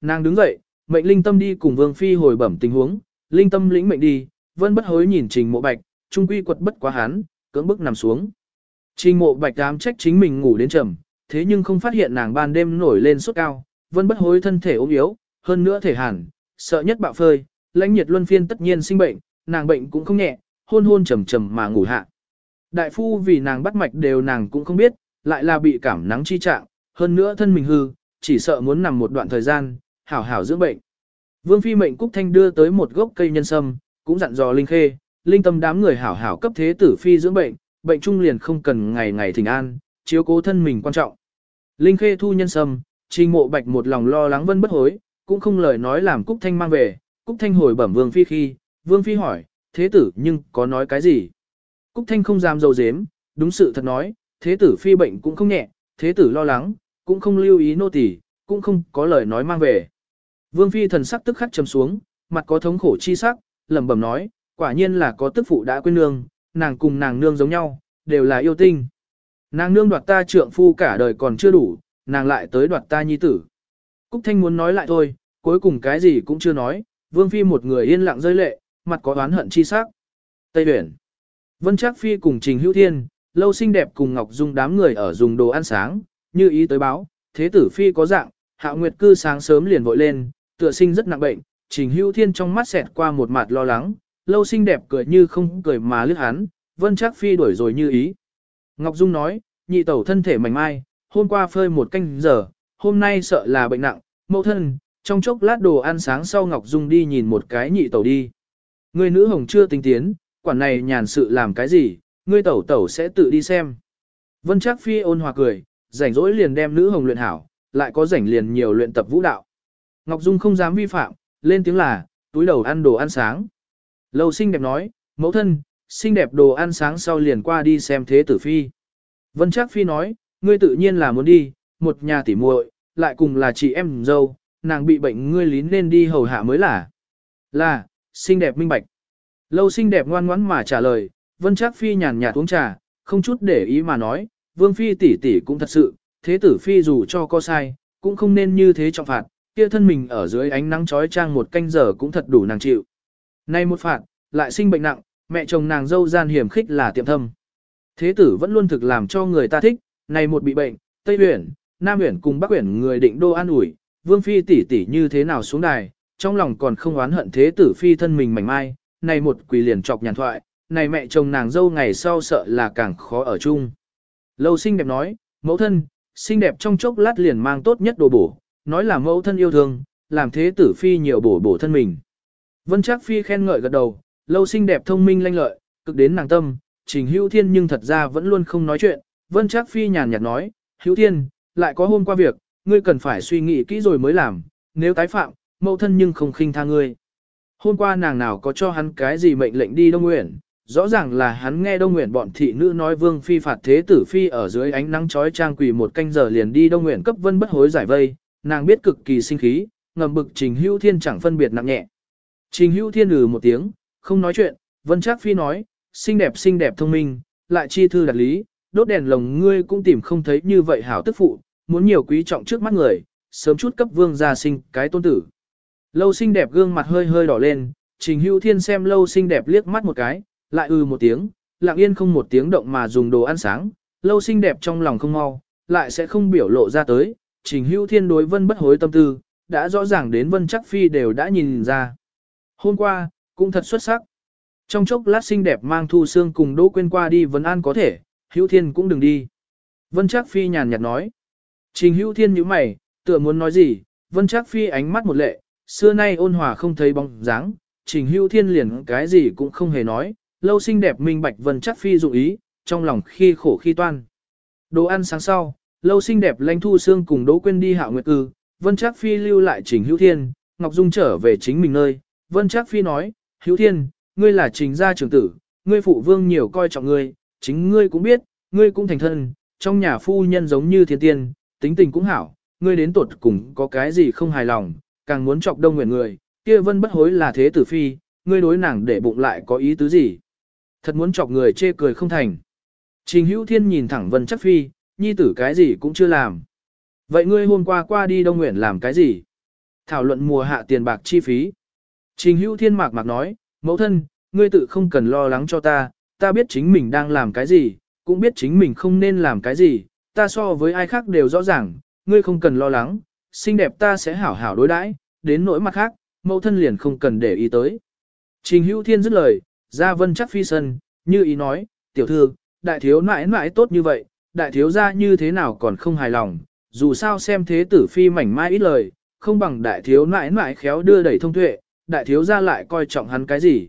Nàng đứng dậy, mệnh linh tâm đi cùng vương phi hồi bẩm tình huống, linh tâm lĩnh mệnh đi, vân bất hối nhìn trình mộ bạch, trung quy quật bất quá hắn, cưỡng bức nằm xuống. Trình mộ bạch dám trách chính mình ngủ đến trầm, thế nhưng không phát hiện nàng ban đêm nổi lên sốt cao, vân bất hối thân thể ốm yếu, hơn nữa thể hàn, sợ nhất bạo phơi, lãnh nhiệt luân phiên tất nhiên sinh bệnh, nàng bệnh cũng không nhẹ, hôn hôn trầm trầm mà ngủ hạ. Đại phu vì nàng bắt mạch đều nàng cũng không biết, lại là bị cảm nắng chi trạng, hơn nữa thân mình hư, chỉ sợ muốn nằm một đoạn thời gian, hảo hảo dưỡng bệnh. Vương phi mệnh Cúc Thanh đưa tới một gốc cây nhân sâm, cũng dặn dò Linh Khê, linh tâm đám người hảo hảo cấp thế tử phi dưỡng bệnh, bệnh trung liền không cần ngày ngày thỉnh an, chiếu cố thân mình quan trọng. Linh Khê thu nhân sâm, trình mộ bạch một lòng lo lắng vân bất hối, cũng không lời nói làm Cúc Thanh mang về, Cúc Thanh hồi bẩm Vương phi khi, Vương phi hỏi, thế tử nhưng có nói cái gì? Cúc Thanh không dám dầu dếm, đúng sự thật nói, thế tử phi bệnh cũng không nhẹ, thế tử lo lắng, cũng không lưu ý nô tỳ, cũng không có lời nói mang về. Vương phi thần sắc tức khắc trầm xuống, mặt có thống khổ chi sắc, lẩm bẩm nói, quả nhiên là có tức phụ đã quên nương, nàng cùng nàng nương giống nhau, đều là yêu tinh. Nàng nương đoạt ta trượng phu cả đời còn chưa đủ, nàng lại tới đoạt ta nhi tử. Cúc Thanh muốn nói lại thôi, cuối cùng cái gì cũng chưa nói, Vương phi một người yên lặng rơi lệ, mặt có oán hận chi sắc. Tây Uyển. Vân Trác phi cùng Trình Hữu Thiên, lâu xinh đẹp cùng Ngọc Dung đám người ở dùng đồ ăn sáng, như ý tới báo, thế tử phi có dạng, Hạ Nguyệt cư sáng sớm liền vội lên, tựa sinh rất nặng bệnh, Trình Hữu Thiên trong mắt xẹt qua một mặt lo lắng, lâu xinh đẹp cười như không cười mà lướt hắn, Vân Trác Phi đuổi rồi như ý. Ngọc Dung nói, nhị tẩu thân thể mảnh mai, hôm qua phơi một canh giờ, hôm nay sợ là bệnh nặng, mẫu thân, trong chốc lát đồ ăn sáng sau Ngọc Dung đi nhìn một cái nhị tẩu đi. Người nữ hồng chưa tính tiến, quản này nhàn sự làm cái gì, ngươi tẩu tẩu sẽ tự đi xem. Vân Trác Phi ôn hòa cười, rảnh rỗi liền đem nữ hồng luyện hảo, lại có rảnh liền nhiều luyện tập vũ đạo. Ngọc Dung không dám vi phạm, lên tiếng là, túi đầu ăn đồ ăn sáng. Lâu xinh đẹp nói, mẫu thân, xinh đẹp đồ ăn sáng sau liền qua đi xem thế tử phi. Vân Trác Phi nói, ngươi tự nhiên là muốn đi, một nhà tỉ muội, lại cùng là chị em dâu, nàng bị bệnh ngươi lín nên đi hầu hạ mới là. Là, xinh đẹp minh bạch. Lâu xinh đẹp ngoan ngoãn mà trả lời, Vân Trác Phi nhàn nhạt uống trà, không chút để ý mà nói, Vương Phi tỷ tỷ cũng thật sự, thế tử Phi dù cho có sai, cũng không nên như thế trọng phạt, kia thân mình ở dưới ánh nắng chói chang một canh giờ cũng thật đủ nàng chịu. Nay một phạt, lại sinh bệnh nặng, mẹ chồng nàng dâu gian hiểm khích là tiệm thâm. Thế tử vẫn luôn thực làm cho người ta thích, này một bị bệnh, Tây Uyển, Nam Uyển cùng Bắc Uyển người định đô an ủi, Vương phi tỷ tỷ như thế nào xuống đài, trong lòng còn không oán hận thế tử phi thân mình mảnh mai, này một quỳ liền chọc nhàn thoại, này mẹ chồng nàng dâu ngày sau sợ là càng khó ở chung. Lâu xinh đẹp nói, mẫu thân, xinh đẹp trong chốc lát liền mang tốt nhất đồ bổ, nói là mẫu thân yêu thương, làm thế tử phi nhiều bổ bổ thân mình. Vân Trác Phi khen ngợi gật đầu, lâu xinh đẹp thông minh lanh lợi, cực đến nàng tâm, Trình Hữu Thiên nhưng thật ra vẫn luôn không nói chuyện. Vân Trác Phi nhàn nhạt nói, Hữu Thiên, lại có hôm qua việc, ngươi cần phải suy nghĩ kỹ rồi mới làm, nếu tái phạm, mẫu thân nhưng không khinh tha ngươi. Hôm qua nàng nào có cho hắn cái gì mệnh lệnh đi Đông Nguyện, rõ ràng là hắn nghe Đông Nguyện bọn thị nữ nói Vương Phi phạt thế tử Phi ở dưới ánh nắng chói trang quỳ một canh giờ liền đi Đông Nguyện cấp vân bất hối giải vây, nàng biết cực kỳ sinh khí, ngầm bực Trình Hữu Thiên chẳng phân biệt nặng nhẹ. Trình Hữu Thiên ừ một tiếng, không nói chuyện, Vân Trác Phi nói, xinh đẹp xinh đẹp thông minh, lại chi thư đặt lý, đốt đèn lồng ngươi cũng tìm không thấy như vậy hảo tức phụ, muốn nhiều quý trọng trước mắt người, sớm chút cấp vương gia sinh cái tôn tử. Lâu xinh đẹp gương mặt hơi hơi đỏ lên, Trình Hữu Thiên xem lâu xinh đẹp liếc mắt một cái, lại ừ một tiếng, lặng yên không một tiếng động mà dùng đồ ăn sáng, lâu xinh đẹp trong lòng không mau, lại sẽ không biểu lộ ra tới, Trình Hữu Thiên đối Vân bất hối tâm tư, đã rõ ràng đến Vân Chắc Phi đều đã nhìn ra. Hôm qua, cũng thật xuất sắc. Trong chốc lát xinh đẹp mang Thu xương cùng Đỗ Quên qua đi vấn an có thể, Hữu Thiên cũng đừng đi. Vân Trác Phi nhàn nhạt nói. Trình Hữu Thiên như mày, tựa muốn nói gì, Vân Trác Phi ánh mắt một lệ, xưa nay ôn hòa không thấy bóng dáng, Trình Hữu Thiên liền cái gì cũng không hề nói, lâu xinh đẹp minh bạch Vân Trác Phi dụ ý, trong lòng khi khổ khi toan. Đồ ăn sáng sau, lâu xinh đẹp lãnh thu xương cùng Đỗ Quyên đi Hạo nguyệt cư, Vân Trác Phi lưu lại Trình Hữu Thiên, Ngọc Dung trở về chính mình nơi. Vân Trác Phi nói, Hữu Thiên, ngươi là Trình gia trưởng tử, ngươi phụ vương nhiều coi trọng ngươi, chính ngươi cũng biết, ngươi cũng thành thân, trong nhà phu nhân giống như thiên tiên, tính tình cũng hảo, ngươi đến tuột cùng có cái gì không hài lòng, càng muốn chọc đông nguyện người, kia Vân bất hối là thế tử phi, ngươi đối nàng để bụng lại có ý tứ gì? Thật muốn chọc người chê cười không thành. Trình Hữu Thiên nhìn thẳng Vân Trác Phi, nhi tử cái gì cũng chưa làm. Vậy ngươi hôm qua qua đi Đông Nguyện làm cái gì? thảo luận mùa hạ tiền bạc chi phí. Trình hữu thiên mạc mạc nói, mẫu thân, ngươi tự không cần lo lắng cho ta, ta biết chính mình đang làm cái gì, cũng biết chính mình không nên làm cái gì, ta so với ai khác đều rõ ràng, ngươi không cần lo lắng, xinh đẹp ta sẽ hảo hảo đối đãi, đến nỗi mặt khác, mẫu thân liền không cần để ý tới. Trình hữu thiên dứt lời, ra vân chắc phi sân, như ý nói, tiểu thư, đại thiếu nãi nãi tốt như vậy, đại thiếu gia như thế nào còn không hài lòng, dù sao xem thế tử phi mảnh mai ít lời, không bằng đại thiếu nãi nãi khéo đưa đẩy thông tuệ, đại thiếu gia lại coi trọng hắn cái gì.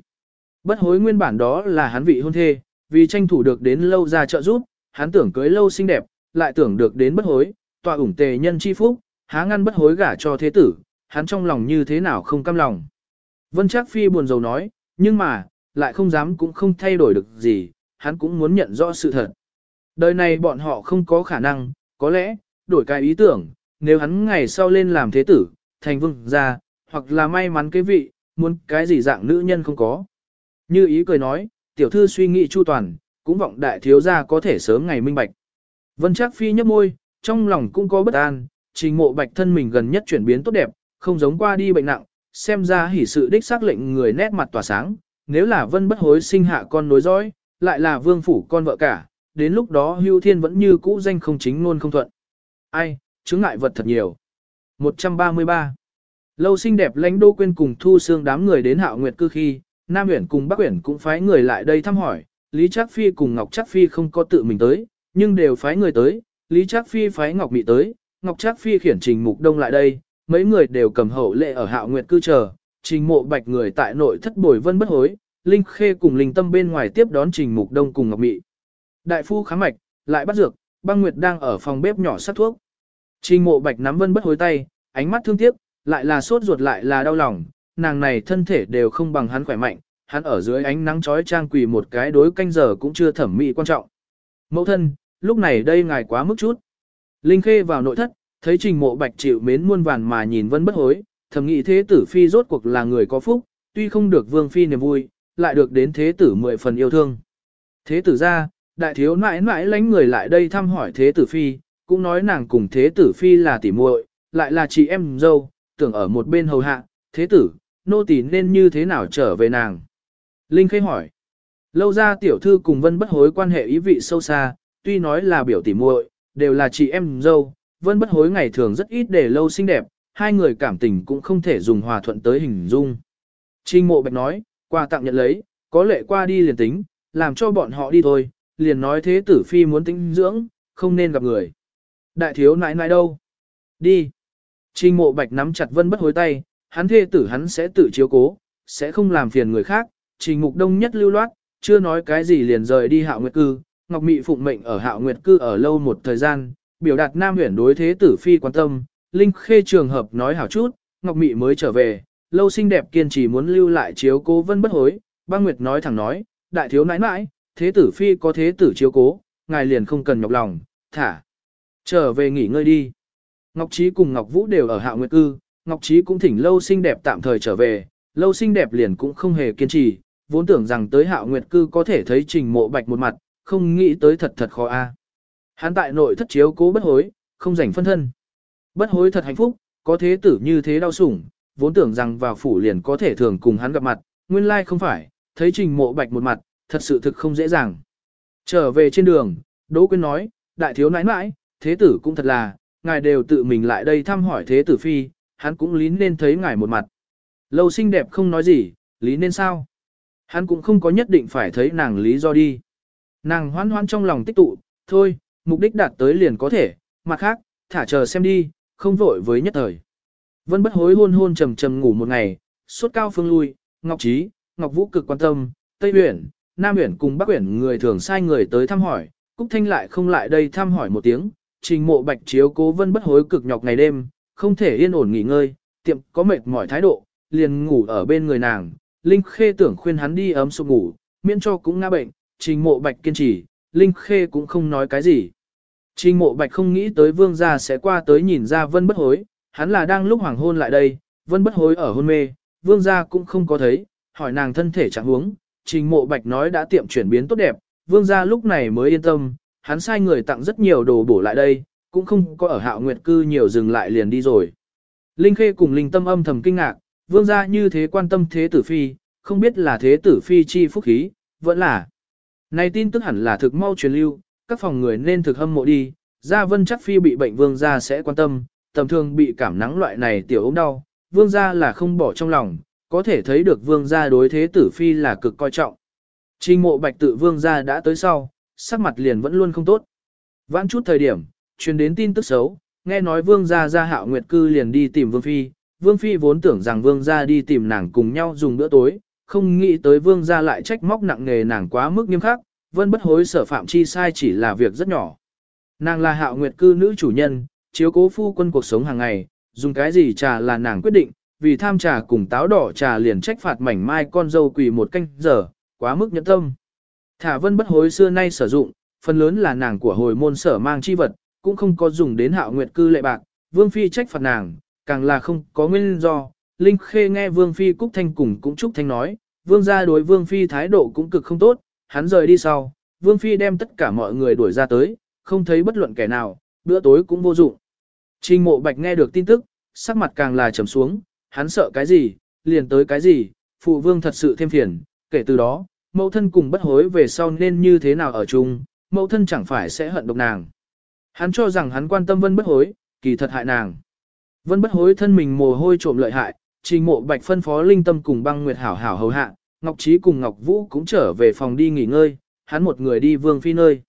Bất hối nguyên bản đó là hắn vị hôn thê, vì tranh thủ được đến lâu ra trợ giúp, hắn tưởng cưới lâu xinh đẹp, lại tưởng được đến bất hối, tòa ủng tề nhân chi phúc, há ngăn bất hối gả cho thế tử, hắn trong lòng như thế nào không cam lòng. Vân Trác Phi buồn rầu nói, nhưng mà, lại không dám cũng không thay đổi được gì, hắn cũng muốn nhận rõ sự thật. Đời này bọn họ không có khả năng, có lẽ, đổi cái ý tưởng, nếu hắn ngày sau lên làm thế tử, thành vương gia, hoặc là may mắn cái vị, muốn cái gì dạng nữ nhân không có. Như ý cười nói, tiểu thư suy nghĩ chu toàn, cũng vọng đại thiếu gia có thể sớm ngày minh bạch. Vân Trác Phi nhấp môi, trong lòng cũng có bất an, trình mộ bạch thân mình gần nhất chuyển biến tốt đẹp, không giống qua đi bệnh nặng, xem ra hỉ sự đích xác lệnh người nét mặt tỏa sáng, nếu là vân bất hối sinh hạ con nối dõi, lại là vương phủ con vợ cả, đến lúc đó hưu thiên vẫn như cũ danh không chính ngôn không thuận. Ai, chứng ngại vật thật nhiều. 133. Lâu xinh đẹp lãnh đô quên cùng thu xương đám người đến hạo nguyệt cư khi, Nam Uyển cùng Bắc Uyển cũng phái người lại đây thăm hỏi, Lý Trác Phi cùng Ngọc Trác Phi không có tự mình tới, nhưng đều phái người tới, Lý Trác Phi phái Ngọc Mị tới, Ngọc Trác Phi khiển Trình Mục Đông lại đây, mấy người đều cầm hậu lệ ở Hạo Nguyệt cư chờ, Trình Mộ Bạch người tại nội thất bồi vân bất hối, Linh Khê cùng Linh Tâm bên ngoài tiếp đón Trình Mục Đông cùng Ngọc Mị. Đại phu khám mạch, lại bắt dược, Băng Nguyệt đang ở phòng bếp nhỏ sát thuốc. Trình Mộ Bạch nắm vân bất hối tay, ánh mắt thương tiếc, lại là sốt ruột lại là đau lòng, nàng này thân thể đều không bằng hắn khỏe mạnh, hắn ở dưới ánh nắng chói trang quỳ một cái đối canh giờ cũng chưa thẩm mỹ quan trọng. Mẫu thân, lúc này đây ngài quá mức chút. Linh Khê vào nội thất, thấy trình mộ bạch chịu mến muôn vàn mà nhìn vân bất hối, thầm nghĩ thế tử phi rốt cuộc là người có phúc, tuy không được vương phi niềm vui, lại được đến thế tử mười phần yêu thương. Thế tử ra, đại thiếu nãi nãi lánh người lại đây thăm hỏi thế tử phi, cũng nói nàng cùng thế tử phi là tỉ muội, lại là chị em dâu, tưởng ở một bên hầu hạ, thế tử, nô tỳ nên như thế nào trở về nàng. Linh Khê hỏi. Lâu ra tiểu thư cùng vân bất hối quan hệ ý vị sâu xa, tuy nói là biểu tỉ muội, đều là chị em dâu, vân bất hối ngày thường rất ít để lâu xinh đẹp, hai người cảm tình cũng không thể dùng hòa thuận tới hình dung. Trình mộ bạch nói, quà tặng nhận lấy, có lệ qua đi liền tính, làm cho bọn họ đi thôi, liền nói thế tử phi muốn tĩnh dưỡng, không nên gặp người. Đại thiếu nãi nãi đâu? Đi. Trình mộ bạch nắm chặt vân bất hối tay, hắn thê tử hắn sẽ tự chiếu cố, sẽ không làm phiền người khác, trình mục đông nhất lưu loát, chưa nói cái gì liền rời đi hạo nguyệt cư, Ngọc Mị phụng mệnh ở hạo nguyệt cư ở lâu một thời gian, biểu đạt Nam huyền đối thế tử phi quan tâm, Linh Khê trường hợp nói hảo chút, Ngọc Mị mới trở về, lâu xinh đẹp kiên trì muốn lưu lại chiếu cố vân bất hối, băng nguyệt nói thẳng nói, đại thiếu nãi nãi, thế tử phi có thế tử chiếu cố, ngài liền không cần nhọc lòng, thả, trở về nghỉ ngơi đi. Ngọc Trí cùng Ngọc Vũ đều ở hạo nguyệt cư, Ngọc Trí cũng thỉnh lâu xinh đẹp tạm thời trở về, lâu xinh đẹp liền cũng không hề kiên trì, vốn tưởng rằng tới hạo nguyệt cư có thể thấy trình mộ bạch một mặt, không nghĩ tới thật thật khó a. Hắn tại nội thất chiếu cố bất hối, không rảnh phân thân. Bất hối thật hạnh phúc, có thế tử như thế đau sủng, vốn tưởng rằng vào phủ liền có thể thường cùng hắn gặp mặt, nguyên lai không phải, thấy trình mộ bạch một mặt, thật sự thực không dễ dàng. Trở về trên đường, Đỗ Quyên nói, đại thiếu nãi nãi, thế tử cũng thật là, ngài đều tự mình lại đây thăm hỏi thế tử phi, hắn cũng lý nên thấy ngài một mặt. Lâu xinh đẹp không nói gì, lý nên sao? Hắn cũng không có nhất định phải thấy nàng lý do đi. Nàng hoan hoan trong lòng tích tụ, thôi, mục đích đạt tới liền có thể, mặt khác, thả chờ xem đi, không vội với nhất thời. Vân bất hối hôn hôn trầm trầm ngủ một ngày, suốt cao phương lui, Ngọc Trí, Ngọc Vũ cực quan tâm, Tây Uyển, Nam Uyển cùng Bắc Uyển người thường sai người tới thăm hỏi, Cúc Thanh lại không lại đây thăm hỏi một tiếng, trình mộ bạch chiếu cố vân bất hối cực nhọc ngày đêm, không thể yên ổn nghỉ ngơi, tiệm có mệt mỏi thái độ, liền ngủ ở bên người nàng, Linh Khê tưởng khuyên hắn đi ấm sụp ngủ, miễn cho cũng ngã bệnh, trình mộ bạch kiên trì, Linh Khê cũng không nói cái gì. Trình mộ bạch không nghĩ tới vương gia sẽ qua tới nhìn ra vân bất hối, hắn là đang lúc hoàng hôn lại đây, vân bất hối ở hôn mê, vương gia cũng không có thấy, hỏi nàng thân thể trạng huống. Trình mộ bạch nói đã tiệm chuyển biến tốt đẹp, vương gia lúc này mới yên tâm, hắn sai người tặng rất nhiều đồ bổ lại đây, cũng không có ở hạo nguyệt cư nhiều dừng lại liền đi rồi. Linh Khê cùng Linh Tâm âm thầm kinh ngạc, vương gia như thế quan tâm thế tử phi, không biết là thế tử phi chi phúc khí, vẫn là. Này tin tức hẳn là thực mau truyền lưu, các phòng người nên thực hâm mộ đi, gia vân chắc phi bị bệnh vương gia sẽ quan tâm, tầm thường bị cảm nắng loại này tiểu ốm đau, vương gia là không bỏ trong lòng, có thể thấy được vương gia đối thế tử phi là cực coi trọng. Trình mộ bạch tự vương gia đã tới sau, sắc mặt liền vẫn luôn không tốt. Vãn chút thời điểm, truyền đến tin tức xấu, nghe nói vương gia gia hạo nguyệt cư liền đi tìm vương phi, vương phi vốn tưởng rằng vương gia đi tìm nàng cùng nhau dùng bữa tối, không nghĩ tới vương gia lại trách móc nặng nề nàng quá mức nghiêm khắc, vân bất hối sở phạm chi sai chỉ là việc rất nhỏ. Nàng là hạo nguyệt cư nữ chủ nhân, chiếu cố phu quân cuộc sống hàng ngày, dùng cái gì trà là nàng quyết định, vì tham trà cùng táo đỏ trà liền trách phạt mảnh mai con dâu quỳ một canh giờ, quá mức nhẫn tâm. Thả vân bất hối xưa nay sử dụng, phần lớn là nàng của hồi môn sở mang chi vật, cũng không có dùng đến hạo nguyệt cư lệ bạc, vương phi trách phạt nàng, càng là không có nguyên do. Linh Khê nghe Vương Phi Cúc Thanh cùng cũng Trúc Thanh nói, Vương gia đối Vương Phi thái độ cũng cực không tốt, hắn rời đi sau, Vương Phi đem tất cả mọi người đuổi ra tới, không thấy bất luận kẻ nào, bữa tối cũng vô dụng. Trình mộ bạch nghe được tin tức, sắc mặt càng là trầm xuống, hắn sợ cái gì, liền tới cái gì, phụ vương thật sự thêm phiền, kể từ đó, mẫu thân cùng bất hối về sau nên như thế nào ở chung, mẫu thân chẳng phải sẽ hận độc nàng. Hắn cho rằng hắn quan tâm vân bất hối, kỳ thật hại nàng. Vân bất hối thân mình mồ hôi trộm lợi hại, trình mộ bạch phân phó linh tâm cùng băng nguyệt hảo hảo hầu hạ, Ngọc Trí cùng Ngọc Vũ cũng trở về phòng đi nghỉ ngơi, hắn một người đi vương phi nơi.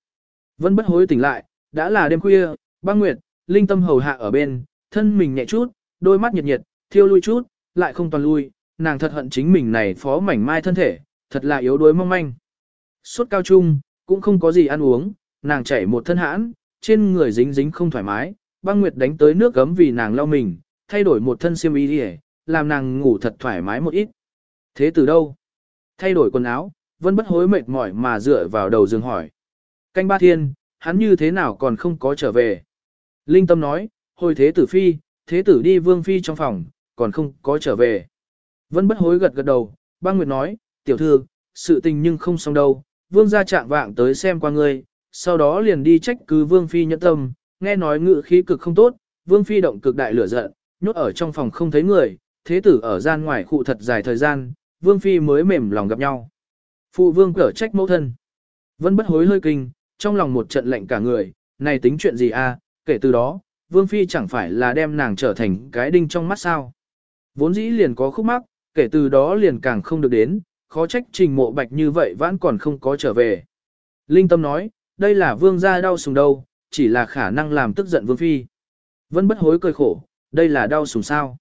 Vân bất hối tỉnh lại, đã là đêm khuya, băng nguyệt, linh tâm hầu hạ ở bên, thân mình nhẹ chút, đôi mắt nhiệt nhiệt, thiêu lui chút, lại không toàn lui, nàng thật hận chính mình này phó mảnh mai thân thể, thật là yếu đuối mong manh. Suốt cao trung, cũng không có gì ăn uống, nàng chảy một thân hãn, trên người dính dính không thoải mái, băng nguyệt đánh tới nước gấm vì nàng lau mình, thay đổi một thân xiêm y đi làm nàng ngủ thật thoải mái một ít. Thế từ đâu? Thay đổi quần áo, vẫn bất hối mệt mỏi mà dựa vào đầu giường hỏi. Canh ba thiên, hắn như thế nào còn không có trở về? Linh tâm nói, hồi thế tử phi, thế tử đi vương phi trong phòng, còn không có trở về. Vân bất hối gật gật đầu, băng nguyệt nói, tiểu thư, sự tình nhưng không xong đâu, vương gia trạng vạng tới xem qua ngươi, sau đó liền đi trách cứ vương phi nhẫn tâm, nghe nói ngự khí cực không tốt, vương phi động cực đại lửa giận, nhốt ở trong phòng không thấy người, thế tử ở gian ngoài khu thật dài thời gian, vương phi mới mềm lòng gặp nhau. Phụ vương cở trách mẫu thân. Vân bất hối hơi kinh, trong lòng một trận lệnh cả người, này tính chuyện gì a? À? kể từ đó, vương phi chẳng phải là đem nàng trở thành cái đinh trong mắt sao. Vốn dĩ liền có khúc mắc, kể từ đó liền càng không được đến, khó trách trình mộ bạch như vậy vẫn còn không có trở về. Linh tâm nói, đây là vương gia đau sùng đâu, chỉ là khả năng làm tức giận vương phi. Vân bất hối cười khổ, đây là đau sùng sao.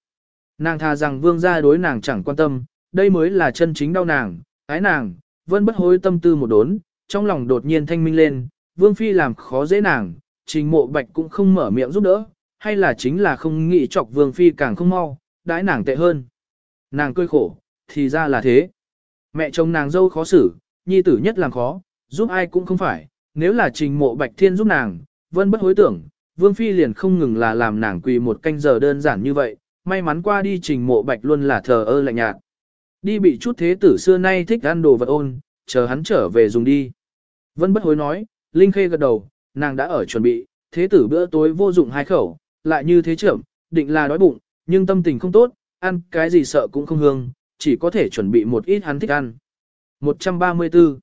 Nàng tha rằng vương gia đối nàng chẳng quan tâm, đây mới là chân chính đau nàng, ái nàng, vân bất hối tâm tư một đốn, trong lòng đột nhiên thanh minh lên, vương phi làm khó dễ nàng, trình mộ bạch cũng không mở miệng giúp đỡ, hay là chính là không nghĩ chọc vương phi càng không mau, đãi nàng tệ hơn. Nàng cười khổ, thì ra là thế. Mẹ chồng nàng dâu khó xử, nhi tử nhất làm khó, giúp ai cũng không phải, nếu là trình mộ bạch thiên giúp nàng, vân bất hối tưởng, vương phi liền không ngừng là làm nàng quỳ một canh giờ đơn giản như vậy, may mắn qua đi trình mộ bạch luôn là thờ ơ lạnh nhạt. Đi bị chút thế tử xưa nay thích ăn đồ vật ôn, chờ hắn trở về dùng đi. Vân bất hối nói, Linh Khê gật đầu, nàng đã ở chuẩn bị, thế tử bữa tối vô dụng hai khẩu, lại như thế trưởng, định là đói bụng, nhưng tâm tình không tốt, ăn cái gì sợ cũng không hương, chỉ có thể chuẩn bị một ít hắn thích ăn. 134.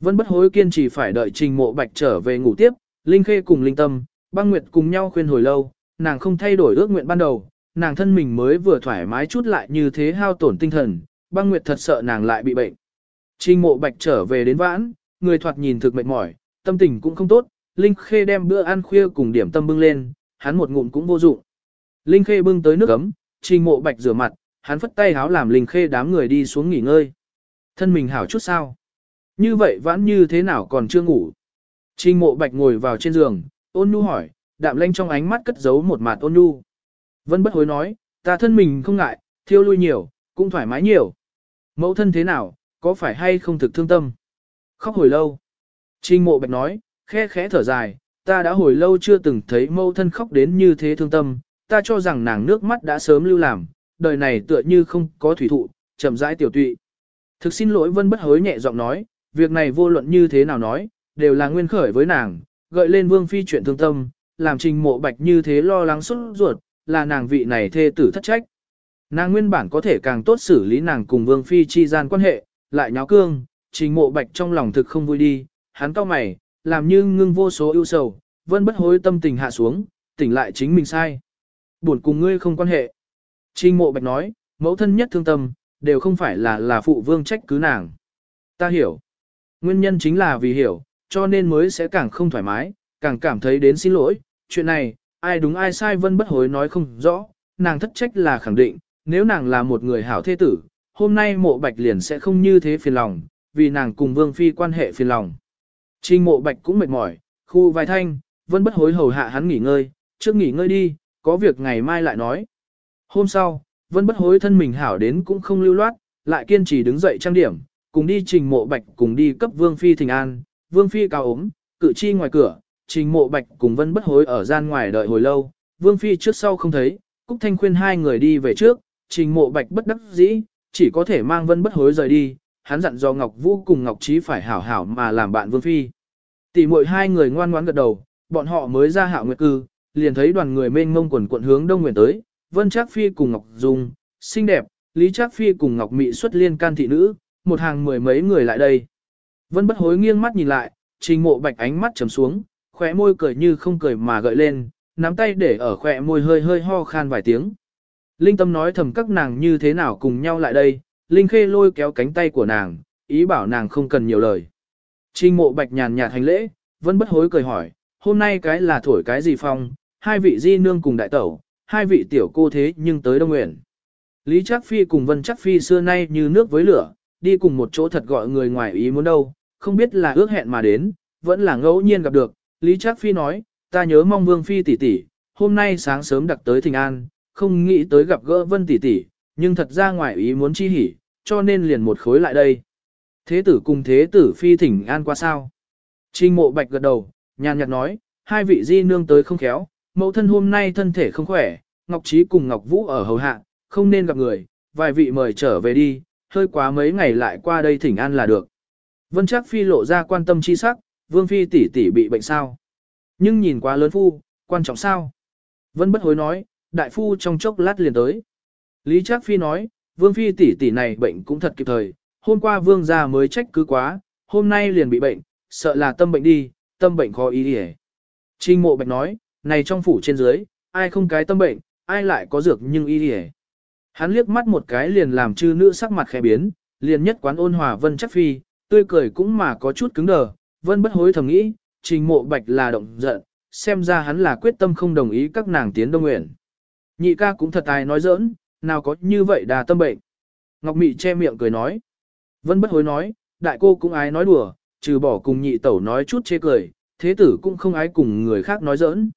Vân bất hối kiên trì phải đợi trình mộ bạch trở về ngủ tiếp, Linh Khê cùng Linh Tâm, băng nguyệt cùng nhau khuyên hồi lâu, nàng không thay đổi ước nguyện ban đầu, nàng thân mình mới vừa thoải mái chút lại như thế hao tổn tinh thần, băng nguyệt thật sợ nàng lại bị bệnh. Trình mộ bạch trở về đến vãn, người thoạt nhìn thực mệt mỏi, tâm tình cũng không tốt, Linh Khê đem bữa ăn khuya cùng điểm tâm bưng lên, hắn một ngụm cũng vô dụng. Linh Khê bưng tới nước ấm, trình mộ bạch rửa mặt, hắn phất tay háo làm Linh Khê đám người đi xuống nghỉ ngơi. Thân mình hảo chút sao? Như vậy vãn như thế nào còn chưa ngủ? Trình mộ bạch ngồi vào trên giường, ôn nhu hỏi, đạm lanh trong ánh mắt cất giấu một màn ôn nhu. Vân bất hối nói, ta thân mình không ngại, thiêu lui nhiều, cũng thoải mái nhiều. Mẫu thân thế nào, có phải hay không thực thương tâm? Khóc hồi lâu. Trình mộ bạch nói, khẽ khẽ thở dài, ta đã hồi lâu chưa từng thấy mẫu thân khóc đến như thế thương tâm, ta cho rằng nàng nước mắt đã sớm lưu làm, đời này tựa như không có thủy thụ, chậm rãi tiểu tụy. Thực xin lỗi vân bất hối nhẹ giọng nói, việc này vô luận như thế nào nói, đều là nguyên khởi với nàng, gợi lên vương phi chuyện thương tâm, làm trình mộ bạch như thế lo lắng xuất ruột, là nàng vị này thê tử thất trách. Nàng nguyên bản có thể càng tốt xử lý nàng cùng Vương Phi chi gian quan hệ, lại nháo cương, trình mộ bạch trong lòng thực không vui đi, hắn cao mày, làm như ngưng vô số ưu sầu, vân bất hối tâm tình hạ xuống, tỉnh lại chính mình sai. Buồn cùng ngươi không quan hệ. Trình mộ bạch nói, mẫu thân nhất thương tâm, đều không phải là là phụ vương trách cứ nàng. Ta hiểu. Nguyên nhân chính là vì hiểu, cho nên mới sẽ càng không thoải mái, càng cảm thấy đến xin lỗi. Chuyện này, ai đúng ai sai vân bất hối nói không rõ, nàng thất trách là khẳng định, nếu nàng là một người hảo thế tử, hôm nay mộ bạch liền sẽ không như thế phiền lòng, vì nàng cùng vương phi quan hệ phiền lòng. Trình mộ bạch cũng mệt mỏi, khu vài thanh, vân bất hối hầu hạ hắn nghỉ ngơi, trước nghỉ ngơi đi, có việc ngày mai lại nói. Hôm sau, vân bất hối thân mình hảo đến cũng không lưu loát, lại kiên trì đứng dậy trang điểm, cùng đi trình mộ bạch cùng đi cấp vương phi thình an, vương phi cao ốm, cự chi ngoài cửa, trình mộ bạch cùng vân bất hối ở gian ngoài đợi hồi lâu, vương phi trước sau không thấy, Cúc Thanh khuyên hai người đi về trước, trình mộ bạch bất đắc dĩ, chỉ có thể mang vân bất hối rời đi, hắn dặn do Ngọc Vũ cùng Ngọc Trí phải hảo hảo mà làm bạn vương phi. Tỷ muội hai người ngoan ngoãn gật đầu, bọn họ mới ra hạo nguyệt cư, liền thấy đoàn người mênh mông quần quận hướng đông nguyện tới, Vân Trác Phi cùng Ngọc Dung, xinh đẹp, Lý Trác Phi cùng Ngọc Mị xuất liên can thị nữ, một hàng mười mấy người lại đây. Vân bất hối nghiêng mắt nhìn lại, trình mộ bạch ánh mắt trầm xuống, khóe môi cười như không cười mà gợi lên, nắm tay để ở khóe môi hơi hơi ho khan vài tiếng. Linh tâm nói thầm các nàng như thế nào cùng nhau lại đây, Linh khê lôi kéo cánh tay của nàng, ý bảo nàng không cần nhiều lời. Trình mộ bạch nhàn nhạt hành lễ, vân bất hối cười hỏi, hôm nay cái là thổi cái gì phong, hai vị di nương cùng đại tẩu, hai vị tiểu cô thế nhưng tới Đông Nguyện. Lý Trác Phi cùng Vân Trác Phi xưa nay như nước với lửa, đi cùng một chỗ thật gọi người ngoài ý muốn đâu, không biết là ước hẹn mà đến, vẫn là ngẫu nhiên gặp được. Lý Trác Phi nói, ta nhớ mong Vương Phi tỷ tỷ, hôm nay sáng sớm đặc tới Thịnh An, không nghĩ tới gặp gỡ Vân tỷ tỷ, nhưng thật ra ngoài ý muốn chi hỉ, cho nên liền một khối lại đây. Thế tử cùng thế tử Phi Thịnh An qua sao? Trình mộ bạch gật đầu, nhàn nhạt nói, hai vị di nương tới không khéo, mẫu thân hôm nay thân thể không khỏe, Ngọc Trí cùng Ngọc Vũ ở hầu hạ, không nên gặp người, vài vị mời trở về đi, hơi quá mấy ngày lại qua đây thỉnh an là được. Vân Trác Phi lộ ra quan tâm chi sắc, Vương Phi tỷ tỷ bị bệnh sao? Nhưng nhìn quá lớn phu, quan trọng sao? Vân bất hối nói, đại phu trong chốc lát liền tới. Lý Trác Phi nói, Vương Phi tỷ tỷ này bệnh cũng thật kịp thời, hôm qua Vương gia mới trách cứ quá, hôm nay liền bị bệnh, sợ là tâm bệnh đi, tâm bệnh khó ý đi Trinh mộ bạch nói, này trong phủ trên dưới, ai không cái tâm bệnh, ai lại có dược nhưng y đi Hắn liếc mắt một cái liền làm chư nữ sắc mặt khẽ biến, liền nhất quán ôn hòa vân chắc phi, tươi cười cũng mà có chút cứng đờ, vân bất hối thầm nghĩ, trình mộ bạch là động giận, xem ra hắn là quyết tâm không đồng ý các nàng tiến đông nguyện. Nhị ca cũng thật tài nói giỡn, nào có như vậy đà tâm bệnh. Ngọc Mị che miệng cười nói. Vân bất hối nói, đại cô cũng ái nói đùa, trừ bỏ cùng nhị tẩu nói chút chê cười, thế tử cũng không ái cùng người khác nói giỡn.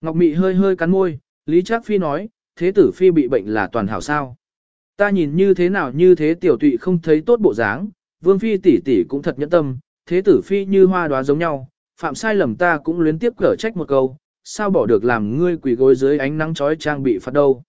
Ngọc Mị hơi hơi cắn môi, Lý Trác Phi nói, thế tử Phi bị bệnh là toàn hảo sao. Ta nhìn như thế nào như thế tiểu tụy không thấy tốt bộ dáng, Vương Phi tỷ tỷ cũng thật nhẫn tâm, thế tử Phi như hoa đoá giống nhau, phạm sai lầm ta cũng luyến tiếp cở trách một câu, sao bỏ được làm ngươi quỳ gối dưới ánh nắng chói trang bị phạt đâu.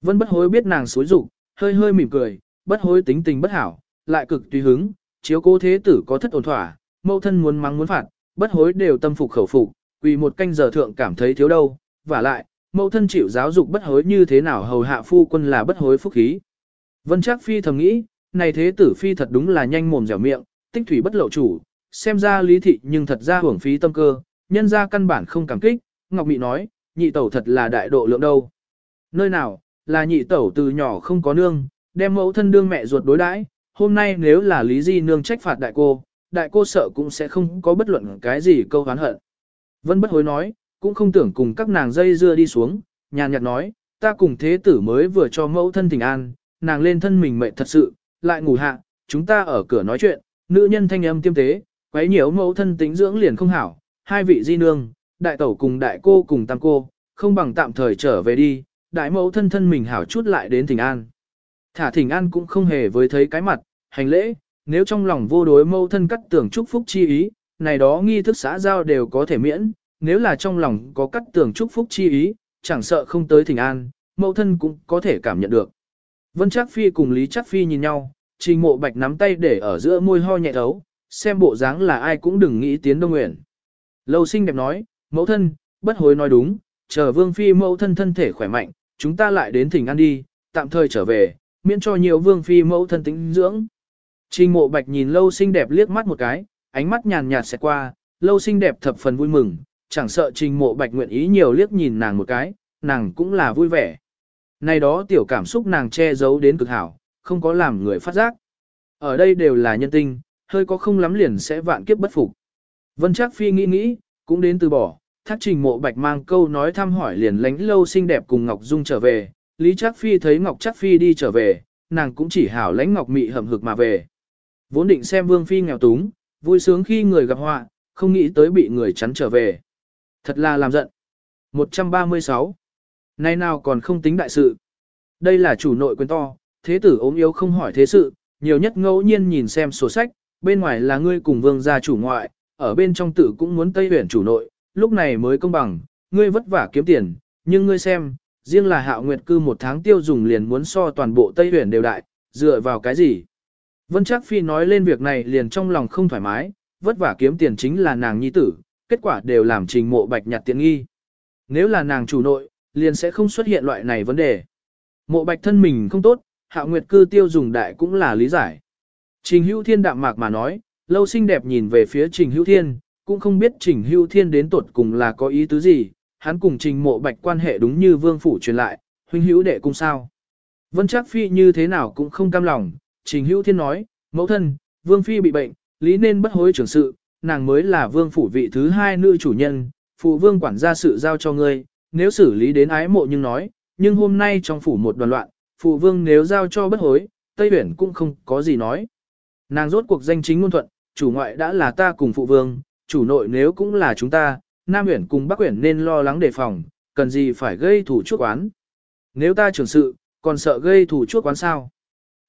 Vân bất hối biết nàng xối rụng, hơi hơi mỉm cười, bất hối tính tình bất hảo, lại cực tùy hứng, chiếu cố thế tử có thất ổn thỏa, mâu thân muốn mắng muốn phạt, bất hối đều tâm phục khẩu phục, quỳ một canh giờ thượng cảm thấy thiếu đâu, và lại, mẫu thân chịu giáo dục bất hối như thế nào hầu hạ phu quân là bất hối phúc khí. Vân Trác Phi thầm nghĩ, này thế tử Phi thật đúng là nhanh mồm dẻo miệng, tích thủy bất lậu chủ, xem ra lý thị nhưng thật ra hưởng phí tâm cơ, nhân ra căn bản không cảm kích, Ngọc Mị nói, nhị tẩu thật là đại độ lượng đâu. Nơi nào, là nhị tẩu từ nhỏ không có nương, đem mẫu thân đương mẹ ruột đối đãi, hôm nay nếu là lý di nương trách phạt đại cô, đại cô sợ cũng sẽ không có bất luận cái gì câu hán hận. Vân bất hối nói, cũng không tưởng cùng các nàng dây dưa đi xuống, nhàn nhạt nói, ta cùng thế tử mới vừa cho mẫu thân tình an, nàng lên thân mình mệt thật sự, lại ngủ hạ, chúng ta ở cửa nói chuyện, nữ nhân thanh âm tiêm tế, quấy nhiễu mẫu thân tính dưỡng liền không hảo, hai vị di nương, đại tẩu cùng đại cô cùng tam cô, không bằng tạm thời trở về đi, đại mẫu thân thân mình hảo chút lại đến thỉnh an. Thả thỉnh an cũng không hề với thấy cái mặt, hành lễ, nếu trong lòng vô đối mẫu thân cắt tưởng chúc phúc chi ý, này đó nghi thức xã giao đều có thể miễn, nếu là trong lòng có cắt tưởng chúc phúc chi ý, chẳng sợ không tới thỉnh an, mẫu thân cũng có thể cảm nhận được. Vân Trác Phi cùng Lý Trác Phi nhìn nhau, Trình Mộ Bạch nắm tay để ở giữa môi ho nhẹ thấu, xem bộ dáng là ai cũng đừng nghĩ tiến Đông Nguyện. Lâu Sinh đẹp nói, mẫu thân, bất hối nói đúng, chờ Vương Phi mẫu thân thân thể khỏe mạnh, chúng ta lại đến thỉnh an đi, tạm thời trở về, miễn cho nhiều vương phi mẫu thân tính dưỡng. Trình mộ bạch nhìn lâu sinh đẹp liếc mắt một cái, ánh mắt nhàn nhạt sẽ qua, lâu xinh đẹp thập phần vui mừng, chẳng sợ trình mộ bạch nguyện ý nhiều liếc nhìn nàng một cái, nàng cũng là vui vẻ. Này đó tiểu cảm xúc nàng che giấu đến cực hảo, không có làm người phát giác. Ở đây đều là nhân tinh, hơi có không lắm liền sẽ vạn kiếp bất phục. Vân Trác Phi nghĩ nghĩ, cũng đến từ bỏ, thác trình mộ bạch mang câu nói thăm hỏi liền lánh lâu xinh đẹp cùng Ngọc Dung trở về, Lý Trác Phi thấy Ngọc Trác Phi đi trở về, nàng cũng chỉ hảo lánh Ngọc Mị hầm hực mà về. Vốn định xem Vương Phi nghèo túng, vui sướng khi người gặp họa, không nghĩ tới bị người chắn trở về. Thật là làm giận. 136. Nay nào còn không tính đại sự. Đây là chủ nội quyền to, thế tử ốm yếu không hỏi thế sự, nhiều nhất ngẫu nhiên nhìn xem sổ sách, bên ngoài là ngươi cùng vương gia chủ ngoại, ở bên trong tử cũng muốn tây huyển chủ nội, lúc này mới công bằng, ngươi vất vả kiếm tiền, nhưng ngươi xem, riêng là hạo nguyệt cư một tháng tiêu dùng liền muốn so toàn bộ tây huyển đều đại, dựa vào cái gì? Vân Trác Phi nói lên việc này liền trong lòng không thoải mái, vất vả kiếm tiền chính là nàng nhi tử, kết quả đều làm trình mộ bạch nhặt tiện nghi. Nếu là nàng chủ nội, liền sẽ không xuất hiện loại này vấn đề. Mộ bạch thân mình không tốt, hạ nguyệt cư tiêu dùng đại cũng là lý giải. Trình hữu thiên đạm mạc mà nói, lâu xinh đẹp nhìn về phía trình hữu thiên, cũng không biết trình hữu thiên đến tuột cùng là có ý tứ gì, hắn cùng trình mộ bạch quan hệ đúng như vương phủ truyền lại, huynh hữu đệ cung sao. Vân Trác Phi như thế nào cũng không cam lòng, trình hữu thiên nói, mẫu thân, vương phi bị bệnh, lý nên bất hối trưởng sự, nàng mới là vương phủ vị thứ hai nữ chủ nhân, phụ vương quản gia sự giao cho ngươi, nếu xử lý đến ái mộ nhưng nói, nhưng hôm nay trong phủ một đoàn loạn, phụ vương nếu giao cho bất hối, Tây Huyển cũng không có gì nói. Nàng rốt cuộc danh chính ngôn thuận, chủ ngoại đã là ta cùng phụ vương, chủ nội nếu cũng là chúng ta, Nam Huyển cùng Bắc Huyển nên lo lắng đề phòng, cần gì phải gây thủ chuốc quán. Nếu ta trưởng sự, còn sợ gây thủ chuốc quán sao?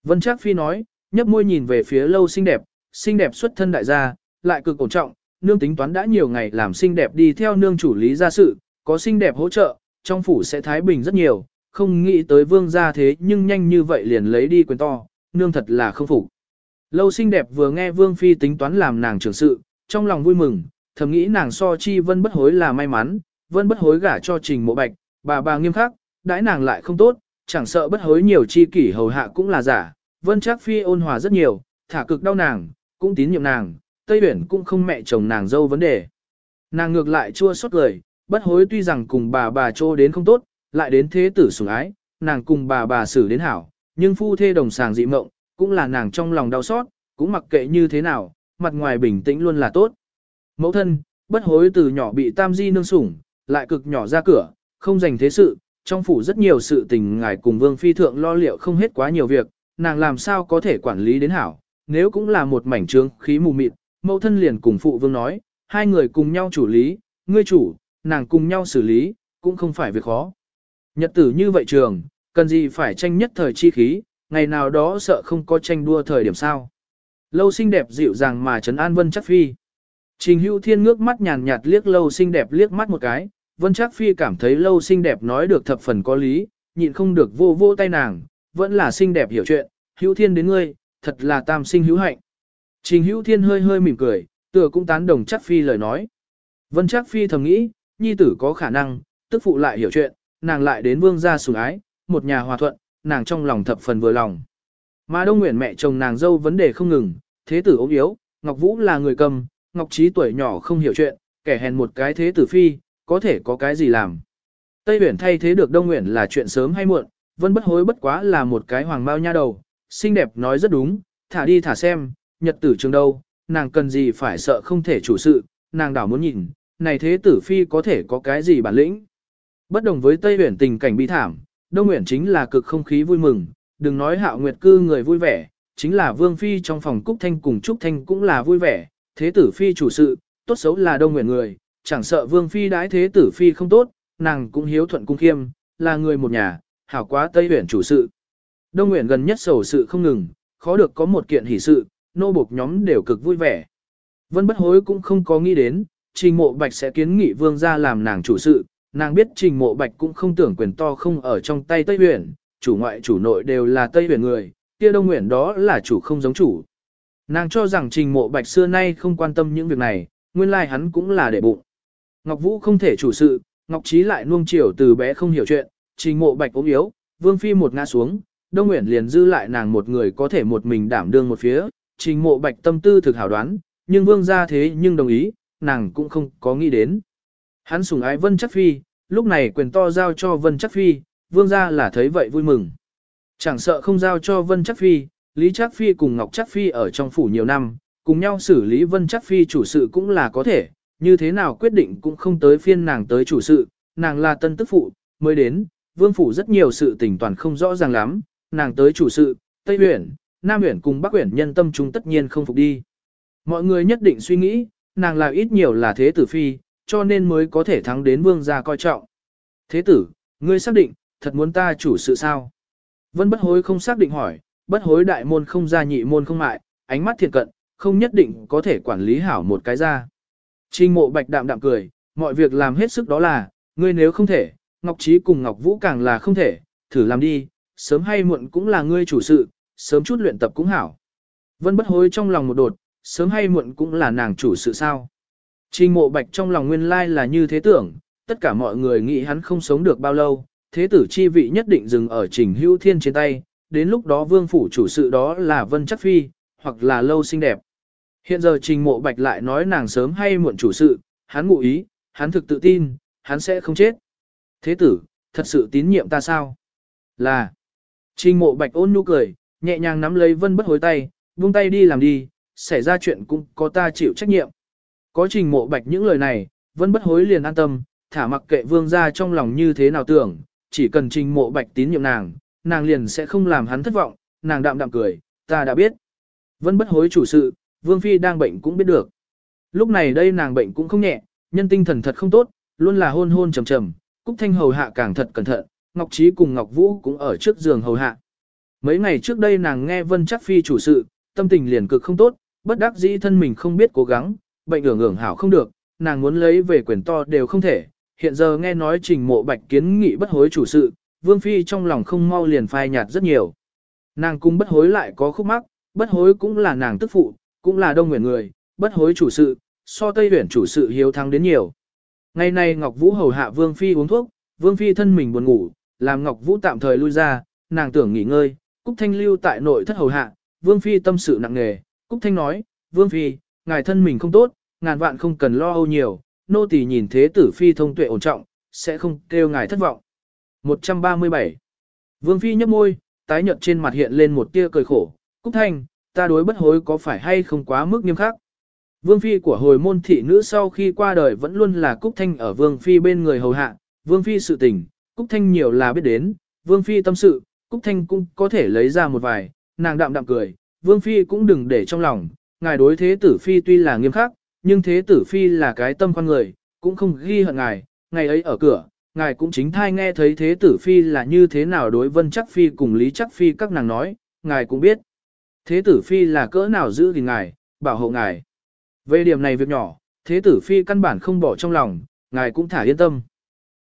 Vân Trác Phi nói, nhấp môi nhìn về phía lâu xinh đẹp, xinh đẹp xuất thân đại gia, lại cực cổ trọng, nương tính toán đã nhiều ngày làm xinh đẹp đi theo nương chủ lý gia sự, có xinh đẹp hỗ trợ, trong phủ sẽ thái bình rất nhiều, không nghĩ tới vương gia thế nhưng nhanh như vậy liền lấy đi quyền to, nương thật là không phục. Lâu xinh đẹp vừa nghe vương phi tính toán làm nàng trưởng sự, trong lòng vui mừng, thầm nghĩ nàng so chi vân bất hối là may mắn, vân bất hối gả cho trình mộ bạch, bà bà nghiêm khắc, đãi nàng lại không tốt, chẳng sợ bất hối nhiều chi kỷ hầu hạ cũng là giả, vân chắc phi ôn hòa rất nhiều, thả cực đau nàng, cũng tín nhiệm nàng, Tây Uyển cũng không mẹ chồng nàng dâu vấn đề. Nàng ngược lại chua xót lời, bất hối tuy rằng cùng bà bà trô đến không tốt, lại đến thế tử sủng ái, nàng cùng bà bà xử đến hảo, nhưng phu thê đồng sàng dị mộng, cũng là nàng trong lòng đau xót, cũng mặc kệ như thế nào, mặt ngoài bình tĩnh luôn là tốt. Mẫu thân, bất hối từ nhỏ bị tam di nương sủng, lại cực nhỏ ra cửa, không dành thế sự, trong phủ rất nhiều sự tình ngài cùng vương phi thượng lo liệu không hết quá nhiều việc, nàng làm sao có thể quản lý đến hảo, nếu cũng là một mảnh trướng khí mù mịt, mẫu thân liền cùng phụ vương nói, hai người cùng nhau chủ lý, ngươi chủ, nàng cùng nhau xử lý, cũng không phải việc khó. Nhật tử như vậy trường, cần gì phải tranh nhất thời chi khí, ngày nào đó sợ không có tranh đua thời điểm sao. Lâu xinh đẹp dịu dàng mà trấn an Vân Chắc Phi. Trình hữu thiên ngước mắt nhàn nhạt liếc lâu xinh đẹp liếc mắt một cái, Vân Trác Phi cảm thấy lâu xinh đẹp nói được thập phần có lý, nhịn không được vô vô tay nàng, vẫn là xinh đẹp hiểu chuyện, hữu thiên đến ngươi, thật là tam sinh hữu hạnh. Trình hữu thiên hơi hơi mỉm cười, tựa cũng tán đồng Trác phi lời nói. Vân Trác phi thầm nghĩ, nhi tử có khả năng, tức phụ lại hiểu chuyện, nàng lại đến vương gia sủng ái, một nhà hòa thuận, nàng trong lòng thập phần vừa lòng. Mà Đông Nguyễn mẹ chồng nàng dâu vấn đề không ngừng, thế tử ốm yếu, Ngọc Vũ là người cầm, Ngọc Trí tuổi nhỏ không hiểu chuyện, kẻ hèn một cái thế tử phi, có thể có cái gì làm. Tây Uyển thay thế được Đông Uyển là chuyện sớm hay muộn, vẫn bất hối bất quá là một cái hoàng bao nha đầu, xinh đẹp nói rất đúng, thả đi thả xem, nhật tử trường đâu, nàng cần gì phải sợ không thể chủ sự, nàng đảo muốn nhìn, này thế tử phi có thể có cái gì bản lĩnh. Bất đồng với Tây Uyển tình cảnh bi thảm, Đông Uyển chính là cực không khí vui mừng, đừng nói hạo nguyệt cư người vui vẻ, chính là Vương Phi trong phòng Cúc Thanh cùng Trúc Thanh cũng là vui vẻ, thế tử Phi chủ sự, tốt xấu là Đông Uyển người, chẳng sợ Vương Phi đãi thế tử Phi không tốt, nàng cũng hiếu thuận cung khiêm, là người một nhà, hảo quá Tây uyển chủ sự. Đông uyển gần nhất sầu sự không ngừng, khó được có một kiện hỷ sự, nô buộc nhóm đều cực vui vẻ. Vân bất hối cũng không có nghĩ đến, trình mộ bạch sẽ kiến nghị vương ra làm nàng chủ sự, nàng biết trình mộ bạch cũng không tưởng quyền to không ở trong tay Tây uyển, chủ ngoại chủ nội đều là Tây uyển người, kia Đông uyển đó là chủ không giống chủ. Nàng cho rằng trình mộ bạch xưa nay không quan tâm những việc này, nguyên lai hắn cũng là để bụng. Ngọc Vũ không thể chủ sự, Ngọc Trí lại nuông chiều từ bé không hiểu chuyện, trình mộ bạch ốm yếu, vương phi một ngã xuống, đông Nguyễn liền dư lại nàng một người có thể một mình đảm đương một phía, trình mộ bạch tâm tư thực hảo đoán, nhưng vương ra thế nhưng đồng ý, nàng cũng không có nghĩ đến. Hắn sủng ái vân chắc phi, lúc này quyền to giao cho vân chắc phi, vương ra là thấy vậy vui mừng. Chẳng sợ không giao cho vân chắc phi, Lý Chắc Phi cùng Ngọc Chắc Phi ở trong phủ nhiều năm, cùng nhau xử lý Vân Chắc Phi chủ sự cũng là có thể, như thế nào quyết định cũng không tới phiên nàng tới chủ sự, nàng là tân tức phụ, mới đến, vương phủ rất nhiều sự tình toàn không rõ ràng lắm, nàng tới chủ sự, Tây uyển, Nam uyển cùng Bắc uyển nhân tâm chúng tất nhiên không phục đi. Mọi người nhất định suy nghĩ, nàng là ít nhiều là thế tử phi, cho nên mới có thể thắng đến vương gia coi trọng. Thế tử, ngươi xác định, thật muốn ta chủ sự sao? Vân bất hối không xác định hỏi, bất hối đại môn không ra nhị môn không mại, ánh mắt thiền cận, không nhất định có thể quản lý hảo một cái ra. Trình mộ bạch đạm đạm cười, mọi việc làm hết sức đó là, ngươi nếu không thể, Ngọc Trí cùng Ngọc Vũ càng là không thể, thử làm đi, sớm hay muộn cũng là ngươi chủ sự, sớm chút luyện tập cũng hảo. Vân bất hối trong lòng một đột, sớm hay muộn cũng là nàng chủ sự sao. Trình mộ bạch trong lòng nguyên lai là như thế tưởng, tất cả mọi người nghĩ hắn không sống được bao lâu, thế tử chi vị nhất định dừng ở trình hữu thiên trên tay, đến lúc đó vương phủ chủ sự đó là Vân Chắc Phi, hoặc là lâu xinh đẹp. Hiện giờ trình mộ bạch lại nói nàng sớm hay muộn chủ sự, hắn ngụ ý, hắn thực tự tin, hắn sẽ không chết. Thế tử, thật sự tín nhiệm ta sao? Là. Trình mộ bạch ôn nhu cười, nhẹ nhàng nắm lấy vân bất hối tay, buông tay đi làm đi, xảy ra chuyện cũng có ta chịu trách nhiệm. Có trình mộ bạch những lời này, vân bất hối liền an tâm, thả mặc kệ vương ra trong lòng như thế nào tưởng, chỉ cần trình mộ bạch tín nhiệm nàng, nàng liền sẽ không làm hắn thất vọng, nàng đạm đạm cười, ta đã biết. Vân bất hối chủ sự, Vương Phi đang bệnh cũng biết được. Lúc này đây nàng bệnh cũng không nhẹ, nhân tinh thần thật không tốt, luôn là hôn hôn trầm trầm, Cúc Thanh hầu hạ càng thật cẩn thận, Ngọc Trí cùng Ngọc Vũ cũng ở trước giường hầu hạ. Mấy ngày trước đây nàng nghe Vân Chắc Phi chủ sự, tâm tình liền cực không tốt, bất đắc dĩ thân mình không biết cố gắng, bệnh ưởng ưởng hảo không được, nàng muốn lấy về quyền to đều không thể. Hiện giờ nghe nói trình mộ bạch kiến nghị bất hối chủ sự, Vương Phi trong lòng không mau liền phai nhạt rất nhiều. Nàng cung bất hối lại có khúc mắc, bất hối cũng là nàng tức phụ, cũng là đông nguyện người, bất hối chủ sự, so Tây Huyền chủ sự hiếu thắng đến nhiều. Ngày nay Ngọc Vũ hầu hạ Vương Phi uống thuốc, Vương Phi thân mình buồn ngủ, làm Ngọc Vũ tạm thời lui ra, nàng tưởng nghỉ ngơi, Cúc Thanh lưu tại nội thất hầu hạ, Vương Phi tâm sự nặng nề, Cúc Thanh nói, Vương Phi, ngài thân mình không tốt, ngàn vạn không cần lo âu nhiều, nô tỳ nhìn thế tử Phi thông tuệ ổn trọng, sẽ không kêu ngài thất vọng. 137. Vương Phi nhấp môi, tái nhợt trên mặt hiện lên một tia cười khổ. Cúc Thanh, ta đối bất hối có phải hay không quá mức nghiêm khắc? Vương Phi của hồi môn thị nữ sau khi qua đời vẫn luôn là Cúc Thanh ở Vương Phi bên người hầu hạ. Vương Phi sự tình, Cúc Thanh nhiều là biết đến. Vương Phi tâm sự, Cúc Thanh cũng có thể lấy ra một vài. Nàng đạm đạm cười. Vương Phi cũng đừng để trong lòng. Ngài đối thế tử Phi tuy là nghiêm khắc, nhưng thế tử Phi là cái tâm con người, cũng không ghi hận ngài. Ngày ấy ở cửa, ngài cũng chính thai nghe thấy thế tử phi là như thế nào đối vân chắc phi cùng lý chắc phi các nàng nói, ngài cũng biết. Thế tử phi là cỡ nào giữ gìn ngài, bảo hộ ngài. Về điểm này việc nhỏ, thế tử phi căn bản không bỏ trong lòng, ngài cũng thả yên tâm.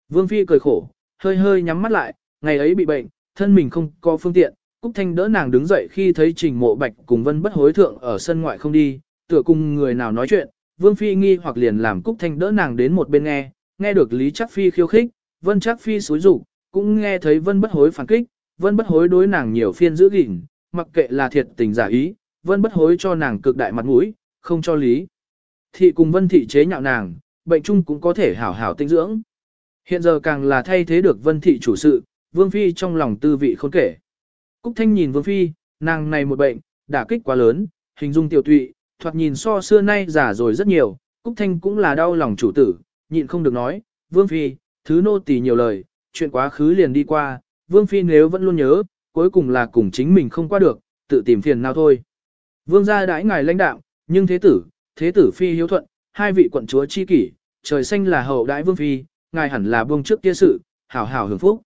Vương phi cười khổ, hơi hơi nhắm mắt lại, ngày ấy bị bệnh, thân mình không có phương tiện, Cúc Thanh đỡ nàng đứng dậy khi thấy Trình Mộ Bạch cùng Vân Bất Hối thượng ở sân ngoại không đi, tựa cùng người nào nói chuyện, Vương Phi nghi hoặc liền làm Cúc Thanh đỡ nàng đến một bên nghe, nghe được Lý Chắc Phi khiêu khích, Vân Trác Phi xúi rủ, cũng nghe thấy Vân Bất Hối phản kích, Vân Bất Hối đối nàng nhiều phiên giữ gìn, mặc kệ là thiệt tình giả ý, Vân Bất Hối cho nàng cực đại mặt mũi, không cho lý. Thị cùng Vân Thị chế nhạo nàng, bệnh chung cũng có thể hảo hảo tinh dưỡng. Hiện giờ càng là thay thế được Vân Thị chủ sự, Vương Phi trong lòng tư vị khôn kể. Cúc Thanh nhìn Vương Phi, nàng này một bệnh, đả kích quá lớn, hình dung tiểu tụy, thoạt nhìn so xưa nay già rồi rất nhiều, Cúc Thanh cũng là đau lòng chủ tử, nhịn không được nói, Vương Phi, thứ nô tỳ nhiều lời, chuyện quá khứ liền đi qua, Vương Phi nếu vẫn luôn nhớ, cuối cùng là cùng chính mình không qua được, tự tìm phiền nào thôi. Vương gia đãi ngài lãnh đạo, nhưng thế tử, thế tử Phi hiếu thuận, hai vị quận chúa chi kỷ, trời xanh là hậu đãi Vương Phi, ngài hẳn là buông trước kia sự, hảo hảo hưởng phúc.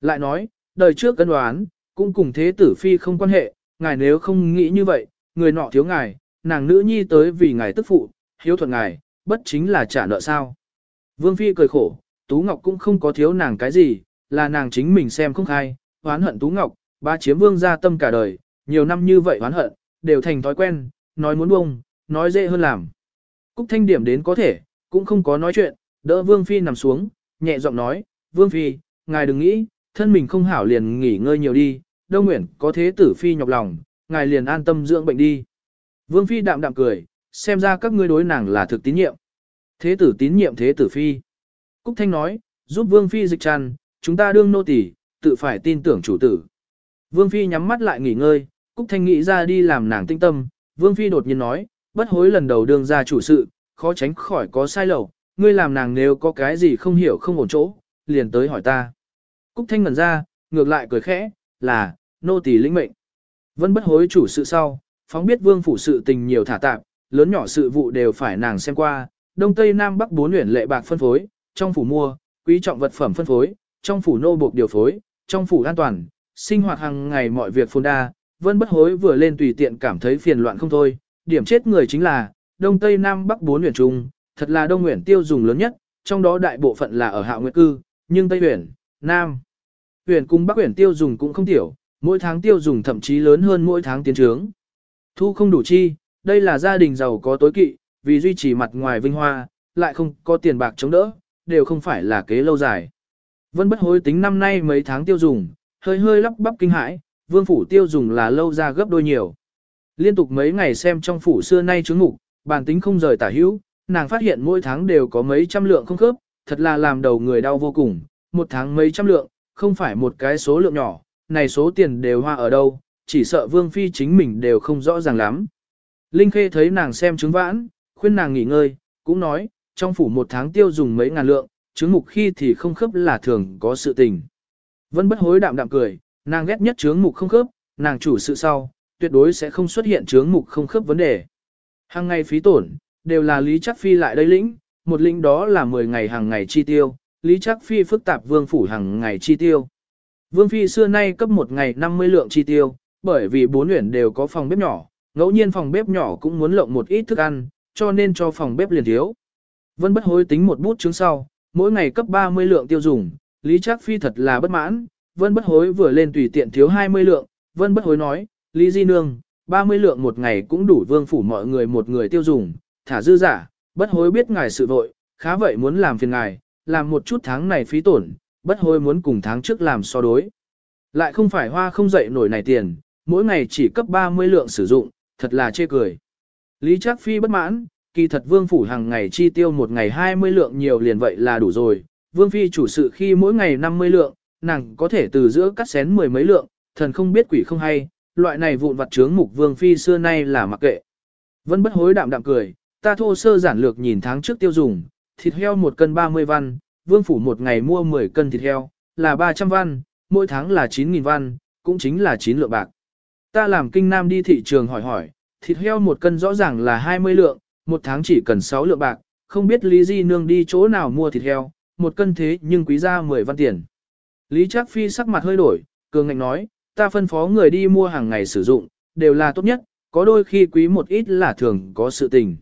Lại nói, đời trước cân đoán, cũng cùng thế tử Phi không quan hệ, ngài nếu không nghĩ như vậy, người nọ thiếu ngài, nàng nữ nhi tới vì ngài tức phụ, hiếu thuận ngài, bất chính là trả nợ sao. Vương Phi cười khổ, Tú Ngọc cũng không có thiếu nàng cái gì, là nàng chính mình xem không khai, hoán hận Tú Ngọc, ba chiếm vương gia tâm cả đời, nhiều năm như vậy oán hận, đều thành thói quen, nói muốn buông, nói dễ hơn làm. Cúc Thanh điểm đến có thể, cũng không có nói chuyện, đỡ Vương Phi nằm xuống, nhẹ giọng nói, Vương Phi, ngài đừng nghĩ, thân mình không hảo liền nghỉ ngơi nhiều đi, Đông Nguyện có thế tử phi nhọc lòng, ngài liền an tâm dưỡng bệnh đi. Vương phi đạm đạm cười, xem ra các ngươi đối nàng là thực tín nhiệm. Thế tử tín nhiệm thế tử phi. Cúc Thanh nói, giúp Vương phi dịch tràn, chúng ta đương nô tỳ, tự phải tin tưởng chủ tử. Vương phi nhắm mắt lại nghỉ ngơi, Cúc Thanh nghĩ ra đi làm nàng tinh tâm, Vương phi đột nhiên nói, bất hối lần đầu đương ra chủ sự, khó tránh khỏi có sai lầu, ngươi làm nàng nếu có cái gì không hiểu không ổn chỗ, liền tới hỏi ta. Cúc Thanh ngẩn ra, ngược lại cười khẽ, là, nô tỳ lĩnh mệnh. Vân bất hối chủ sự sau, phóng biết vương phủ sự tình nhiều thả tạp, lớn nhỏ sự vụ đều phải nàng xem qua, đông tây nam bắc bốn luyện lệ bạc phân phối, trong phủ mua, quý trọng vật phẩm phân phối, trong phủ nô buộc điều phối, trong phủ an toàn, sinh hoạt hàng ngày mọi việc phồn đa, vân bất hối vừa lên tùy tiện cảm thấy phiền loạn không thôi, điểm chết người chính là, đông tây nam bắc bốn huyện trung, thật là đông huyện tiêu dùng lớn nhất, trong đó đại bộ phận là ở hạ nguyệt cư, nhưng tây huyện, nam, huyện cùng bắc huyện tiêu dùng cũng không tiểu, mỗi tháng tiêu dùng thậm chí lớn hơn mỗi tháng tiến trướng. Thu không đủ chi, đây là gia đình giàu có tối kỵ, vì duy trì mặt ngoài vinh hoa, lại không có tiền bạc chống đỡ, đều không phải là kế lâu dài. Vân bất hối tính năm nay mấy tháng tiêu dùng, hơi hơi lắp bắp kinh hãi, vương phủ tiêu dùng là lâu ra gấp đôi nhiều. Liên tục mấy ngày xem trong phủ xưa nay chứng ngục, bản tính không rời tả hữu, nàng phát hiện mỗi tháng đều có mấy trăm lượng không khớp, thật là làm đầu người đau vô cùng, một tháng mấy trăm lượng, không phải một cái số lượng nhỏ, này số tiền đều hoa ở đâu, chỉ sợ vương phi chính mình đều không rõ ràng lắm. Linh Khê thấy nàng xem chứng vãn, khuyên nàng nghỉ ngơi, cũng nói, trong phủ một tháng tiêu dùng mấy ngàn lượng, chứng mục khi thì không khớp là thường có sự tình. Vân bất hối đạm đạm cười, nàng ghét nhất chứng mục không khớp, nàng chủ sự sau, tuyệt đối sẽ không xuất hiện chứng mục không khớp vấn đề. Hàng ngày phí tổn, đều là Lý Chắc Phi lại đây lĩnh, một lĩnh đó là 10 ngày hàng ngày chi tiêu, Lý Chắc Phi phức tạp vương phủ hàng ngày chi tiêu. Vương Phi xưa nay cấp một ngày 50 lượng chi tiêu, bởi vì bốn huyển đều có phòng bếp nhỏ, ngẫu nhiên phòng bếp nhỏ cũng muốn lộng một ít thức ăn, cho nên cho phòng bếp liền thiếu. Vân bất hối tính một bút chứng sau, mỗi ngày cấp 30 lượng tiêu dùng, Lý Trác Phi thật là bất mãn, Vân bất hối vừa lên tùy tiện thiếu 20 lượng, Vân bất hối nói, Lý Di Nương, 30 lượng một ngày cũng đủ vương phủ mọi người một người tiêu dùng, thả dư giả, bất hối biết ngài sự vội, khá vậy muốn làm phiền ngài, làm một chút tháng này phí tổn, bất hối muốn cùng tháng trước làm so đối. Lại không phải hoa không dậy nổi này tiền, mỗi ngày chỉ cấp 30 lượng sử dụng, thật là chê cười. Lý Trác Phi bất mãn, kỳ thật Vương Phủ hàng ngày chi tiêu một ngày 20 lượng nhiều liền vậy là đủ rồi. Vương Phi chủ sự khi mỗi ngày 50 lượng, nàng có thể từ giữa cắt xén mười mấy lượng, thần không biết quỷ không hay, loại này vụn vặt trướng mục Vương Phi xưa nay là mặc kệ. Vân bất hối đạm đạm cười, ta thô sơ giản lược nhìn tháng trước tiêu dùng, thịt heo một cân 30 văn, Vương Phủ một ngày mua 10 cân thịt heo, là 300 văn, mỗi tháng là 9.000 văn, cũng chính là 9 lượng bạc. Ta làm kinh nam đi thị trường hỏi hỏi, thịt heo một cân rõ ràng là 20 lượng, một tháng chỉ cần 6 lượng bạc, không biết Lý Di Nương đi chỗ nào mua thịt heo, một cân thế nhưng quý ra 10 văn tiền. Lý Trác Phi sắc mặt hơi đổi, cường ngạnh nói, ta phân phó người đi mua hàng ngày sử dụng, đều là tốt nhất, có đôi khi quý một ít là thường có sự tình.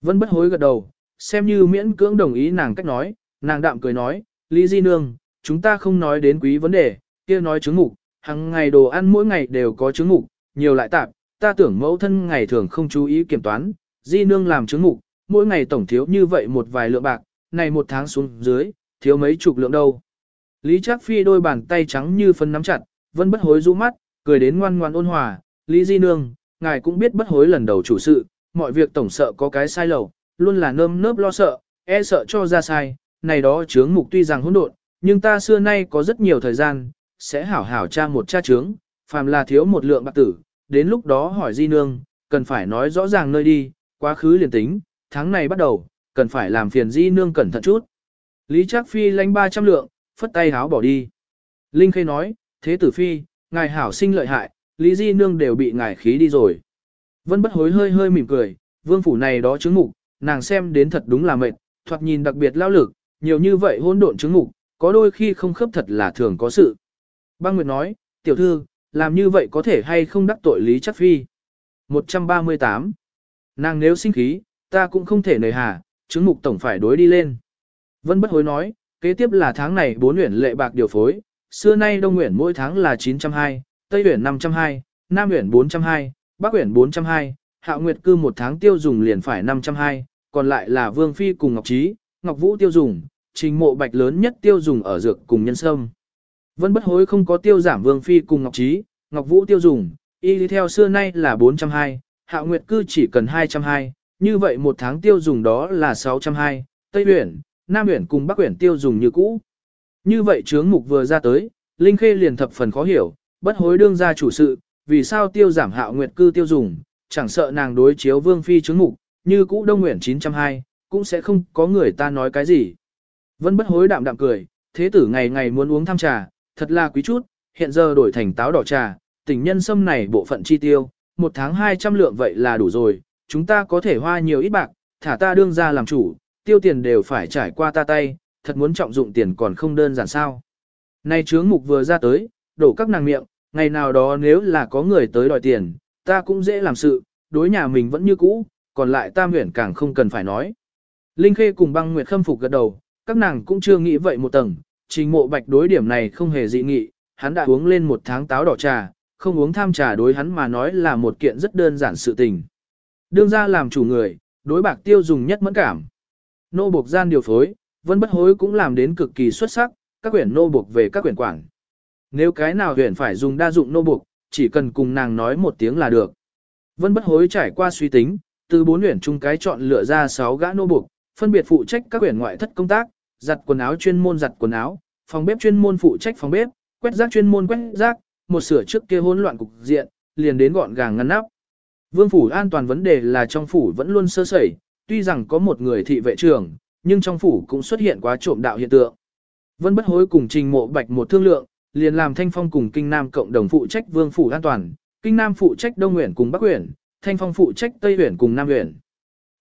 Vân bất hối gật đầu, xem như miễn cưỡng đồng ý nàng cách nói, nàng đạm cười nói, Lý Di Nương, chúng ta không nói đến quý vấn đề, kia nói trứng mục, hàng ngày đồ ăn mỗi ngày đều có trứng mục, nhiều lại tạp, ta tưởng mẫu thân ngày thường không chú ý kiểm toán, di nương làm trứng mục, mỗi ngày tổng thiếu như vậy một vài lượng bạc, này một tháng xuống dưới, thiếu mấy chục lượng đâu. Lý Trác Phi đôi bàn tay trắng như phân nắm chặt, vẫn bất hối rũ mắt, cười đến ngoan ngoan ôn hòa, Lý Di Nương, ngài cũng biết bất hối lần đầu chủ sự, mọi việc tổng sợ có cái sai lầu, luôn là nơm nớp lo sợ, e sợ cho ra sai, này đó chướng mục tuy rằng hỗn độn, nhưng ta xưa nay có rất nhiều thời gian, sẽ hảo hảo tra một tra chướng, phàm là thiếu một lượng bạc tử, đến lúc đó hỏi Di Nương, cần phải nói rõ ràng nơi đi, quá khứ liền tính, tháng này bắt đầu, cần phải làm phiền Di Nương cẩn thận chút. Lý Trác Phi lãnh 300 lượng, phất tay háo bỏ đi. Linh Khê nói, thế tử Phi, ngài hảo sinh lợi hại, Lý Di Nương đều bị ngài khí đi rồi. Vân bất hối hơi hơi mỉm cười, vương phủ này đó chứng ngục, nàng xem đến thật đúng là mệt, thoạt nhìn đặc biệt lao lực, nhiều như vậy hỗn độn chứng ngục, có đôi khi không khớp thật là thường có sự. Băng Nguyệt nói, tiểu thư, làm như vậy có thể hay không đắc tội Lý Chắc Phi. 138. Nàng nếu sinh khí, ta cũng không thể nời hà, chứng mục tổng phải đối đi lên. Vân bất hối nói, kế tiếp là tháng này bốn huyện lệ bạc điều phối, xưa nay Đông Nguyện mỗi tháng là 920, Tây Huyện 520, Nam Huyện 420, Bắc Huyện 420, Hạ Nguyệt cư một tháng tiêu dùng liền phải 520, còn lại là Vương Phi cùng Ngọc Trí, Ngọc Vũ tiêu dùng, trình mộ bạch lớn nhất tiêu dùng ở dược cùng nhân sâm. Vân bất hối không có tiêu giảm Vương Phi cùng Ngọc Trí, Ngọc Vũ tiêu dùng, y lý theo xưa nay là 420, hạ Nguyệt cư chỉ cần 220, như vậy một tháng tiêu dùng đó là 620, Tây Uyển, Nam Uyển cùng Bắc Uyển tiêu dùng như cũ. Như vậy chướng mục vừa ra tới, Linh Khê liền thập phần khó hiểu, bất hối đương ra chủ sự, vì sao tiêu giảm Hạo Nguyệt cư tiêu dùng, chẳng sợ nàng đối chiếu Vương Phi chướng mục, như cũ Đông Uyển 920, cũng sẽ không có người ta nói cái gì. Vân bất hối đạm đạm cười, thế tử ngày ngày muốn uống tham trà, thật là quý chút, hiện giờ đổi thành táo đỏ trà, tình nhân sâm này bộ phận chi tiêu, một tháng 200 lượng vậy là đủ rồi, chúng ta có thể hoa nhiều ít bạc, thả ta đương ra làm chủ, tiêu tiền đều phải trải qua ta tay, thật muốn trọng dụng tiền còn không đơn giản sao. Nay trướng mục vừa ra tới, đổ các nàng miệng, ngày nào đó nếu là có người tới đòi tiền, ta cũng dễ làm sự, đối nhà mình vẫn như cũ, còn lại tam nguyện càng không cần phải nói. Linh Khê cùng băng nguyệt khâm phục gật đầu, các nàng cũng chưa nghĩ vậy một tầng, trình mộ bạch đối điểm này không hề dị nghị, hắn đã uống lên một tháng táo đỏ trà, không uống tham trà đối hắn mà nói là một kiện rất đơn giản sự tình. Đương ra làm chủ người, đối bạc tiêu dùng nhất mẫn cảm. Nô buộc gian điều phối, vân bất hối cũng làm đến cực kỳ xuất sắc, các quyển nô buộc về các quyển quản. Nếu cái nào huyện phải dùng đa dụng nô buộc, chỉ cần cùng nàng nói một tiếng là được. Vân bất hối trải qua suy tính, từ bốn huyện chung cái chọn lựa ra 6 gã nô buộc, phân biệt phụ trách các quyển ngoại thất công tác, giặt quần áo chuyên môn giặt quần áo, phòng bếp chuyên môn phụ trách phòng bếp, quét rác chuyên môn quét rác, một sửa trước kia hỗn loạn cục diện, liền đến gọn gàng ngăn nắp. Vương phủ an toàn vấn đề là trong phủ vẫn luôn sơ sẩy, tuy rằng có một người thị vệ trưởng, nhưng trong phủ cũng xuất hiện quá trộm đạo hiện tượng. Vân bất hối cùng trình mộ bạch một thương lượng, liền làm thanh phong cùng kinh nam cộng đồng phụ trách vương phủ an toàn, kinh nam phụ trách đông nguyện cùng bắc nguyện, thanh phong phụ trách tây nguyện cùng nam nguyện.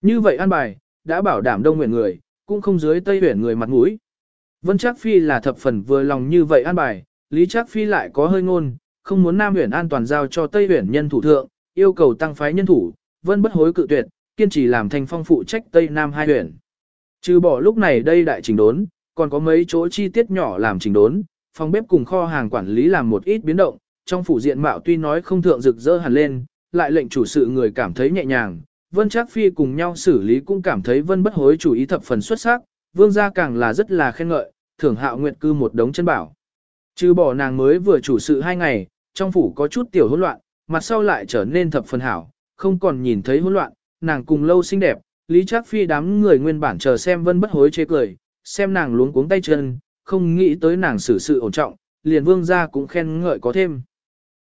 Như vậy an bài, đã bảo đảm đông nguyện người, cũng không dưới tây nguyện người mặt mũi. Vân Trác Phi là thập phần vừa lòng như vậy an bài, Lý Trác Phi lại có hơi ngôn, không muốn Nam Uyển an toàn giao cho Tây Uyển nhân thủ thượng, yêu cầu tăng phái nhân thủ, Vân bất hối cự tuyệt, kiên trì làm thành phong phụ trách Tây Nam hai huyện. Trừ bỏ lúc này đây đại trình đốn, còn có mấy chỗ chi tiết nhỏ làm trình đốn, phòng bếp cùng kho hàng quản lý làm một ít biến động, trong phủ diện mạo tuy nói không thượng rực rỡ hẳn lên, lại lệnh chủ sự người cảm thấy nhẹ nhàng. Vân Trác Phi cùng nhau xử lý cũng cảm thấy Vân bất hối chủ ý thập phần xuất sắc, vương gia càng là rất là khen ngợi, thưởng hạo nguyệt cư một đống chân bảo. Trừ bỏ nàng mới vừa chủ sự hai ngày, trong phủ có chút tiểu hỗn loạn, mặt sau lại trở nên thập phần hảo, không còn nhìn thấy hỗn loạn, nàng cùng lâu xinh đẹp, Lý Trác Phi đám người nguyên bản chờ xem vân bất hối chế cười, xem nàng luống cuống tay chân, không nghĩ tới nàng xử sự ổn trọng, liền vương gia cũng khen ngợi có thêm.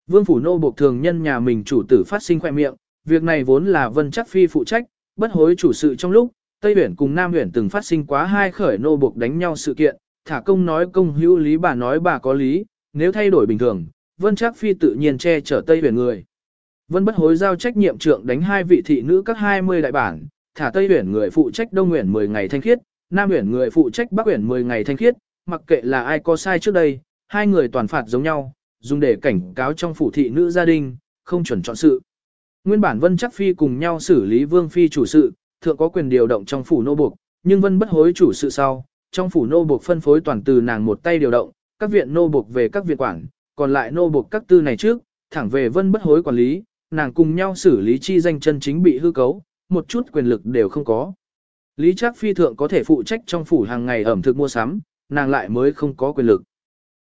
Vương phủ nô buộc thường nhân nhà mình chủ tử phát sinh khoe miệng, việc này vốn là vân Trác Phi phụ trách, bất hối chủ sự trong lúc, Tây uyển cùng Nam uyển từng phát sinh quá hai khởi nô buộc đánh nhau sự kiện, thả công nói công hữu lý bà nói bà có lý, nếu thay đổi bình thường, Vân Trác Phi tự nhiên che chở Tây Uyển người. Vân bất hối giao trách nhiệm trưởng đánh hai vị thị nữ các 20 đại bản, thả Tây Uyển người phụ trách Đông Uyển 10 ngày thanh khiết, Nam Uyển người phụ trách Bắc Uyển 10 ngày thanh khiết, mặc kệ là ai có sai trước đây, hai người toàn phạt giống nhau, dùng để cảnh cáo trong phủ thị nữ gia đình, không chuẩn chọn sự. Nguyên bản Vân Trác Phi cùng nhau xử lý Vương Phi chủ sự, thượng có quyền điều động trong phủ nô buộc, nhưng Vân bất hối chủ sự sau, trong phủ nô buộc phân phối toàn từ nàng một tay điều động, các viện nô buộc về các viện quản, còn lại nô buộc các tư này trước, thẳng về vân bất hối quản lý, nàng cùng nhau xử lý chi danh chân chính bị hư cấu, một chút quyền lực đều không có. Lý Trác Phi thượng có thể phụ trách trong phủ hàng ngày ẩm thực mua sắm, nàng lại mới không có quyền lực.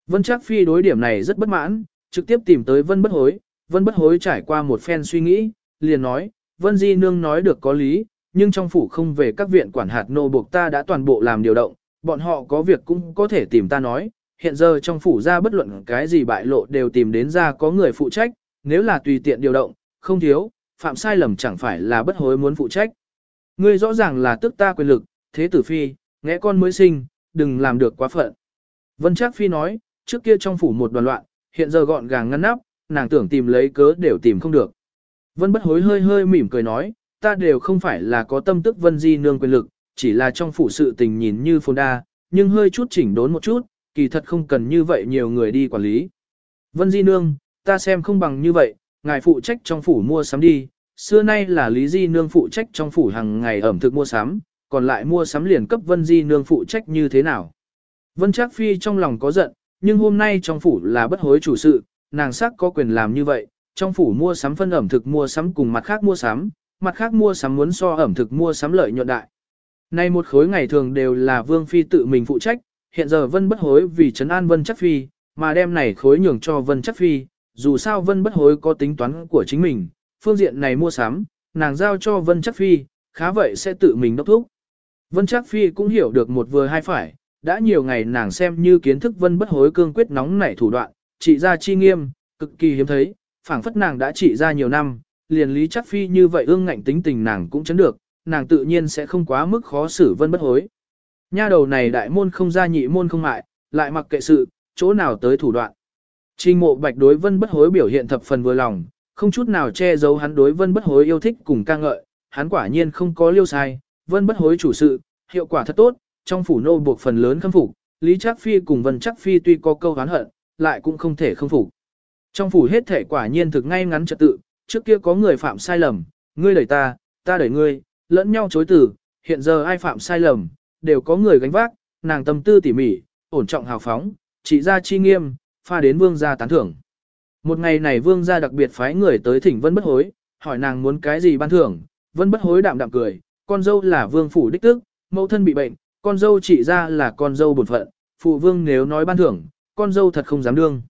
Vân Trác Phi đối điểm này rất bất mãn, trực tiếp tìm tới Vân Bất Hối, Vân Bất Hối trải qua một phen suy nghĩ, liền nói, Vân Di Nương nói được có lý, nhưng trong phủ không về các viện quản hạt nô buộc ta đã toàn bộ làm điều động, bọn họ có việc cũng có thể tìm ta nói, hiện giờ trong phủ ra bất luận cái gì bại lộ đều tìm đến ra có người phụ trách, nếu là tùy tiện điều động, không thiếu, phạm sai lầm chẳng phải là bất hối muốn phụ trách. Ngươi rõ ràng là tức ta quyền lực, thế tử phi, nghe con mới sinh, đừng làm được quá phận. Vân Trác Phi nói, trước kia trong phủ một đoàn loạn, hiện giờ gọn gàng ngăn nắp, nàng tưởng tìm lấy cớ đều tìm không được. Vân bất hối hơi hơi mỉm cười nói, ta đều không phải là có tâm tức Vân Di nương quyền lực, chỉ là trong phủ sự tình nhìn như phồn đa, nhưng hơi chút chỉnh đốn một chút, kỳ thật không cần như vậy nhiều người đi quản lý. Vân Di Nương, ta xem không bằng như vậy, ngài phụ trách trong phủ mua sắm đi, xưa nay là Lý Di Nương phụ trách trong phủ hàng ngày ẩm thực mua sắm, còn lại mua sắm liền cấp Vân Di Nương phụ trách như thế nào. Vân Trác Phi trong lòng có giận, nhưng hôm nay trong phủ là bất hối chủ sự, nàng sắc có quyền làm như vậy, trong phủ mua sắm phân ẩm thực mua sắm cùng mặt khác mua sắm, mặt khác mua sắm muốn so ẩm thực mua sắm lợi nhuận đại. Nay một khối ngày thường đều là Vương Phi tự mình phụ trách, hiện giờ Vân bất hối vì trấn an Vân chắc Phi, mà đem này khối nhường cho Vân Chắc Phi, dù sao Vân bất hối có tính toán của chính mình, phương diện này mua sắm, nàng giao cho Vân Chắc Phi, khá vậy sẽ tự mình đốc thúc. Vân Chắc Phi cũng hiểu được một vừa hai phải, đã nhiều ngày nàng xem như kiến thức Vân bất hối cương quyết nóng nảy thủ đoạn, trị ra chi nghiêm, cực kỳ hiếm thấy, phảng phất nàng đã trị ra nhiều năm, liền Lý Chắc Phi như vậy ương ngạnh tính tình nàng cũng chấn được, nàng tự nhiên sẽ không quá mức khó xử Vân bất hối. Nha đầu này đại môn không ra nhị môn không mại, lại mặc kệ sự, chỗ nào tới thủ đoạn. Trình mộ bạch đối vân bất hối biểu hiện thập phần vừa lòng, không chút nào che giấu hắn đối vân bất hối yêu thích cùng ca ngợi, hắn quả nhiên không có liêu sai, vân bất hối chủ sự, hiệu quả thật tốt, trong phủ nô buộc phần lớn khâm phục, Lý Trác Phi cùng Vân Trác Phi tuy có câu hán hận, lại cũng không thể không phục. Trong phủ hết thể quả nhiên thực ngay ngắn trật tự, trước kia có người phạm sai lầm, ngươi đẩy ta, ta đẩy ngươi, lẫn nhau chối từ, hiện giờ ai phạm sai lầm, đều có người gánh vác, nàng tâm tư tỉ mỉ, ổn trọng hào phóng, trị gia chi nghiêm, pha đến vương gia tán thưởng. Một ngày này vương gia đặc biệt phái người tới thỉnh Vân Bất Hối, hỏi nàng muốn cái gì ban thưởng, Vân Bất Hối đạm đạm cười, con dâu là vương phủ đích tức, mẫu thân bị bệnh, con dâu trị gia là con dâu bổn phận, phụ vương nếu nói ban thưởng, con dâu thật không dám đương.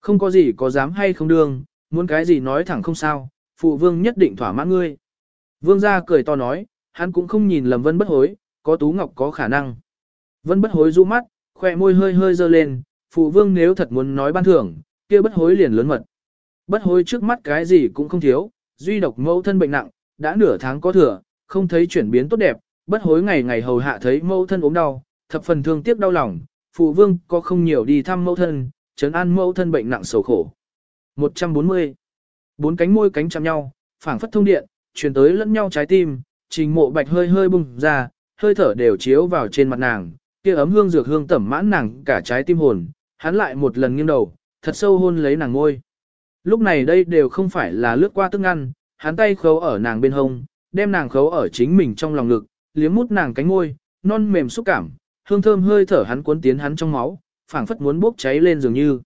Không có gì có dám hay không đương, muốn cái gì nói thẳng không sao, phụ vương nhất định thỏa mãn ngươi. Vương gia cười to nói, hắn cũng không nhìn lầm Vân Bất Hối, có Tú Ngọc có khả năng. Vân Bất Hối du mắt, khoe môi hơi hơi dơ lên, phụ vương nếu thật muốn nói ban thưởng, kia bất hối liền lớn mật. Bất hối trước mắt cái gì cũng không thiếu, duy độc mẫu thân bệnh nặng, đã nửa tháng có thừa, không thấy chuyển biến tốt đẹp, bất hối ngày ngày hầu hạ thấy mẫu thân ốm đau, thập phần thương tiếc đau lòng, phụ vương có không nhiều đi thăm mẫu thân, trấn an mẫu thân bệnh nặng sầu khổ. 140. Bốn cánh môi cánh chạm nhau, phảng phất thông điện, truyền tới lẫn nhau trái tim, trình mộ bạch hơi hơi bùng ra, hơi thở đều chiếu vào trên mặt nàng, kia ấm hương dược hương tẩm mãn nàng cả trái tim hồn, hắn lại một lần nghiêng đầu, thật sâu hôn lấy nàng ngôi. Lúc này đây đều không phải là lướt qua tức ngăn, hắn tay khấu ở nàng bên hông, đem nàng khấu ở chính mình trong lòng ngực, liếm mút nàng cánh môi, non mềm xúc cảm, hương thơm hơi thở hắn cuốn tiến hắn trong máu, phảng phất muốn bốc cháy lên dường như.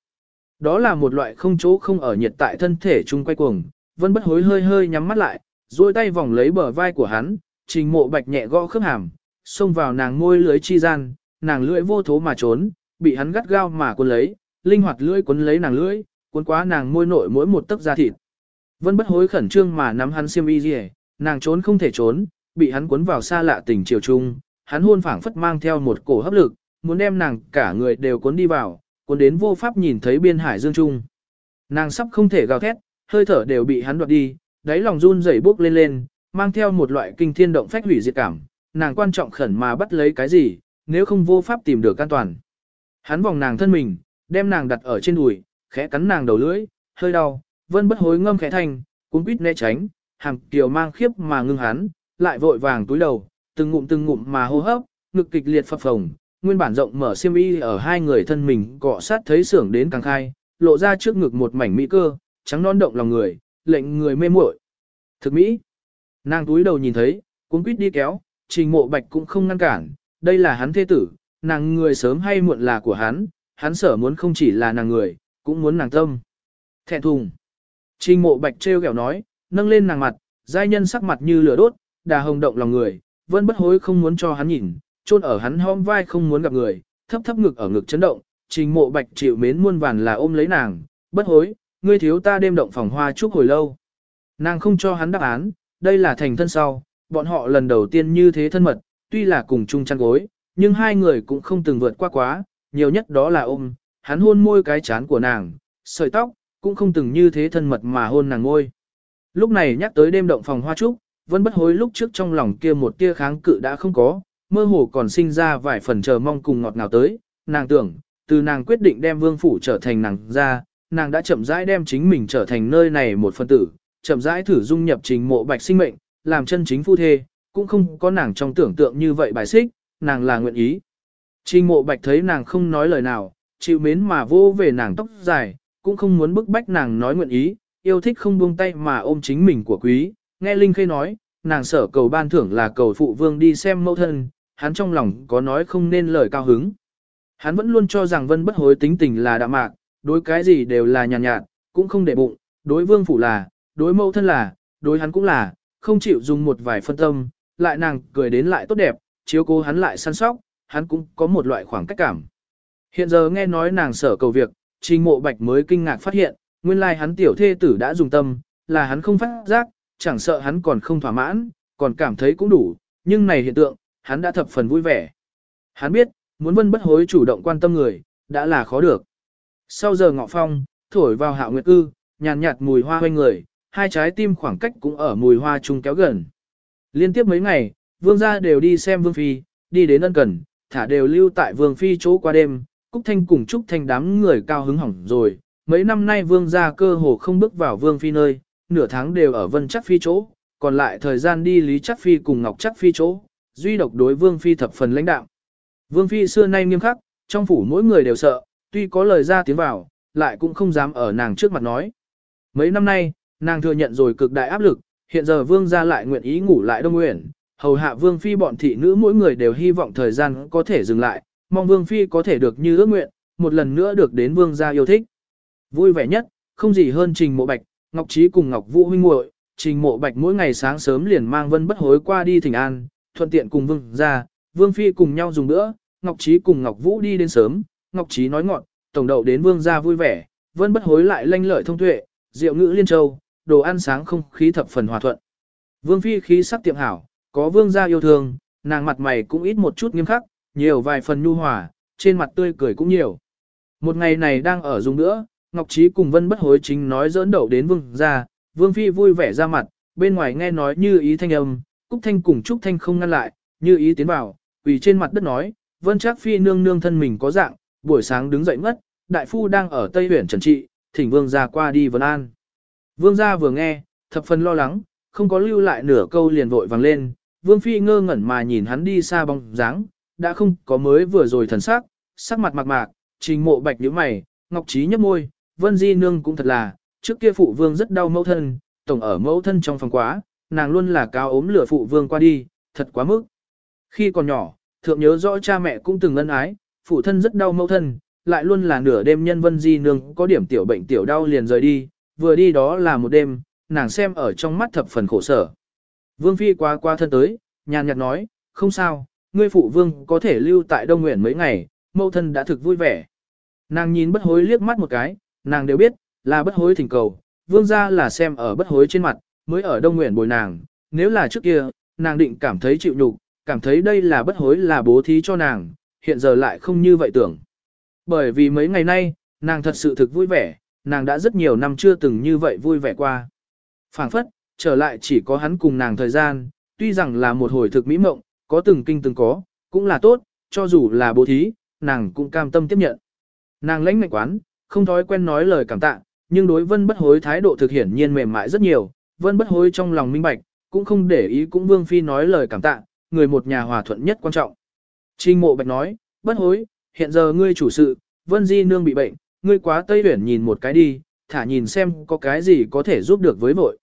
Đó là một loại không chỗ không ở nhiệt tại thân thể chung quay cuồng, vân bất hối hơi hơi nhắm mắt lại, duỗi tay vòng lấy bờ vai của hắn, trình mộ bạch nhẹ gõ khớp hàm, xông vào nàng môi lưới chi gian, nàng lưỡi vô thố mà trốn, bị hắn gắt gao mà cuốn lấy, linh hoạt lưỡi cuốn lấy nàng lưỡi, cuốn quá nàng môi nội mỗi một tấc da thịt. Vân bất hối khẩn trương mà nắm hắn xiêm y rìa, nàng trốn không thể trốn, bị hắn cuốn vào xa lạ tình chiều chung, hắn hôn phảng phất mang theo một cổ hấp lực, muốn đem nàng cả người đều cuốn đi vào, cuốn đến vô pháp nhìn thấy biên hải dương trung. Nàng sắp không thể gào thét, hơi thở đều bị hắn đoạt đi, đáy lòng run rẩy bốc lên lên, mang theo một loại kinh thiên động phách hủy diệt cảm, nàng quan trọng khẩn mà bắt lấy cái gì, nếu không vô pháp tìm được an toàn. Hắn vòng nàng thân mình, đem nàng đặt ở trên đùi, khẽ cắn nàng đầu lưỡi, hơi đau, vân bất hối ngâm khẽ thanh, cuốn quýt né tránh, hàm kiều mang khiếp mà ngưng hắn, lại vội vàng túi đầu, từng ngụm từng ngụm mà hô hấp, ngực kịch liệt phập phồng, nguyên bản rộng mở xiêm y ở hai người thân mình cọ sát thấy sưởng đến càng khai, lộ ra trước ngực một mảnh mỹ cơ, trắng non động lòng người, lệnh người mê muội. Thực mỹ. Nàng túi đầu nhìn thấy, cuốn quýt đi kéo, trình mộ bạch cũng không ngăn cản, đây là hắn thế tử, nàng người sớm hay muộn là của hắn, hắn sở muốn không chỉ là nàng người, cũng muốn nàng tâm. Thẹn thùng. Trình mộ bạch treo kẹo nói, nâng lên nàng mặt, giai nhân sắc mặt như lửa đốt, đà hồng động lòng người, vẫn bất hối không muốn cho hắn nhìn, chôn ở hắn hõm vai không muốn gặp người, thấp thấp ngực ở ngực chấn động, trình mộ bạch chịu mến muôn vàn là ôm lấy nàng, bất hối, ngươi thiếu ta đêm động phòng hoa chúc hồi lâu. Nàng không cho hắn đáp án, đây là thành thân sau, bọn họ lần đầu tiên như thế thân mật, tuy là cùng chung chăn gối, nhưng hai người cũng không từng vượt qua quá, nhiều nhất đó là ôm, hắn hôn môi cái chán của nàng, sợi tóc, cũng không từng như thế thân mật mà hôn nàng ngôi. Lúc này nhắc tới đêm động phòng hoa trúc, vẫn bất hối lúc trước trong lòng kia một tia kháng cự đã không có, mơ hồ còn sinh ra vài phần chờ mong cùng ngọt ngào tới, nàng tưởng, từ nàng quyết định đem vương phủ trở thành nàng ra, nàng đã chậm rãi đem chính mình trở thành nơi này một phân tử, chậm rãi thử dung nhập trình mộ bạch sinh mệnh, làm chân chính phu thê, cũng không có nàng trong tưởng tượng như vậy bài xích, nàng là nguyện ý. Trình mộ bạch thấy nàng không nói lời nào, chịu mến mà vô về nàng tóc dài, cũng không muốn bức bách nàng nói nguyện ý, yêu thích không buông tay mà ôm chính mình của quý. Nghe Linh Khê nói, nàng sở cầu ban thưởng là cầu phụ vương đi xem mẫu thân, hắn trong lòng có nói không nên lời cao hứng. Hắn vẫn luôn cho rằng vân bất hối tính tình là đạm mạc, đối cái gì đều là nhàn nhạt, nhạt, cũng không để bụng, đối vương phủ là, đối mẫu thân là, đối hắn cũng là, không chịu dùng một vài phân tâm, lại nàng cười đến lại tốt đẹp, chiếu cố hắn lại săn sóc, hắn cũng có một loại khoảng cách cảm. Hiện giờ nghe nói nàng sở cầu việc, trình mộ bạch mới kinh ngạc phát hiện, nguyên lai hắn tiểu thê tử đã dùng tâm, là hắn không phát giác, chẳng sợ hắn còn không thỏa mãn, còn cảm thấy cũng đủ, nhưng này hiện tượng, hắn đã thập phần vui vẻ. Hắn biết, muốn vân bất hối chủ động quan tâm người, đã là khó được. Sau giờ ngọ phong, thổi vào hạ nguyệt ư, nhàn nhạt mùi hoa hoanh người, hai trái tim khoảng cách cũng ở mùi hoa chung kéo gần. Liên tiếp mấy ngày, vương gia đều đi xem vương phi, đi đến ân cần, thả đều lưu tại vương phi chỗ qua đêm, Cúc Thanh cùng Trúc Thanh đám người cao hứng hỏng rồi. Mấy năm nay vương gia cơ hồ không bước vào vương phi nơi, nửa tháng đều ở vân chắc phi chỗ, còn lại thời gian đi lý chắc phi cùng ngọc chắc phi chỗ, duy độc đối vương phi thập phần lãnh đạo. Vương phi xưa nay nghiêm khắc, trong phủ mỗi người đều sợ, tuy có lời ra tiếng vào, lại cũng không dám ở nàng trước mặt nói. Mấy năm nay, nàng thừa nhận rồi cực đại áp lực, hiện giờ vương gia lại nguyện ý ngủ lại đông nguyện, hầu hạ vương phi bọn thị nữ mỗi người đều hy vọng thời gian có thể dừng lại, mong vương phi có thể được như ước nguyện, một lần nữa được đến vương gia yêu thích. Vui vẻ nhất, không gì hơn trình mộ bạch, ngọc trí cùng ngọc vũ huynh muội. Trình mộ bạch mỗi ngày sáng sớm liền mang vân bất hối qua đi thỉnh an, thuận tiện cùng vương gia, vương phi cùng nhau dùng nữa, ngọc trí cùng ngọc vũ đi đến sớm, ngọc trí nói ngọn, tổng đậu đến vương gia vui vẻ, vân bất hối lại lanh lợi thông tuệ, rượu ngữ liên châu, đồ ăn sáng không khí thập phần hòa thuận. Vương phi khí sắc tiệm hảo, có vương gia yêu thương, nàng mặt mày cũng ít một chút nghiêm khắc, nhiều vài phần nhu hòa, trên mặt tươi cười cũng nhiều. Một ngày này đang ở dùng nữa, Ngọc Trí cùng Vân bất hối chính nói dỡn đậu đến vương gia, vương phi vui vẻ ra mặt, bên ngoài nghe nói như ý thanh âm, Cúc Thanh cùng Trúc Thanh không ngăn lại, như ý tiến vào, vì trên mặt đất nói, Vân Trác phi nương nương thân mình có dạng, buổi sáng đứng dậy ngất, đại phu đang ở Tây huyện trần trị, thỉnh vương gia qua đi vấn an. Vương gia vừa nghe, thập phần lo lắng, không có lưu lại nửa câu liền vội vàng lên, vương phi ngơ ngẩn mà nhìn hắn đi xa bóng dáng, đã không có mới vừa rồi thần sắc, sắc mặt mạc mạc, trình mộ bạch nhíu mày, ngọc trí nhấp môi, vân di nương cũng thật là, trước kia phụ vương rất đau mẫu thân, tổng ở mẫu thân trong phòng quá, nàng luôn là cao ốm lửa phụ vương qua đi, thật quá mức. Khi còn nhỏ, thượng nhớ rõ cha mẹ cũng từng ân ái, phụ thân rất đau mẫu thân, lại luôn là nửa đêm nhân vân di nương có điểm tiểu bệnh tiểu đau liền rời đi, vừa đi đó là một đêm, nàng xem ở trong mắt thập phần khổ sở. Vương Phi quá qua thân tới, nhàn nhạt nói, không sao, ngươi phụ vương có thể lưu tại Đông Nguyện mấy ngày, mẫu thân đã thực vui vẻ. Nàng nhìn bất hối liếc mắt một cái, nàng đều biết, là bất hối thỉnh cầu, vương ra là xem ở bất hối trên mặt, mới ở Đông Nguyện bồi nàng, nếu là trước kia, nàng định cảm thấy chịu nhục, cảm thấy đây là bất hối là bố thí cho nàng, hiện giờ lại không như vậy tưởng. Bởi vì mấy ngày nay, nàng thật sự thực vui vẻ, nàng đã rất nhiều năm chưa từng như vậy vui vẻ qua. phảng phất, trở lại chỉ có hắn cùng nàng thời gian, tuy rằng là một hồi thực mỹ mộng, có từng kinh từng có, cũng là tốt, cho dù là bố thí, nàng cũng cam tâm tiếp nhận. Nàng lãnh mệnh quán, không thói quen nói lời cảm tạ, nhưng đối vân bất hối thái độ thực hiển nhiên mềm mại rất nhiều, vân bất hối trong lòng minh bạch, cũng không để ý cũng vương phi nói lời cảm tạ, người một nhà hòa thuận nhất quan trọng. Trình mộ bạch nói, bất hối, hiện giờ ngươi chủ sự, vân di nương bị bệnh, ngươi quá tây tuyển nhìn một cái đi, thả nhìn xem có cái gì có thể giúp được với vội.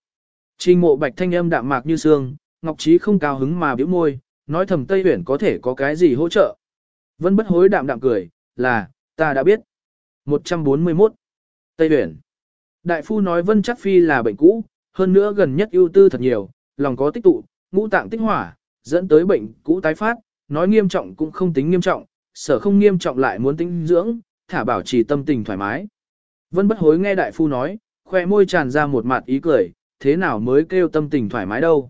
Trình mộ bạch thanh âm đạm mạc như xương, Ngọc Trí không cao hứng mà biểu môi, nói thầm Tây Huyển có thể có cái gì hỗ trợ. Vân bất hối đạm đạm cười, là, ta đã biết. 141. Tây Huyển. Đại phu nói Vân chắc phi là bệnh cũ, hơn nữa gần nhất ưu tư thật nhiều, lòng có tích tụ, ngũ tạng tích hỏa, dẫn tới bệnh cũ tái phát, nói nghiêm trọng cũng không tính nghiêm trọng, sở không nghiêm trọng lại muốn tính dưỡng, thả bảo trì tâm tình thoải mái. Vân bất hối nghe đại phu nói, khoe môi tràn ra một mặt ý cười, thế nào mới kêu tâm tình thoải mái đâu.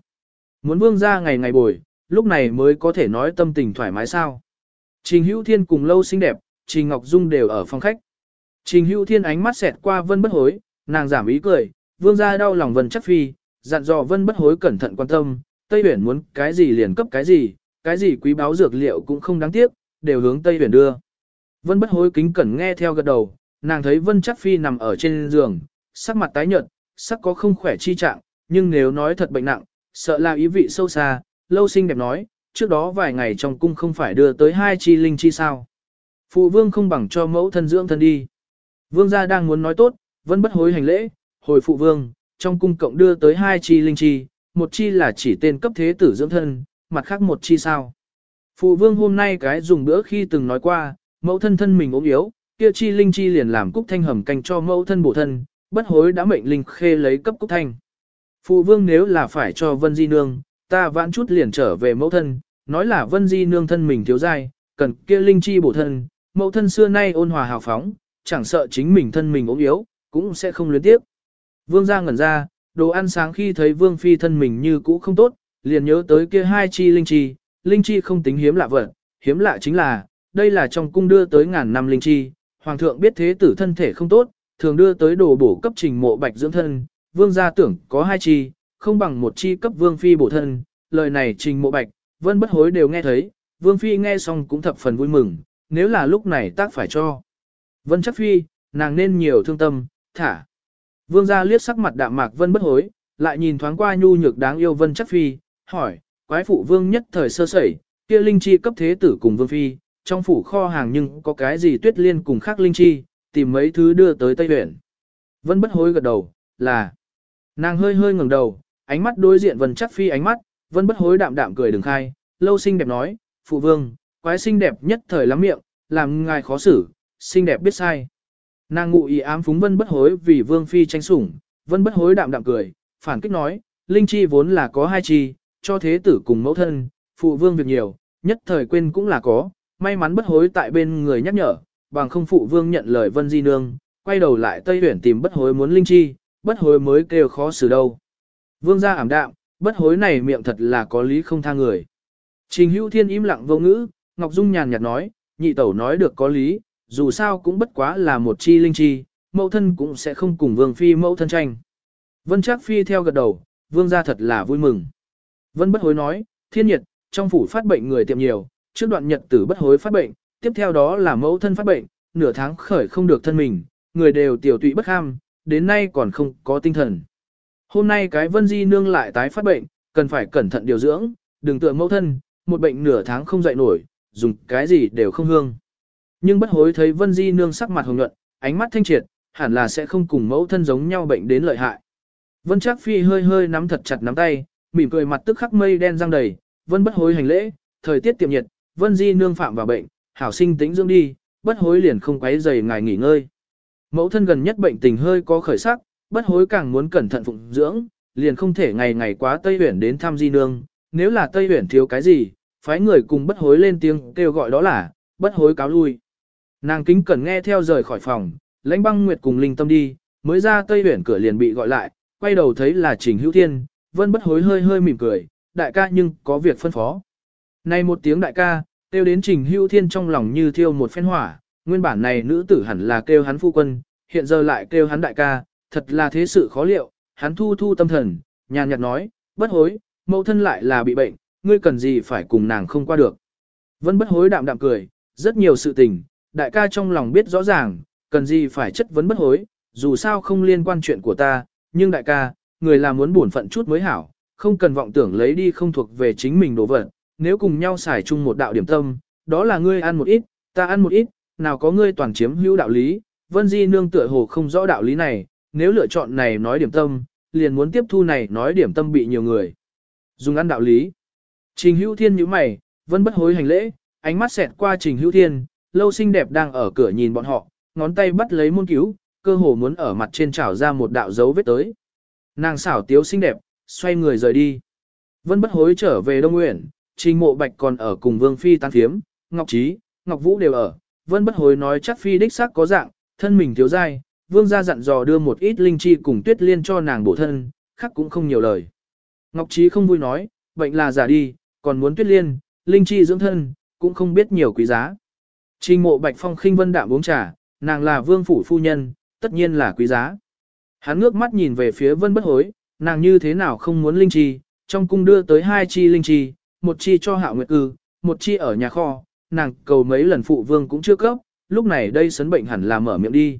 Muốn vương ra ngày ngày bồi, lúc này mới có thể nói tâm tình thoải mái sao. Trình Hữu Thiên cùng lâu xinh đẹp, Trình Ngọc Dung đều ở phòng khách. Trình Hữu Thiên ánh mắt xẹt qua Vân Bất Hối, nàng giảm ý cười, vương gia đau lòng Vân Chắc Phi, dặn dò Vân Bất Hối cẩn thận quan tâm, Tây Huyền muốn cái gì liền cấp cái gì, cái gì quý báo dược liệu cũng không đáng tiếc, đều hướng Tây Huyền đưa. Vân Bất Hối kính cẩn nghe theo gật đầu, nàng thấy Vân Chắc Phi nằm ở trên giường, sắc mặt tái nhợt, sắc có không khỏe chi trạng, nhưng nếu nói thật bệnh nặng, sợ là ý vị sâu xa, lâu sinh đẹp nói, trước đó vài ngày trong cung không phải đưa tới hai chi linh chi sao. Phụ vương không bằng cho mẫu thân dưỡng thân đi. Vương gia đang muốn nói tốt, vẫn bất hối hành lễ, hồi phụ vương, trong cung cộng đưa tới hai chi linh chi, một chi là chỉ tên cấp thế tử dưỡng thân, mặt khác một chi sao. Phụ vương hôm nay cái dùng bữa khi từng nói qua, mẫu thân thân mình ốm yếu, kia chi linh chi liền làm cúc thanh hầm canh cho mẫu thân bổ thân, bất hối đã mệnh linh khê lấy cấp cúc thanh. Phụ vương nếu là phải cho Vân Di Nương, ta vãn chút liền trở về mẫu thân, nói là Vân Di Nương thân mình thiếu dai, cần kia linh chi bổ thân, mẫu thân xưa nay ôn hòa hào phóng, chẳng sợ chính mình thân mình ốm yếu, cũng sẽ không luyến tiếp. Vương gia ngẩn ra, đồ ăn sáng khi thấy vương phi thân mình như cũ không tốt, liền nhớ tới kia hai chi linh chi, linh chi không tính hiếm lạ vật, hiếm lạ chính là, đây là trong cung đưa tới ngàn năm linh chi, hoàng thượng biết thế tử thân thể không tốt, thường đưa tới đồ bổ cấp trình mộ bạch dưỡng thân, vương gia tưởng có hai chi, không bằng một chi cấp vương phi bổ thân, lời này trình mộ bạch, vân bất hối đều nghe thấy, vương phi nghe xong cũng thập phần vui mừng, nếu là lúc này tác phải cho. Vân chắc phi, nàng nên nhiều thương tâm, thả. Vương gia liếc sắc mặt đạm mạc vân bất hối, lại nhìn thoáng qua nhu nhược đáng yêu vân chắc phi, hỏi, quái phụ vương nhất thời sơ sẩy, kia linh chi cấp thế tử cùng vương phi, trong phủ kho hàng nhưng có cái gì tuyết liên cùng khác linh chi, tìm mấy thứ đưa tới Tây huyện. Vân bất hối gật đầu, là. Nàng hơi hơi ngẩng đầu, ánh mắt đối diện vân chắc phi ánh mắt, vân bất hối đạm đạm cười đừng khai, lâu xinh đẹp nói, phụ vương, quái xinh đẹp nhất thời lắm miệng, làm ngài khó xử, xinh đẹp biết sai. Nàng ngụ ý ám phúng vân bất hối vì vương phi tranh sủng, vân bất hối đạm đạm cười, phản kích nói, linh chi vốn là có hai chi, cho thế tử cùng mẫu thân, phụ vương việc nhiều, nhất thời quên cũng là có, may mắn bất hối tại bên người nhắc nhở, bằng không phụ vương nhận lời vân di nương, quay đầu lại tây huyển tìm bất hối muốn linh chi, bất hối mới kêu khó xử đâu. Vương gia ảm đạm, bất hối này miệng thật là có lý không tha người. Trình hữu thiên im lặng vô ngữ, Ngọc Dung nhàn nhạt nói, nhị tẩu nói được có lý, dù sao cũng bất quá là một chi linh chi, mẫu thân cũng sẽ không cùng vương phi mẫu thân tranh. Vân Trác Phi theo gật đầu, vương gia thật là vui mừng. Vân bất hối nói, thiên nhiệt, trong phủ phát bệnh người tiệm nhiều, trước đoạn nhật tử bất hối phát bệnh, tiếp theo đó là mẫu thân phát bệnh, nửa tháng khởi không được thân mình, người đều tiểu tụy bất ham, đến nay còn không có tinh thần. Hôm nay cái vân di nương lại tái phát bệnh, cần phải cẩn thận điều dưỡng, đừng tựa mẫu thân, một bệnh nửa tháng không dậy nổi, dùng cái gì đều không hương. Nhưng bất hối thấy vân di nương sắc mặt hồng nhuận, ánh mắt thanh triệt, hẳn là sẽ không cùng mẫu thân giống nhau bệnh đến lợi hại. Vân Trác Phi hơi hơi nắm thật chặt nắm tay, mỉm cười mặt tức khắc mây đen răng đầy, Vân bất hối hành lễ, thời tiết tiệm nhiệt, Vân Di nương phạm vào bệnh, hảo sinh tĩnh dưỡng đi, bất hối liền không quấy rầy ngài nghỉ ngơi. Mẫu thân gần nhất bệnh tình hơi có khởi sắc, bất hối càng muốn cẩn thận phụng dưỡng, liền không thể ngày ngày quá Tây Huyển đến thăm Di nương, nếu là Tây Huyển thiếu cái gì, phái người cùng bất hối lên tiếng kêu gọi đó là, bất hối cáo lui. Nàng kính cẩn nghe theo rời khỏi phòng, lãnh băng nguyệt cùng linh tâm đi, mới ra Tây Huyển cửa liền bị gọi lại, quay đầu thấy là Trình Hữu Thiên, vân bất hối hơi hơi mỉm cười, đại ca nhưng có việc phân phó. Này một tiếng đại ca, kêu đến Trình hưu Thiên trong lòng như thiêu một phen hỏa, nguyên bản này nữ tử hẳn là kêu hắn phu quân, hiện giờ lại kêu hắn đại ca, thật là thế sự khó liệu, hắn thu thu tâm thần, nhàn nhạt nói, bất hối, mẫu thân lại là bị bệnh, ngươi cần gì phải cùng nàng không qua được. Vân bất hối đạm đạm cười, rất nhiều sự tình, đại ca trong lòng biết rõ ràng, cần gì phải chất vấn bất hối, dù sao không liên quan chuyện của ta, nhưng đại ca, người là muốn buồn phận chút mới hảo, không cần vọng tưởng lấy đi không thuộc về chính mình đồ vật, nếu cùng nhau xài chung một đạo điểm tâm, đó là ngươi ăn một ít, ta ăn một ít, nào có ngươi toàn chiếm hữu đạo lý, Vân Di nương tựa hồ không rõ đạo lý này, nếu lựa chọn này nói điểm tâm, liền muốn tiếp thu này nói điểm tâm bị nhiều người. Dùng ăn đạo lý. Trình Hữu Thiên như mày, Vân bất hối hành lễ, ánh mắt xẹt qua Trình Hữu Thiên, lâu xinh đẹp đang ở cửa nhìn bọn họ, ngón tay bắt lấy môn cứu, cơ hồ muốn ở mặt trên trảo ra một đạo dấu vết tới. Nàng xảo tiếu xinh đẹp, xoay người rời đi. Vân bất hối trở về Đông Nguyện, Trình Mộ Bạch còn ở cùng Vương Phi tán Thiếm, Ngọc Trí, Ngọc Vũ đều ở. Vân bất hối nói chắc Phi đích xác có dạng, thân mình thiếu dai, Vương gia dặn dò đưa một ít linh chi cùng tuyết liên cho nàng bổ thân, khác cũng không nhiều lời. Ngọc Trí không vui nói, bệnh là giả đi, còn muốn tuyết liên, linh chi dưỡng thân, cũng không biết nhiều quý giá. Trình mộ bạch phong khinh vân đạm uống trà, nàng là vương phủ phu nhân, tất nhiên là quý giá. Hắn ngước mắt nhìn về phía vân bất hối, nàng như thế nào không muốn linh chi, trong cung đưa tới hai chi linh chi, một chi cho hạo nguyệt cư, một chi ở nhà kho, nàng cầu mấy lần phụ vương cũng chưa cấp, lúc này đây sấn bệnh hẳn là mở miệng đi.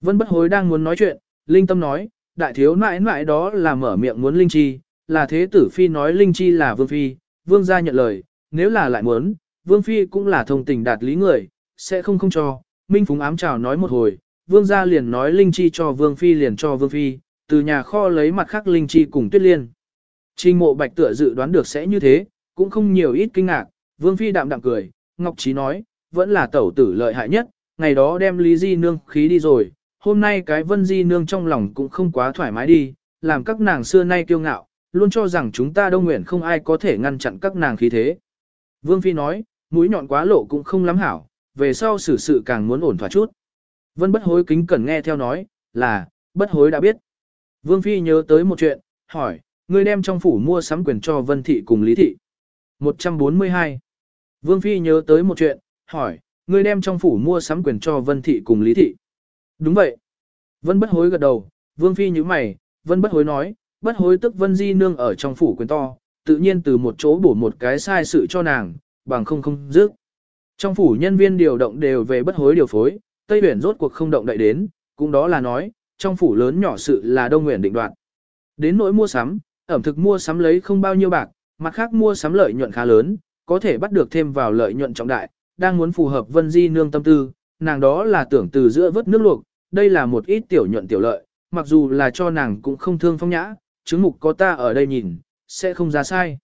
Vân bất hối đang muốn nói chuyện, linh tâm nói, đại thiếu nãi nãi đó là mở miệng muốn linh chi, là thế tử phi nói linh chi là vương phi, vương gia nhận lời, nếu là lại muốn, vương phi cũng là thông tình đạt lý người, sẽ không không cho, minh phúng ám chào nói một hồi, vương gia liền nói linh chi cho vương phi liền cho vương phi, từ nhà kho lấy mặt khác linh chi cùng tuyết liên. Trình mộ bạch tựa dự đoán được sẽ như thế, cũng không nhiều ít kinh ngạc, vương phi đạm đạm cười, Ngọc Trí nói, vẫn là tẩu tử lợi hại nhất, ngày đó đem Lý Di Nương khí đi rồi, hôm nay cái Vân Di Nương trong lòng cũng không quá thoải mái đi, làm các nàng xưa nay kiêu ngạo, luôn cho rằng chúng ta đông nguyện không ai có thể ngăn chặn các nàng khí thế. Vương Phi nói, mũi nhọn quá lộ cũng không lắm hảo, về sau xử sự càng muốn ổn thỏa chút. Vân bất hối kính cẩn nghe theo nói, là, bất hối đã biết. Vương Phi nhớ tới một chuyện, hỏi, ngươi đem trong phủ mua sắm quyền cho Vân Thị cùng Lý Thị. 142. Vương Phi nhớ tới một chuyện, hỏi, ngươi đem trong phủ mua sắm quyền cho Vân Thị cùng Lý Thị. Đúng vậy. Vân bất hối gật đầu, Vương Phi như mày, Vân bất hối nói, bất hối tức Vân Di Nương ở trong phủ quyền to, tự nhiên từ một chỗ bổ một cái sai sự cho nàng, bằng không không dứt. Trong phủ nhân viên điều động đều về bất hối điều phối, Tây Huyền rốt cuộc không động đậy đến, cũng đó là nói, trong phủ lớn nhỏ sự là Đông Nguyện định đoạt. Đến nỗi mua sắm, ẩm thực mua sắm lấy không bao nhiêu bạc, mặt khác mua sắm lợi nhuận khá lớn, có thể bắt được thêm vào lợi nhuận trọng đại, đang muốn phù hợp Vân Di nương tâm tư, nàng đó là tưởng từ giữa vớt nước luộc, đây là một ít tiểu nhuận tiểu lợi, mặc dù là cho nàng cũng không thương phong nhã, chứng mục có ta ở đây nhìn, sẽ không ra sai.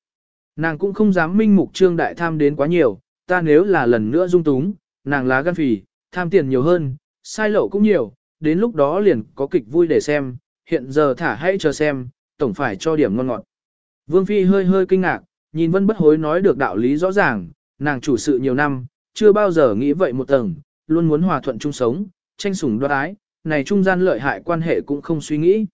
Nàng cũng không dám minh mục trương đại tham đến quá nhiều, ta nếu là lần nữa dung túng, nàng lá gan phì, tham tiền nhiều hơn, sai lậu cũng nhiều, đến lúc đó liền có kịch vui để xem, hiện giờ thả hãy chờ xem, tổng phải cho điểm ngon ngọt. Vương Phi hơi hơi kinh ngạc, nhìn Vân Bất Hối nói được đạo lý rõ ràng, nàng chủ sự nhiều năm, chưa bao giờ nghĩ vậy một tầng, luôn muốn hòa thuận chung sống, tranh sủng đoạt ái, này trung gian lợi hại quan hệ cũng không suy nghĩ.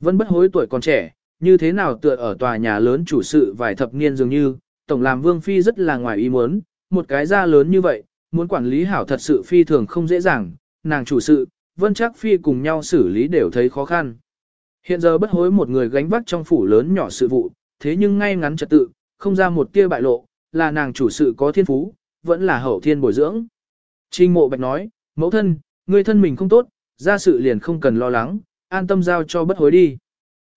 Vân Bất Hối tuổi còn trẻ, như thế nào tựa ở tòa nhà lớn chủ sự vài thập niên dường như, tổng làm Vương Phi rất là ngoài ý muốn, một cái gia lớn như vậy, muốn quản lý hảo thật sự phi thường không dễ dàng, nàng chủ sự, Vân Trác Phi cùng nhau xử lý đều thấy khó khăn. Hiện giờ bất hối một người gánh vác trong phủ lớn nhỏ sự vụ, thế nhưng ngay ngắn trật tự, không ra một tia bại lộ, là nàng chủ sự có thiên phú, vẫn là hậu thiên bồi dưỡng. Trình mộ bạch nói, mẫu thân, người thân mình không tốt, ra sự liền không cần lo lắng, an tâm giao cho bất hối đi.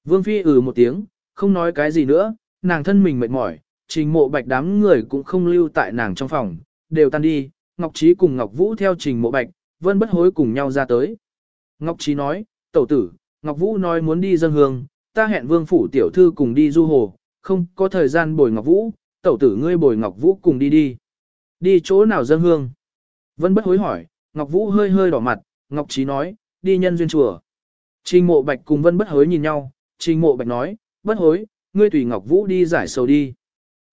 Vương Phi ừ một tiếng, không nói cái gì nữa, nàng thân mình mệt mỏi, trình mộ bạch đám người cũng không lưu tại nàng trong phòng, đều tan đi, Ngọc Trí cùng Ngọc Vũ theo trình mộ bạch, vân bất hối cùng nhau ra tới. Ngọc Trí nói, tẩu tử, Ngọc Vũ nói muốn đi dân hương, ta hẹn vương phủ tiểu thư cùng đi du hồ, không có thời gian bồi Ngọc Vũ, tẩu tử ngươi bồi Ngọc Vũ cùng đi đi. Đi chỗ nào dân hương? Vân bất hối hỏi, Ngọc Vũ hơi hơi đỏ mặt, Ngọc Trí nói, đi nhân duyên chùa. Trình mộ bạch cùng Vân bất hối nhìn nhau, trình mộ bạch nói, bất hối, ngươi tùy Ngọc Vũ đi giải sầu đi.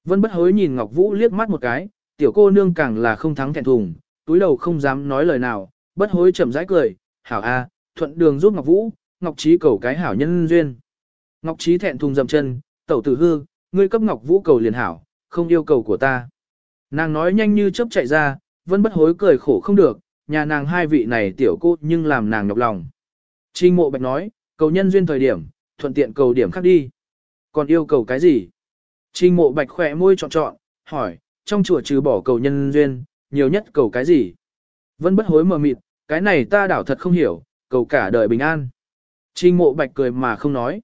Vân bất hối nhìn Ngọc Vũ liếc mắt một cái, tiểu cô nương càng là không thắng thẹn thùng, túi đầu không dám nói lời nào, bất hối chậm rãi cười, hảo a, thuận đường giúp Ngọc Vũ, Ngọc Trí cầu cái hảo nhân duyên. Ngọc Trí thẹn thùng dầm chân, tẩu tử hư, ngươi cấp Ngọc Vũ cầu liền hảo, không yêu cầu của ta. Nàng nói nhanh như chớp chạy ra, vẫn bất hối cười khổ không được, nhà nàng hai vị này tiểu cô nhưng làm nàng nhọc lòng. Trình mộ bạch nói, cầu nhân duyên thời điểm, thuận tiện cầu điểm khác đi. Còn yêu cầu cái gì? Trình mộ bạch khỏe môi chọn chọn, hỏi, trong chùa trừ bỏ cầu nhân duyên, nhiều nhất cầu cái gì? Vẫn bất hối mờ mịt, cái này ta đảo thật không hiểu, cầu cả đời bình an. Trình mộ bạch cười mà không nói.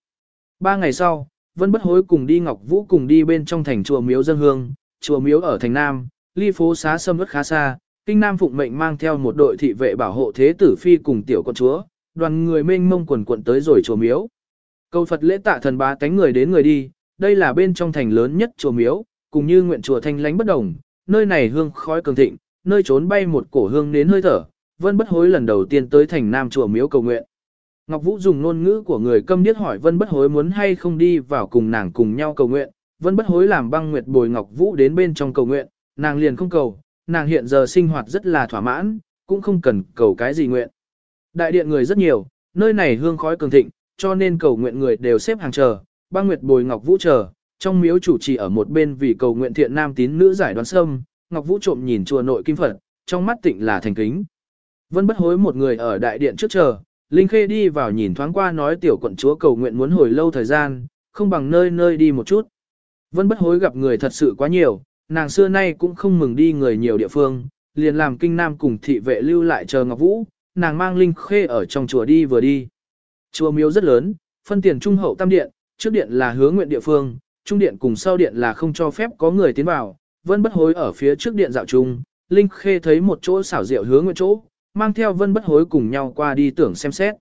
Ba ngày sau, Vân bất hối cùng đi Ngọc Vũ cùng đi bên trong thành chùa miếu dân hương, chùa miếu ở thành Nam, ly phố xá sâm ướt khá xa, kinh Nam phụng mệnh mang theo một đội thị vệ bảo hộ thế tử phi cùng tiểu con chúa, đoàn người mênh mông quần quận tới rồi chùa miếu. Câu Phật lễ tạ thần bá tánh người đến người đi, đây là bên trong thành lớn nhất chùa miếu, cùng như nguyện chùa thanh lánh bất đồng, nơi này hương khói cường thịnh, nơi trốn bay một cổ hương đến hơi thở, Vân Bất Hối lần đầu tiên tới thành Nam chùa miếu cầu nguyện. Ngọc Vũ dùng ngôn ngữ của người câm điếc hỏi Vân Bất Hối muốn hay không đi vào cùng nàng cùng nhau cầu nguyện. Vân Bất Hối làm băng nguyệt bồi Ngọc Vũ đến bên trong cầu nguyện, nàng liền không cầu, nàng hiện giờ sinh hoạt rất là thỏa mãn, cũng không cần cầu cái gì nguyện. Đại điện người rất nhiều, nơi này hương khói cường thịnh, cho nên cầu nguyện người đều xếp hàng chờ, băng nguyệt bồi Ngọc Vũ chờ, trong miếu chủ trì ở một bên vì cầu nguyện thiện nam tín nữ giải đoán sâm, Ngọc Vũ trộm nhìn chùa nội kim Phật, trong mắt tịnh là thành kính. Vân bất hối một người ở đại điện trước chờ, Linh Khê đi vào nhìn thoáng qua nói tiểu quận chúa cầu nguyện muốn hồi lâu thời gian, không bằng nơi nơi đi một chút. Vân bất hối gặp người thật sự quá nhiều, nàng xưa nay cũng không mừng đi người nhiều địa phương, liền làm kinh nam cùng thị vệ lưu lại chờ Ngọc Vũ, nàng mang Linh Khê ở trong chùa đi vừa đi. Chùa miếu rất lớn, phân tiền trung hậu tam điện, trước điện là hứa nguyện địa phương, trung điện cùng sau điện là không cho phép có người tiến vào, vân bất hối ở phía trước điện dạo trung, Linh Khê thấy một chỗ xảo diệu hứa nguyện chỗ, mang theo vân bất hối cùng nhau qua đi tưởng xem xét.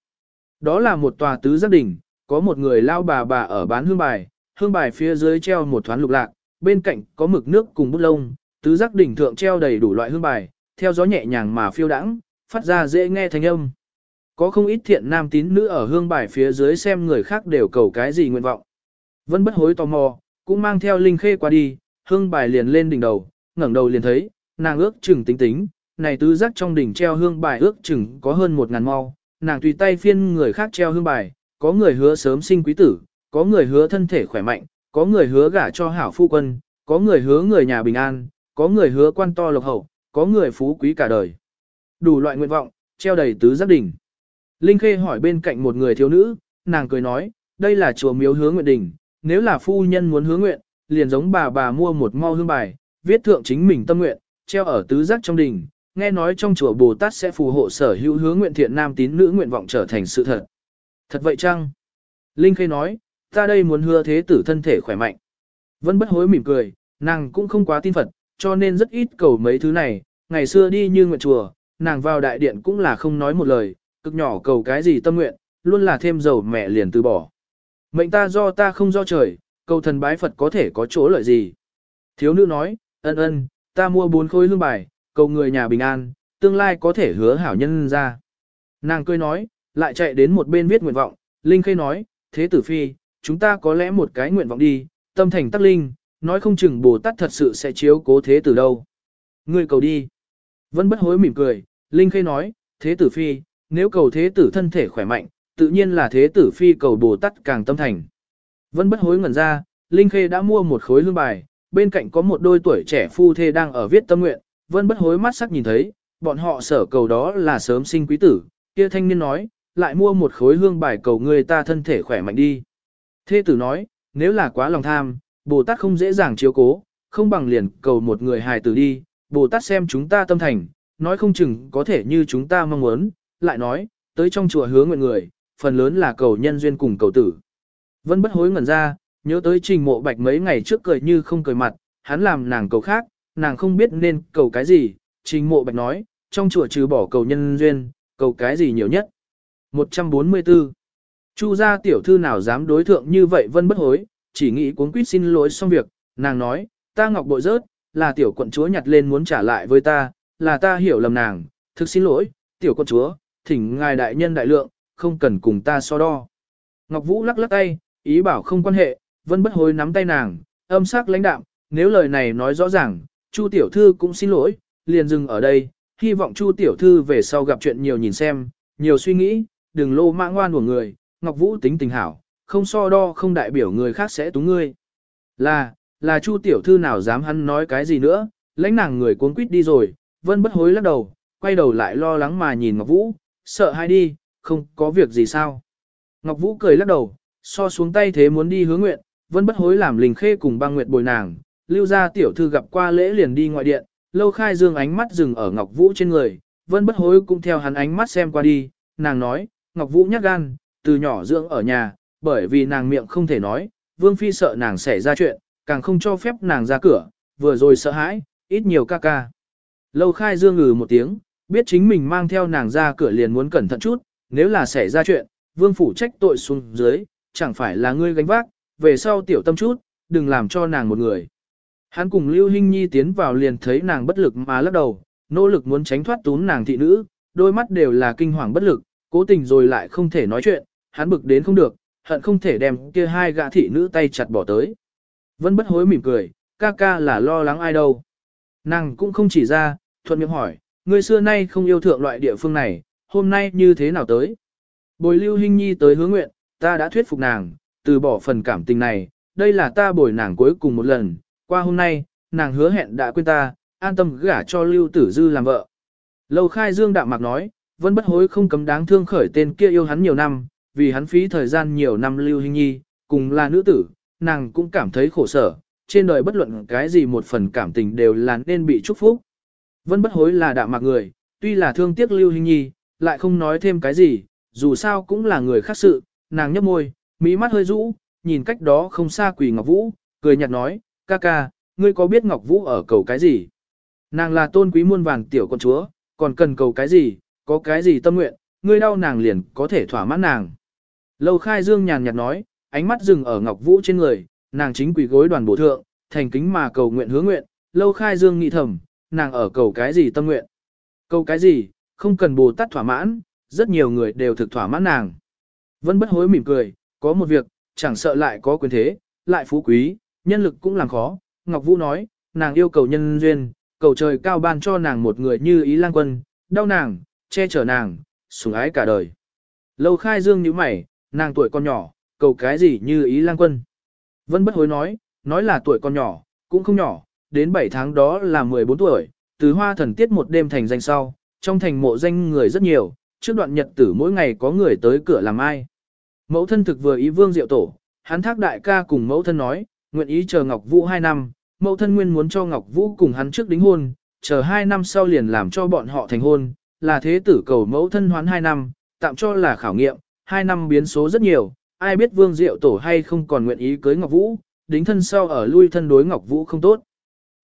Đó là một tòa tứ giác đỉnh, có một người lao bà bà ở bán hương bài, hương bài phía dưới treo một thoáng lục lạc, bên cạnh có mực nước cùng bút lông, tứ giác đỉnh thượng treo đầy đủ loại hương bài, theo gió nhẹ nhàng mà phiêu đãng, phát ra dễ nghe thanh âm. Có không ít thiện nam tín nữ ở hương bài phía dưới xem người khác đều cầu cái gì nguyện vọng. Vân bất hối tò mò, cũng mang theo linh khê qua đi, hương bài liền lên đỉnh đầu, ngẩng đầu liền thấy, nàng ước chừng tính tính, này tứ giác trong đỉnh treo hương bài ước chừng có hơn một ngàn mau, nàng tùy tay phiên người khác treo hương bài, có người hứa sớm sinh quý tử, có người hứa thân thể khỏe mạnh, có người hứa gả cho hảo phu quân, có người hứa người nhà bình an, có người hứa quan to lộc hậu, có người phú quý cả đời. Đủ loại nguyện vọng, treo đầy tứ giác đỉnh. Linh Khê hỏi bên cạnh một người thiếu nữ, nàng cười nói, đây là chùa miếu hứa nguyện đỉnh, nếu là phu nhân muốn hứa nguyện, liền giống bà bà mua một mau hương bài, viết thượng chính mình tâm nguyện, treo ở tứ giác trong đỉnh, nghe nói trong chùa Bồ Tát sẽ phù hộ sở hữu hứa nguyện thiện nam tín nữ nguyện vọng trở thành sự thật. Thật vậy chăng? Linh Khê nói, ta đây muốn hứa thế tử thân thể khỏe mạnh. Vân bất hối mỉm cười, nàng cũng không quá tin Phật, cho nên rất ít cầu mấy thứ này, ngày xưa đi như nguyện chùa, nàng vào đại điện cũng là không nói một lời, cực nhỏ cầu cái gì tâm nguyện, luôn là thêm dầu mẹ liền từ bỏ. Mệnh ta do ta không do trời, cầu thần bái Phật có thể có chỗ lợi gì. Thiếu nữ nói, ân ân, ta mua bốn khối lương bài, cầu người nhà bình an, tương lai có thể hứa hảo nhân ra. Nàng cười nói, lại chạy đến một bên viết nguyện vọng, Linh Khê nói, thế tử phi, chúng ta có lẽ một cái nguyện vọng đi, tâm thành tắc linh, nói không chừng Bồ Tát thật sự sẽ chiếu cố thế tử đâu. Ngươi cầu đi. vẫn bất hối mỉm cười, Linh Khê nói, thế tử phi, nếu cầu thế tử thân thể khỏe mạnh, tự nhiên là thế tử phi cầu Bồ Tát càng tâm thành. vẫn bất hối ngẩn ra, Linh Khê đã mua một khối lương bài, bên cạnh có một đôi tuổi trẻ phu thê đang ở viết tâm nguyện, Vân bất hối mắt sắc nhìn thấy, bọn họ sở cầu đó là sớm sinh quý tử, kia thanh niên nói, lại mua một khối hương bài cầu người ta thân thể khỏe mạnh đi. Thế tử nói, nếu là quá lòng tham, Bồ Tát không dễ dàng chiếu cố, không bằng liền cầu một người hài tử đi, Bồ Tát xem chúng ta tâm thành, nói không chừng có thể như chúng ta mong muốn, lại nói, tới trong chùa hứa nguyện người, phần lớn là cầu nhân duyên cùng cầu tử. Vân bất hối ngẩn ra, nhớ tới trình mộ bạch mấy ngày trước cười như không cười mặt, hắn làm nàng cầu khác, nàng không biết nên cầu cái gì, trình mộ bạch nói, trong chùa trừ bỏ cầu nhân duyên, cầu cái gì nhiều nhất. 144. Chu gia tiểu thư nào dám đối thượng như vậy vân bất hối, chỉ nghĩ cuốn quýt xin lỗi xong việc, nàng nói, ta ngọc bội rớt, là tiểu quận chúa nhặt lên muốn trả lại với ta, là ta hiểu lầm nàng, thực xin lỗi, tiểu quận chúa, thỉnh ngài đại nhân đại lượng, không cần cùng ta so đo. Ngọc Vũ lắc lắc tay, ý bảo không quan hệ, vân bất hối nắm tay nàng, âm sắc lãnh đạm, nếu lời này nói rõ ràng, Chu tiểu thư cũng xin lỗi, liền dừng ở đây, hy vọng Chu tiểu thư về sau gặp chuyện nhiều nhìn xem, nhiều suy nghĩ, đừng lô mã ngoan của người, Ngọc Vũ tính tình hảo, không so đo không đại biểu người khác sẽ túng ngươi. Là, là Chu tiểu thư nào dám hắn nói cái gì nữa, lãnh nàng người cuốn quýt đi rồi, vân bất hối lắc đầu, quay đầu lại lo lắng mà nhìn Ngọc Vũ, sợ hay đi, không có việc gì sao. Ngọc Vũ cười lắc đầu, so xuống tay thế muốn đi hướng nguyện, vân bất hối làm lình khê cùng băng nguyệt bồi nàng, lưu gia tiểu thư gặp qua lễ liền đi ngoại điện, lâu khai dương ánh mắt dừng ở Ngọc Vũ trên người, vân bất hối cũng theo hắn ánh mắt xem qua đi, nàng nói, Ngọc Vũ nhắc gan, từ nhỏ dưỡng ở nhà, bởi vì nàng miệng không thể nói, vương phi sợ nàng xảy ra chuyện, càng không cho phép nàng ra cửa, vừa rồi sợ hãi, ít nhiều ca ca. Lâu khai dương ngừ một tiếng, biết chính mình mang theo nàng ra cửa liền muốn cẩn thận chút, nếu là xảy ra chuyện, vương phủ trách tội xuống dưới, chẳng phải là ngươi gánh vác, về sau tiểu tâm chút, đừng làm cho nàng một người. Hắn cùng Lưu Hinh Nhi tiến vào liền thấy nàng bất lực mà lắc đầu, nỗ lực muốn tránh thoát tún nàng thị nữ, đôi mắt đều là kinh hoàng bất lực, cố tình rồi lại không thể nói chuyện, hắn bực đến không được, hận không thể đem kia hai gã thị nữ tay chặt bỏ tới. Vân bất hối mỉm cười, ca ca là lo lắng ai đâu. Nàng cũng không chỉ ra, thuận miệng hỏi, người xưa nay không yêu thượng loại địa phương này, hôm nay như thế nào tới? Bồi lưu Hinh nhi tới hướng nguyện, ta đã thuyết phục nàng, từ bỏ phần cảm tình này, đây là ta bồi nàng cuối cùng một lần, qua hôm nay, nàng hứa hẹn đã quên ta, an tâm gả cho lưu tử dư làm vợ. Lâu khai dương đạm mạc nói, vẫn bất hối không cấm đáng thương khởi tên kia yêu hắn nhiều năm, vì hắn phí thời gian nhiều năm lưu Hinh nhi, cùng là nữ tử, nàng cũng cảm thấy khổ sở, trên đời bất luận cái gì một phần cảm tình đều là nên bị chúc phúc. Vẫn bất hối là đạm mạc người, tuy là thương tiếc lưu Hinh nhi, lại không nói thêm cái gì, dù sao cũng là người khác sự, nàng nhấp môi, mỹ mắt hơi rũ, nhìn cách đó không xa quỳ Ngọc Vũ, cười nhạt nói, ca ca, ngươi có biết Ngọc Vũ ở cầu cái gì? Nàng là tôn quý muôn vàng tiểu con chúa, còn cần cầu cái gì, có cái gì tâm nguyện, ngươi đau nàng liền có thể thỏa mãn nàng. Lâu khai dương nhàn nhạt nói, ánh mắt dừng ở Ngọc Vũ trên người, nàng chính quỷ gối đoàn bổ thượng, thành kính mà cầu nguyện hướng nguyện, lâu khai dương nghĩ thầm, nàng ở cầu cái gì tâm nguyện. Cầu cái gì, không cần Bồ Tát thỏa mãn, rất nhiều người đều thực thỏa mãn nàng. Vẫn bất hối mỉm cười, có một việc, chẳng sợ lại có quyền thế, lại phú quý, nhân lực cũng làm khó. Ngọc Vũ nói, nàng yêu cầu nhân duyên, cầu trời cao ban cho nàng một người như ý lang quân, đau nàng, che chở nàng, sủng ái cả đời. Lâu khai dương như mày, nàng tuổi còn nhỏ, cầu cái gì như ý lang quân. Vân bất hối nói, nói là tuổi còn nhỏ, cũng không nhỏ, đến 7 tháng đó là 14 tuổi, từ hoa thần tiết một đêm thành danh sau, trong thành mộ danh người rất nhiều, trước đoạn nhật tử mỗi ngày có người tới cửa làm ai. Mẫu thân thực vừa ý vương diệu tổ, hắn thác đại ca cùng mẫu thân nói, nguyện ý chờ Ngọc Vũ 2 năm, mẫu thân nguyên muốn cho Ngọc Vũ cùng hắn trước đính hôn, chờ 2 năm sau liền làm cho bọn họ thành hôn, là thế tử cầu mẫu thân hoán 2 năm, tạm cho là khảo nghiệm, 2 năm biến số rất nhiều, ai biết vương diệu tổ hay không còn nguyện ý cưới Ngọc Vũ, đính thân sau ở lui thân đối Ngọc Vũ không tốt.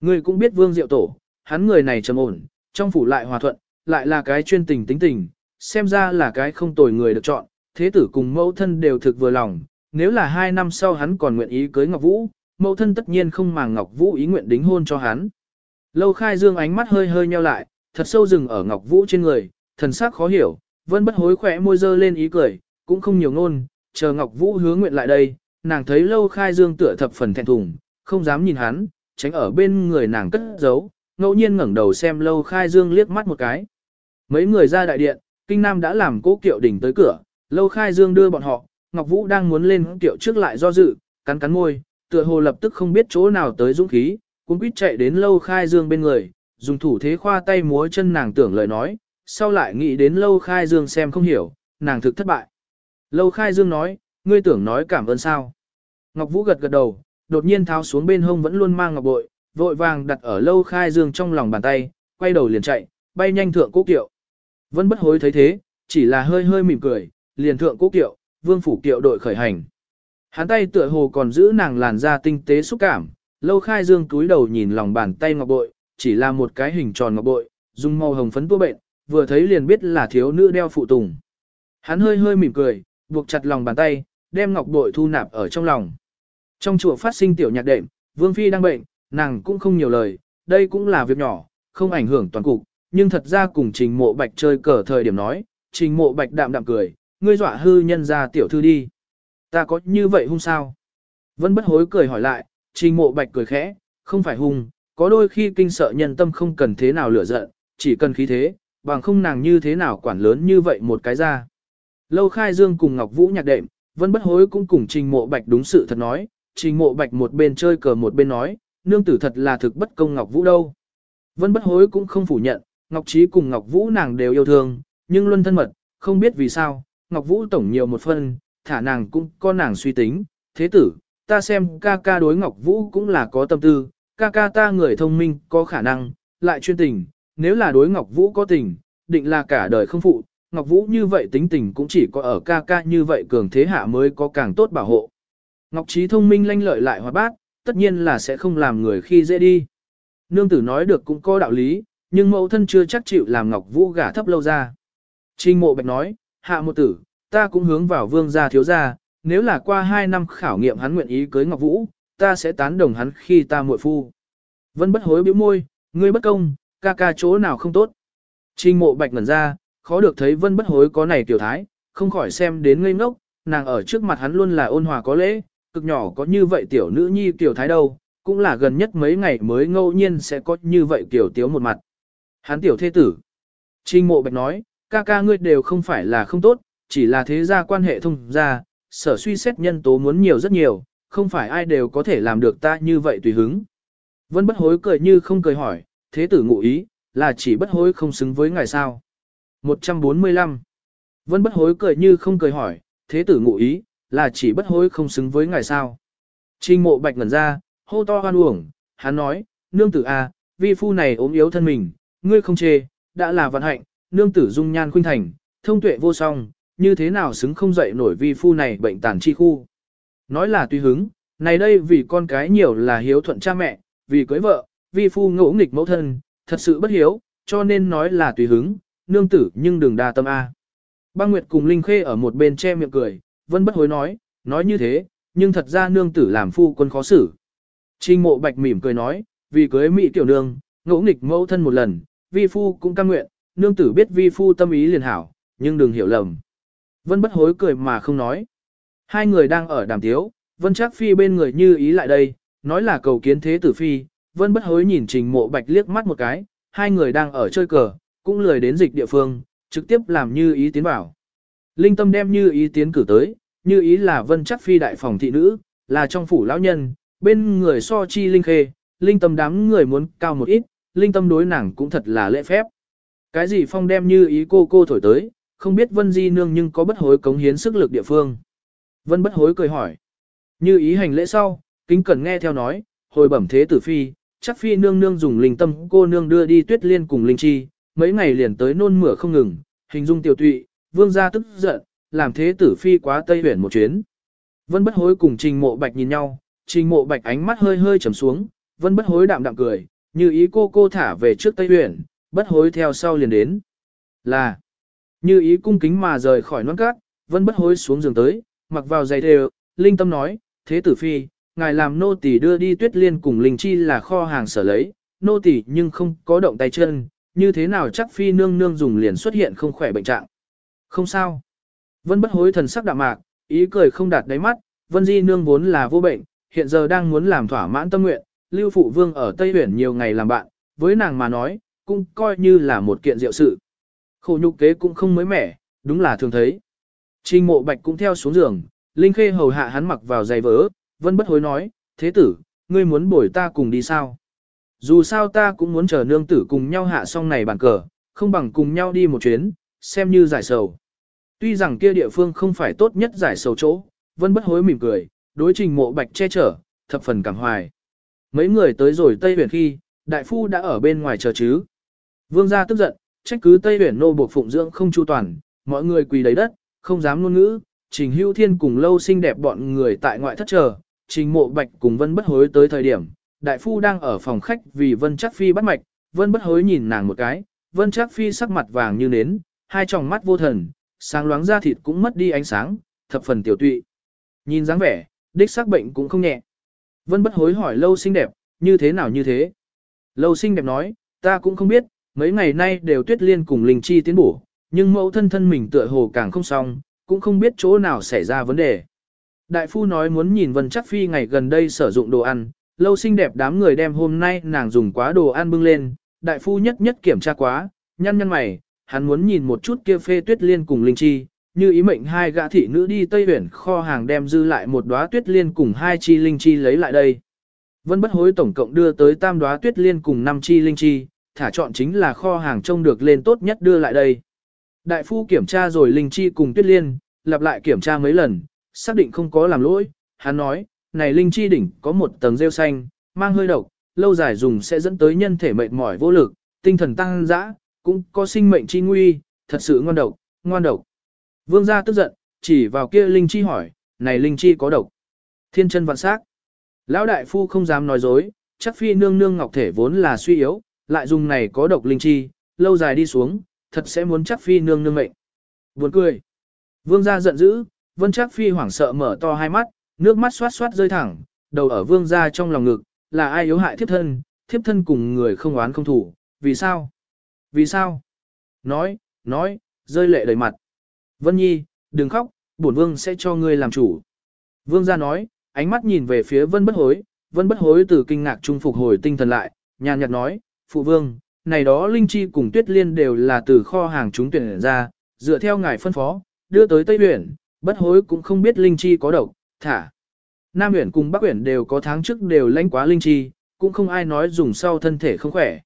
Người cũng biết vương diệu tổ, hắn người này trầm ổn, trong phủ lại hòa thuận, lại là cái chuyên tình tính tình, xem ra là cái không tồi người được chọn, thế tử cùng mẫu thân đều thực vừa lòng, nếu là hai năm sau hắn còn nguyện ý cưới Ngọc Vũ, mẫu thân tất nhiên không màng Ngọc Vũ ý nguyện đính hôn cho hắn. Lâu khai dương ánh mắt hơi hơi nheo lại, thật sâu rừng ở Ngọc Vũ trên người, thần sắc khó hiểu, vẫn bất hối khỏe môi dơ lên ý cười, cũng không nhiều ngôn, chờ Ngọc Vũ hứa nguyện lại đây, nàng thấy lâu khai dương tựa thập phần thẹn thùng, không dám nhìn hắn, tránh ở bên người nàng cất giấu, ngẫu nhiên ngẩng đầu xem lâu khai dương liếc mắt một cái. Mấy người ra đại điện, kinh nam đã làm cố kiệu đỉnh tới cửa, lâu khai dương đưa bọn họ, Ngọc Vũ đang muốn lên kiệu trước lại do dự, cắn cắn môi, tựa hồ lập tức không biết chỗ nào tới dũng khí, cũng quýt chạy đến lâu khai dương bên người, dùng thủ thế khoa tay múa chân nàng tưởng lời nói, sau lại nghĩ đến lâu khai dương xem không hiểu, nàng thực thất bại. Lâu khai dương nói, ngươi tưởng nói cảm ơn sao. Ngọc Vũ gật gật đầu, đột nhiên tháo xuống bên hông vẫn luôn mang ngọc bội, vội vàng đặt ở lâu khai dương trong lòng bàn tay, quay đầu liền chạy, bay nhanh thượng cố kiệu. Vẫn bất hối thấy thế, chỉ là hơi hơi mỉm cười, liền thượng cố kiệu, vương phủ kiệu đội khởi hành. Hắn tay tựa hồ còn giữ nàng làn da tinh tế xúc cảm, lâu khai dương túi đầu nhìn lòng bàn tay ngọc bội, chỉ là một cái hình tròn ngọc bội, dùng màu hồng phấn tua bệnh, vừa thấy liền biết là thiếu nữ đeo phụ tùng. Hắn hơi hơi mỉm cười, buộc chặt lòng bàn tay, đem ngọc bội thu nạp ở trong lòng. Trong chùa phát sinh tiểu nhạc đệm, vương phi đang bệnh, nàng cũng không nhiều lời, đây cũng là việc nhỏ, không ảnh hưởng toàn cục, nhưng thật ra cùng trình mộ bạch chơi cờ thời điểm nói, trình mộ bạch đạm đạm cười, ngươi dọa hư nhân ra tiểu thư đi. Ta có như vậy hung sao? Vân bất hối cười hỏi lại, trình mộ bạch cười khẽ, không phải hung, có đôi khi kinh sợ nhân tâm không cần thế nào lửa giận, chỉ cần khí thế, bằng không nàng như thế nào quản lớn như vậy một cái ra. Lâu khai dương cùng Ngọc Vũ nhạc đệm, Vân bất hối cũng cùng trình mộ bạch đúng sự thật nói, trình mộ bạch một bên chơi cờ một bên nói, nương tử thật là thực bất công Ngọc Vũ đâu. Vân bất hối cũng không phủ nhận, Ngọc Trí cùng Ngọc Vũ nàng đều yêu thương, nhưng luôn thân mật, không biết vì sao, Ngọc Vũ tổng nhiều một phân, thả nàng cũng có nàng suy tính, thế tử, ta xem ca ca đối Ngọc Vũ cũng là có tâm tư, ca ca ta người thông minh, có khả năng, lại chuyên tình, nếu là đối Ngọc Vũ có tình, định là cả đời không phụ, Ngọc Vũ như vậy tính tình cũng chỉ có ở ca ca như vậy cường thế hạ mới có càng tốt bảo hộ. Ngọc Trí thông minh lanh lợi lại hoạt bát, tất nhiên là sẽ không làm người khi dễ đi. Nương tử nói được cũng có đạo lý, nhưng mẫu thân chưa chắc chịu làm Ngọc Vũ gả thấp lâu ra. Trình mộ bạch nói, hạ một tử, ta cũng hướng vào vương gia thiếu gia, nếu là qua hai năm khảo nghiệm hắn nguyện ý cưới Ngọc Vũ, ta sẽ tán đồng hắn khi ta muội phu. Vân bất hối bĩu môi, ngươi bất công, ca ca chỗ nào không tốt. Trình mộ bạch ngẩn ra, khó được thấy vân bất hối có này tiểu thái, không khỏi xem đến ngây ngốc, nàng ở trước mặt hắn luôn là ôn hòa có lễ, cực nhỏ có như vậy tiểu nữ nhi tiểu thái đâu, cũng là gần nhất mấy ngày mới ngẫu nhiên sẽ có như vậy tiểu tiếu một mặt. Hắn tiểu thế tử. Trình mộ bạch nói, ca ca ngươi đều không phải là không tốt, chỉ là thế gia quan hệ thông gia, sở suy xét nhân tố muốn nhiều rất nhiều, không phải ai đều có thể làm được ta như vậy tùy hứng. Vân bất hối cười như không cười hỏi, thế tử ngụ ý, là chỉ bất hối không xứng với ngài sao. 145. Vân bất hối cười như không cười hỏi, thế tử ngụ ý, là chỉ bất hối không xứng với ngài sao. Trình mộ bạch ngẩn ra, hô to hoan uổng, hắn nói, nương tử a, à, vi phu này ốm yếu thân mình, ngươi không chê, đã là vận hạnh, nương tử dung nhan khuynh thành, thông tuệ vô song, như thế nào xứng không dậy nổi vi phu này bệnh tàn chi khu. Nói là tùy hứng, này đây vì con cái nhiều là hiếu thuận cha mẹ, vì cưới vợ, vi phu ngỗ nghịch mẫu thân, thật sự bất hiếu, cho nên nói là tùy hứng, nương tử nhưng đừng đa tâm A. Băng Nguyệt cùng Linh Khê ở một bên che miệng cười, vẫn bất hối nói, nói như thế, nhưng thật ra nương tử làm phu quân khó xử. Trình mộ bạch mỉm cười nói, vì cưới mỹ tiểu nương, ngỗ nghịch mẫu thân một lần, vi phu cũng cam nguyện, nương tử biết vi phu tâm ý liền hảo, nhưng đừng hiểu lầm. Vân bất hối cười mà không nói. Hai người đang ở đàm tiếu, vân chắc phi bên người như ý lại đây, nói là cầu kiến thế tử phi, Vân bất hối nhìn trình mộ bạch liếc mắt một cái, hai người đang ở chơi cờ, cũng lười đến dịch địa phương, trực tiếp làm như ý tiến bảo. Linh tâm đem như ý tiến cử tới, như ý là vân chắc phi đại phòng thị nữ, là trong phủ lão nhân, bên người so chi linh khê, linh tâm đám người muốn cao một ít, linh tâm đối nàng cũng thật là lễ phép. Cái gì phong đem như ý cô cô thổi tới, không biết vân di nương nhưng có bất hối cống hiến sức lực địa phương. Vân bất hối cười hỏi. Như ý hành lễ sau, kính cẩn nghe theo nói, hồi bẩm thế tử phi, chắc phi nương nương dùng linh tâm cô nương đưa đi tuyết liên cùng linh chi, mấy ngày liền tới nôn mửa không ngừng, hình dung tiểu tụy, vương gia tức giận, làm thế tử phi quá tây huyển một chuyến. Vân bất hối cùng trình mộ bạch nhìn nhau, trình mộ bạch ánh mắt hơi hơi trầm xuống, vân bất hối đạm đạm cười, như ý cô cô thả về trước tây huyển, bất hối theo sau liền đến. Là, như ý cung kính mà rời khỏi non cát, vẫn bất hối xuống giường tới, mặc vào giày đều, linh tâm nói, thế tử phi, ngài làm nô tỳ đưa đi tuyết liên cùng linh chi là kho hàng sở lấy, nô tỳ nhưng không có động tay chân, như thế nào chắc phi nương nương dùng liền xuất hiện không khỏe bệnh trạng. Không sao. Vân bất hối thần sắc đạm mạc, ý cười không đạt đáy mắt, vân di nương vốn là vô bệnh, hiện giờ đang muốn làm thỏa mãn tâm nguyện, lưu phụ vương ở Tây Huyển nhiều ngày làm bạn, với nàng mà nói, cũng coi như là một kiện diệu sự. Khổ nhục kế cũng không mới mẻ, đúng là thường thấy. Trình mộ bạch cũng theo xuống giường, Linh Khê hầu hạ hắn mặc vào giày vỡ, vẫn bất hối nói, thế tử, ngươi muốn bồi ta cùng đi sao? Dù sao ta cũng muốn chờ nương tử cùng nhau hạ xong này bàn cờ, không bằng cùng nhau đi một chuyến, xem như giải sầu. Tuy rằng kia địa phương không phải tốt nhất giải sầu chỗ, vẫn bất hối mỉm cười, đối trình mộ bạch che chở, thập phần cảm hoài. Mấy người tới rồi Tây Huyền khi, đại phu đã ở bên ngoài chờ chứ. Vương gia tức giận, trách cứ Tây Huyền nô buộc phụng dưỡng không chu toàn, mọi người quỳ đầy đất, không dám ngôn ngữ, trình hưu thiên cùng lâu xinh đẹp bọn người tại ngoại thất chờ, trình mộ bạch cùng vân bất hối tới thời điểm, đại phu đang ở phòng khách vì vân chắc phi bắt mạch, vân bất hối nhìn nàng một cái, vân chắc phi sắc mặt vàng như nến, hai tròng mắt vô thần, sáng loáng da thịt cũng mất đi ánh sáng, thập phần tiểu tụy. Nhìn dáng vẻ, đích xác bệnh cũng không nhẹ. Vân bất hối hỏi lâu xinh đẹp, như thế nào như thế? Lâu xinh đẹp nói, ta cũng không biết, mấy ngày nay đều tuyết liên cùng linh chi tiến bổ, nhưng mẫu thân thân mình tựa hồ càng không xong, cũng không biết chỗ nào xảy ra vấn đề. Đại phu nói muốn nhìn Vân Chắc Phi ngày gần đây sử dụng đồ ăn, lâu xinh đẹp đám người đem hôm nay nàng dùng quá đồ ăn bưng lên, đại phu nhất nhất kiểm tra quá, nhăn nhăn mày, hắn muốn nhìn một chút kia phê tuyết liên cùng linh chi, như ý mệnh hai gã thị nữ đi Tây Huyển kho hàng đem dư lại một đóa tuyết liên cùng hai chi linh chi lấy lại đây. Vân bất hối tổng cộng đưa tới tam đóa tuyết liên cùng năm chi linh chi, thả chọn chính là kho hàng trông được lên tốt nhất đưa lại đây. Đại phu kiểm tra rồi linh chi cùng tuyết liên, lặp lại kiểm tra mấy lần, xác định không có làm lỗi, hắn nói, này linh chi đỉnh có một tầng rêu xanh, mang hơi độc, lâu dài dùng sẽ dẫn tới nhân thể mệt mỏi vô lực, tinh thần tăng dã, cũng có sinh mệnh chi nguy, thật sự ngoan độc, ngoan độc. Vương gia tức giận, chỉ vào kia linh chi hỏi, này linh chi có độc. Thiên chân vạn sắc. Lão đại phu không dám nói dối, chắc phi nương nương ngọc thể vốn là suy yếu, lại dùng này có độc linh chi, lâu dài đi xuống, thật sẽ muốn chắc phi nương nương mệnh. Buồn cười. Vương gia giận dữ, vân chắc phi hoảng sợ mở to hai mắt, nước mắt xoát xoát rơi thẳng, đầu ở vương gia trong lòng ngực, là ai yếu hại thiếp thân, thiếp thân cùng người không oán không thủ, vì sao? Vì sao? Nói, nói, rơi lệ đầy mặt. Vân Nhi, đừng khóc, bổn vương sẽ cho ngươi làm chủ. Vương gia nói, ánh mắt nhìn về phía vân bất hối, vân bất hối từ kinh ngạc trung phục hồi tinh thần lại, nhàn nhạt nói, phụ vương, này đó linh chi cùng tuyết liên đều là từ kho hàng chúng tuyển ra, dựa theo ngài phân phó, đưa tới Tây Huyền, bất hối cũng không biết linh chi có độc, thả. Nam Huyền cùng Bắc Huyền đều có tháng trước đều lãnh quá linh chi, cũng không ai nói dùng sau thân thể không khỏe.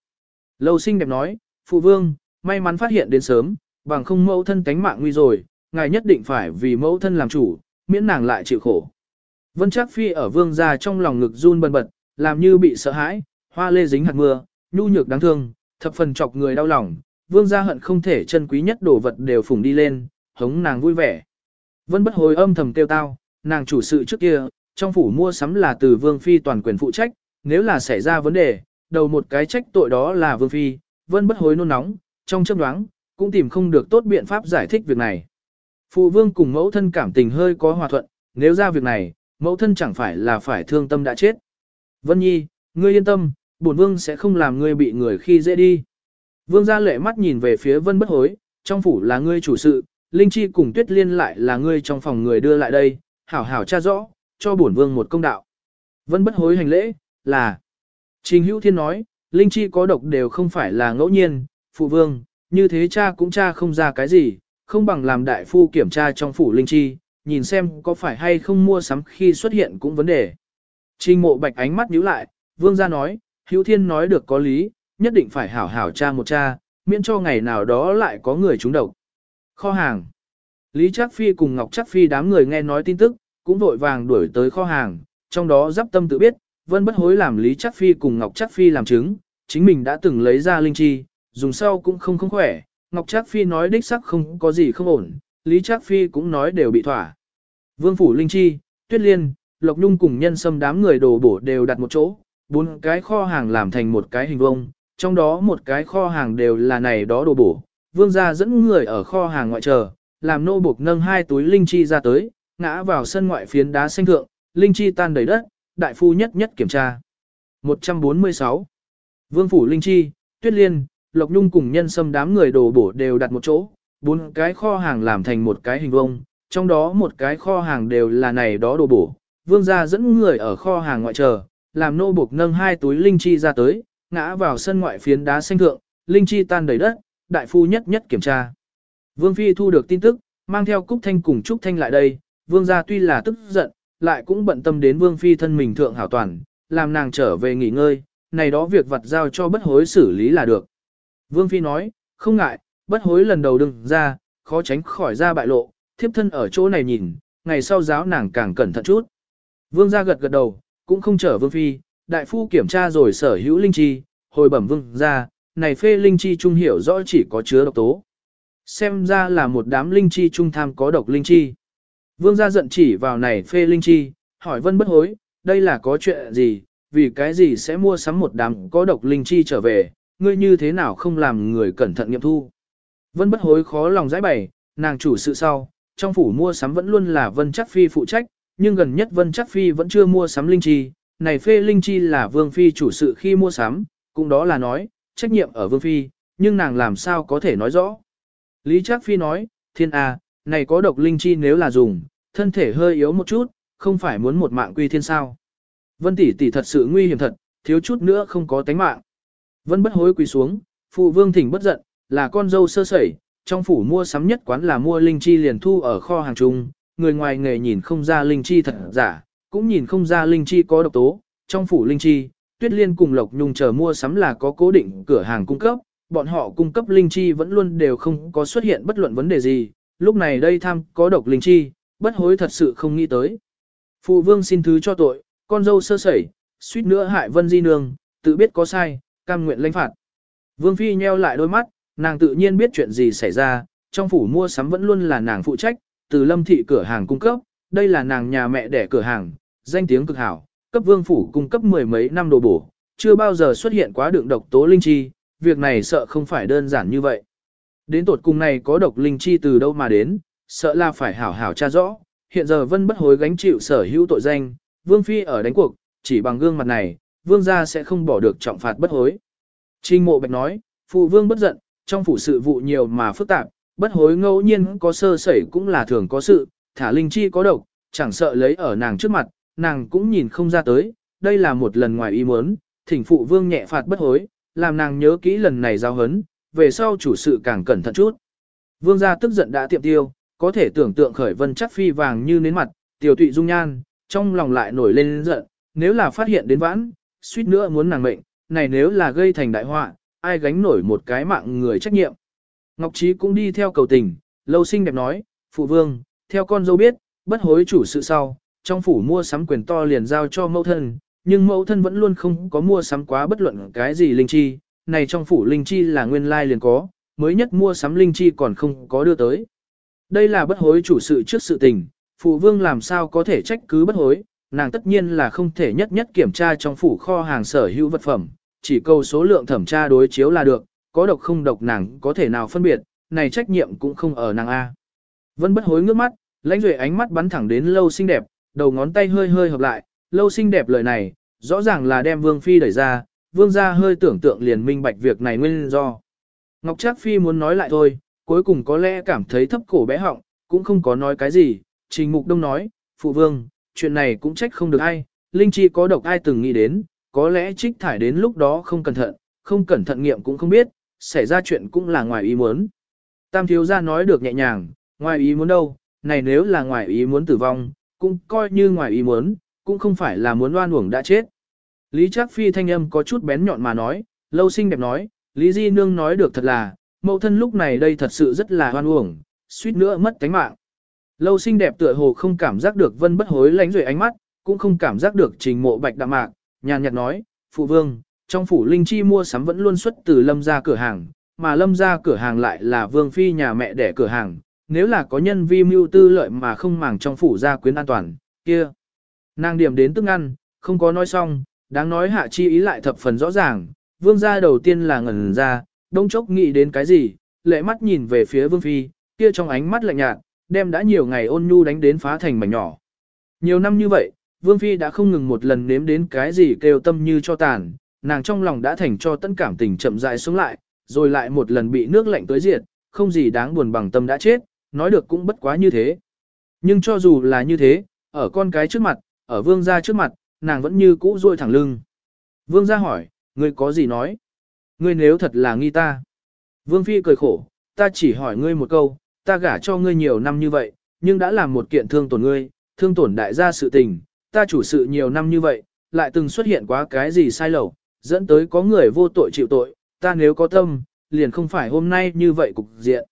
Lâu sinh đẹp nói, phụ vương, may mắn phát hiện đến sớm, bằng không mẫu thân tánh mạng nguy rồi, ngài nhất định phải vì mẫu thân làm chủ, miễn nàng lại chịu khổ. Vân Trác Phi ở vương gia trong lòng ngực run bần bật, làm như bị sợ hãi, hoa lê dính hạt mưa, nhu nhược đáng thương, thập phần chọc người đau lòng, vương gia hận không thể chân quý nhất đồ vật đều phủng đi lên, hống nàng vui vẻ. Vân bất hồi âm thầm kêu tao, nàng chủ sự trước kia, trong phủ mua sắm là từ vương phi toàn quyền phụ trách, nếu là xảy ra vấn đề, đầu một cái trách tội đó là vương phi, vân bất hối nôn nóng, trong chớp nhoáng, cũng tìm không được tốt biện pháp giải thích việc này. Phụ vương cùng mẫu thân cảm tình hơi có hòa thuận, nếu ra việc này, mẫu thân chẳng phải là phải thương tâm đã chết. Vân Nhi, ngươi yên tâm, bổn vương sẽ không làm ngươi bị người khi dễ đi. Vương gia lệ mắt nhìn về phía vân bất hối, trong phủ là ngươi chủ sự, Linh Chi cùng Tuyết Liên lại là ngươi trong phòng người đưa lại đây, hảo hảo tra rõ, cho bổn vương một công đạo. Vân bất hối hành lễ, là Trình Hữu Thiên nói, linh chi có độc đều không phải là ngẫu nhiên, phụ vương, như thế cha cũng cha không ra cái gì, không bằng làm đại phu kiểm tra trong phủ linh chi, nhìn xem có phải hay không mua sắm khi xuất hiện cũng vấn đề. Trình mộ bạch ánh mắt nhíu lại, vương gia nói, Hữu Thiên nói được có lý, nhất định phải hảo hảo cha một cha, miễn cho ngày nào đó lại có người trúng độc. Kho hàng Lý Trác Phi cùng Ngọc Trác Phi đám người nghe nói tin tức, cũng vội vàng đuổi tới kho hàng, trong đó giáp tâm tự biết, vẫn bất hối làm Lý Trác Phi cùng Ngọc Trác Phi làm chứng, chính mình đã từng lấy ra linh chi, dùng sau cũng không không khỏe, Ngọc Trác Phi nói đích sắc không có gì không ổn, Lý Trác Phi cũng nói đều bị thỏa. Vương Phủ Linh Chi, Tuyết Liên, Lộc Nhung cùng nhân sâm đám người đồ bổ đều đặt một chỗ, bốn cái kho hàng làm thành một cái hình vuông, trong đó một cái kho hàng đều là này đó đồ bổ. Vương gia dẫn người ở kho hàng ngoại chờ, làm nô buộc nâng hai túi linh chi ra tới, ngã vào sân ngoại phiến đá xanh thượng, linh chi tan đầy đất, đại phu nhất nhất kiểm tra. 146. Vương phủ linh chi, Tuyết Liên, Lộc Nhung cùng nhân sâm đám người đồ bổ đều đặt một chỗ, bốn cái kho hàng làm thành một cái hình vuông, trong đó một cái kho hàng đều là này đó đồ bổ. Vương gia dẫn người ở kho hàng ngoại chờ, làm nô buộc nâng hai túi linh chi ra tới, ngã vào sân ngoại phiến đá xanh thượng, linh chi tan đầy đất, đại phu nhất nhất kiểm tra. Vương Phi thu được tin tức, mang theo Cúc Thanh cùng Trúc Thanh lại đây, Vương gia tuy là tức giận, lại cũng bận tâm đến Vương Phi thân mình thượng hảo toàn, làm nàng trở về nghỉ ngơi, này đó việc vặt giao cho bất hối xử lý là được. Vương Phi nói, không ngại, bất hối lần đầu đừng ra, khó tránh khỏi ra bại lộ, thiếp thân ở chỗ này nhìn, ngày sau giáo nàng càng cẩn thận chút. Vương gia gật gật đầu, cũng không chở Vương Phi, đại phu kiểm tra rồi sở hữu linh chi, hồi bẩm Vương gia, này phê linh chi trung hiểu rõ chỉ có chứa độc tố. Xem ra là một đám linh chi trung tham có độc linh chi. Vương gia giận chỉ vào này phê linh chi, hỏi vân bất hối, đây là có chuyện gì, vì cái gì sẽ mua sắm một đám có độc linh chi trở về, ngươi như thế nào không làm người cẩn thận nghiệm thu. Vân bất hối khó lòng giải bày, nàng chủ sự sau, trong phủ mua sắm vẫn luôn là vân chắc phi phụ trách, nhưng gần nhất vân chắc phi vẫn chưa mua sắm linh chi, này phê linh chi là vương phi chủ sự khi mua sắm, cũng đó là nói, trách nhiệm ở vương phi, nhưng nàng làm sao có thể nói rõ. Lý chắc Phi nói, thiên a, này có độc linh chi nếu là dùng, thân thể hơi yếu một chút, không phải muốn một mạng quy thiên sao. Vân tỷ tỷ thật sự nguy hiểm thật, thiếu chút nữa không có tánh mạng. Vân bất hối quỳ xuống, phụ vương thỉnh bất giận, là con dâu sơ sẩy, trong phủ mua sắm nhất quán là mua linh chi liền thu ở kho hàng chung, người ngoài nghề nhìn không ra linh chi thật giả, cũng nhìn không ra linh chi có độc tố, trong phủ linh chi, tuyết liên cùng lộc nhung chờ mua sắm là có cố định cửa hàng cung cấp, bọn họ cung cấp linh chi vẫn luôn đều không có xuất hiện bất luận vấn đề gì, lúc này đây tham có độc linh chi, bất hối thật sự không nghĩ tới. Phụ vương xin thứ cho tội, con dâu sơ sẩy, suýt nữa hại vân di nương, tự biết có sai, cam nguyện lãnh phạt. Vương phi nheo lại đôi mắt, nàng tự nhiên biết chuyện gì xảy ra, trong phủ mua sắm vẫn luôn là nàng phụ trách, từ lâm thị cửa hàng cung cấp, đây là nàng nhà mẹ đẻ cửa hàng, danh tiếng cực hảo, cấp vương phủ cung cấp mười mấy năm đồ bổ, chưa bao giờ xuất hiện quá đựng độc tố linh chi, việc này sợ không phải đơn giản như vậy. Đến tột cùng này có độc linh chi từ đâu mà đến, sợ là phải hảo hảo tra rõ, hiện giờ vân bất hối gánh chịu sở hữu tội danh, vương phi ở đánh cuộc, chỉ bằng gương mặt này, vương gia sẽ không bỏ được trọng phạt bất hối. Trình mộ bạch nói, phụ vương bất giận, trong phủ sự vụ nhiều mà phức tạp, bất hối ngẫu nhiên có sơ sẩy cũng là thường có sự, thả linh chi có độc, chẳng sợ lấy ở nàng trước mặt, nàng cũng nhìn không ra tới, đây là một lần ngoài ý muốn, thỉnh phụ vương nhẹ phạt bất hối, làm nàng nhớ kỹ lần này giao hấn, về sau chủ sự càng cẩn thận chút. Vương gia tức giận đã tiệm tiêu, có thể tưởng tượng khởi vân chắc phi vàng như nến mặt, tiểu tụy dung nhan, trong lòng lại nổi lên giận, nếu là phát hiện đến vãn, suýt nữa muốn nàng mệnh, này nếu là gây thành đại họa, ai gánh nổi một cái mạng người trách nhiệm. Ngọc Trí cũng đi theo cầu tình, lâu sinh đẹp nói, phụ vương, theo con dâu biết, bất hối chủ sự sau, trong phủ mua sắm quyền to liền giao cho mẫu thân, nhưng mẫu thân vẫn luôn không có mua sắm quá bất luận cái gì linh chi, này trong phủ linh chi là nguyên lai liền có, mới nhất mua sắm linh chi còn không có đưa tới. Đây là bất hối chủ sự trước sự tình, phụ vương làm sao có thể trách cứ bất hối, nàng tất nhiên là không thể nhất nhất kiểm tra trong phủ kho hàng sở hữu vật phẩm, chỉ câu số lượng thẩm tra đối chiếu là được, có độc không độc nàng có thể nào phân biệt, này trách nhiệm cũng không ở nàng A. Vân bất hối ngước mắt, lãnh duệ ánh mắt bắn thẳng đến lâu xinh đẹp, đầu ngón tay hơi hơi hợp lại, lâu xinh đẹp lời này, rõ ràng là đem vương phi đẩy ra, vương gia hơi tưởng tượng liền minh bạch việc này nguyên do. Ngọc Trác Phi muốn nói lại thôi, cuối cùng có lẽ cảm thấy thấp cổ bé họng, cũng không có nói cái gì, Trình Mục Đông nói, Phụ Vương, chuyện này cũng trách không được ai, Linh Chi có độc ai từng nghĩ đến, có lẽ trích thải đến lúc đó không cẩn thận, không cẩn thận nghiệm cũng không biết, xảy ra chuyện cũng là ngoài ý muốn. Tam thiếu gia nói được nhẹ nhàng, ngoài ý muốn đâu, này nếu là ngoài ý muốn tử vong, cũng coi như ngoài ý muốn, cũng không phải là muốn oan uổng đã chết. Lý Trác Phi thanh âm có chút bén nhọn mà nói, lâu xinh đẹp nói, Lý Di Nương nói được thật là, mẫu thân lúc này đây thật sự rất là oan uổng, suýt nữa mất tánh mạng. Lâu xinh đẹp tựa hồ không cảm giác được vân bất hối lánh rồi ánh mắt, cũng không cảm giác được trình mộ bạch đạm mạc, nhàn nhạt nói, phụ vương, trong phủ linh chi mua sắm vẫn luôn xuất từ lâm ra cửa hàng, mà lâm ra cửa hàng lại là vương phi nhà mẹ đẻ cửa hàng, nếu là có nhân vi mưu tư lợi mà không màng trong phủ gia quyến an toàn, kia. Nàng điểm đến tức ăn, không có nói xong, đáng nói hạ chi ý lại thập phần rõ ràng, vương gia đầu tiên là ngẩn ra, đông chốc nghĩ đến cái gì, lệ mắt nhìn về phía vương phi, kia trong ánh mắt lạnh nhạt, đem đã nhiều ngày ôn nhu đánh đến phá thành mảnh nhỏ. Nhiều năm như vậy, vương phi đã không ngừng một lần nếm đến cái gì kêu tâm như cho tàn, nàng trong lòng đã thành cho tân cảm tình chậm rãi xuống lại, rồi lại một lần bị nước lạnh tới diệt, không gì đáng buồn bằng tâm đã chết, nói được cũng bất quá như thế. Nhưng cho dù là như thế, ở con cái trước mặt, ở vương gia trước mặt, nàng vẫn như cũ ruôi thẳng lưng. Vương gia hỏi, ngươi có gì nói? Ngươi nếu thật là nghi ta. Vương phi cười khổ, ta chỉ hỏi ngươi một câu, ta gả cho ngươi nhiều năm như vậy, nhưng đã làm một kiện thương tổn ngươi, thương tổn đại gia sự tình, ta chủ sự nhiều năm như vậy, lại từng xuất hiện quá cái gì sai lầu, dẫn tới có người vô tội chịu tội, ta nếu có tâm, liền không phải hôm nay như vậy cục diện.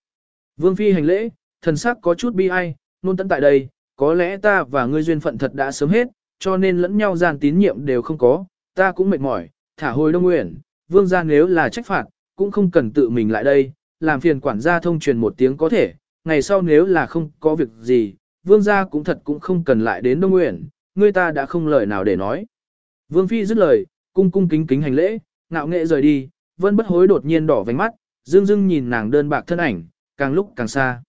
Vương phi hành lễ, thần sắc có chút bi ai, nôn tận tại đây, có lẽ ta và ngươi duyên phận thật đã sớm hết, cho nên lẫn nhau gian tín nhiệm đều không có, ta cũng mệt mỏi, thả hồi đông nguyện, vương gia nếu là trách phạt, cũng không cần tự mình lại đây, làm phiền quản gia thông truyền một tiếng có thể, ngày sau nếu là không có việc gì, vương gia cũng thật cũng không cần lại đến đông nguyện, ngươi ta đã không lời nào để nói. Vương phi dứt lời, cung cung kính kính hành lễ, ngạo nghệ rời đi, vân bất hối đột nhiên đỏ vành mắt, dương dưng nhìn nàng đơn bạc thân ảnh, càng lúc càng xa.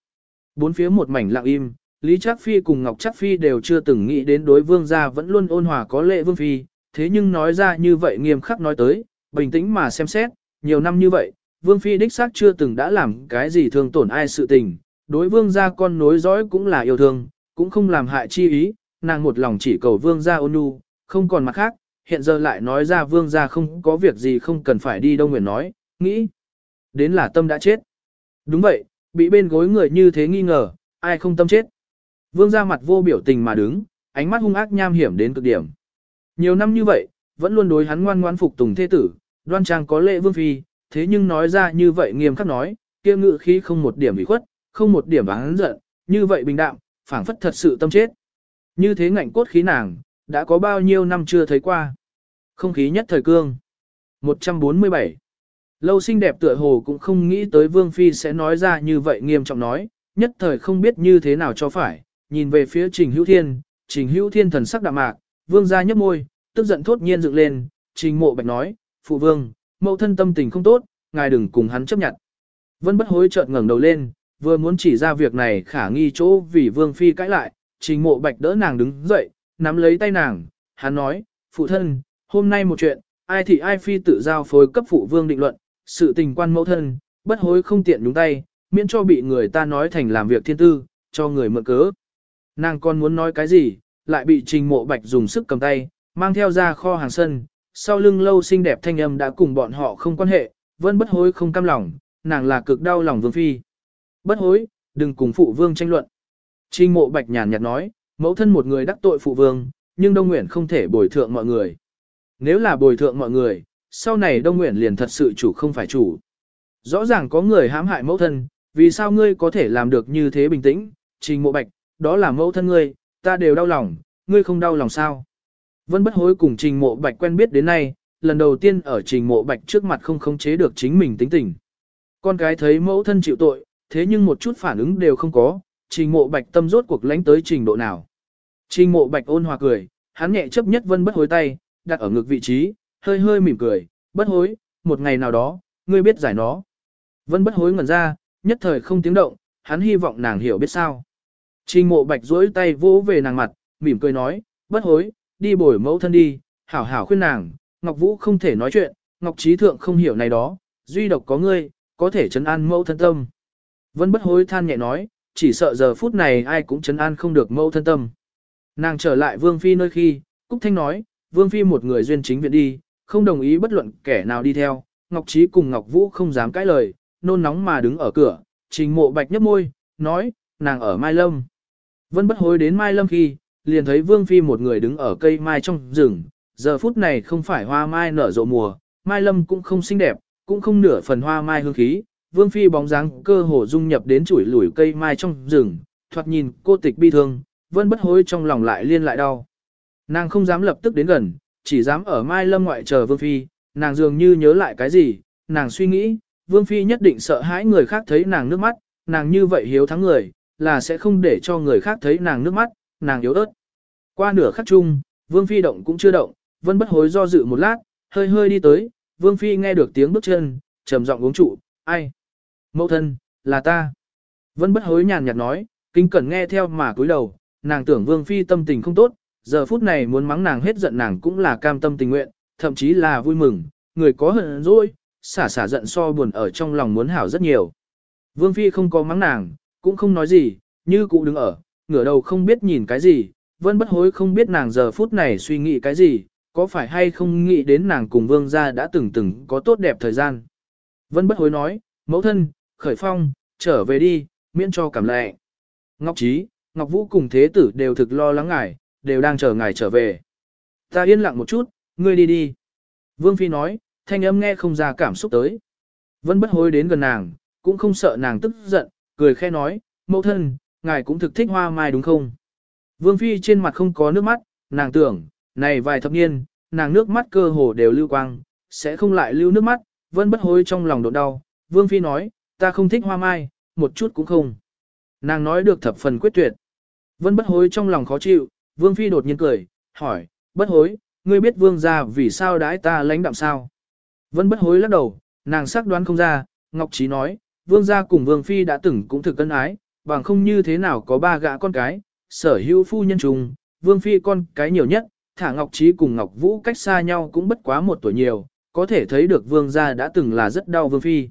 Bốn phía một mảnh lặng im, Lý Trác Phi cùng Ngọc Trác Phi đều chưa từng nghĩ đến đối vương gia vẫn luôn ôn hòa có lệ vương phi, thế nhưng nói ra như vậy nghiêm khắc nói tới, bình tĩnh mà xem xét, nhiều năm như vậy, vương phi đích xác chưa từng đã làm cái gì thương tổn ai sự tình, đối vương gia con nối dõi cũng là yêu thương, cũng không làm hại chi ý, nàng một lòng chỉ cầu vương gia ôn nhu, không còn mặt khác, hiện giờ lại nói ra vương gia không có việc gì không cần phải đi đâu nguyện nói, nghĩ, đến là tâm đã chết. Đúng vậy, bị bên gối người như thế nghi ngờ, ai không tâm chết. Vương gia mặt vô biểu tình mà đứng, ánh mắt hung ác nham hiểm đến cực điểm. Nhiều năm như vậy, vẫn luôn đối hắn ngoan ngoan phục tùng thế tử, đoan trang có lệ vương phi, thế nhưng nói ra như vậy nghiêm khắc nói, kia ngự khí không một điểm bị khuất, không một điểm hắn giận, như vậy bình đạm, phảng phất thật sự tâm chết. Như thế ngạnh cốt khí nàng, đã có bao nhiêu năm chưa thấy qua. Không khí nhất thời cương. 147. Lâu xinh đẹp tựa hồ cũng không nghĩ tới Vương Phi sẽ nói ra như vậy nghiêm trọng nói, nhất thời không biết như thế nào cho phải, nhìn về phía Trình Hữu Thiên, Trình Hữu Thiên thần sắc đạm mạc, Vương ra nhấp môi, tức giận thốt nhiên dựng lên, Trình Mộ Bạch nói, Phụ Vương, mẫu thân tâm tình không tốt, ngài đừng cùng hắn chấp nhận. Vân bất hối chợt ngẩng đầu lên, vừa muốn chỉ ra việc này khả nghi chỗ vì Vương Phi cãi lại, Trình Mộ Bạch đỡ nàng đứng dậy, nắm lấy tay nàng, hắn nói, Phụ thân, hôm nay một chuyện, ai thì ai Phi tự giao phối cấp Phụ Vương định luận, sự tình quan mẫu thân, bất hối không tiện nhúng tay, miễn cho bị người ta nói thành làm việc thiên tư, cho người mượn cớ. Nàng còn muốn nói cái gì, lại bị trình mộ bạch dùng sức cầm tay, mang theo ra kho hàng sân, sau lưng lâu xinh đẹp thanh âm đã cùng bọn họ không quan hệ, vẫn bất hối không cam lòng, nàng là cực đau lòng vương phi. Bất hối, đừng cùng phụ vương tranh luận. Trình mộ bạch nhàn nhạt nói, mẫu thân một người đắc tội phụ vương, nhưng đông Nguyễn không thể bồi thượng mọi người. Nếu là bồi thượng mọi người, sau này Đông Nguyễn liền thật sự chủ không phải chủ. Rõ ràng có người hãm hại mẫu thân, vì sao ngươi có thể làm được như thế bình tĩnh, trình mộ bạch, đó là mẫu thân ngươi, ta đều đau lòng, ngươi không đau lòng sao. Vân bất hối cùng trình mộ bạch quen biết đến nay, lần đầu tiên ở trình mộ bạch trước mặt không khống chế được chính mình tính tình. Con cái thấy mẫu thân chịu tội, thế nhưng một chút phản ứng đều không có, trình mộ bạch tâm rốt cuộc lánh tới trình độ nào. Trình mộ bạch ôn hòa cười, hắn nhẹ chấp nhất vân bất hối tay, đặt ở ngực vị trí, hơi hơi mỉm cười, bất hối, một ngày nào đó, ngươi biết giải nó. Vân bất hối ngẩn ra, nhất thời không tiếng động, hắn hy vọng nàng hiểu biết sao. Trình mộ bạch duỗi tay vỗ về nàng mặt, mỉm cười nói, bất hối, đi bồi mẫu thân đi, hảo hảo khuyên nàng, Ngọc Vũ không thể nói chuyện, Ngọc Trí Thượng không hiểu này đó, duy độc có ngươi, có thể chấn an mẫu thân tâm. Vân bất hối than nhẹ nói, chỉ sợ giờ phút này ai cũng chấn an không được mẫu thân tâm. Nàng trở lại vương phi nơi khi, Cúc Thanh nói, Vương Phi một người duyên chính viện đi, không đồng ý bất luận kẻ nào đi theo, Ngọc Trí cùng Ngọc Vũ không dám cãi lời, nôn nóng mà đứng ở cửa, trình mộ bạch nhấp môi, nói, nàng ở Mai Lâm. Vân bất hối đến Mai Lâm khi, liền thấy Vương Phi một người đứng ở cây mai trong rừng, giờ phút này không phải hoa mai nở rộ mùa, Mai Lâm cũng không xinh đẹp, cũng không nửa phần hoa mai hương khí, Vương Phi bóng dáng cơ hồ dung nhập đến chuỗi lủi cây mai trong rừng, thoạt nhìn cô tịch bi thương, Vân bất hối trong lòng lại liên lại đau. Nàng không dám lập tức đến gần, chỉ dám ở Mai Lâm ngoại chờ Vương Phi, nàng dường như nhớ lại cái gì, nàng suy nghĩ, Vương Phi nhất định sợ hãi người khác thấy nàng nước mắt, nàng như vậy hiếu thắng người, là sẽ không để cho người khác thấy nàng nước mắt, nàng yếu ớt. Qua nửa khắc chung, Vương Phi động cũng chưa động, Vân bất hối do dự một lát, hơi hơi đi tới, Vương Phi nghe được tiếng bước chân, trầm giọng uống trụ, ai? Mẫu thân, là ta. Vân bất hối nhàn nhạt nói, kinh cẩn nghe theo mà cúi đầu, nàng tưởng Vương Phi tâm tình không tốt, giờ phút này muốn mắng nàng hết giận nàng cũng là cam tâm tình nguyện, thậm chí là vui mừng, người có hận rồi, xả xả giận so buồn ở trong lòng muốn hảo rất nhiều. Vương Phi không có mắng nàng, cũng không nói gì, như cụ đứng ở, ngửa đầu không biết nhìn cái gì, vân bất hối không biết nàng giờ phút này suy nghĩ cái gì, có phải hay không nghĩ đến nàng cùng vương gia đã từng từng có tốt đẹp thời gian. Vân bất hối nói, mẫu thân, khởi phong, trở về đi, miễn cho cảm lệ. Ngọc Trí, Ngọc Vũ cùng thế tử đều thực lo lắng ngài, đều đang chờ ngài trở về. Ta yên lặng một chút, ngươi đi đi. Vương Phi nói, thanh âm nghe không ra cảm xúc tới. Vân bất hối đến gần nàng, cũng không sợ nàng tức giận, cười khe nói, mẫu thân, ngài cũng thực thích hoa mai đúng không? Vương Phi trên mặt không có nước mắt, nàng tưởng, này vài thập niên, nàng nước mắt cơ hồ đều lưu quang, sẽ không lại lưu nước mắt, vân bất hối trong lòng đột đau. Vương Phi nói, ta không thích hoa mai, một chút cũng không. Nàng nói được thập phần quyết tuyệt. Vân bất hối trong lòng khó chịu, Vương Phi đột nhiên cười, hỏi, bất hối, ngươi biết vương gia vì sao đãi ta lãnh đạm sao? Vân bất hối lắc đầu, nàng xác đoán không ra, Ngọc Trí nói, vương gia cùng vương phi đã từng cũng thực cân ái, bằng không như thế nào có ba gã con cái, sở hữu phu nhân trùng, vương phi con cái nhiều nhất, thả Ngọc Trí cùng Ngọc Vũ cách xa nhau cũng bất quá một tuổi nhiều, có thể thấy được vương gia đã từng là rất đau vương phi.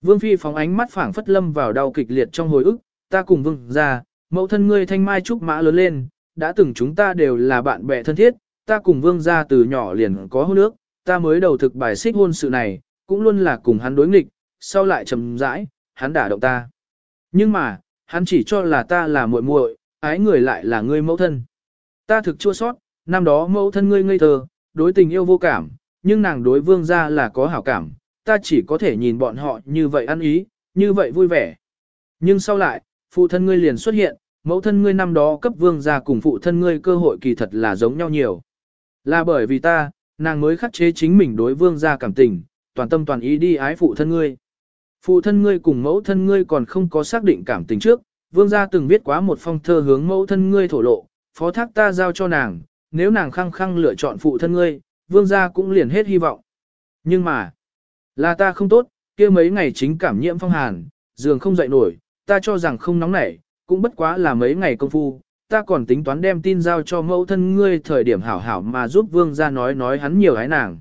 Vương phi phóng ánh mắt phảng phất lâm vào đau kịch liệt trong hồi ức, ta cùng vương gia, mẫu thân ngươi thanh mai trúc mã lớn lên, đã từng chúng ta đều là bạn bè thân thiết, ta cùng vương gia từ nhỏ liền có hôn ước, ta mới đầu thực bài xích hôn sự này, cũng luôn là cùng hắn đối nghịch, sau lại trầm rãi, hắn đả động ta. Nhưng mà, hắn chỉ cho là ta là muội muội, ái người lại là ngươi mẫu thân. Ta thực chua sót, năm đó mẫu thân ngươi ngây thơ, đối tình yêu vô cảm, nhưng nàng đối vương gia là có hảo cảm, ta chỉ có thể nhìn bọn họ như vậy ăn ý, như vậy vui vẻ. Nhưng sau lại, phụ thân ngươi liền xuất hiện, mẫu thân ngươi năm đó cấp vương gia cùng phụ thân ngươi cơ hội kỳ thật là giống nhau nhiều. Là bởi vì ta, nàng mới khắc chế chính mình đối vương gia cảm tình, toàn tâm toàn ý đi ái phụ thân ngươi. Phụ thân ngươi cùng mẫu thân ngươi còn không có xác định cảm tình trước, vương gia từng viết quá một phong thơ hướng mẫu thân ngươi thổ lộ, phó thác ta giao cho nàng, nếu nàng khăng khăng lựa chọn phụ thân ngươi, vương gia cũng liền hết hy vọng. Nhưng mà, là ta không tốt, kia mấy ngày chính cảm nhiễm phong hàn, giường không dậy nổi, ta cho rằng không nóng nảy, cũng bất quá là mấy ngày công phu, ta còn tính toán đem tin giao cho mẫu thân ngươi thời điểm hảo hảo mà giúp vương gia nói nói hắn nhiều hái nàng.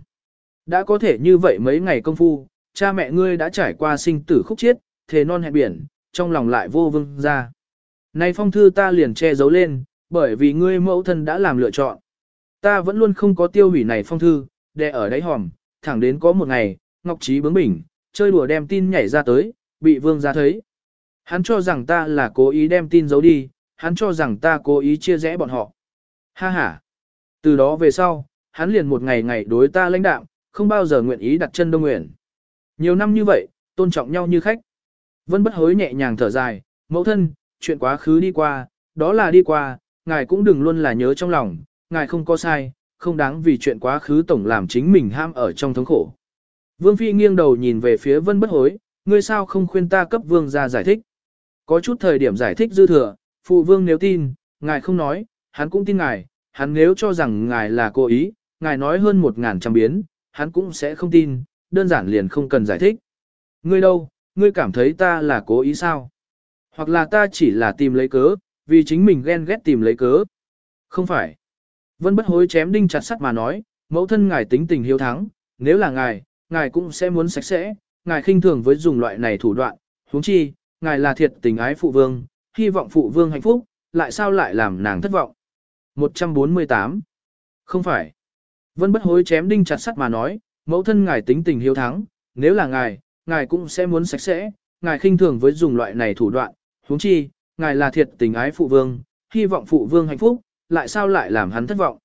Đã có thể như vậy mấy ngày công phu, cha mẹ ngươi đã trải qua sinh tử khúc chiết, thề non hẹn biển, trong lòng lại vô vương gia. Nay phong thư ta liền che giấu lên, bởi vì ngươi mẫu thân đã làm lựa chọn. Ta vẫn luôn không có tiêu hủy này phong thư, để ở đáy hòm, thẳng đến có một ngày, Ngọc Trí bướng bỉnh, chơi đùa đem tin nhảy ra tới, bị vương gia thấy. Hắn cho rằng ta là cố ý đem tin giấu đi, hắn cho rằng ta cố ý chia rẽ bọn họ. Ha ha. Từ đó về sau, hắn liền một ngày ngày đối ta lãnh đạm, không bao giờ nguyện ý đặt chân đông nguyện. Nhiều năm như vậy, tôn trọng nhau như khách. Vân bất hối nhẹ nhàng thở dài, mẫu thân, chuyện quá khứ đi qua, đó là đi qua, ngài cũng đừng luôn là nhớ trong lòng, ngài không có sai, không đáng vì chuyện quá khứ tổng làm chính mình ham ở trong thống khổ. Vương Phi nghiêng đầu nhìn về phía vân bất hối, ngươi sao không khuyên ta cấp vương ra giải thích. Có chút thời điểm giải thích dư thừa, phụ vương nếu tin, ngài không nói, hắn cũng tin ngài, hắn nếu cho rằng ngài là cố ý, ngài nói hơn một ngàn trăm biến, hắn cũng sẽ không tin, đơn giản liền không cần giải thích. Ngươi đâu, ngươi cảm thấy ta là cố ý sao? Hoặc là ta chỉ là tìm lấy cớ, vì chính mình ghen ghét tìm lấy cớ. Không phải. Vân bất hối chém đinh chặt sắt mà nói, mẫu thân ngài tính tình hiếu thắng, nếu là ngài, ngài cũng sẽ muốn sạch sẽ, ngài khinh thường với dùng loại này thủ đoạn, huống chi, ngài là thiệt tình ái phụ vương, hy vọng phụ vương hạnh phúc, lại sao lại làm nàng thất vọng. 148. Không phải. Vân bất hối chém đinh chặt sắt mà nói, mẫu thân ngài tính tình hiếu thắng, nếu là ngài, ngài cũng sẽ muốn sạch sẽ, ngài khinh thường với dùng loại này thủ đoạn, huống chi, ngài là thiệt tình ái phụ vương, hy vọng phụ vương hạnh phúc, lại sao lại làm hắn thất vọng.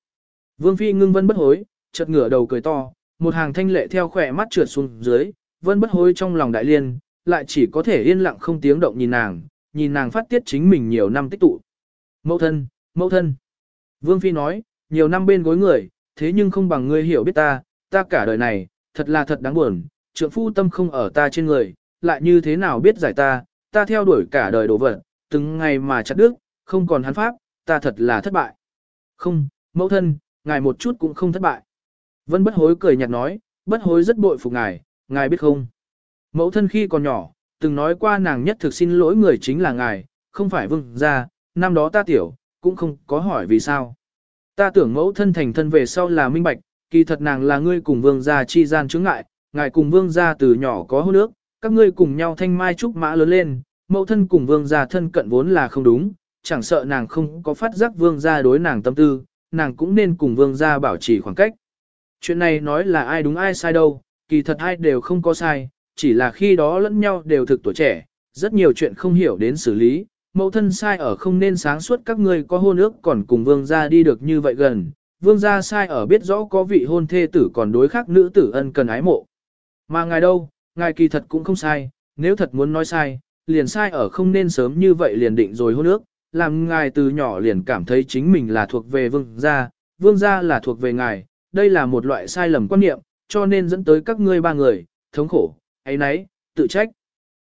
Vương phi ngưng vân bất hối, chợt ngửa đầu cười to, một hàng thanh lệ theo khỏe mắt trượt xuống dưới, vân bất hối trong lòng đại liên, lại chỉ có thể yên lặng không tiếng động nhìn nàng, nhìn nàng phát tiết chính mình nhiều năm tích tụ. Mẫu thân, mẫu thân. Vương phi nói, nhiều năm bên gối người, thế nhưng không bằng ngươi hiểu biết ta, ta cả đời này, thật là thật đáng buồn, trượng phu tâm không ở ta trên người, lại như thế nào biết giải ta, ta theo đuổi cả đời đổ vật, từng ngày mà chặt đứt, không còn hắn pháp, ta thật là thất bại. Không, mẫu thân, ngài một chút cũng không thất bại. Vân bất hối cười nhạt nói, bất hối rất bội phục ngài, ngài biết không. Mẫu thân khi còn nhỏ, từng nói qua nàng nhất thực xin lỗi người chính là ngài, không phải vương gia, năm đó ta tiểu, cũng không có hỏi vì sao. Ta tưởng mẫu thân thành thân về sau là minh bạch, kỳ thật nàng là ngươi cùng vương gia chi gian chứng ngại, ngài cùng vương gia từ nhỏ có hôn ước, các ngươi cùng nhau thanh mai trúc mã lớn lên, mẫu thân cùng vương gia thân cận vốn là không đúng, chẳng sợ nàng không có phát giác vương gia đối nàng tâm tư, nàng cũng nên cùng vương gia bảo trì khoảng cách. Chuyện này nói là ai đúng ai sai đâu, kỳ thật ai đều không có sai, chỉ là khi đó lẫn nhau đều thực tuổi trẻ, rất nhiều chuyện không hiểu đến xử lý, mẫu thân sai ở không nên sáng suốt các ngươi có hôn ước còn cùng vương gia đi được như vậy gần, vương gia sai ở biết rõ có vị hôn thê tử còn đối khác nữ tử ân cần ái mộ. Mà ngài đâu, ngài kỳ thật cũng không sai, nếu thật muốn nói sai, liền sai ở không nên sớm như vậy liền định rồi hôn ước, làm ngài từ nhỏ liền cảm thấy chính mình là thuộc về vương gia, vương gia là thuộc về ngài, đây là một loại sai lầm quan niệm, cho nên dẫn tới các ngươi ba người, thống khổ, ấy nấy, tự trách.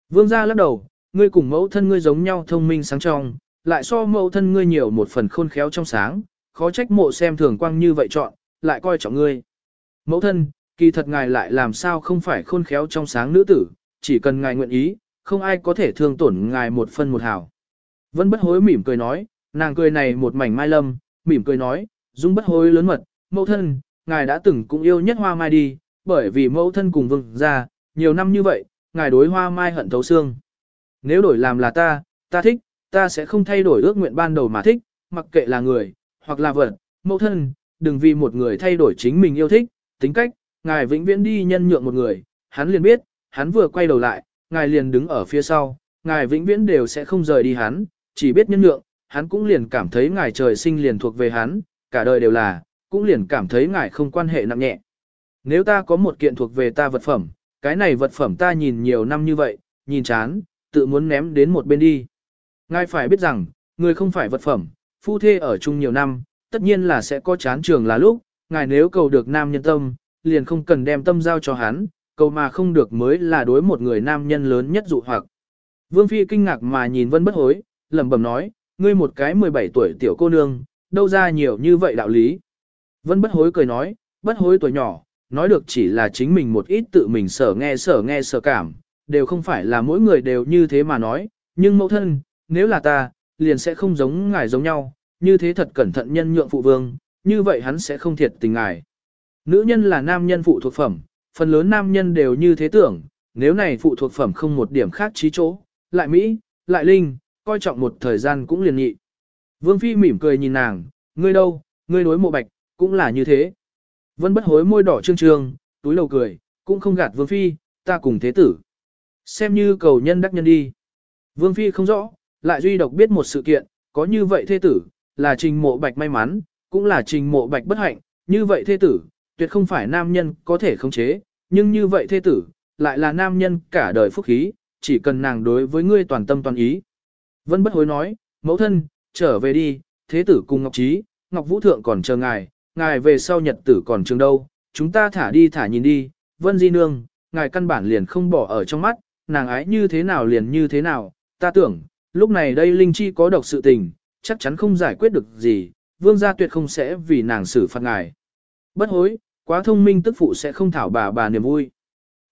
Vương gia lắc đầu, ngươi cùng mẫu thân ngươi giống nhau thông minh sáng trong, lại so mẫu thân ngươi nhiều một phần khôn khéo trong sáng, khó trách mộ xem thường quang như vậy chọn, lại coi trọng ngươi. Mẫu thân, kỳ thật ngài lại làm sao không phải khôn khéo trong sáng nữ tử, chỉ cần ngài nguyện ý, không ai có thể thương tổn ngài một phân một hào. Vân bất hối mỉm cười nói, nàng cười này một mảnh mai lâm, mỉm cười nói, dung bất hối lớn mật, mẫu thân, ngài đã từng cũng yêu nhất hoa mai đi, bởi vì mẫu thân cùng vương ra, nhiều năm như vậy, ngài đối hoa mai hận thấu xương. Nếu đổi làm là ta, ta thích, ta sẽ không thay đổi ước nguyện ban đầu mà thích, mặc kệ là người, hoặc là vật, mẫu thân, đừng vì một người thay đổi chính mình yêu thích, tính cách, ngài vĩnh viễn đi nhân nhượng một người, hắn liền biết, hắn vừa quay đầu lại, ngài liền đứng ở phía sau, ngài vĩnh viễn đều sẽ không rời đi hắn, chỉ biết nhân nhượng, hắn cũng liền cảm thấy ngài trời sinh liền thuộc về hắn, cả đời đều là, cũng liền cảm thấy ngài không quan hệ nặng nhẹ. Nếu ta có một kiện thuộc về ta vật phẩm, cái này vật phẩm ta nhìn nhiều năm như vậy, nhìn chán, tự muốn ném đến một bên đi. Ngài phải biết rằng, người không phải vật phẩm, phu thê ở chung nhiều năm, tất nhiên là sẽ có chán trường là lúc, ngài nếu cầu được nam nhân tâm, liền không cần đem tâm giao cho hắn, cầu mà không được mới là đối một người nam nhân lớn nhất dụ hoặc. Vương Phi kinh ngạc mà nhìn Vân Bất Hối, lẩm bẩm nói, ngươi một cái 17 tuổi tiểu cô nương, đâu ra nhiều như vậy đạo lý. Vân Bất Hối cười nói, Bất Hối tuổi nhỏ, nói được chỉ là chính mình một ít tự mình sở nghe sở nghe sở cảm, đều không phải là mỗi người đều như thế mà nói, nhưng mẫu thân, nếu là ta, liền sẽ không giống ngài giống nhau, như thế thật cẩn thận nhân nhượng phụ vương, như vậy hắn sẽ không thiệt tình ngài. Nữ nhân là nam nhân phụ thuộc phẩm, phần lớn nam nhân đều như thế tưởng, nếu này phụ thuộc phẩm không một điểm khác trí chỗ, lại Mỹ, lại Linh, coi trọng một thời gian cũng liền nhị. Vương Phi mỉm cười nhìn nàng, ngươi đâu, ngươi đối mộ bạch, cũng là như thế. Vân bất hối môi đỏ trương trương, túi lầu cười, cũng không gạt Vương Phi, ta cùng thế tử. Xem như cầu nhân đắc nhân đi. Vương Phi không rõ, lại duy độc biết một sự kiện, có như vậy thế tử, là trình mộ bạch may mắn, cũng là trình mộ bạch bất hạnh, như vậy thế tử, tuyệt không phải nam nhân có thể khống chế, nhưng như vậy thế tử, lại là nam nhân cả đời phúc khí, chỉ cần nàng đối với ngươi toàn tâm toàn ý. Vân bất hối nói, mẫu thân, trở về đi, thế tử cùng Ngọc Trí, Ngọc Vũ Thượng còn chờ ngài, ngài về sau nhật tử còn trường đâu, chúng ta thả đi thả nhìn đi, Vân Di Nương, ngài căn bản liền không bỏ ở trong mắt, nàng ái như thế nào liền như thế nào, ta tưởng, lúc này đây Linh Chi có độc sự tình, chắc chắn không giải quyết được gì, vương gia tuyệt không sẽ vì nàng xử phạt ngài. Bất hối, quá thông minh tức phụ sẽ không thảo bà bà niềm vui.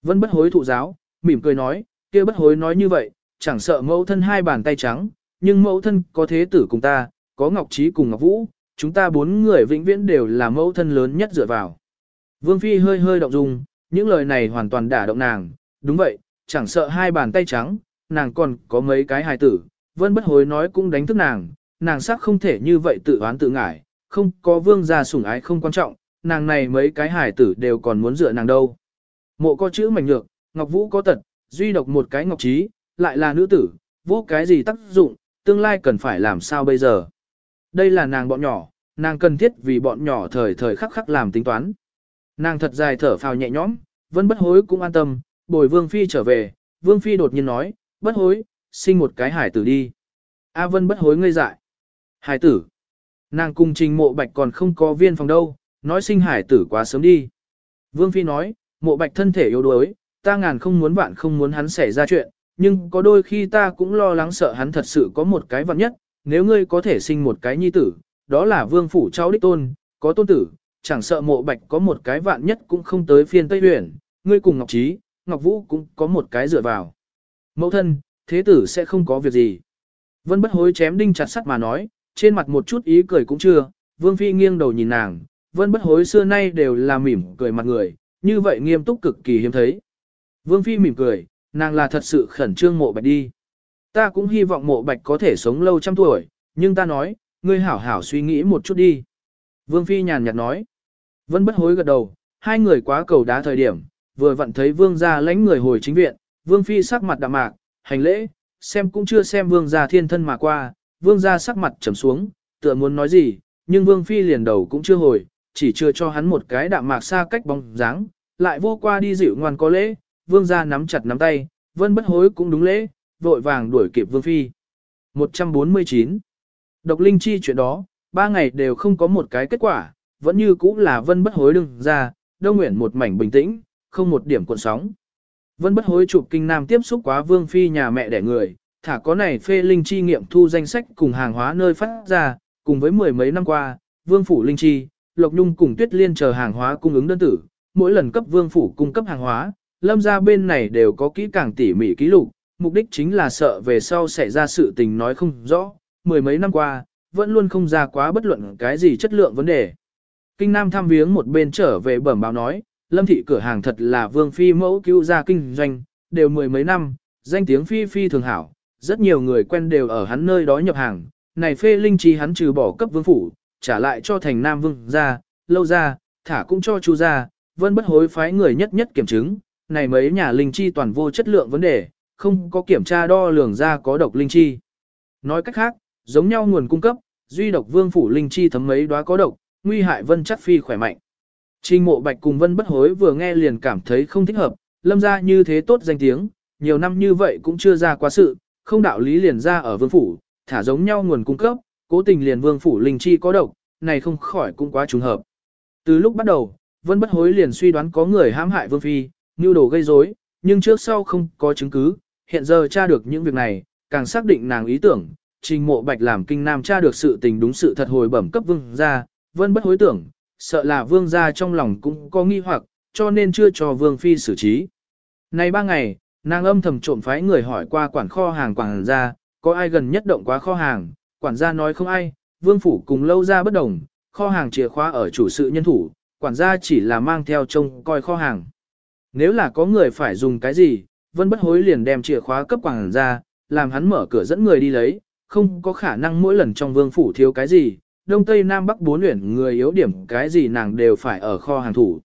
Vân bất hối thụ giáo, mỉm cười nói, kia bất hối nói như vậy, chẳng sợ mẫu thân hai bàn tay trắng, nhưng mẫu thân có thế tử cùng ta, có Ngọc Trí cùng Ngọc Vũ, chúng ta bốn người vĩnh viễn đều là mẫu thân lớn nhất dựa vào. Vương Phi hơi hơi động dung, những lời này hoàn toàn đả động nàng, đúng vậy, chẳng sợ hai bàn tay trắng, nàng còn có mấy cái hài tử, vân bất hối nói cũng đánh thức nàng, nàng sắc không thể như vậy tự oán tự ngải, không có vương gia sủng ái không quan trọng, nàng này mấy cái hài tử đều còn muốn dựa nàng đâu. Mộ có chữ mảnh nhược, Ngọc Vũ có tật, duy độc một cái Ngọc Trí, lại là nữ tử, vô cái gì tác dụng, tương lai cần phải làm sao bây giờ. Đây là nàng bọn nhỏ, nàng cần thiết vì bọn nhỏ thời thời khắc khắc làm tính toán. Nàng thật dài thở phào nhẹ nhõm, vẫn bất hối cũng an tâm, bồi Vương Phi trở về, Vương Phi đột nhiên nói, bất hối, sinh một cái hải tử đi. A Vân bất hối ngây dại. Hải tử. Nàng cùng trình mộ bạch còn không có viên phòng đâu, nói sinh hải tử quá sớm đi. Vương Phi nói, mộ bạch thân thể yếu đuối, ta ngàn không muốn bạn không muốn hắn xảy ra chuyện, nhưng có đôi khi ta cũng lo lắng sợ hắn thật sự có một cái vật nhất, nếu ngươi có thể sinh một cái nhi tử, đó là vương phủ cháu đích tôn, có tôn tử, chẳng sợ mộ bạch có một cái vạn nhất cũng không tới phiên Tây Huyền, ngươi cùng Ngọc Trí, Ngọc Vũ cũng có một cái dựa vào. Mẫu thân, thế tử sẽ không có việc gì. Vân bất hối chém đinh chặt sắt mà nói, trên mặt một chút ý cười cũng chưa, Vương Phi nghiêng đầu nhìn nàng, Vân bất hối xưa nay đều là mỉm cười mặt người, như vậy nghiêm túc cực kỳ hiếm thấy. Vương Phi mỉm cười, nàng là thật sự khẩn trương mộ bạch đi. Ta cũng hy vọng mộ bạch có thể sống lâu trăm tuổi, nhưng ta nói, ngươi hảo hảo suy nghĩ một chút đi. Vương Phi nhàn nhạt nói. Vân bất hối gật đầu, hai người quá cầu đá thời điểm, vừa vặn thấy Vương gia lãnh người hồi chính viện, Vương Phi sắc mặt đạm mạc, hành lễ, xem cũng chưa xem Vương gia thiên thân mà qua, Vương gia sắc mặt trầm xuống, tựa muốn nói gì, nhưng Vương Phi liền đầu cũng chưa hồi, chỉ chưa cho hắn một cái đạm mạc xa cách bóng dáng, lại vô qua đi dịu ngoan có lễ, Vương gia nắm chặt nắm tay, Vân bất hối cũng đúng lễ, vội vàng đuổi kịp Vương Phi. 149. Độc Linh Chi chuyện đó, ba ngày đều không có một cái kết quả, vẫn như cũ là Vân bất hối đừng ra, đông nguyện một mảnh bình tĩnh, không một điểm cuộn sóng. Vân bất hối chụp kinh nam tiếp xúc quá Vương Phi nhà mẹ đẻ người, thả có này phê Linh Chi nghiệm thu danh sách cùng hàng hóa nơi phát ra, cùng với mười mấy năm qua, Vương Phủ Linh Chi, Lộc Nhung cùng Tuyết Liên chờ hàng hóa cung ứng đơn tử, mỗi lần cấp Vương Phủ cung cấp hàng hóa, lâm ra bên này đều có kỹ càng tỉ mỉ ký lục, mục đích chính là sợ về sau xảy ra sự tình nói không rõ, mười mấy năm qua, vẫn luôn không ra quá bất luận cái gì chất lượng vấn đề. Kinh Nam thăm viếng một bên trở về bẩm báo nói, lâm thị cửa hàng thật là vương phi mẫu cứu ra kinh doanh, đều mười mấy năm, danh tiếng phi phi thường hảo, rất nhiều người quen đều ở hắn nơi đó nhập hàng, này phê linh chi hắn trừ bỏ cấp vương phủ, trả lại cho thành Nam vương ra, lâu ra, thả cũng cho chu ra, vẫn bất hối phái người nhất nhất kiểm chứng, này mấy nhà linh chi toàn vô chất lượng vấn đề, không có kiểm tra đo lường ra có độc linh chi. Nói cách khác, giống nhau nguồn cung cấp, duy độc vương phủ linh chi thấm mấy đóa có độc, nguy hại vân chắc phi khỏe mạnh. Trình mộ bạch cùng vân bất hối vừa nghe liền cảm thấy không thích hợp, lâm ra như thế tốt danh tiếng, nhiều năm như vậy cũng chưa ra quá sự, không đạo lý liền ra ở vương phủ, thả giống nhau nguồn cung cấp, cố tình liền vương phủ linh chi có độc, này không khỏi cũng quá trùng hợp. Từ lúc bắt đầu, vân bất hối liền suy đoán có người hãm hại vương phi, như đồ gây rối, nhưng trước sau không có chứng cứ, hiện giờ tra được những việc này, càng xác định nàng ý tưởng, trình mộ bạch làm kinh nam tra được sự tình đúng sự thật hồi bẩm cấp vương gia, vân bất hối tưởng, sợ là vương gia trong lòng cũng có nghi hoặc, cho nên chưa cho vương phi xử trí. Nay ba ngày, nàng âm thầm trộm phái người hỏi qua quản kho hàng quản gia, có ai gần nhất động quá kho hàng, quản gia nói không ai, vương phủ cùng lâu ra bất đồng, kho hàng chìa khóa ở chủ sự nhân thủ, quản gia chỉ là mang theo trông coi kho hàng. Nếu là có người phải dùng cái gì, vân bất hối liền đem chìa khóa cấp quản gia, làm hắn mở cửa dẫn người đi lấy, không có khả năng mỗi lần trong vương phủ thiếu cái gì, đông tây nam bắc bốn luyện người yếu điểm cái gì nàng đều phải ở kho hàng thủ.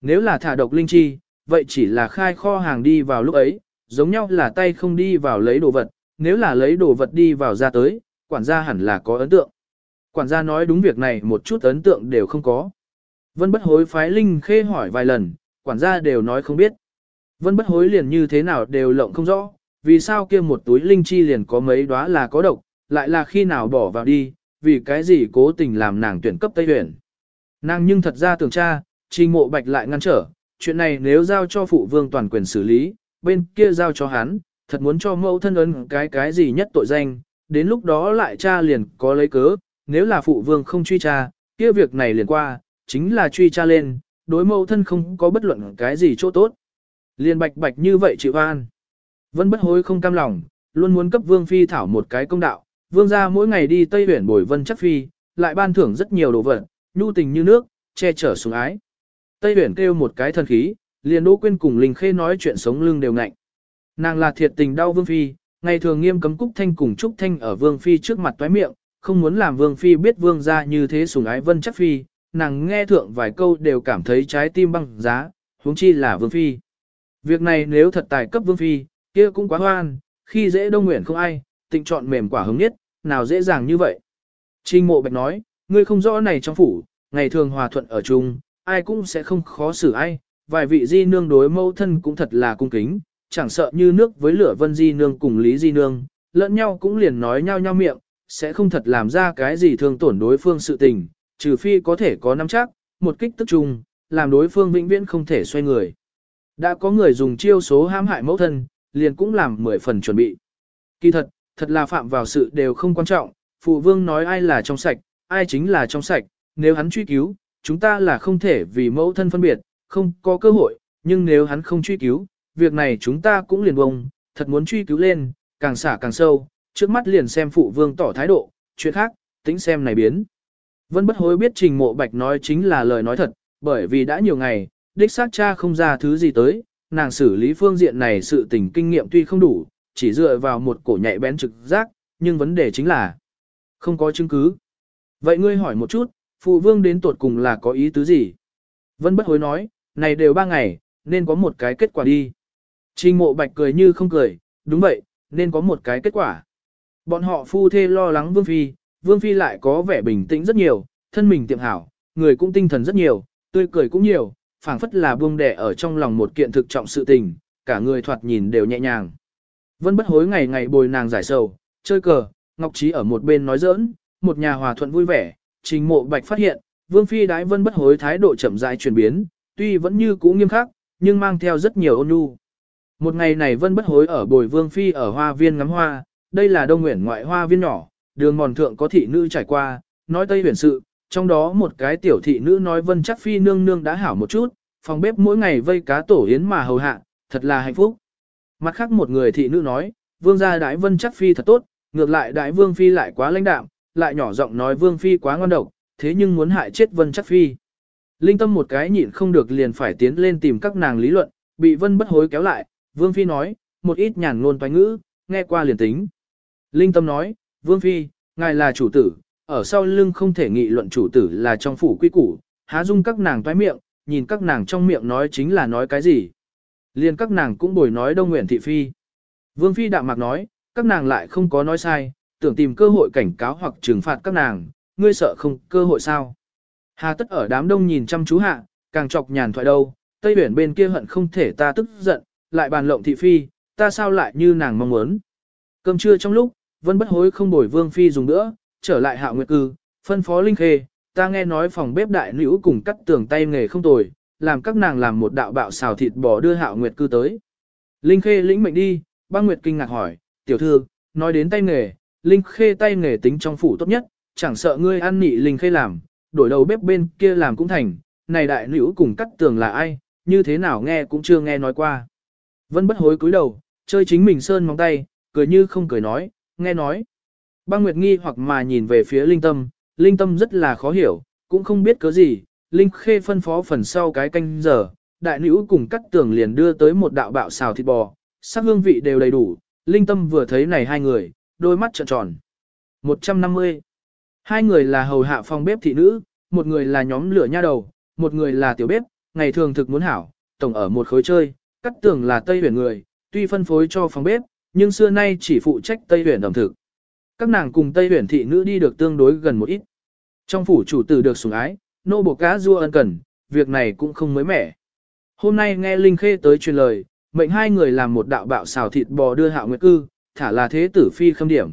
Nếu là thả độc linh chi, vậy chỉ là khai kho hàng đi vào lúc ấy, giống nhau là tay không đi vào lấy đồ vật, nếu là lấy đồ vật đi vào ra tới, quản gia hẳn là có ấn tượng. Quản gia nói đúng việc này một chút ấn tượng đều không có. Vân bất hối phái Linh Khê hỏi vài lần, quản gia đều nói không biết. Vân bất hối liền như thế nào đều lộng không rõ, vì sao kia một túi linh chi liền có mấy đóa là có độc, lại là khi nào bỏ vào đi, vì cái gì cố tình làm nàng tuyển cấp Tây tuyển. Nàng nhưng thật ra tưởng tra, trình mộ bạch lại ngăn trở, chuyện này nếu giao cho phụ vương toàn quyền xử lý, bên kia giao cho hắn, thật muốn cho mẫu thân ấn cái cái gì nhất tội danh, đến lúc đó lại cha liền có lấy cớ, nếu là phụ vương không truy tra, kia việc này liền qua, chính là truy tra lên, đối mẫu thân không có bất luận cái gì chỗ tốt. Liền bạch bạch như vậy chịu an. Vân bất hối không cam lòng, luôn muốn cấp vương phi thảo một cái công đạo, vương gia mỗi ngày đi Tây Huyển bồi vân chắc phi, lại ban thưởng rất nhiều đồ vật, nhu tình như nước, che chở sủng ái. Tây Huyển kêu một cái thần khí, liền Đỗ Quyên cùng Linh Khê nói chuyện sống lưng đều ngạnh. Nàng là thiệt tình đau vương phi, ngày thường nghiêm cấm Cúc Thanh cùng Trúc Thanh ở vương phi trước mặt toái miệng, không muốn làm vương phi biết vương gia như thế sủng ái vân chắc phi, nàng nghe thượng vài câu đều cảm thấy trái tim băng giá, huống chi là vương phi. Việc này nếu thật tài cấp vương phi, kia cũng quá hoan, khi dễ đông nguyện không ai, tịnh chọn mềm quả hứng nhất, nào dễ dàng như vậy. Trình mộ bạch nói, ngươi không rõ này trong phủ, ngày thường hòa thuận ở chung, ai cũng sẽ không khó xử ai, vài vị di nương đối mâu thân cũng thật là cung kính, chẳng sợ như nước với lửa vân di nương cùng lý di nương, lẫn nhau cũng liền nói nhau nhau miệng, sẽ không thật làm ra cái gì thương tổn đối phương sự tình, trừ phi có thể có nắm chắc, một kích tức chung, làm đối phương vĩnh viễn không thể xoay người. Đã có người dùng chiêu số hãm hại mẫu thân, liền cũng làm mười phần chuẩn bị. Kỳ thật, thật là phạm vào sự đều không quan trọng, phụ vương nói ai là trong sạch, ai chính là trong sạch, nếu hắn truy cứu, chúng ta là không thể vì mẫu thân phân biệt, không có cơ hội, nhưng nếu hắn không truy cứu, việc này chúng ta cũng liền bông, thật muốn truy cứu lên, càng xả càng sâu, trước mắt liền xem phụ vương tỏ thái độ, chuyện khác, tính xem này biến. Vân bất hối biết trình mộ bạch nói chính là lời nói thật, bởi vì đã nhiều ngày, đích xác cha không ra thứ gì tới, nàng xử lý phương diện này sự tình kinh nghiệm tuy không đủ, chỉ dựa vào một cổ nhạy bén trực giác, nhưng vấn đề chính là không có chứng cứ. Vậy ngươi hỏi một chút, phụ vương đến tuột cùng là có ý tứ gì? Vân bất hối nói, này đều ba ngày, nên có một cái kết quả đi. Trình mộ bạch cười như không cười, đúng vậy, nên có một cái kết quả. Bọn họ phu thê lo lắng Vương Phi, Vương Phi lại có vẻ bình tĩnh rất nhiều, thân mình tiệm hảo, người cũng tinh thần rất nhiều, tươi cười cũng nhiều, phảng phất là buông đẻ ở trong lòng một kiện thực trọng sự tình, cả người thoạt nhìn đều nhẹ nhàng. Vân bất hối ngày ngày bồi nàng giải sầu, chơi cờ, Ngọc Trí ở một bên nói giỡn, một nhà hòa thuận vui vẻ, trình mộ bạch phát hiện, Vương Phi đái vân bất hối thái độ chậm rãi chuyển biến, tuy vẫn như cũ nghiêm khắc, nhưng mang theo rất nhiều ôn nhu. Một ngày này vân bất hối ở bồi Vương Phi ở hoa viên ngắm hoa, đây là đông nguyện ngoại hoa viên nhỏ, đường mòn thượng có thị nữ trải qua, nói tây huyền sự, trong đó một cái tiểu thị nữ nói vân chắc phi nương nương đã hảo một chút, phòng bếp mỗi ngày vây cá tổ yến mà hầu hạ, thật là hạnh phúc. Mặt khác một người thị nữ nói, vương gia đại vân chắc phi thật tốt, ngược lại đại vương phi lại quá lãnh đạm, lại nhỏ giọng nói vương phi quá ngon độc, thế nhưng muốn hại chết vân chắc phi. Linh tâm một cái nhịn không được liền phải tiến lên tìm các nàng lý luận, bị vân bất hối kéo lại, vương phi nói, một ít nhàn ngôn toái ngữ, nghe qua liền tính. Linh tâm nói, vương phi, ngài là chủ tử, ở sau lưng không thể nghị luận chủ tử là trong phủ quy củ, há dung các nàng toái miệng, nhìn các nàng trong miệng nói chính là nói cái gì. Liên các nàng cũng bồi nói đông nguyện thị phi. Vương phi đạm mạc nói, các nàng lại không có nói sai, tưởng tìm cơ hội cảnh cáo hoặc trừng phạt các nàng, ngươi sợ không cơ hội sao. Hà tất ở đám đông nhìn chăm chú hạ, càng chọc nhàn thoại đâu, Tây Biển bên kia hận không thể ta tức giận, lại bàn lộng thị phi, ta sao lại như nàng mong muốn. Cơm trưa trong lúc, Vân bất hối không bồi Vương Phi dùng nữa, trở lại hạ nguyệt cư, phân phó Linh Khê, ta nghe nói phòng bếp đại nữ cùng cắt tường tay nghề không tồi, làm các nàng làm một đạo bạo xào thịt bò đưa hạ nguyệt cư tới. Linh Khê lĩnh mệnh đi, băng nguyệt kinh ngạc hỏi, tiểu thư, nói đến tay nghề, Linh Khê tay nghề tính trong phủ tốt nhất, chẳng sợ ngươi ăn nị Linh Khê làm, đổi đầu bếp bên kia làm cũng thành, này đại nữ cùng cắt tường là ai, như thế nào nghe cũng chưa nghe nói qua. Vân bất hối cúi đầu, chơi chính mình sơn móng tay, cười như không cười nói, nghe nói. Băng Nguyệt nghi hoặc mà nhìn về phía Linh Tâm, Linh Tâm rất là khó hiểu, cũng không biết cớ gì, Linh Khê phân phó phần sau cái canh giờ, đại nữ cùng cắt tường liền đưa tới một đạo bạo xào thịt bò, sắc hương vị đều đầy đủ, Linh Tâm vừa thấy này hai người, đôi mắt trợn tròn. 150. Hai người là hầu hạ phòng bếp thị nữ, một người là nhóm lửa nha đầu, một người là tiểu bếp, ngày thường thực muốn hảo, tổng ở một khối chơi, cắt tường là Tây huyền người, tuy phân phối cho phòng bếp, nhưng xưa nay chỉ phụ trách Tây huyền ẩm thực. Các nàng cùng Tây huyền thị nữ đi được tương đối gần một ít. Trong phủ chủ tử được sủng ái, nô bộ cá du ân cần, việc này cũng không mới mẻ. Hôm nay nghe Linh Khê tới truyền lời, mệnh hai người làm một đạo bạo xào thịt bò đưa hạo nguyệt cư, thả là thế tử phi khâm điểm.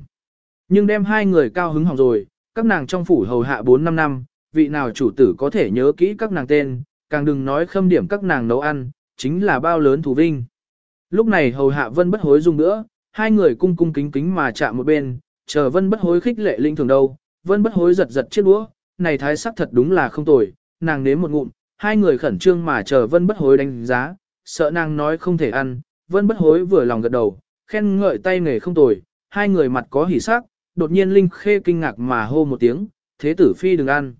Nhưng đem hai người cao hứng hỏng rồi, các nàng trong phủ hầu hạ 4-5 năm, vị nào chủ tử có thể nhớ kỹ các nàng tên, càng đừng nói khâm điểm các nàng nấu ăn, chính là bao lớn thù vinh. Lúc này hầu hạ vân bất hối dùng nữa, hai người cung cung kính kính mà chạm một bên, chờ vân bất hối khích lệ linh thường đâu, vân bất hối giật giật chiếc đũa, này thái sắc thật đúng là không tồi, nàng nếm một ngụm, hai người khẩn trương mà chờ vân bất hối đánh giá, sợ nàng nói không thể ăn, vân bất hối vừa lòng gật đầu, khen ngợi tay nghề không tồi, hai người mặt có hỉ sắc, đột nhiên linh khê kinh ngạc mà hô một tiếng, thế tử phi đừng ăn.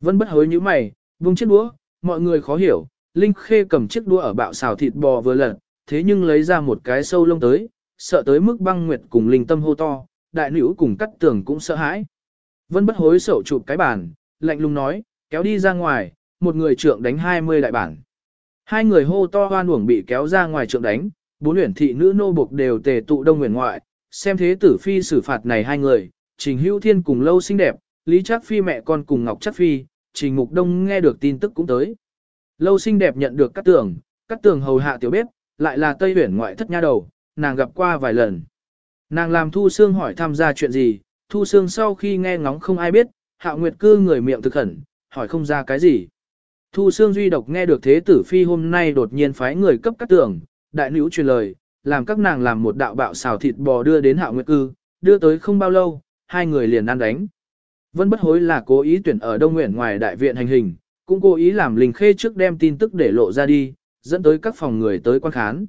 Vân bất hối như mày, vung chiếc đũa, mọi người khó hiểu, linh khê cầm chiếc đũa ở bạo xào thịt bò vừa lật, thế nhưng lấy ra một cái sâu lông tới, sợ tới mức băng nguyệt cùng linh tâm hô to, đại nữ cùng cắt tường cũng sợ hãi. Vân bất hối sậu chụp cái bàn, lạnh lùng nói, kéo đi ra ngoài, một người trượng đánh 20 đại bản. Hai người hô to hoan uổng bị kéo ra ngoài trượng đánh, bốn luyện thị nữ nô buộc đều tề tụ đông nguyện ngoại, xem thế tử phi xử phạt này hai người, trình hữu thiên cùng lâu xinh đẹp, lý trác phi mẹ con cùng ngọc trác phi, trình mục đông nghe được tin tức cũng tới. Lâu xinh đẹp nhận được cắt tường, cắt tường hầu hạ tiểu bếp, lại là tây huyển ngoại thất nha đầu, nàng gặp qua vài lần. Nàng làm thu xương hỏi tham gia chuyện gì, thu xương sau khi nghe ngóng không ai biết, hạo nguyệt cư người miệng thực khẩn, hỏi không ra cái gì. Thu xương duy độc nghe được thế tử phi hôm nay đột nhiên phái người cấp các tưởng, đại nữ truyền lời, làm các nàng làm một đạo bạo xào thịt bò đưa đến hạo nguyệt cư, đưa tới không bao lâu, hai người liền ăn đánh. Vân bất hối là cố ý tuyển ở Đông Nguyện ngoài đại viện hành hình, cũng cố ý làm Linh Khê trước đem tin tức để lộ ra đi, dẫn tới các phòng người tới quan khán.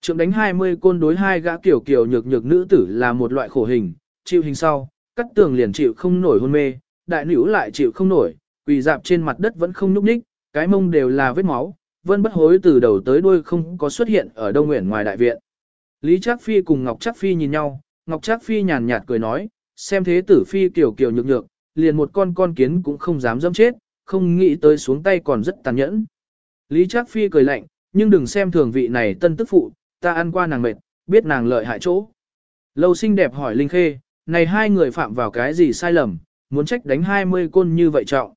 Trượng đánh 20 côn đối hai gã kiểu kiểu nhược nhược nữ tử là một loại khổ hình, chịu hình sau, cắt tường liền chịu không nổi hôn mê, đại nữ lại chịu không nổi, quỳ dạp trên mặt đất vẫn không nhúc nhích, cái mông đều là vết máu, vân bất hối từ đầu tới đuôi không có xuất hiện ở Đông Nguyện ngoài đại viện. Lý Trác Phi cùng Ngọc Trác Phi nhìn nhau, Ngọc Trác Phi nhàn nhạt cười nói, xem thế tử Phi kiểu kiểu nhược nhược, liền một con con kiến cũng không dám dâm chết, không nghĩ tới xuống tay còn rất tàn nhẫn. Lý Trác Phi cười lạnh, nhưng đừng xem thường vị này tân tức phụ, ta ăn qua nàng mệt, biết nàng lợi hại chỗ. Lâu xinh đẹp hỏi Linh Khê, này hai người phạm vào cái gì sai lầm, muốn trách đánh 20 côn như vậy trọng.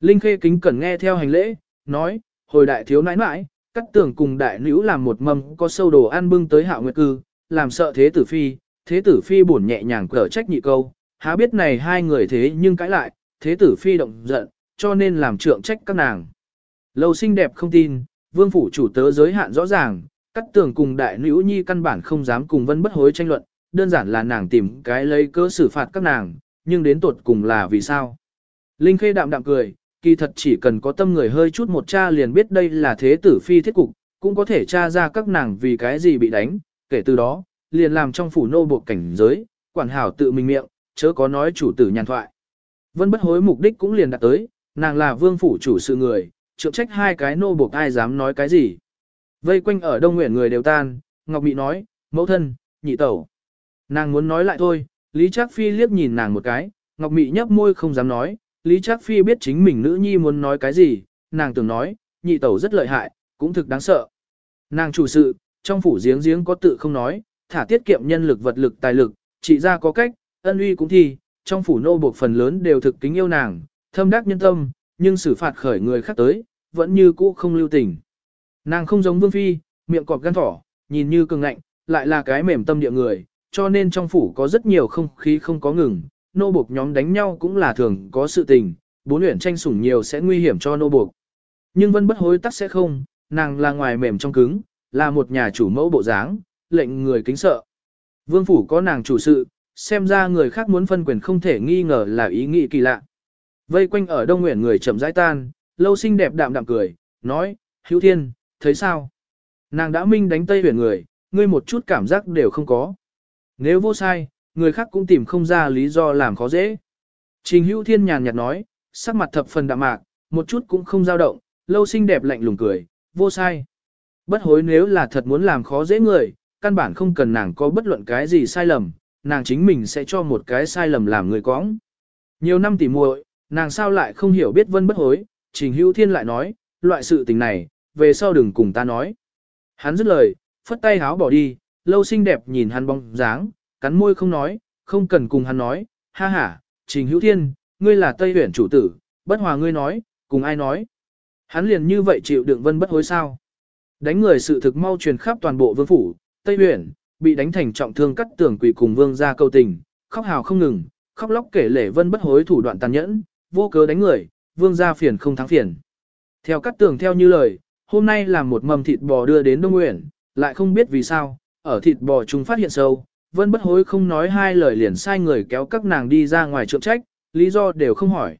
Linh Khê kính cẩn nghe theo hành lễ, nói, hồi đại thiếu nãi nãi, cắt tưởng cùng đại nữ làm một mâm có sâu đồ ăn bưng tới hạo nguyệt cư, làm sợ thế tử phi, thế tử phi buồn nhẹ nhàng cở trách nhị câu, há biết này hai người thế nhưng cãi lại, thế tử phi động giận, cho nên làm trượng trách các nàng. Lâu xinh đẹp không tin, vương phủ chủ tớ giới hạn rõ ràng, cắt tường cùng đại nữ nhi căn bản không dám cùng vân bất hối tranh luận, đơn giản là nàng tìm cái lấy cơ xử phạt các nàng, nhưng đến tuột cùng là vì sao. Linh khê đạm đạm cười, kỳ thật chỉ cần có tâm người hơi chút một cha liền biết đây là thế tử phi thiết cục, cũng có thể tra ra các nàng vì cái gì bị đánh, kể từ đó, liền làm trong phủ nô buộc cảnh giới, quản hảo tự mình miệng, chớ có nói chủ tử nhàn thoại. Vân bất hối mục đích cũng liền đạt tới, nàng là vương phủ chủ sự người, trượng trách hai cái nô buộc ai dám nói cái gì. Vây quanh ở đông nguyện người đều tan, Ngọc Mị nói, mẫu thân, nhị tẩu. Nàng muốn nói lại thôi, Lý Trác Phi liếc nhìn nàng một cái, Ngọc Mị nhấp môi không dám nói, Lý Trác Phi biết chính mình nữ nhi muốn nói cái gì, nàng tưởng nói, nhị tẩu rất lợi hại, cũng thực đáng sợ. Nàng chủ sự, trong phủ giếng giếng có tự không nói, thả tiết kiệm nhân lực vật lực tài lực, trị ra có cách, ân uy cũng thi, trong phủ nô buộc phần lớn đều thực kính yêu nàng, thâm đắc nhân tâm, nhưng xử phạt khởi người khác tới, vẫn như cũ không lưu tình. Nàng không giống vương phi, miệng cọp gan thỏ, nhìn như cường ngạnh, lại là cái mềm tâm địa người, cho nên trong phủ có rất nhiều không khí không có ngừng, nô buộc nhóm đánh nhau cũng là thường có sự tình, bốn luyện tranh sủng nhiều sẽ nguy hiểm cho nô buộc. Nhưng vân bất hối tắc sẽ không, nàng là ngoài mềm trong cứng, là một nhà chủ mẫu bộ dáng, lệnh người kính sợ. Vương phủ có nàng chủ sự, xem ra người khác muốn phân quyền không thể nghi ngờ là ý nghĩ kỳ lạ. Vây quanh ở đông nguyện người chậm rãi tan, lâu xinh đẹp đạm đạm cười, nói, hữu thiên, thấy sao? Nàng đã minh đánh tây huyền người, ngươi một chút cảm giác đều không có. Nếu vô sai, người khác cũng tìm không ra lý do làm khó dễ. Trình hữu thiên nhàn nhạt nói, sắc mặt thập phần đạm mạc, một chút cũng không dao động, lâu xinh đẹp lạnh lùng cười, vô sai. Bất hối nếu là thật muốn làm khó dễ người, căn bản không cần nàng có bất luận cái gì sai lầm, nàng chính mình sẽ cho một cái sai lầm làm người cóng. Nhiều năm tỉ muội, nàng sao lại không hiểu biết vân bất hối, trình hữu thiên lại nói, loại sự tình này, về sau đừng cùng ta nói. Hắn dứt lời, phất tay háo bỏ đi, lâu xinh đẹp nhìn hắn bóng dáng, cắn môi không nói, không cần cùng hắn nói, ha ha, trình hữu thiên, ngươi là Tây huyện chủ tử, bất hòa ngươi nói, cùng ai nói. Hắn liền như vậy chịu đựng vân bất hối sao. Đánh người sự thực mau truyền khắp toàn bộ vương phủ, Tây huyện, bị đánh thành trọng thương cắt tường quỷ cùng vương ra câu tình, khóc hào không ngừng, khóc lóc kể lể vân bất hối thủ đoạn tàn nhẫn, vô cớ đánh người, vương ra phiền không thắng phiền. Theo cắt tường theo như lời, hôm nay làm một mầm thịt bò đưa đến Đông Nguyễn, lại không biết vì sao, ở thịt bò chúng phát hiện sâu, vân bất hối không nói hai lời liền sai người kéo các nàng đi ra ngoài trượng trách, lý do đều không hỏi.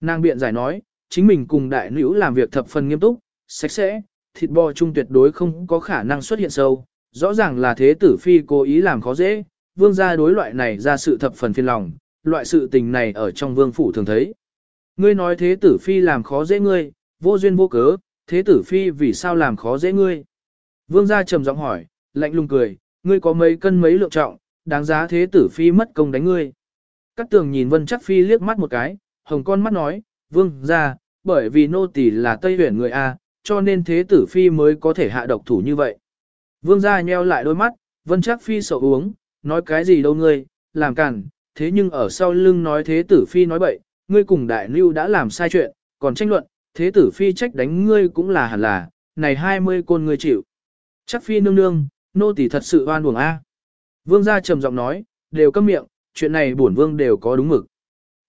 Nàng biện giải nói, chính mình cùng đại nữ làm việc thập phần nghiêm túc, sạch sẽ, thịt bò chung tuyệt đối không có khả năng xuất hiện sâu, rõ ràng là thế tử phi cố ý làm khó dễ, vương gia đối loại này ra sự thập phần phiền lòng, loại sự tình này ở trong vương phủ thường thấy. Ngươi nói thế tử phi làm khó dễ ngươi, vô duyên vô cớ, thế tử phi vì sao làm khó dễ ngươi? Vương gia trầm giọng hỏi, lạnh lùng cười, ngươi có mấy cân mấy lượng trọng, đáng giá thế tử phi mất công đánh ngươi. Các tường nhìn vân chắc phi liếc mắt một cái, hồng con mắt nói, vương gia, bởi vì nô tỳ là Tây Huyền người A, cho nên thế tử phi mới có thể hạ độc thủ như vậy. Vương gia nheo lại đôi mắt, vân chắc phi sợ uống, nói cái gì đâu ngươi, làm cản, thế nhưng ở sau lưng nói thế tử phi nói bậy, ngươi cùng đại lưu đã làm sai chuyện, còn tranh luận, thế tử phi trách đánh ngươi cũng là hẳn là, này hai mươi côn ngươi chịu. Chắc phi nương nương, nô tỳ thật sự oan uổng a. Vương gia trầm giọng nói, đều câm miệng, chuyện này bổn vương đều có đúng mực.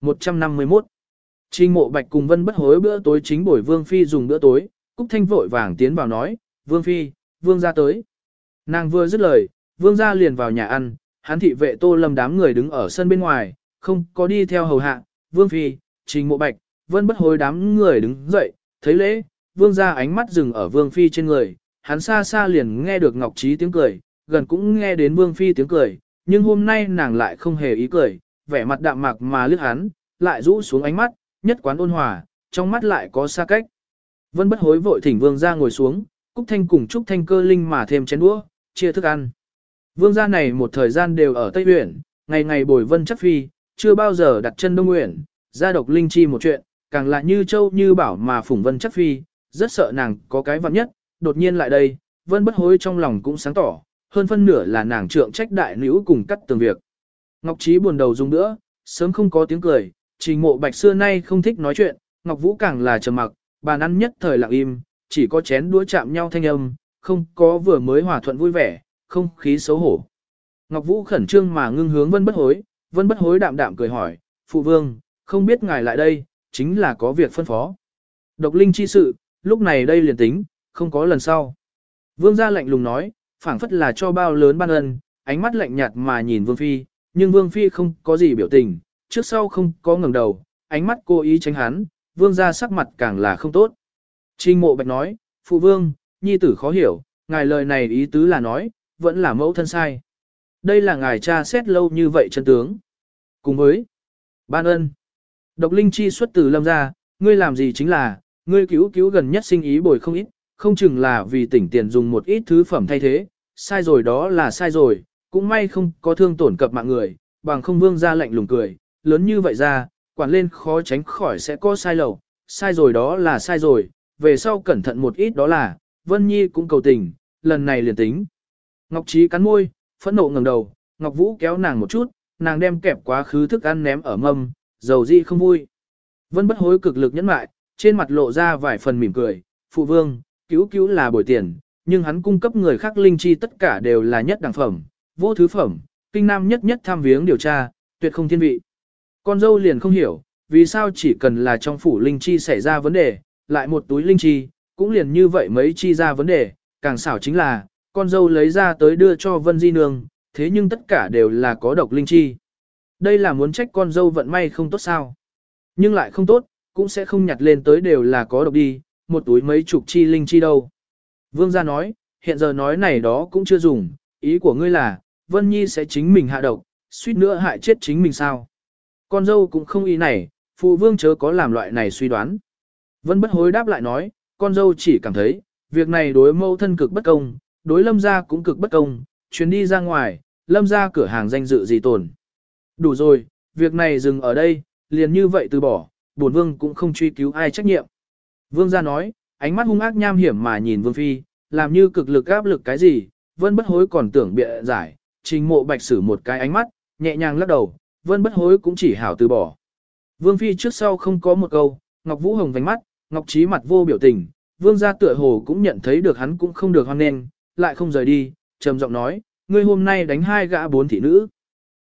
151. Trình mộ bạch cùng vân bất hối bữa tối chính buổi vương phi dùng bữa tối, Cúc Thanh vội vàng tiến vào nói, vương phi, vương gia tới. Nàng vừa dứt lời, vương gia liền vào nhà ăn, hắn thị vệ tô lâm đám người đứng ở sân bên ngoài, không có đi theo hầu hạ, vương phi, trình mộ bạch, vân bất hối đám người đứng dậy, thấy lễ, vương gia ánh mắt dừng ở vương phi trên người, hắn xa xa liền nghe được ngọc trí tiếng cười, gần cũng nghe đến vương phi tiếng cười, nhưng hôm nay nàng lại không hề ý cười, vẻ mặt đạm mạc mà liếc hắn, lại rũ xuống ánh mắt, nhất quán ôn hòa, trong mắt lại có xa cách. Vân bất hối vội thỉnh vương gia ngồi xuống, Cúc Thanh cùng Trúc Thanh cơ linh mà thêm chén đũa, chia thức ăn. Vương gia này một thời gian đều ở Tây Uyển, ngày ngày bồi vân chắc phi, chưa bao giờ đặt chân Đông Uyển, gia độc linh chi một chuyện, càng lại như châu như bảo mà phủng vân chắc phi, rất sợ nàng có cái vặn nhất, đột nhiên lại đây, vân bất hối trong lòng cũng sáng tỏ, hơn phân nửa là nàng trượng trách đại nữ cùng cắt tường việc. Ngọc Trí buồn đầu dùng nữa, sớm không có tiếng cười, trình mộ bạch xưa nay không thích nói chuyện, Ngọc Vũ càng là trầm mặc, bàn ăn nhất thời lặng im, chỉ có chén đũa chạm nhau thanh âm, không có vừa mới hòa thuận vui vẻ, không khí xấu hổ. Ngọc Vũ khẩn trương mà ngưng hướng Vân Bất Hối, Vân Bất Hối đạm đạm cười hỏi, Phụ Vương, không biết ngài lại đây, chính là có việc phân phó. Độc linh chi sự, lúc này đây liền tính, không có lần sau. Vương gia lạnh lùng nói, phảng phất là cho bao lớn ban ân, ánh mắt lạnh nhạt mà nhìn Vương Phi, nhưng Vương Phi không có gì biểu tình, trước sau không có ngẩng đầu, ánh mắt cố ý tránh hắn, Vương gia sắc mặt càng là không tốt. Trình mộ bạch nói, Phụ Vương, nhi tử khó hiểu, ngài lời này ý tứ là nói, vẫn là mẫu thân sai. Đây là ngài cha xét lâu như vậy chân tướng. Cùng với ban ân. Độc linh chi xuất từ lâm ra, ngươi làm gì chính là, ngươi cứu cứu gần nhất sinh ý bồi không ít, không chừng là vì tỉnh tiền dùng một ít thứ phẩm thay thế, sai rồi đó là sai rồi, cũng may không có thương tổn cập mạng người, bằng không vương ra lạnh lùng cười, lớn như vậy ra, quản lên khó tránh khỏi sẽ có sai lầu, sai rồi đó là sai rồi, về sau cẩn thận một ít đó là, Vân Nhi cũng cầu tình, lần này liền tính. Ngọc Trí cắn môi, phẫn nộ ngẩng đầu, Ngọc Vũ kéo nàng một chút, nàng đem kẹp quá khứ thức ăn ném ở mâm, dầu dị không vui. Vân bất hối cực lực nhẫn mại, trên mặt lộ ra vài phần mỉm cười, phụ vương, cứu cứu là bồi tiền, nhưng hắn cung cấp người khác linh chi tất cả đều là nhất đẳng phẩm, vô thứ phẩm, kinh nam nhất nhất tham viếng điều tra, tuyệt không thiên vị. Con dâu liền không hiểu, vì sao chỉ cần là trong phủ linh chi xảy ra vấn đề, lại một túi linh chi, cũng liền như vậy mấy chi ra vấn đề, càng xảo chính là, con dâu lấy ra tới đưa cho Vân Di Nương, thế nhưng tất cả đều là có độc linh chi. Đây là muốn trách con dâu vận may không tốt sao. Nhưng lại không tốt, cũng sẽ không nhặt lên tới đều là có độc đi, một túi mấy chục chi linh chi đâu. Vương gia nói, hiện giờ nói này đó cũng chưa dùng, ý của ngươi là, Vân Nhi sẽ chính mình hạ độc, suýt nữa hại chết chính mình sao. Con dâu cũng không ý này, phụ vương chớ có làm loại này suy đoán. Vân bất hối đáp lại nói, con dâu chỉ cảm thấy, việc này đối mâu thân cực bất công, đối lâm gia cũng cực bất công, chuyến đi ra ngoài, lâm gia cửa hàng danh dự gì tồn. Đủ rồi, việc này dừng ở đây, liền như vậy từ bỏ, bổn vương cũng không truy cứu ai trách nhiệm. Vương gia nói, ánh mắt hung ác nham hiểm mà nhìn vương phi, làm như cực lực áp lực cái gì, vân bất hối còn tưởng bịa giải, trình mộ bạch sử một cái ánh mắt, nhẹ nhàng lắc đầu, vân bất hối cũng chỉ hảo từ bỏ. Vương phi trước sau không có một câu, Ngọc Vũ Hồng vánh mắt, Ngọc Trí mặt vô biểu tình, vương gia tựa hồ cũng nhận thấy được hắn cũng không được hoan nghênh, lại không rời đi, trầm giọng nói, ngươi hôm nay đánh hai gã bốn thị nữ.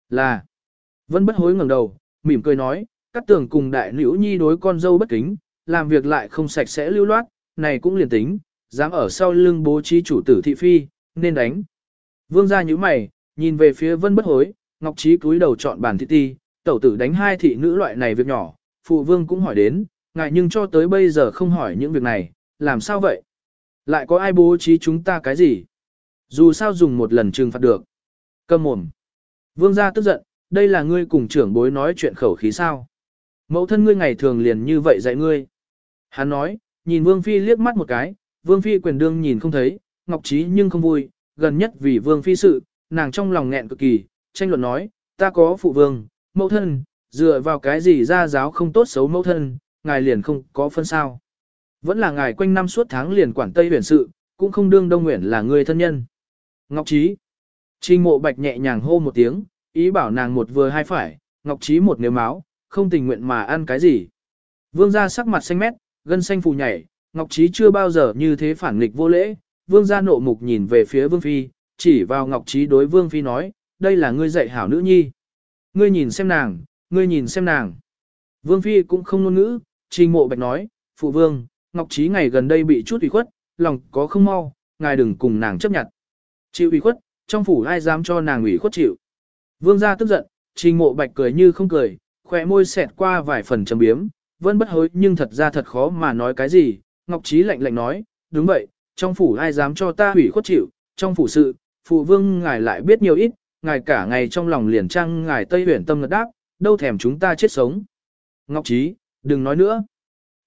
Là, vân bất hối ngẩng đầu, mỉm cười nói, các tường cùng đại nữ nhi đối con dâu bất kính, làm việc lại không sạch sẽ lưu loát, này cũng liền tính, dám ở sau lưng bố trí chủ tử thị phi, nên đánh. Vương gia nhíu mày, nhìn về phía vân bất hối, Ngọc Trí cúi đầu chọn bàn thị ti, tẩu tử đánh hai thị nữ loại này việc nhỏ, phụ vương cũng hỏi đến, ngại nhưng cho tới bây giờ không hỏi những việc này, làm sao vậy? Lại có ai bố trí chúng ta cái gì? Dù sao dùng một lần trừng phạt được. Cầm mồm. Vương gia tức giận, đây là ngươi cùng trưởng bối nói chuyện khẩu khí sao? Mẫu thân ngươi ngày thường liền như vậy dạy ngươi. Hắn nói, nhìn Vương Phi liếc mắt một cái, Vương Phi quyền đương nhìn không thấy, Ngọc Trí nhưng không vui, gần nhất vì Vương Phi sự, nàng trong lòng nghẹn cực kỳ, tranh luận nói, ta có phụ vương, mẫu thân, dựa vào cái gì ra giáo không tốt xấu mẫu thân, ngài liền không có phân sao. Vẫn là ngài quanh năm suốt tháng liền quản Tây huyền sự, cũng không đương Đông Nguyện là người thân nhân. Ngọc Trí. Trình mộ bạch nhẹ nhàng hô một tiếng, ý bảo nàng một vừa hai phải, Ngọc Trí một nếu máu, không tình nguyện mà ăn cái gì. Vương gia sắc mặt xanh mét, gân xanh phù nhảy, Ngọc Trí chưa bao giờ như thế phản nghịch vô lễ. Vương gia nộ mục nhìn về phía Vương Phi, chỉ vào Ngọc Trí đối Vương Phi nói, đây là ngươi dạy hảo nữ nhi. Ngươi nhìn xem nàng, ngươi nhìn xem nàng. Vương Phi cũng không ngôn ngữ, trình mộ bạch nói, phụ vương, Ngọc Trí ngày gần đây bị chút ủy khuất, lòng có không mau, ngài đừng cùng nàng chấp nhận. Chịu ủy khuất, trong phủ ai dám cho nàng ủy khuất chịu. Vương gia tức giận, trình mộ bạch cười như không cười, khỏe môi xẹt qua vài phần trầm biếm, vẫn bất hối nhưng thật ra thật khó mà nói cái gì. Ngọc Trí lạnh lạnh nói, đúng vậy, trong phủ ai dám cho ta hủy khuất chịu, trong phủ sự, phụ vương ngài lại biết nhiều ít, ngài cả ngày trong lòng liền trăng ngài tây huyển tâm ngật đáp, đâu thèm chúng ta chết sống. Ngọc Trí, đừng nói nữa.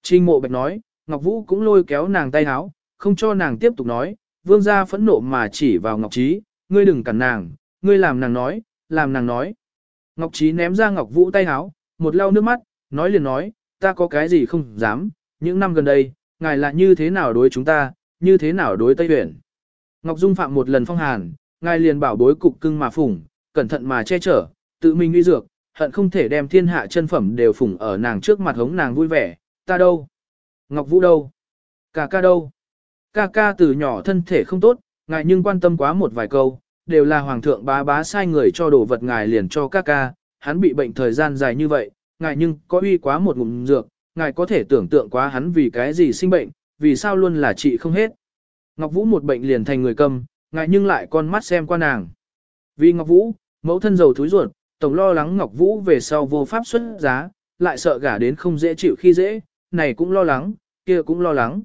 Trình mộ bạch nói, Ngọc Vũ cũng lôi kéo nàng tay háo, không cho nàng tiếp tục nói, vương gia phẫn nộ mà chỉ vào Ngọc Trí, ngươi đừng cản nàng, ngươi làm nàng nói, làm nàng nói. Ngọc Trí ném ra Ngọc Vũ tay háo, một lau nước mắt, nói liền nói, ta có cái gì không dám, những năm gần đây, ngài là như thế nào đối chúng ta, như thế nào đối Tây Huyền. Ngọc Dung phạm một lần phong hàn, ngài liền bảo bối cục cưng mà phủng, cẩn thận mà che chở, tự mình uy dược, hận không thể đem thiên hạ chân phẩm đều phủng ở nàng trước mặt hống nàng vui vẻ, ta đâu? Ngọc Vũ đâu? Ca ca đâu? Ca ca từ nhỏ thân thể không tốt, ngài nhưng quan tâm quá một vài câu, đều là hoàng thượng bá bá sai người cho đồ vật ngài liền cho ca ca, hắn bị bệnh thời gian dài như vậy, ngài nhưng có uy quá một ngụm dược, ngài có thể tưởng tượng quá hắn vì cái gì sinh bệnh, vì sao luôn là trị không hết. Ngọc Vũ một bệnh liền thành người câm, ngài nhưng lại con mắt xem qua nàng. Vì Ngọc Vũ, mẫu thân giàu thúi ruột, tổng lo lắng Ngọc Vũ về sau vô pháp xuất giá, lại sợ gả đến không dễ chịu khi dễ, này cũng lo lắng, kia cũng lo lắng.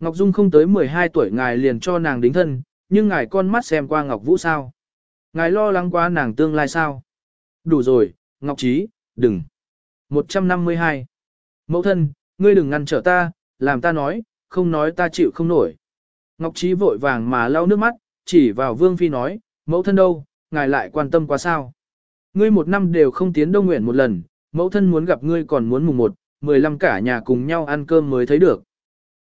Ngọc Dung không tới 12 tuổi ngài liền cho nàng đính thân, nhưng ngài con mắt xem qua Ngọc Vũ sao? Ngài lo lắng quá nàng tương lai sao? Đủ rồi, Ngọc Trí, đừng. 152. Mẫu thân, ngươi đừng ngăn trở ta, làm ta nói, không nói ta chịu không nổi. Ngọc Trí vội vàng mà lau nước mắt, chỉ vào Vương Phi nói, mẫu thân đâu, ngài lại quan tâm quá sao? Ngươi một năm đều không tiến Đông Nguyện một lần, mẫu thân muốn gặp ngươi còn muốn mùng một, mười lăm cả nhà cùng nhau ăn cơm mới thấy được.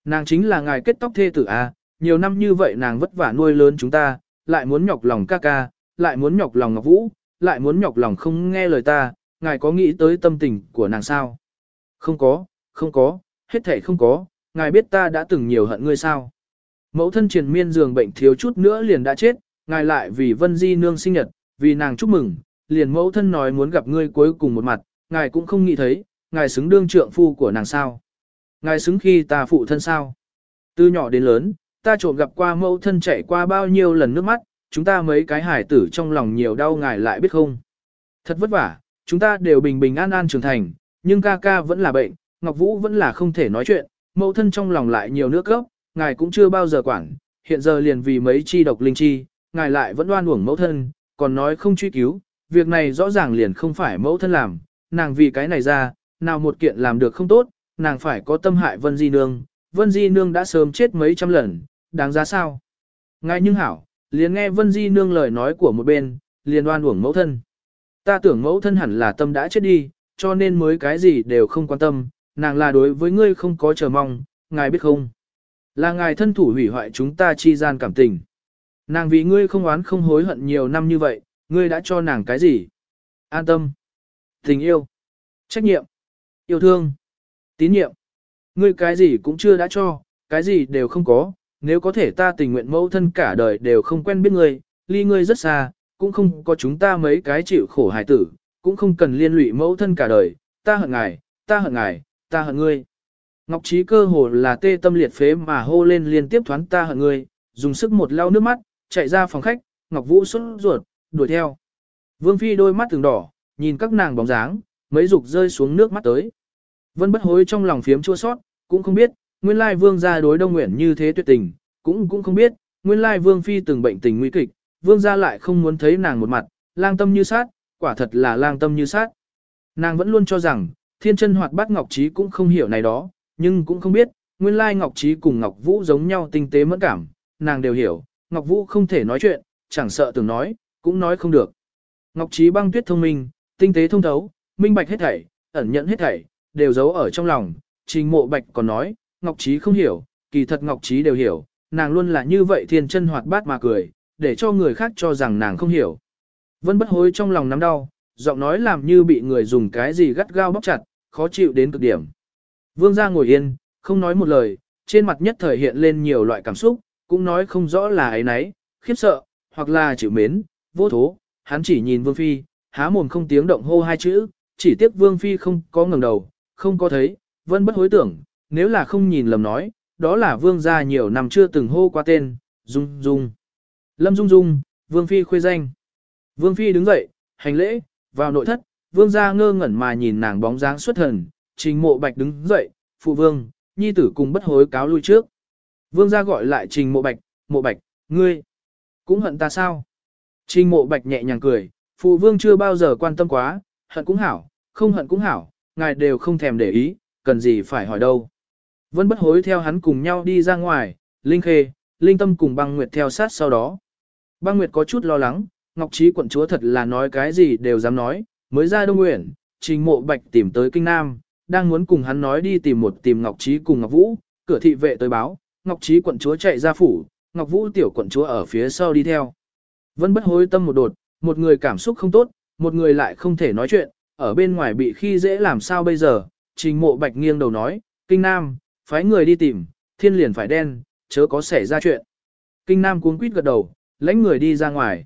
Nàng chính là ngài kết tóc thê tử à? Nhiều năm như vậy nàng vất vả nuôi lớn chúng ta, lại muốn nhọc lòng ca ca, lại muốn nhọc lòng Ngọc Vũ, lại muốn nhọc lòng không nghe lời ta, ngài có nghĩ tới tâm tình của nàng sao? Không có, không có, hết thể không có, ngài biết ta đã từng nhiều hận ngươi sao? Mẫu thân triền miên giường bệnh thiếu chút nữa liền đã chết, ngài lại vì Vân Di nương sinh nhật, vì nàng chúc mừng, liền mẫu thân nói muốn gặp ngươi cuối cùng một mặt, ngài cũng không nghĩ thấy, ngài xứng đương trượng phu của nàng sao? Ngài xứng khi ta phụ thân sao? Từ nhỏ đến lớn, ta trộm gặp qua mẫu thân chạy qua bao nhiêu lần nước mắt, chúng ta mấy cái hải tử trong lòng nhiều đau ngài lại biết không? Thật vất vả, chúng ta đều bình bình an an trưởng thành, nhưng ca ca vẫn là bệnh, Ngọc Vũ vẫn là không thể nói chuyện, mẫu thân trong lòng lại nhiều nước gốc, ngài cũng chưa bao giờ quản, hiện giờ liền vì mấy chi độc linh chi, ngài lại vẫn đoan uổng mẫu thân, còn nói không truy cứu, việc này rõ ràng liền không phải mẫu thân làm, nàng vì cái này ra, nào một kiện làm được không tốt, nàng phải có tâm hại Vân Di Nương, Vân Di Nương đã sớm chết mấy trăm lần, đáng giá sao? Ngài nhưng hảo, liền nghe Vân Di Nương lời nói của một bên, liền oan uổng mẫu thân. Ta tưởng mẫu thân hẳn là tâm đã chết đi, cho nên mới cái gì đều không quan tâm, nàng là đối với ngươi không có chờ mong, ngài biết không? Là ngài thân thủ hủy hoại chúng ta chi gian cảm tình. Nàng vì ngươi không oán không hối hận nhiều năm như vậy, ngươi đã cho nàng cái gì? An tâm. Tình yêu. Trách nhiệm. Yêu thương. Tín nhiệm. Ngươi cái gì cũng chưa đã cho, cái gì đều không có, nếu có thể ta tình nguyện mẫu thân cả đời đều không quen biết ngươi, ly ngươi rất xa, cũng không có chúng ta mấy cái chịu khổ hài tử, cũng không cần liên lụy mẫu thân cả đời, ta hận ngài, ta hận ngài, ta hận ngươi. Ngọc Trí cơ hồ là tê tâm liệt phế mà hô lên liên tiếp thoáng ta hận ngươi, dùng sức một lau nước mắt, chạy ra phòng khách, Ngọc Vũ xuất ruột, đuổi theo. Vương Phi đôi mắt từng đỏ, nhìn các nàng bóng dáng, mấy dục rơi xuống nước mắt tới. Vân bất hối trong lòng phiếm chua sót, cũng không biết, nguyên lai vương gia đối đông nguyện như thế tuyệt tình, cũng cũng không biết, nguyên lai vương phi từng bệnh tình nguy kịch, vương gia lại không muốn thấy nàng một mặt, lang tâm như sát, quả thật là lang tâm như sát. Nàng vẫn luôn cho rằng, thiên chân hoạt bát Ngọc Trí cũng không hiểu này đó, nhưng cũng không biết, nguyên lai Ngọc Trí cùng Ngọc Vũ giống nhau tinh tế mẫn cảm, nàng đều hiểu, Ngọc Vũ không thể nói chuyện, chẳng sợ tưởng nói, cũng nói không được. Ngọc Trí băng tuyết thông minh, tinh tế thông thấu, minh bạch hết thảy, ẩn nhận hết thảy, đều giấu ở trong lòng, Trình Mộ Bạch còn nói, Ngọc Trí không hiểu, kỳ thật Ngọc Trí đều hiểu, nàng luôn là như vậy thiên chân hoạt bát mà cười, để cho người khác cho rằng nàng không hiểu. Vân bất hối trong lòng nắm đau, giọng nói làm như bị người dùng cái gì gắt gao bóc chặt, khó chịu đến cực điểm. Vương gia ngồi yên, không nói một lời, trên mặt nhất thời hiện lên nhiều loại cảm xúc, cũng nói không rõ là ấy nấy, khiếp sợ, hoặc là chịu mến, vô thố, hắn chỉ nhìn Vương Phi, há mồm không tiếng động hô hai chữ, chỉ tiếc Vương Phi không có ngẩng đầu, không có thấy, vân bất hối tưởng, nếu là không nhìn lầm nói, đó là Vương gia nhiều năm chưa từng hô qua tên, Dung Dung. Lâm Dung Dung, Vương Phi khuê danh. Vương Phi đứng dậy, hành lễ, vào nội thất, Vương gia ngơ ngẩn mà nhìn nàng bóng dáng xuất thần, trình mộ bạch đứng dậy, phụ vương, nhi tử cùng bất hối cáo lui trước. Vương gia gọi lại trình mộ bạch, mộ bạch, ngươi, cũng hận ta sao? Trình mộ bạch nhẹ nhàng cười, phụ vương chưa bao giờ quan tâm quá, hận cũng hảo, không hận cũng hảo, ngài đều không thèm để ý, cần gì phải hỏi đâu. Vân bất hối theo hắn cùng nhau đi ra ngoài, Linh Khê, Linh Tâm cùng băng Nguyệt theo sát sau đó. Băng Nguyệt có chút lo lắng, Ngọc Trí quận chúa thật là nói cái gì đều dám nói, mới ra Đông Nguyễn, trình mộ bạch tìm tới Kinh Nam, đang muốn cùng hắn nói đi tìm một tìm Ngọc Trí cùng Ngọc Vũ, cửa thị vệ tới báo, Ngọc Trí quận chúa chạy ra phủ, Ngọc Vũ tiểu quận chúa ở phía sau đi theo. Vân bất hối tâm một đột, một người cảm xúc không tốt, một người lại không thể nói chuyện, ở bên ngoài bị khi dễ làm sao bây giờ, trình mộ bạch nghiêng đầu nói, Kinh Nam, phái người đi tìm, thiên liền phải đen, chớ có xảy ra chuyện. Kinh Nam cuống quýt gật đầu, lãnh người đi ra ngoài.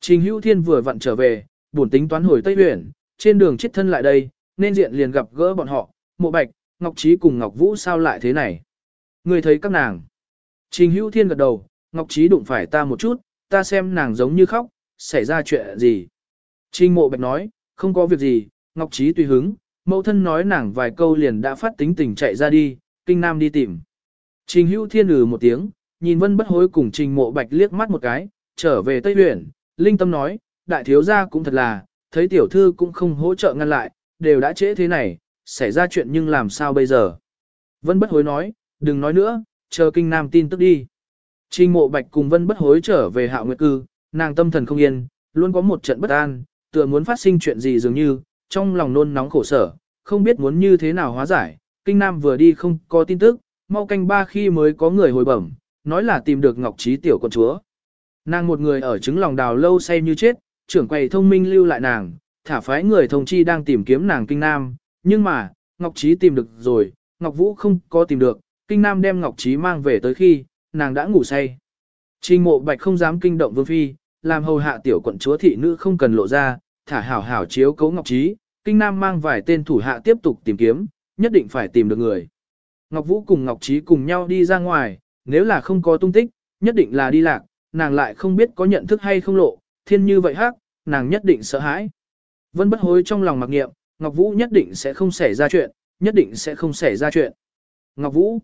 Trình Hữu Thiên vừa vặn trở về, buồn tính toán hồi Tây Huyền, trên đường chết thân lại đây, nên diện liền gặp gỡ bọn họ, Mộ Bạch, Ngọc Trí cùng Ngọc Vũ sao lại thế này. Người thấy các nàng. Trình Hữu Thiên gật đầu, Ngọc Trí đụng phải ta một chút, ta xem nàng giống như khóc, xảy ra chuyện gì. Trình Mộ Bạch nói, không có việc gì, Ngọc Trí tùy hứng, mẫu thân nói nàng vài câu liền đã phát tính tình chạy ra đi, kinh nam đi tìm. Trình Hữu Thiên ừ một tiếng, nhìn Vân Bất Hối cùng Trình Mộ Bạch liếc mắt một cái, trở về Tây Huyền, Linh Tâm nói, đại thiếu gia cũng thật là, thấy tiểu thư cũng không hỗ trợ ngăn lại, đều đã trễ thế này, xảy ra chuyện nhưng làm sao bây giờ. Vân Bất Hối nói, đừng nói nữa, chờ kinh nam tin tức đi. Trình Mộ Bạch cùng Vân Bất Hối trở về Hạo Nguyệt Cư, nàng tâm thần không yên, luôn có một trận bất an, tựa muốn phát sinh chuyện gì dường như, trong lòng nôn nóng khổ sở, không biết muốn như thế nào hóa giải. Kinh Nam vừa đi không có tin tức, mau canh ba khi mới có người hồi bẩm, nói là tìm được Ngọc Trí tiểu con chúa. Nàng một người ở trứng lòng đào lâu say như chết, trưởng quầy thông minh lưu lại nàng, thả phái người thông chi đang tìm kiếm nàng Kinh Nam, nhưng mà, Ngọc Trí tìm được rồi, Ngọc Vũ không có tìm được, Kinh Nam đem Ngọc Trí mang về tới khi, nàng đã ngủ say. Trình mộ bạch không dám kinh động Vương Phi, làm hầu hạ tiểu quận chúa thị nữ không cần lộ ra, thả hảo hảo chiếu cấu Ngọc Trí, Kinh Nam mang vài tên thủ hạ tiếp tục tìm kiếm, nhất định phải tìm được người. Ngọc Vũ cùng Ngọc Trí cùng nhau đi ra ngoài, nếu là không có tung tích, nhất định là đi lạc, nàng lại không biết có nhận thức hay không lộ, thiên như vậy hắc, nàng nhất định sợ hãi. Vân bất hối trong lòng mặc nghiệm, Ngọc Vũ nhất định sẽ không xảy ra chuyện, nhất định sẽ không xảy ra chuyện. Ngọc Vũ,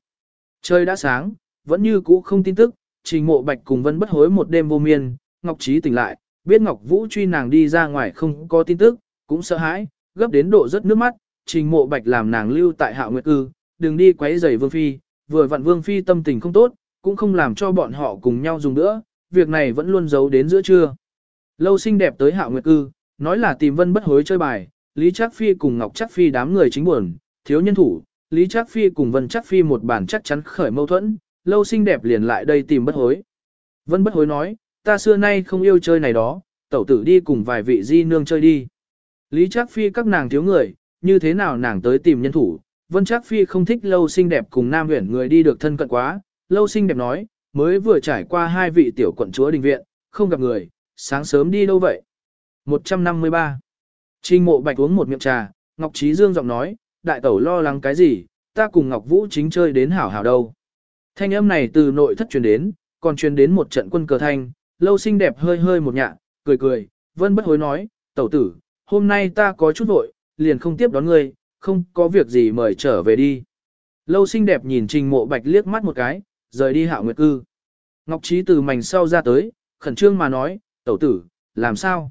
trời đã sáng, vẫn như cũ không tin tức, trình mộ bạch cùng Vân bất hối một đêm vô miên, Ngọc Trí tỉnh lại, biết Ngọc Vũ truy nàng đi ra ngoài không có tin tức, cũng sợ hãi, gấp đến độ rất nước mắt, trình mộ bạch làm nàng lưu tại hạ nguyệt cư, đừng đi quấy rầy Vương Phi, vừa vặn Vương Phi tâm tình không tốt, cũng không làm cho bọn họ cùng nhau dùng nữa, việc này vẫn luôn giấu đến giữa trưa. Lâu xinh đẹp tới hạ nguyệt cư, nói là tìm vân bất hối chơi bài, Lý Trác Phi cùng Ngọc Trác Phi đám người chính buồn, thiếu nhân thủ, Lý Trác Phi cùng Vân Trác Phi một bản chắc chắn khởi mâu thuẫn, lâu xinh đẹp liền lại đây tìm bất hối. Vân bất hối nói, ta xưa nay không yêu chơi này đó, tẩu tử đi cùng vài vị di nương chơi đi. Lý Trác Phi các nàng thiếu người, như thế nào nàng tới tìm nhân thủ, Vân Trác Phi không thích lâu xinh đẹp cùng nam huyển người đi được thân cận quá, lâu xinh đẹp nói, mới vừa trải qua hai vị tiểu quận chúa đình viện, không gặp người, sáng sớm đi đâu vậy? 153. Trình mộ bạch uống một miệng trà, Ngọc Trí Dương giọng nói, đại tẩu lo lắng cái gì, ta cùng Ngọc Vũ chính chơi đến hảo hảo đâu. Thanh âm này từ nội thất truyền đến, còn truyền đến một trận quân cờ thanh, lâu xinh đẹp hơi hơi một nhạ, cười cười, vân bất hối nói, tẩu tử, hôm nay ta có chút vội, liền không tiếp đón ngươi, không có việc gì mời trở về đi. Lâu xinh đẹp nhìn trình mộ bạch liếc mắt một cái, rời đi hạo nguyệt cư. Ngọc Trí từ mảnh sau ra tới, khẩn trương mà nói, tẩu tử, làm sao?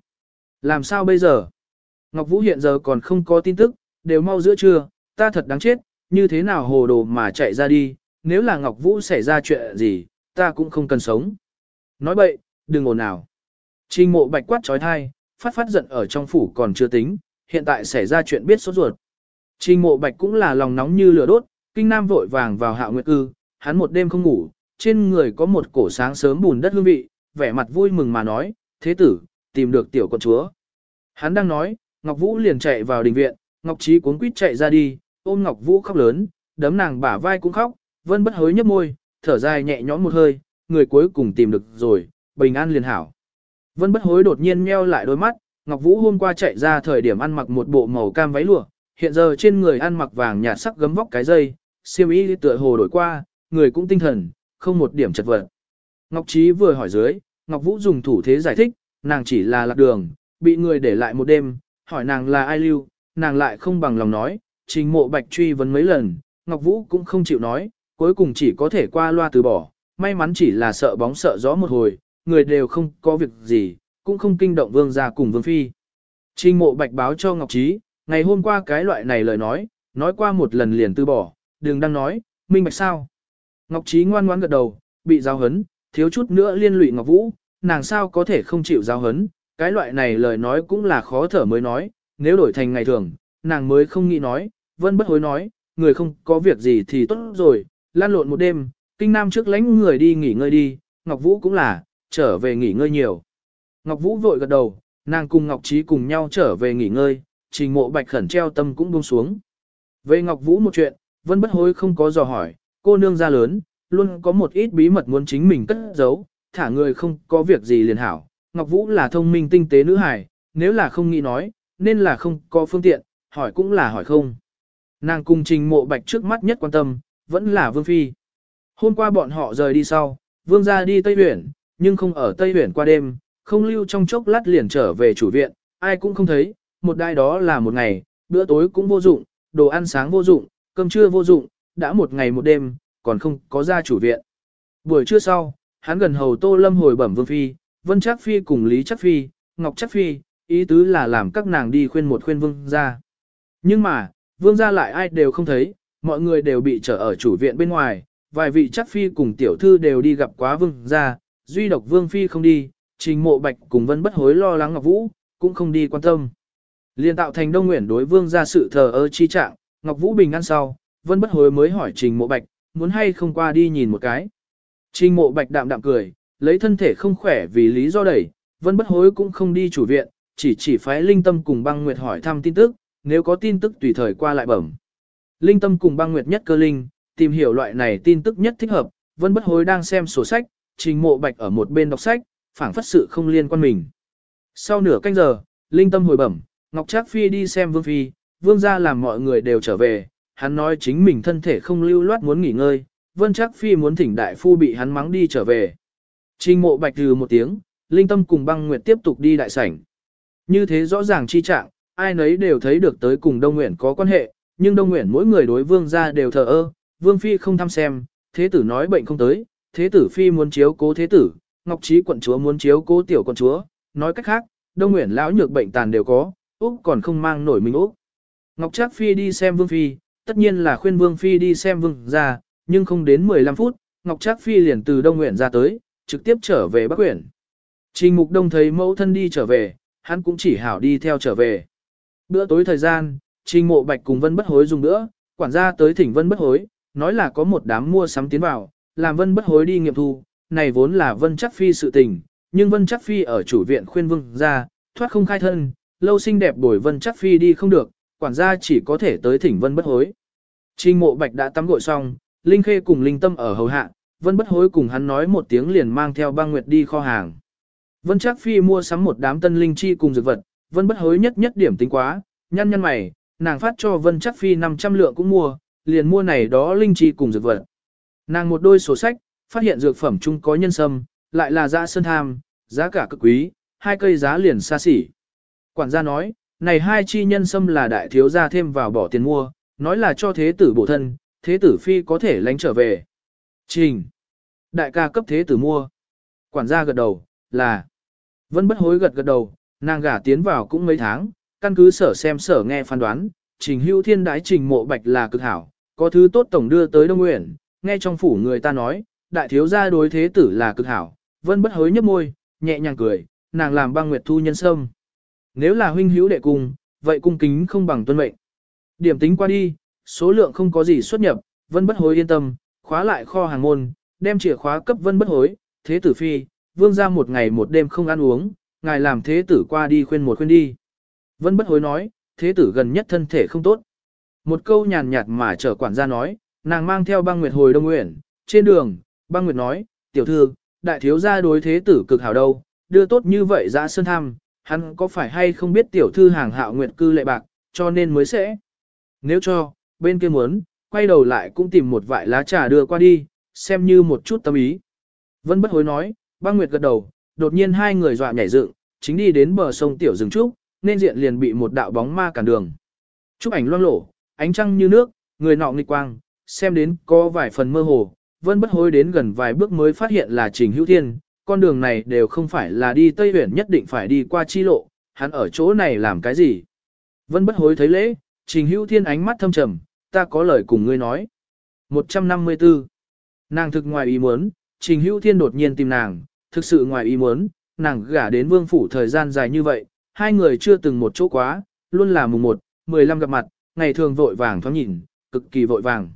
Làm sao bây giờ? Ngọc Vũ hiện giờ còn không có tin tức, đều mau giữa trưa, ta thật đáng chết, như thế nào hồ đồ mà chạy ra đi, nếu là Ngọc Vũ xảy ra chuyện gì, ta cũng không cần sống. Nói bậy, đừng ồn nào. Trình mộ bạch quát trói thai, phát phát giận ở trong phủ còn chưa tính, hiện tại xảy ra chuyện biết sốt ruột. Trình mộ bạch cũng là lòng nóng như lửa đốt, kinh nam vội vàng vào hạ nguyệt cư, hắn một đêm không ngủ, trên người có một cổ sáng sớm bùn đất hương vị, vẻ mặt vui mừng mà nói, thế tử, tìm được tiểu con chúa. Hắn đang nói, Ngọc Vũ liền chạy vào đình viện, Ngọc Trí cuốn quýt chạy ra đi, ôm Ngọc Vũ khóc lớn, đấm nàng bả vai cũng khóc, vân bất hối nhấp môi, thở dài nhẹ nhõm một hơi, người cuối cùng tìm được rồi, bình an liền hảo. Vân bất hối đột nhiên meo lại đôi mắt, Ngọc Vũ hôm qua chạy ra thời điểm ăn mặc một bộ màu cam váy lụa, hiện giờ trên người ăn mặc vàng nhạt sắc gấm vóc cái dây, xiêm y tựa hồ đổi qua, người cũng tinh thần, không một điểm chật vật. Ngọc Trí vừa hỏi dưới, Ngọc Vũ dùng thủ thế giải thích, nàng chỉ là lạc đường, bị người để lại một đêm, hỏi nàng là ai lưu, nàng lại không bằng lòng nói, trình mộ bạch truy vấn mấy lần, Ngọc Vũ cũng không chịu nói, cuối cùng chỉ có thể qua loa từ bỏ, may mắn chỉ là sợ bóng sợ gió một hồi, người đều không có việc gì, cũng không kinh động vương gia cùng vương phi. Trình mộ bạch báo cho Ngọc Trí, ngày hôm qua cái loại này lời nói, nói qua một lần liền từ bỏ, đừng đang nói, minh bạch sao. Ngọc Trí ngoan ngoãn gật đầu, bị giao hấn, thiếu chút nữa liên lụy Ngọc Vũ, nàng sao có thể không chịu giao hấn, cái loại này lời nói cũng là khó thở mới nói, nếu đổi thành ngày thường, nàng mới không nghĩ nói, vẫn bất hối nói, người không có việc gì thì tốt rồi, lan lộn một đêm, kinh nam trước lánh người đi nghỉ ngơi đi, Ngọc Vũ cũng là, trở về nghỉ ngơi nhiều. Ngọc Vũ vội gật đầu, nàng cùng Ngọc Trí cùng nhau trở về nghỉ ngơi, trình mộ bạch khẩn treo tâm cũng buông xuống. Về Ngọc Vũ một chuyện, vân bất hối không có dò hỏi, cô nương ra lớn, luôn có một ít bí mật muốn chính mình cất giấu, thả người không có việc gì liền hảo. Ngọc Vũ là thông minh tinh tế nữ hài, nếu là không nghĩ nói, nên là không có phương tiện, hỏi cũng là hỏi không. Nàng cùng trình mộ bạch trước mắt nhất quan tâm, vẫn là Vương Phi. Hôm qua bọn họ rời đi sau, Vương ra đi Tây Huyển, nhưng không ở Tây Huyển qua đêm, không lưu trong chốc lát liền trở về chủ viện, ai cũng không thấy, một đai đó là một ngày, bữa tối cũng vô dụng, đồ ăn sáng vô dụng, cơm trưa vô dụng, đã một ngày một đêm, còn không có ra chủ viện. Buổi trưa sau, hắn gần hầu Tô Lâm hồi bẩm Vương Phi, Vân Trác Phi cùng Lý Trác Phi, Ngọc Trác Phi, ý tứ là làm các nàng đi khuyên một khuyên Vương ra. Nhưng mà, Vương ra lại ai đều không thấy, mọi người đều bị trở ở chủ viện bên ngoài, vài vị Trác Phi cùng tiểu thư đều đi gặp quá Vương ra, duy độc Vương Phi không đi, trình mộ bạch cùng Vân Bất Hối lo lắng Ngọc Vũ, cũng không đi quan tâm. Liên tạo thành đông nguyện đối Vương ra sự thờ ơ chi trạng, Ngọc Vũ bình ăn sau, Vân Bất Hối mới hỏi trình mộ bạch, muốn hay không qua đi nhìn một cái. Trình mộ bạch đạm đạm cười, lấy thân thể không khỏe vì lý do đẩy, vân bất hối cũng không đi chủ viện, chỉ chỉ phái linh tâm cùng băng nguyệt hỏi thăm tin tức, nếu có tin tức tùy thời qua lại bẩm. Linh tâm cùng băng nguyệt nhất cơ linh, tìm hiểu loại này tin tức nhất thích hợp, vân bất hối đang xem sổ sách, trình mộ bạch ở một bên đọc sách, phảng phất sự không liên quan mình. Sau nửa canh giờ, linh tâm hồi bẩm, Ngọc Trác Phi đi xem vương phi, vương gia làm mọi người đều trở về, hắn nói chính mình thân thể không lưu loát muốn nghỉ ngơi, Vân Trác Phi muốn thỉnh đại phu bị hắn mắng đi trở về. Trình mộ bạch từ một tiếng, Linh Tâm cùng băng nguyệt tiếp tục đi đại sảnh. Như thế rõ ràng chi trạng, ai nấy đều thấy được tới cùng Đông Nguyện có quan hệ, nhưng Đông Nguyện mỗi người đối vương gia đều thờ ơ, vương phi không thăm xem, thế tử nói bệnh không tới, thế tử phi muốn chiếu cố thế tử, ngọc trí quận chúa muốn chiếu cố tiểu quận chúa, nói cách khác, Đông Nguyện lão nhược bệnh tàn đều có, Úc còn không mang nổi mình Úc. Ngọc Trác Phi đi xem Vương Phi, tất nhiên là khuyên Vương Phi đi xem Vương gia, nhưng không đến 15 phút, Ngọc Trác Phi liền từ Đông Nguyện ra tới, trực tiếp trở về Bắc Quyển. Trình Mục Đông thấy mẫu thân đi trở về, hắn cũng chỉ hảo đi theo trở về. Bữa tối thời gian, Trình Mộ Bạch cùng Vân Bất Hối dùng bữa, quản gia tới thỉnh Vân Bất Hối, nói là có một đám mua sắm tiến vào, làm Vân Bất Hối đi nghiệm thu, này vốn là Vân Chắc Phi sự tình, nhưng Vân Chắc Phi ở chủ viện khuyên vương ra, thoát không khai thân, lâu xinh đẹp bồi Vân Chắc Phi đi không được, quản gia chỉ có thể tới thỉnh Vân Bất Hối. Trình Mộ Bạch đã tắm gội xong, Linh Khê cùng Linh Tâm ở hầu hạ, Vân Bất Hối cùng hắn nói một tiếng liền mang theo băng nguyệt đi kho hàng. Vân Trác Phi mua sắm một đám tân linh chi cùng dược vật, Vân Bất Hối nhất nhất điểm tính quá, nhăn nhăn mày, nàng phát cho Vân Trác Phi 500 lượng cũng mua, liền mua này đó linh chi cùng dược vật. Nàng một đôi sổ sách, phát hiện dược phẩm chung có nhân sâm, lại là giá sơn tham, giá cả cực quý, hai cây giá liền xa xỉ. Quản gia nói, này hai chi nhân sâm là đại thiếu gia thêm vào bỏ tiền mua, nói là cho thế tử bổ thân, thế tử phi có thể lánh trở về. Trình. Đại ca cấp thế tử mua. Quản gia gật đầu, là. vẫn bất hối gật gật đầu, nàng gả tiến vào cũng mấy tháng, căn cứ sở xem sở nghe phán đoán, trình hữu thiên đái trình mộ bạch là cực hảo, có thứ tốt tổng đưa tới Đông Nguyện, nghe trong phủ người ta nói, đại thiếu gia đối thế tử là cực hảo, vân bất hối nhấp môi, nhẹ nhàng cười, nàng làm băng nguyệt thu nhân sâm. Nếu là huynh hữu đệ cung, vậy cung kính không bằng tuân mệnh. Điểm tính qua đi, số lượng không có gì xuất nhập, Vân bất hối yên tâm, khóa lại kho hàng môn, đem chìa khóa cấp vân bất hối, thế tử phi, vương ra một ngày một đêm không ăn uống, ngài làm thế tử qua đi khuyên một khuyên đi. Vân bất hối nói, thế tử gần nhất thân thể không tốt. Một câu nhàn nhạt mà trở quản gia nói, nàng mang theo băng nguyệt hồi đông nguyện, trên đường, băng nguyệt nói, tiểu thư, đại thiếu gia đối thế tử cực hảo đâu, đưa tốt như vậy ra sơn thăm, hắn có phải hay không biết tiểu thư hàng hạo nguyệt cư lệ bạc, cho nên mới sẽ. Nếu cho, bên kia muốn, quay đầu lại cũng tìm một vại lá trà đưa qua đi, xem như một chút tâm ý. Vân bất hối nói, băng nguyệt gật đầu, đột nhiên hai người dọa nhảy dựng, chính đi đến bờ sông tiểu rừng trúc, nên diện liền bị một đạo bóng ma cản đường. Trúc ảnh loang lổ, ánh trăng như nước, người nọ nghịch quang, xem đến có vài phần mơ hồ, vân bất hối đến gần vài bước mới phát hiện là Trình Hữu Thiên, con đường này đều không phải là đi Tây Huyền nhất định phải đi qua chi lộ, hắn ở chỗ này làm cái gì? Vân bất hối thấy lễ, Trình Hữu Thiên ánh mắt thâm trầm, ta có lời cùng ngươi nói. 154. Nàng thực ngoài ý muốn, Trình Hữu Thiên đột nhiên tìm nàng, thực sự ngoài ý muốn, nàng gả đến vương phủ thời gian dài như vậy, hai người chưa từng một chỗ quá, luôn là mùng 1, 15 gặp mặt, ngày thường vội vàng thoáng nhìn, cực kỳ vội vàng.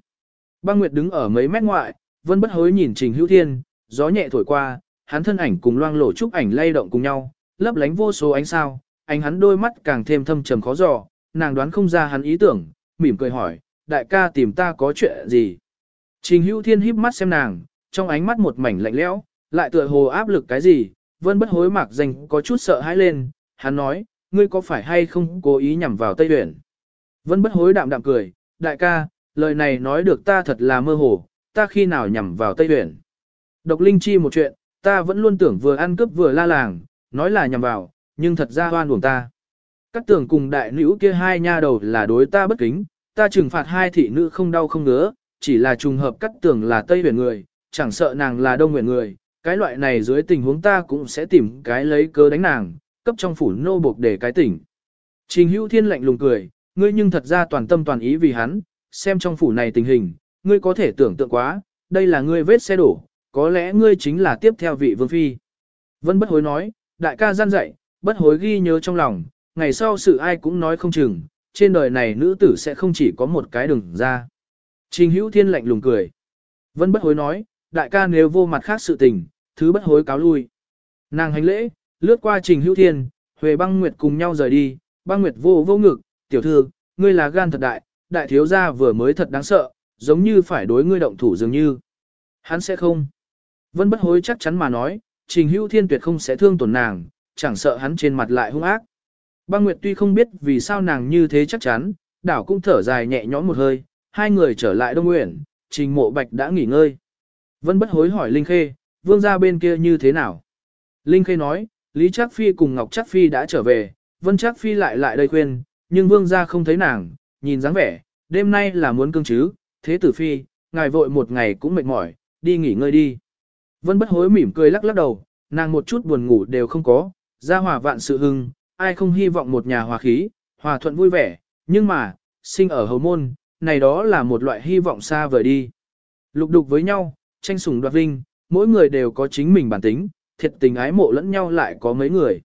Băng Nguyệt đứng ở mấy mét ngoại, Vân bất hối nhìn Trình Hữu Thiên, gió nhẹ thổi qua, hắn thân ảnh cùng loang lổ trúc ảnh lay động cùng nhau, lấp lánh vô số ánh sao, ánh hắn đôi mắt càng thêm thâm trầm khó dò, nàng đoán không ra hắn ý tưởng, mỉm cười hỏi, đại ca tìm ta có chuyện gì? Trình Hữu Thiên híp mắt xem nàng, trong ánh mắt một mảnh lạnh lẽo, lại tựa hồ áp lực cái gì, Vân bất hối mạc danh có chút sợ hãi lên, hắn nói, ngươi có phải hay không cố ý nhằm vào Tây Uyển? Vân bất hối đạm đạm cười, đại ca, lời này nói được ta thật là mơ hồ, ta khi nào nhằm vào Tây Huyền. Độc Linh Chi một chuyện, ta vẫn luôn tưởng vừa ăn cướp vừa la làng, nói là nhằm vào, nhưng thật ra hoan buồn ta. Các tưởng cùng đại nữ kia hai nha đầu là đối ta bất kính, ta trừng phạt hai thị nữ không đau không ngứa, chỉ là trùng hợp cắt tưởng là Tây Huyền người, chẳng sợ nàng là Đông Huyền người, cái loại này dưới tình huống ta cũng sẽ tìm cái lấy cớ đánh nàng, cấp trong phủ nô buộc để cái tỉnh. Trình Hữu Thiên lạnh lùng cười, ngươi nhưng thật ra toàn tâm toàn ý vì hắn, xem trong phủ này tình hình, ngươi có thể tưởng tượng quá, đây là ngươi vết xe đổ, có lẽ ngươi chính là tiếp theo vị vương phi. Vân bất hối nói, đại ca gian dạy, bất hối ghi nhớ trong lòng, ngày sau sự ai cũng nói không chừng, trên đời này nữ tử sẽ không chỉ có một cái đường ra. Trình hữu thiên lạnh lùng cười. Vân bất hối nói, đại ca nếu vô mặt khác sự tình, thứ bất hối cáo lui. Nàng hành lễ, lướt qua trình hữu thiên, Huệ băng nguyệt cùng nhau rời đi, băng nguyệt vô vô ngực, tiểu thư, ngươi là gan thật đại, đại thiếu gia vừa mới thật đáng sợ, giống như phải đối ngươi động thủ dường như. Hắn sẽ không. Vân bất hối chắc chắn mà nói, trình hữu thiên tuyệt không sẽ thương tổn nàng, chẳng sợ hắn trên mặt lại hung ác. Băng Nguyệt tuy không biết vì sao nàng như thế chắc chắn, đảo cũng thở dài nhẹ nhõm một hơi, hai người trở lại Đông Nguyện, trình mộ bạch đã nghỉ ngơi. Vân bất hối hỏi Linh Khê, vương gia bên kia như thế nào? Linh Khê nói, Lý Trác Phi cùng Ngọc Trác Phi đã trở về, Vân Trác Phi lại lại đây khuyên, nhưng vương gia không thấy nàng, nhìn dáng vẻ, đêm nay là muốn cương chứ, thế tử Phi, ngài vội một ngày cũng mệt mỏi, đi nghỉ ngơi đi. Vân bất hối mỉm cười lắc lắc đầu, nàng một chút buồn ngủ đều không có, gia hòa vạn sự hưng, ai không hy vọng một nhà hòa khí, hòa thuận vui vẻ, nhưng mà, sinh ở hầu môn, này đó là một loại hy vọng xa vời đi. Lục đục với nhau, tranh sủng đoạt vinh, mỗi người đều có chính mình bản tính, thiệt tình ái mộ lẫn nhau lại có mấy người.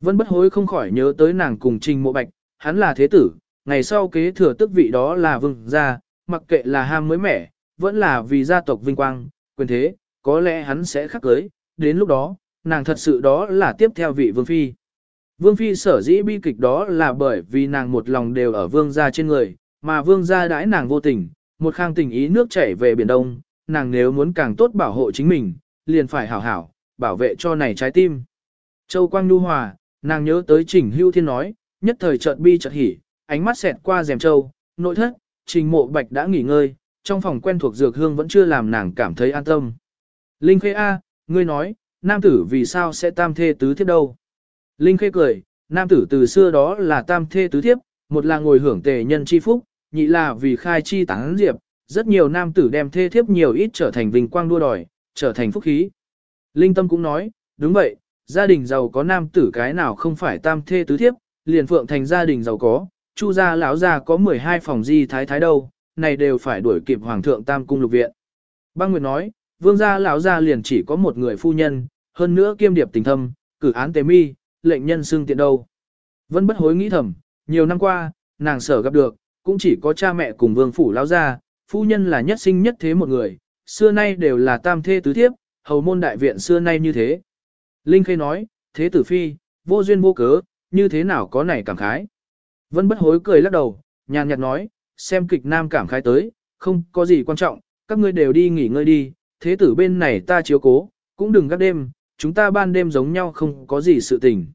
Vân bất hối không khỏi nhớ tới nàng cùng trình mộ bạch, hắn là thế tử, ngày sau kế thừa tước vị đó là vương gia, mặc kệ là ham mới mẻ, vẫn là vì gia tộc vinh quang, quyền thế, có lẽ hắn sẽ khắc cưới, đến lúc đó, nàng thật sự đó là tiếp theo vị vương phi. Vương phi sở dĩ bi kịch đó là bởi vì nàng một lòng đều ở vương gia trên người, mà vương gia đãi nàng vô tình, một khang tình ý nước chảy về biển đông, nàng nếu muốn càng tốt bảo hộ chính mình, liền phải hảo hảo, bảo vệ cho này trái tim. Châu Quang Nhu Hòa, nàng nhớ tới Trình Hưu Thiên nói, nhất thời chợt bi chợt hỉ, ánh mắt xẹt qua rèm châu, nội thất, Trình Mộ Bạch đã nghỉ ngơi, trong phòng quen thuộc dược hương vẫn chưa làm nàng cảm thấy an tâm. Linh Khê A, ngươi nói, nam tử vì sao sẽ tam thê tứ thiếp đâu? Linh Khê cười, nam tử từ xưa đó là tam thê tứ thiếp, một là ngồi hưởng tề nhân chi phúc, nhị là vì khai chi tán diệp, rất nhiều nam tử đem thê thiếp nhiều ít trở thành vinh quang đua đòi, trở thành phúc khí. Linh Tâm cũng nói, đúng vậy, gia đình giàu có nam tử cái nào không phải tam thê tứ thiếp, liền phượng thành gia đình giàu có, chu gia lão gia có 12 phòng di thái thái đâu, này đều phải đuổi kịp hoàng thượng tam cung lục viện. Băng Nguyệt nói, vương gia lão gia liền chỉ có một người phu nhân, hơn nữa kiêm điệp tình thâm, cử án tế mi, lệnh nhân xương tiện đâu. Vẫn bất hối nghĩ thầm, nhiều năm qua, nàng sở gặp được, cũng chỉ có cha mẹ cùng vương phủ lão gia, phu nhân là nhất sinh nhất thế một người, xưa nay đều là tam thê tứ thiếp, hầu môn đại viện xưa nay như thế. Linh Khê nói, thế tử phi, vô duyên vô cớ, như thế nào có này cảm khái. Vân bất hối cười lắc đầu, nhàn nhạt nói, xem kịch nam cảm khái tới, không có gì quan trọng, các ngươi đều đi nghỉ ngơi đi, thế tử bên này ta chiếu cố, cũng đừng gác đêm, chúng ta ban đêm giống nhau không có gì sự tình.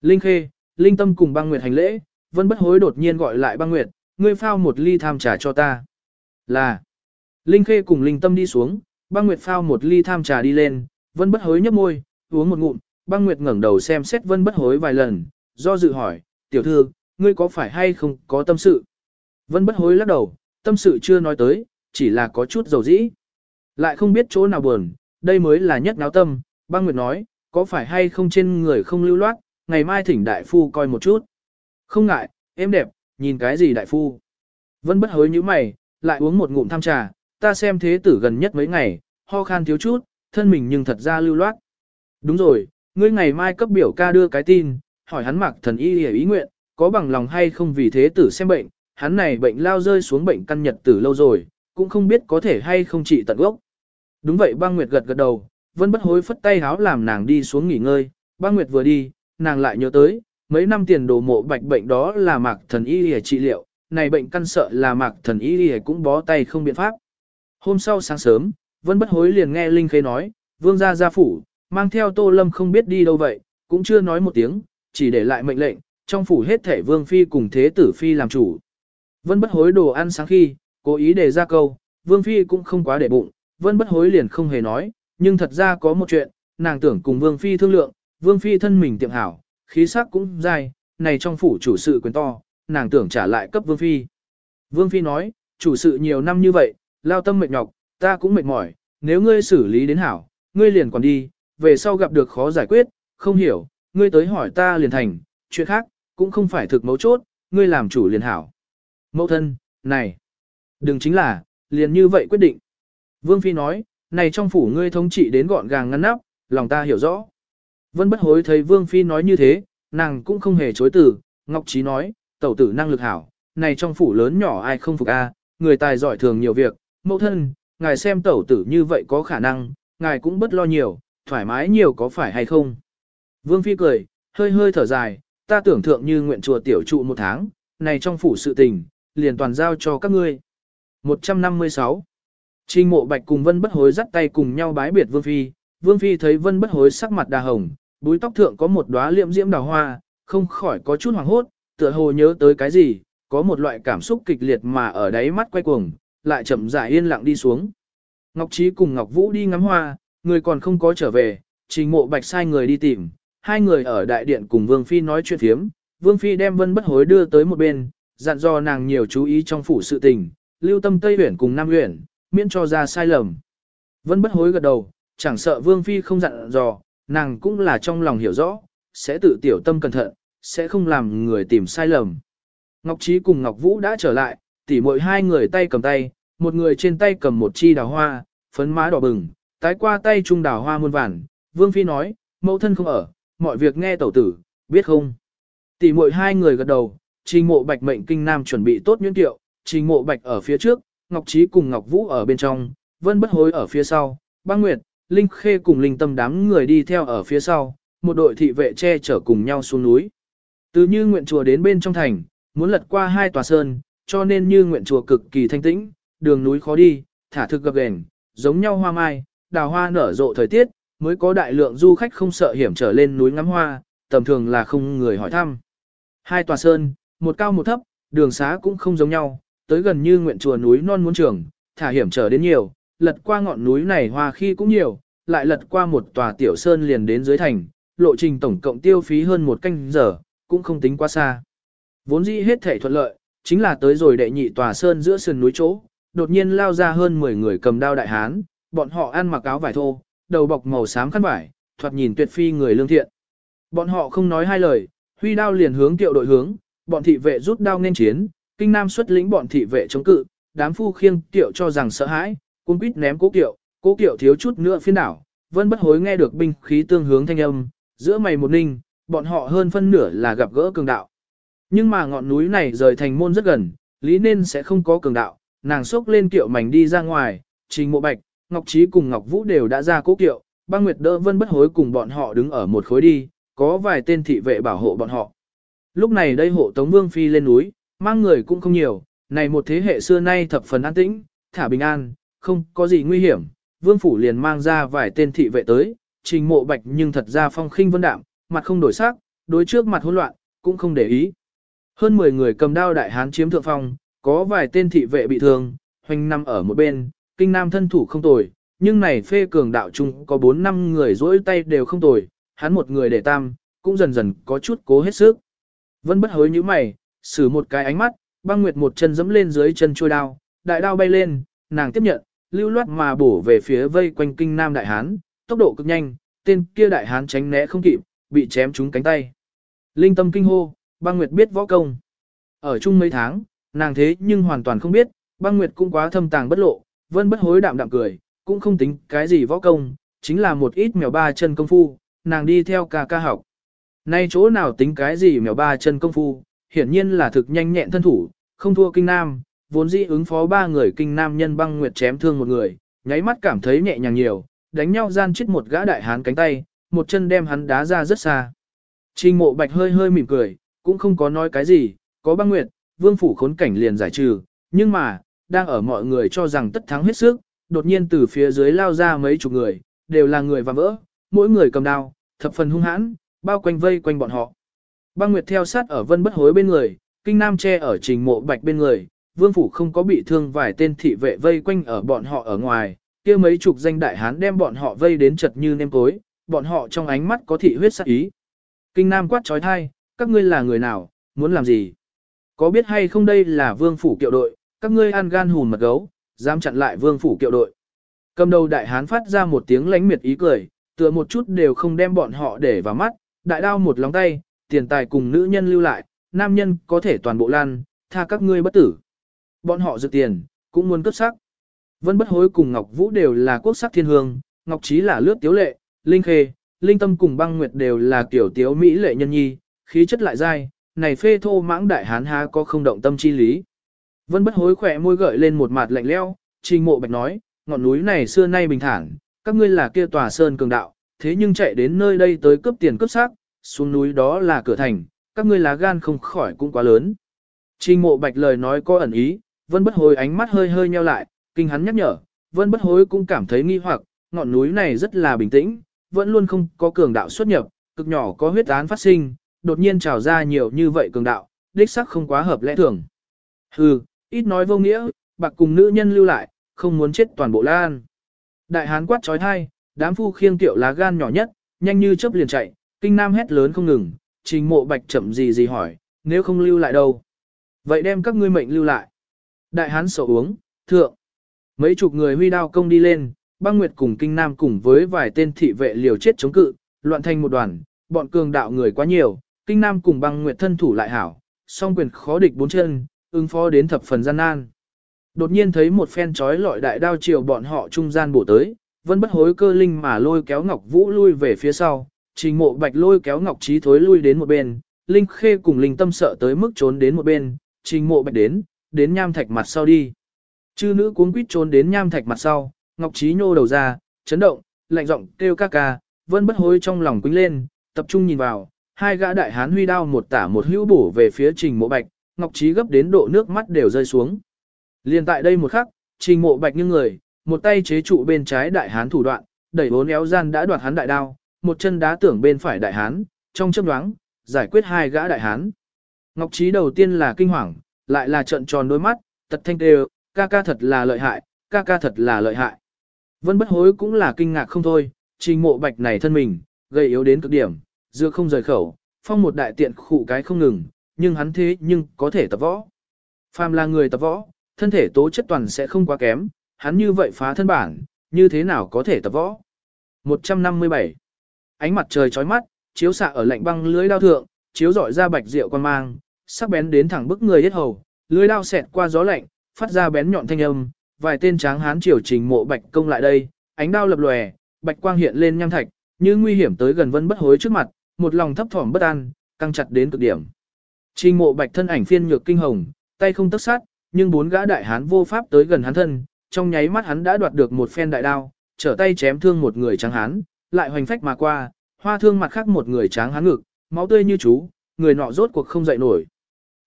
Linh Khê, Linh Tâm cùng băng nguyệt hành lễ, Vân bất hối đột nhiên gọi lại băng nguyệt, ngươi phao một ly tham trà cho ta. Là, Linh Khê cùng Linh Tâm đi xuống, băng nguyệt phao một ly tham trà đi lên, Vân bất hối nhấp môi, uống một ngụm, băng nguyệt ngẩng đầu xem xét Vân bất hối vài lần, do dự hỏi, tiểu thư, ngươi có phải hay không có tâm sự? Vân bất hối lắc đầu, tâm sự chưa nói tới, chỉ là có chút dầu dĩ. Lại không biết chỗ nào buồn, đây mới là nhất náo tâm, băng nguyệt nói, có phải hay không trên người không lưu loát, ngày mai thỉnh đại phu coi một chút. Không ngại, em đẹp, nhìn cái gì đại phu. Vân bất hối như mày, lại uống một ngụm tham trà, ta xem thế tử gần nhất mấy ngày, ho khan thiếu chút, thân mình nhưng thật ra lưu loát. Đúng rồi, ngươi ngày mai cấp biểu ca đưa cái tin, hỏi hắn mặc thần y ý, ý nguyện, có bằng lòng hay không vì thế tử xem bệnh, hắn này bệnh lao rơi xuống bệnh căn nhật tử lâu rồi, cũng không biết có thể hay không trị tận gốc. Đúng vậy băng nguyệt gật gật đầu, vân bất hối phất tay háo làm nàng đi xuống nghỉ ngơi, băng nguyệt vừa đi, nàng lại nhớ tới, mấy năm tiền đồ mộ bạch bệnh đó là mạc thần y để trị liệu, này bệnh căn sợ là mạc thần y để cũng bó tay không biện pháp. Hôm sau sáng sớm, vân bất hối liền nghe Linh Khê nói, vương gia gia phủ, mang theo tô lâm không biết đi đâu vậy, cũng chưa nói một tiếng, chỉ để lại mệnh lệnh, trong phủ hết thể vương phi cùng thế tử phi làm chủ. Vân bất hối đồ ăn sáng khi, cố ý đề ra câu, vương phi cũng không quá để bụng, vân bất hối liền không hề nói, nhưng thật ra có một chuyện, nàng tưởng cùng vương phi thương lượng, vương phi thân mình tiệm hảo, khí sắc cũng dai, này trong phủ chủ sự quyền to, nàng tưởng trả lại cấp vương phi. Vương phi nói, chủ sự nhiều năm như vậy, lao tâm mệt nhọc, ta cũng mệt mỏi, nếu ngươi xử lý đến hảo, ngươi liền còn đi, về sau gặp được khó giải quyết, không hiểu, ngươi tới hỏi ta liền thành, chuyện khác, cũng không phải thực mấu chốt, ngươi làm chủ liền hảo. Mẫu thân, này, đừng chính là, liền như vậy quyết định. Vương Phi nói, này trong phủ ngươi thống trị đến gọn gàng ngăn nắp, lòng ta hiểu rõ. Vân bất hối thấy Vương Phi nói như thế, nàng cũng không hề chối từ, Ngọc Trí nói, tẩu tử năng lực hảo, này trong phủ lớn nhỏ ai không phục a, người tài giỏi thường nhiều việc, mẫu thân, ngài xem tẩu tử như vậy có khả năng, ngài cũng bất lo nhiều, thoải mái nhiều có phải hay không. Vương Phi cười, hơi hơi thở dài, ta tưởng thượng như nguyện chùa tiểu trụ một tháng, này trong phủ sự tình, liền toàn giao cho các ngươi. 156. Trình mộ bạch cùng Vân Bất Hối dắt tay cùng nhau bái biệt Vương Phi, Vương Phi thấy Vân Bất Hối sắc mặt đà hồng, búi tóc thượng có một đóa liệm diễm đào hoa, không khỏi có chút hoảng hốt, tựa hồ nhớ tới cái gì, có một loại cảm xúc kịch liệt mà ở đáy mắt quay cuồng, lại chậm rãi yên lặng đi xuống. Ngọc Trí cùng Ngọc Vũ đi ngắm hoa, người còn không có trở về, trình mộ bạch sai người đi tìm, hai người ở đại điện cùng Vương Phi nói chuyện phiếm, Vương Phi đem Vân Bất Hối đưa tới một bên, dặn dò nàng nhiều chú ý trong phủ sự tình, lưu tâm Tây Uyển cùng Nam Uyển, miễn cho ra sai lầm. Vân Bất Hối gật đầu, chẳng sợ Vương Phi không dặn dò, nàng cũng là trong lòng hiểu rõ, sẽ tự tiểu tâm cẩn thận, sẽ không làm người tìm sai lầm. Ngọc Trí cùng Ngọc Vũ đã trở lại, tỉ mỗi hai người tay cầm tay, một người trên tay cầm một chi đào hoa, phấn má đỏ bừng, tái qua tay trung đào hoa muôn vàn. Vương Phi nói, mẫu thân không ở, mọi việc nghe tẩu tử, biết không? Tỷ muội hai người gật đầu, trình mộ bạch mệnh kinh nam chuẩn bị tốt nhuyễn tiệu, trình mộ bạch ở phía trước, Ngọc Trí cùng Ngọc Vũ ở bên trong, Vân Bất Hối ở phía sau, băng nguyệt, Linh Khê cùng Linh Tâm đám người đi theo ở phía sau, một đội thị vệ che chở cùng nhau xuống núi. Từ như nguyện chùa đến bên trong thành, muốn lật qua hai tòa sơn, cho nên như nguyện chùa cực kỳ thanh tĩnh, đường núi khó đi, thả thực gập ghềnh, giống nhau hoa mai, đào hoa nở rộ thời tiết, mới có đại lượng du khách không sợ hiểm trở lên núi ngắm hoa, tầm thường là không người hỏi thăm. Hai tòa sơn, một cao một thấp, đường xá cũng không giống nhau, tới gần như nguyện chùa núi non muốn trường, thả hiểm trở đến nhiều, lật qua ngọn núi này hoa khi cũng nhiều, lại lật qua một tòa tiểu sơn liền đến dưới thành, lộ trình tổng cộng tiêu phí hơn một canh giờ, cũng không tính quá xa. Vốn dĩ hết thể thuận lợi, chính là tới rồi đệ nhị tòa sơn giữa sườn núi chỗ, đột nhiên lao ra hơn 10 người cầm đao đại hán, bọn họ ăn mặc áo vải thô, đầu bọc màu xám khăn vải, thoạt nhìn tuyệt phi người lương thiện. Bọn họ không nói hai lời, huy đao liền hướng tiệu đội hướng, bọn thị vệ rút đao nên chiến, kinh nam xuất lĩnh bọn thị vệ chống cự, đám phu khiêng tiệu cho rằng sợ hãi, cung quýt ném cố kiệu, cố kiệu thiếu chút nữa phiên đảo, vân bất hối nghe được binh khí tương hướng thanh âm, giữa mày một ninh, bọn họ hơn phân nửa là gặp gỡ cường đạo. Nhưng mà ngọn núi này rời thành môn rất gần, lý nên sẽ không có cường đạo, nàng xốc lên kiệu mảnh đi ra ngoài, trình mộ bạch, Ngọc Trí cùng Ngọc Vũ đều đã ra cố kiệu, băng nguyệt đỡ vân bất hối cùng bọn họ đứng ở một khối đi, có vài tên thị vệ bảo hộ bọn họ. Lúc này đây hộ tống vương phi lên núi, mang người cũng không nhiều, này một thế hệ xưa nay thập phần an tĩnh, thả bình an, không có gì nguy hiểm, vương phủ liền mang ra vài tên thị vệ tới, trình mộ bạch nhưng thật ra phong khinh vân đạm, mặt không đổi sắc, đối trước mặt hỗn loạn, cũng không để ý. Hơn 10 người cầm đao đại hán chiếm thượng phong, có vài tên thị vệ bị thương, hoành nằm ở một bên, kinh nam thân thủ không tồi, nhưng này phê cường đạo chung có 4 năm người rỗi tay đều không tồi, hắn một người để tam, cũng dần dần có chút cố hết sức. Vân bất hối như mày, xử một cái ánh mắt, băng nguyệt một chân dẫm lên dưới chân trôi đao, đại đao bay lên, nàng tiếp nhận, lưu loát mà bổ về phía vây quanh kinh nam đại hán, tốc độ cực nhanh, tên kia đại hán tránh né không kịp, bị chém trúng cánh tay. Linh tâm kinh hô, băng nguyệt biết võ công. Ở chung mấy tháng, nàng thế nhưng hoàn toàn không biết, băng nguyệt cũng quá thâm tàng bất lộ, vân bất hối đạm đạm cười, cũng không tính cái gì võ công, chính là một ít mèo ba chân công phu, nàng đi theo ca ca học. Nay chỗ nào tính cái gì mèo ba chân công phu, hiển nhiên là thực nhanh nhẹn thân thủ, không thua kinh nam, vốn dĩ ứng phó ba người kinh nam nhân băng nguyệt chém thương một người, nháy mắt cảm thấy nhẹ nhàng nhiều, đánh nhau gian chết một gã đại hán cánh tay, một chân đem hắn đá ra rất xa. Trình mộ bạch hơi hơi mỉm cười, cũng không có nói cái gì, có băng nguyệt, vương phủ khốn cảnh liền giải trừ, nhưng mà, đang ở mọi người cho rằng tất thắng hết sức, đột nhiên từ phía dưới lao ra mấy chục người, đều là người và vỡ, mỗi người cầm đao, thập phần hung hãn, bao quanh vây quanh bọn họ. Băng Nguyệt theo sát ở vân bất hối bên người, kinh nam che ở trình mộ bạch bên người, vương phủ không có bị thương vài tên thị vệ vây quanh ở bọn họ ở ngoài, kia mấy chục danh đại hán đem bọn họ vây đến chật như nêm cối, bọn họ trong ánh mắt có thị huyết sát ý. Kinh nam quát trói thai, các ngươi là người nào, muốn làm gì? Có biết hay không đây là vương phủ kiệu đội, các ngươi ăn gan hùn mật gấu, dám chặn lại vương phủ kiệu đội. Cầm đầu đại hán phát ra một tiếng lánh miệt ý cười, tựa một chút đều không đem bọn họ để vào mắt, đại đao một lòng tay, tiền tài cùng nữ nhân lưu lại, nam nhân có thể toàn bộ lan, tha các ngươi bất tử. Bọn họ dự tiền, cũng muốn cấp sắc. Vân bất hối cùng Ngọc Vũ đều là quốc sắc thiên hương, Ngọc Trí là lướt tiếu lệ, Linh Khê, Linh Tâm cùng băng nguyệt đều là tiểu tiếu Mỹ lệ nhân nhi, khí chất lại dai, này phê thô mãng đại hán há có không động tâm chi lý. Vân bất hối khỏe môi gợi lên một mặt lạnh leo, trình mộ bạch nói, ngọn núi này xưa nay bình thản, các ngươi là kia tòa sơn cường đạo, thế nhưng chạy đến nơi đây tới cướp tiền cướp xác, xuống núi đó là cửa thành, các ngươi lá gan không khỏi cũng quá lớn. Trình mộ bạch lời nói có ẩn ý, vân bất hối ánh mắt hơi hơi nheo lại, kinh hắn nhắc nhở, vân bất hối cũng cảm thấy nghi hoặc, ngọn núi này rất là bình tĩnh, vẫn luôn không có cường đạo xuất nhập, cực nhỏ có huyết án phát sinh, đột nhiên trào ra nhiều như vậy cường đạo, đích sắc không quá hợp lẽ thường. Hừ, ít nói vô nghĩa, bạc cùng nữ nhân lưu lại, không muốn chết toàn bộ lan. Đại hán quát trói thai, đám phu khiêng tiểu lá gan nhỏ nhất, nhanh như chớp liền chạy, kinh nam hét lớn không ngừng, trình mộ bạch chậm gì gì hỏi, nếu không lưu lại đâu. Vậy đem các ngươi mệnh lưu lại. Đại hán sổ uống, thượng. Mấy chục người huy đao công đi lên, băng nguyệt cùng kinh nam cùng với vài tên thị vệ liều chết chống cự, loạn thành một đoàn, bọn cường đạo người quá nhiều, kinh nam cùng băng nguyệt thân thủ lại hảo, song quyền khó địch bốn chân, ứng phó đến thập phần gian nan. Đột nhiên thấy một phen chói lọi đại đao chiều bọn họ trung gian bổ tới, vẫn bất hối cơ linh mà lôi kéo Ngọc Vũ lui về phía sau, trình mộ bạch lôi kéo Ngọc Trí thối lui đến một bên, Linh Khê cùng Linh Tâm sợ tới mức trốn đến một bên, trình mộ bạch đến, đến nham thạch mặt sau đi. Chư nữ cuốn quýt trốn đến nham thạch mặt sau, Ngọc Trí nhô đầu ra, chấn động, lạnh giọng kêu ca ca, vẫn bất hối trong lòng quýnh lên, tập trung nhìn vào, hai gã đại hán huy đao một tả một hữu bổ về phía trình mộ bạch, Ngọc Trí gấp đến độ nước mắt đều rơi xuống. Liên tại đây một khắc, trình mộ bạch như người, một tay chế trụ bên trái đại hán thủ đoạn, đẩy bốn éo gian đã đoạt hắn đại đao, một chân đá tưởng bên phải đại hán, trong chớp nhoáng, giải quyết hai gã đại hán. Ngọc Trí đầu tiên là kinh hoàng, lại là trận tròn đôi mắt, tật thanh đều, ca ca thật là lợi hại, ca ca thật là lợi hại. Vân bất hối cũng là kinh ngạc không thôi, trình mộ bạch này thân mình, gây yếu đến cực điểm, dựa không rời khẩu, phong một đại tiện khụ cái không ngừng, nhưng hắn thế nhưng có thể tập võ. Phàm là người tập võ, thân thể tố chất toàn sẽ không quá kém, hắn như vậy phá thân bản, như thế nào có thể tập võ. 157. Ánh mặt trời chói mắt, chiếu xạ ở lạnh băng lưới đao thượng, chiếu rọi ra bạch rượu quan mang, sắc bén đến thẳng bức người hết hầu, lưới đao xẹt qua gió lạnh, phát ra bén nhọn thanh âm, vài tên tráng hán triều trình mộ bạch công lại đây, ánh đao lập lòe, bạch quang hiện lên nham thạch, như nguy hiểm tới gần vân bất hối trước mặt, một lòng thấp thỏm bất an, căng chặt đến cực điểm. Trình mộ bạch thân ảnh phiên nhược kinh hồng, tay không tấc sát, nhưng bốn gã đại hán vô pháp tới gần hắn thân, trong nháy mắt hắn đã đoạt được một phen đại đao, trở tay chém thương một người trắng hán, lại hoành phách mà qua, hoa thương mặt khác một người trắng hán ngực, máu tươi như chú, người nọ rốt cuộc không dậy nổi.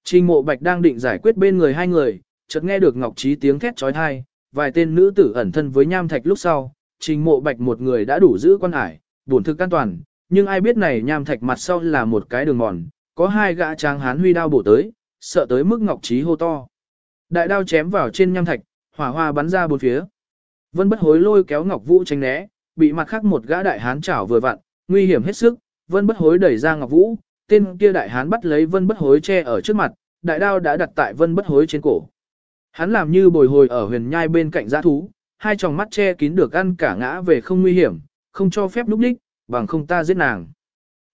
Trình mộ bạch đang định giải quyết bên người hai người, chợt nghe được Ngọc Trí tiếng thét trói thai, vài tên nữ tử ẩn thân với nham thạch lúc sau, trình mộ bạch một người đã đủ giữ quan hải, bổn thực an toàn, nhưng ai biết này nham thạch mặt sau là một cái đường mòn, có hai gã tráng hán huy đao bổ tới, sợ tới mức Ngọc Trí hô to. Đại đao chém vào trên nham thạch, hỏa hoa bắn ra bốn phía. Vân bất hối lôi kéo Ngọc Vũ tránh né, bị mặt khác một gã đại hán chảo vừa vặn, nguy hiểm hết sức, Vân bất hối đẩy ra Ngọc Vũ, tên kia đại hán bắt lấy Vân bất hối che ở trước mặt, đại đao đã đặt tại Vân bất hối trên cổ. Hắn làm như bồi hồi ở huyền nhai bên cạnh giã thú, hai tròng mắt che kín được ăn cả ngã về không nguy hiểm, không cho phép lúc đích, bằng không ta giết nàng.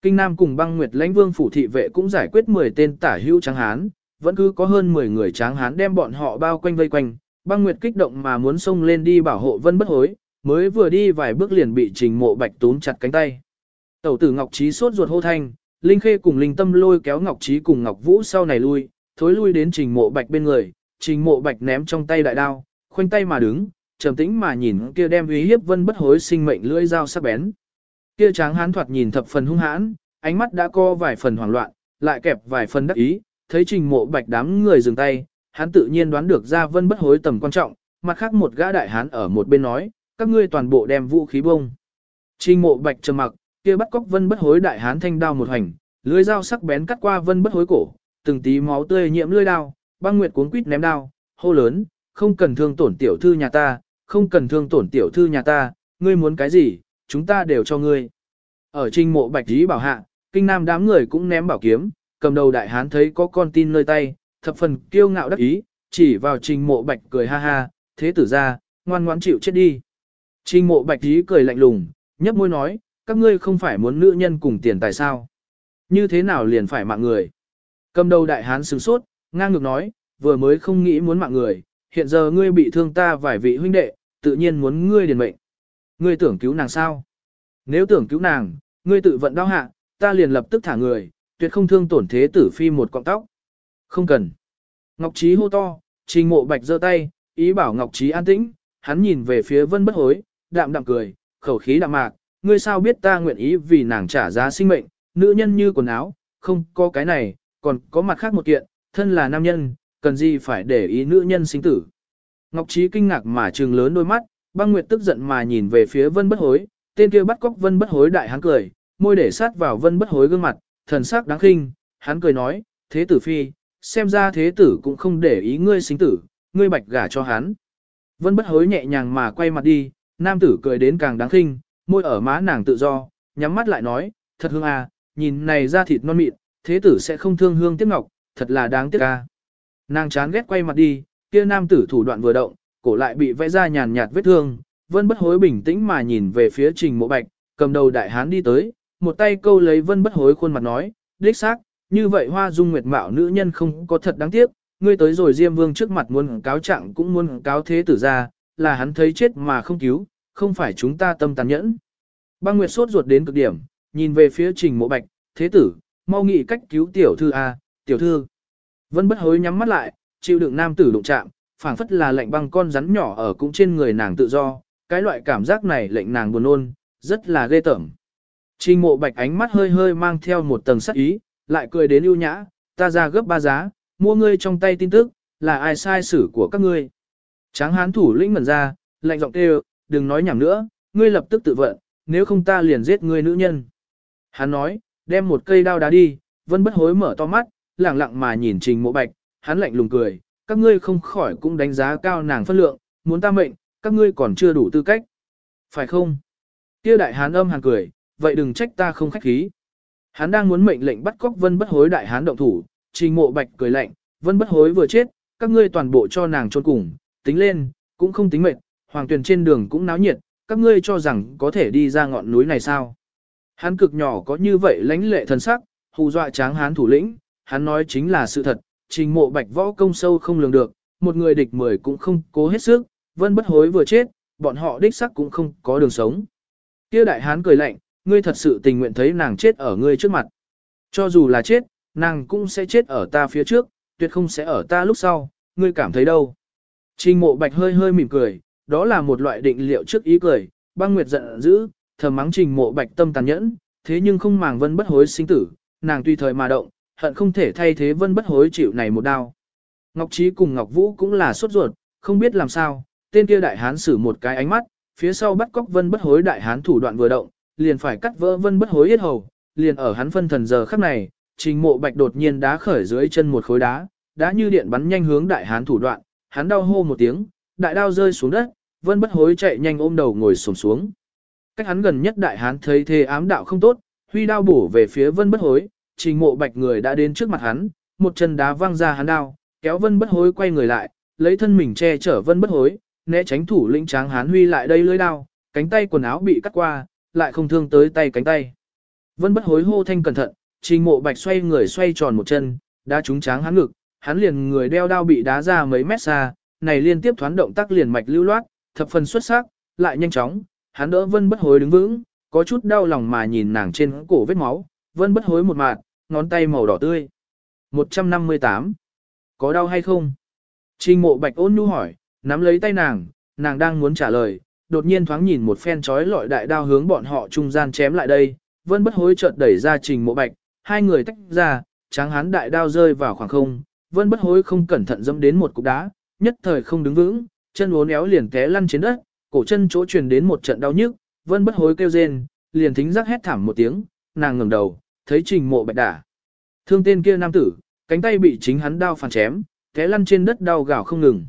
Kinh Nam cùng băng nguyệt lãnh vương phủ thị vệ cũng giải quyết 10 tên tả hữu tráng hán, vẫn cứ có hơn 10 người tráng hán đem bọn họ bao quanh vây quanh, băng nguyệt kích động mà muốn xông lên đi bảo hộ vân bất hối, mới vừa đi vài bước liền bị trình mộ bạch túm chặt cánh tay. Tẩu tử Ngọc Trí sốt ruột hô thanh, Linh Khê cùng Linh Tâm lôi kéo Ngọc Trí cùng Ngọc Vũ sau này lui, thối lui đến trình mộ bạch bên người, trình mộ bạch ném trong tay đại đao, khoanh tay mà đứng, trầm tĩnh mà nhìn kia đem uy hiếp vân bất hối sinh mệnh lưỡi dao sắc bén. Kia tráng hán thoạt nhìn thập phần hung hãn, ánh mắt đã co vài phần hoảng loạn, lại kẹp vài phần đắc ý, thấy trình mộ bạch đám người dừng tay, hắn tự nhiên đoán được ra vân bất hối tầm quan trọng, mặt khác một gã đại hán ở một bên nói, các ngươi toàn bộ đem vũ khí bông. Trình mộ bạch trầm mặc, kia bắt cóc vân bất hối đại hán thanh đao một hành, lưỡi dao sắc bén cắt qua vân bất hối cổ, từng tí máu tươi nhiễm lưỡi đao, băng nguyệt cuốn quýt ném đao, hô lớn, không cần thương tổn tiểu thư nhà ta, không cần thương tổn tiểu thư nhà ta, ngươi muốn cái gì, chúng ta đều cho ngươi. Ở trình mộ bạch lý bảo hạ, kinh nam đám người cũng ném bảo kiếm, cầm đầu đại hán thấy có con tin nơi tay, thập phần kiêu ngạo đắc ý, chỉ vào trình mộ bạch cười ha ha, thế tử ra, ngoan ngoãn chịu chết đi. Trình mộ bạch dí cười lạnh lùng, nhấp môi nói, các ngươi không phải muốn nữ nhân cùng tiền tài sao. Như thế nào liền phải mạng người. Cầm đầu đại hán sửng sốt, ngang ngược nói, vừa mới không nghĩ muốn mạng người, hiện giờ ngươi bị thương ta vài vị huynh đệ, tự nhiên muốn ngươi điền mệnh. Ngươi tưởng cứu nàng sao? Nếu tưởng cứu nàng, ngươi tự vận đau hạ, ta liền lập tức thả người, tuyệt không thương tổn thế tử phi một cọng tóc. Không cần. Ngọc Trí hô to, trình mộ bạch giơ tay, ý bảo Ngọc Trí an tĩnh, hắn nhìn về phía vân bất hối, đạm đạm cười, khẩu khí đạm mạc, ngươi sao biết ta nguyện ý vì nàng trả giá sinh mệnh, nữ nhân như quần áo, không có cái này, còn có mặt khác một kiện, thân là nam nhân, cần gì phải để ý nữ nhân sinh tử. Ngọc Trí kinh ngạc mà trừng lớn đôi mắt, băng nguyệt tức giận mà nhìn về phía vân bất hối, tên kia bắt cóc vân bất hối đại hắn cười, môi để sát vào vân bất hối gương mặt, thần sắc đáng khinh, hắn cười nói, thế tử phi, xem ra thế tử cũng không để ý ngươi sinh tử, ngươi bạch gả cho hắn. Vân bất hối nhẹ nhàng mà quay mặt đi, nam tử cười đến càng đáng khinh, môi ở má nàng tự do, nhắm mắt lại nói, thật hương à, nhìn này ra thịt non mịn, thế tử sẽ không thương hương tiếc ngọc, thật là đáng tiếc ca. Nàng chán ghét quay mặt đi, kia nam tử thủ đoạn vừa động, cổ lại bị vẽ ra nhàn nhạt vết thương, vân bất hối bình tĩnh mà nhìn về phía trình mộ bạch, cầm đầu đại hán đi tới, một tay câu lấy vân bất hối khuôn mặt nói, đích xác, như vậy hoa dung nguyệt mạo nữ nhân không có thật đáng tiếc, ngươi tới rồi Diêm Vương trước mặt muốn cáo trạng cũng muốn cáo thế tử ra, là hắn thấy chết mà không cứu, không phải chúng ta tâm tàn nhẫn. Băng Nguyệt sốt ruột đến cực điểm, nhìn về phía Trình Mộ Bạch, thế tử, mau nghĩ cách cứu tiểu thư a, tiểu thư. Vân bất hối nhắm mắt lại, chịu đựng nam tử đụng chạm, phảng phất là lệnh băng con rắn nhỏ ở cũng trên người nàng tự do, cái loại cảm giác này lệnh nàng buồn nôn, rất là ghê tởm. Trình mộ bạch ánh mắt hơi hơi mang theo một tầng sắc ý, lại cười đến ưu nhã, ta ra gấp ba giá, mua ngươi trong tay tin tức, là ai sai xử của các ngươi. Tráng hán thủ lĩnh ngẩn ra, lạnh giọng kêu, đừng nói nhảm nữa, ngươi lập tức tự vận, nếu không ta liền giết ngươi nữ nhân. Hắn nói, đem một cây đao đá đi, vân bất hối mở to mắt, lặng lặng mà nhìn trình mộ bạch, hắn lạnh lùng cười, các ngươi không khỏi cũng đánh giá cao nàng phân lượng, muốn ta mệnh, các ngươi còn chưa đủ tư cách. Phải không? Kia đại hán âm hàn cười, vậy đừng trách ta không khách khí. Hắn đang muốn mệnh lệnh bắt cóc vân bất hối đại hán động thủ, trình mộ bạch cười lạnh, vân bất hối vừa chết, các ngươi toàn bộ cho nàng trôn cùng, tính lên, cũng không tính mệnh, hoàng tuyển trên đường cũng náo nhiệt, các ngươi cho rằng có thể đi ra ngọn núi này sao. Hắn cực nhỏ có như vậy lãnh lệ thần sắc, hù dọa tráng hán thủ lĩnh, hắn nói chính là sự thật, trình mộ bạch võ công sâu không lường được, một người địch mười cũng không cố hết sức, vân bất hối vừa chết, bọn họ đích sắc cũng không có đường sống. Kia đại hán cười lạnh, ngươi thật sự tình nguyện thấy nàng chết ở ngươi trước mặt. Cho dù là chết, nàng cũng sẽ chết ở ta phía trước, tuyệt không sẽ ở ta lúc sau, ngươi cảm thấy đâu? Trình mộ bạch hơi hơi mỉm cười, đó là một loại định liệu trước ý cười, băng nguyệt giận dữ, thầm mắng trình mộ bạch tâm tàn nhẫn, thế nhưng không màng vân bất hối sinh tử, nàng tùy thời mà động, hận không thể thay thế vân bất hối chịu này một đao. Ngọc Trí cùng Ngọc Vũ cũng là sốt ruột, không biết làm sao, tên kia đại hán sử một cái ánh mắt, phía sau bắt cóc vân bất hối đại hán thủ đoạn vừa động, liền phải cắt vỡ vân bất hối yết hầu, liền ở hắn phân thần giờ khắc này, trình mộ bạch đột nhiên đá khởi dưới chân một khối đá, đã như điện bắn nhanh hướng đại hán thủ đoạn, hắn đau hô một tiếng, đại đao rơi xuống đất, vân bất hối chạy nhanh ôm đầu ngồi xổm xuống. Cách hắn gần nhất đại hán thấy thế ám đạo không tốt, huy đao bổ về phía vân bất hối, trình mộ bạch người đã đến trước mặt hắn, một chân đá văng ra hắn đao, kéo vân bất hối quay người lại, lấy thân mình che chở vân bất hối, né tránh thủ lĩnh tráng hán huy lại đây lưới đao, cánh tay quần áo bị cắt qua, lại không thương tới tay cánh tay. Vân bất hối hô thanh cẩn thận, trình mộ bạch xoay người xoay tròn một chân, đá trúng tráng hắn ngực, hắn liền người đeo đao bị đá ra mấy mét xa, này liên tiếp thoán động tác liền mạch lưu loát, thập phần xuất sắc, lại nhanh chóng, hắn đỡ vân bất hối đứng vững, có chút đau lòng mà nhìn nàng trên cổ vết máu, vân bất hối một mạt, ngón tay màu đỏ tươi. 158. Có đau hay không? Trình mộ bạch ôn nhu hỏi, nắm lấy tay nàng, nàng đang muốn trả lời, đột nhiên thoáng nhìn một phen chói lọi đại đao hướng bọn họ trung gian chém lại đây, vân bất hối chợt đẩy ra trình mộ bạch, hai người tách ra, tráng hán đại đao rơi vào khoảng không, vân bất hối không cẩn thận dẫm đến một cục đá, nhất thời không đứng vững, chân uốn éo liền té lăn trên đất, cổ chân chỗ truyền đến một trận đau nhức, vân bất hối kêu rên, liền thính giác hét thảm một tiếng, nàng ngẩng đầu, thấy trình mộ bạch đả. Thương tên kia nam tử, cánh tay bị chính hắn đao phản chém, té lăn trên đất đau gào không ngừng.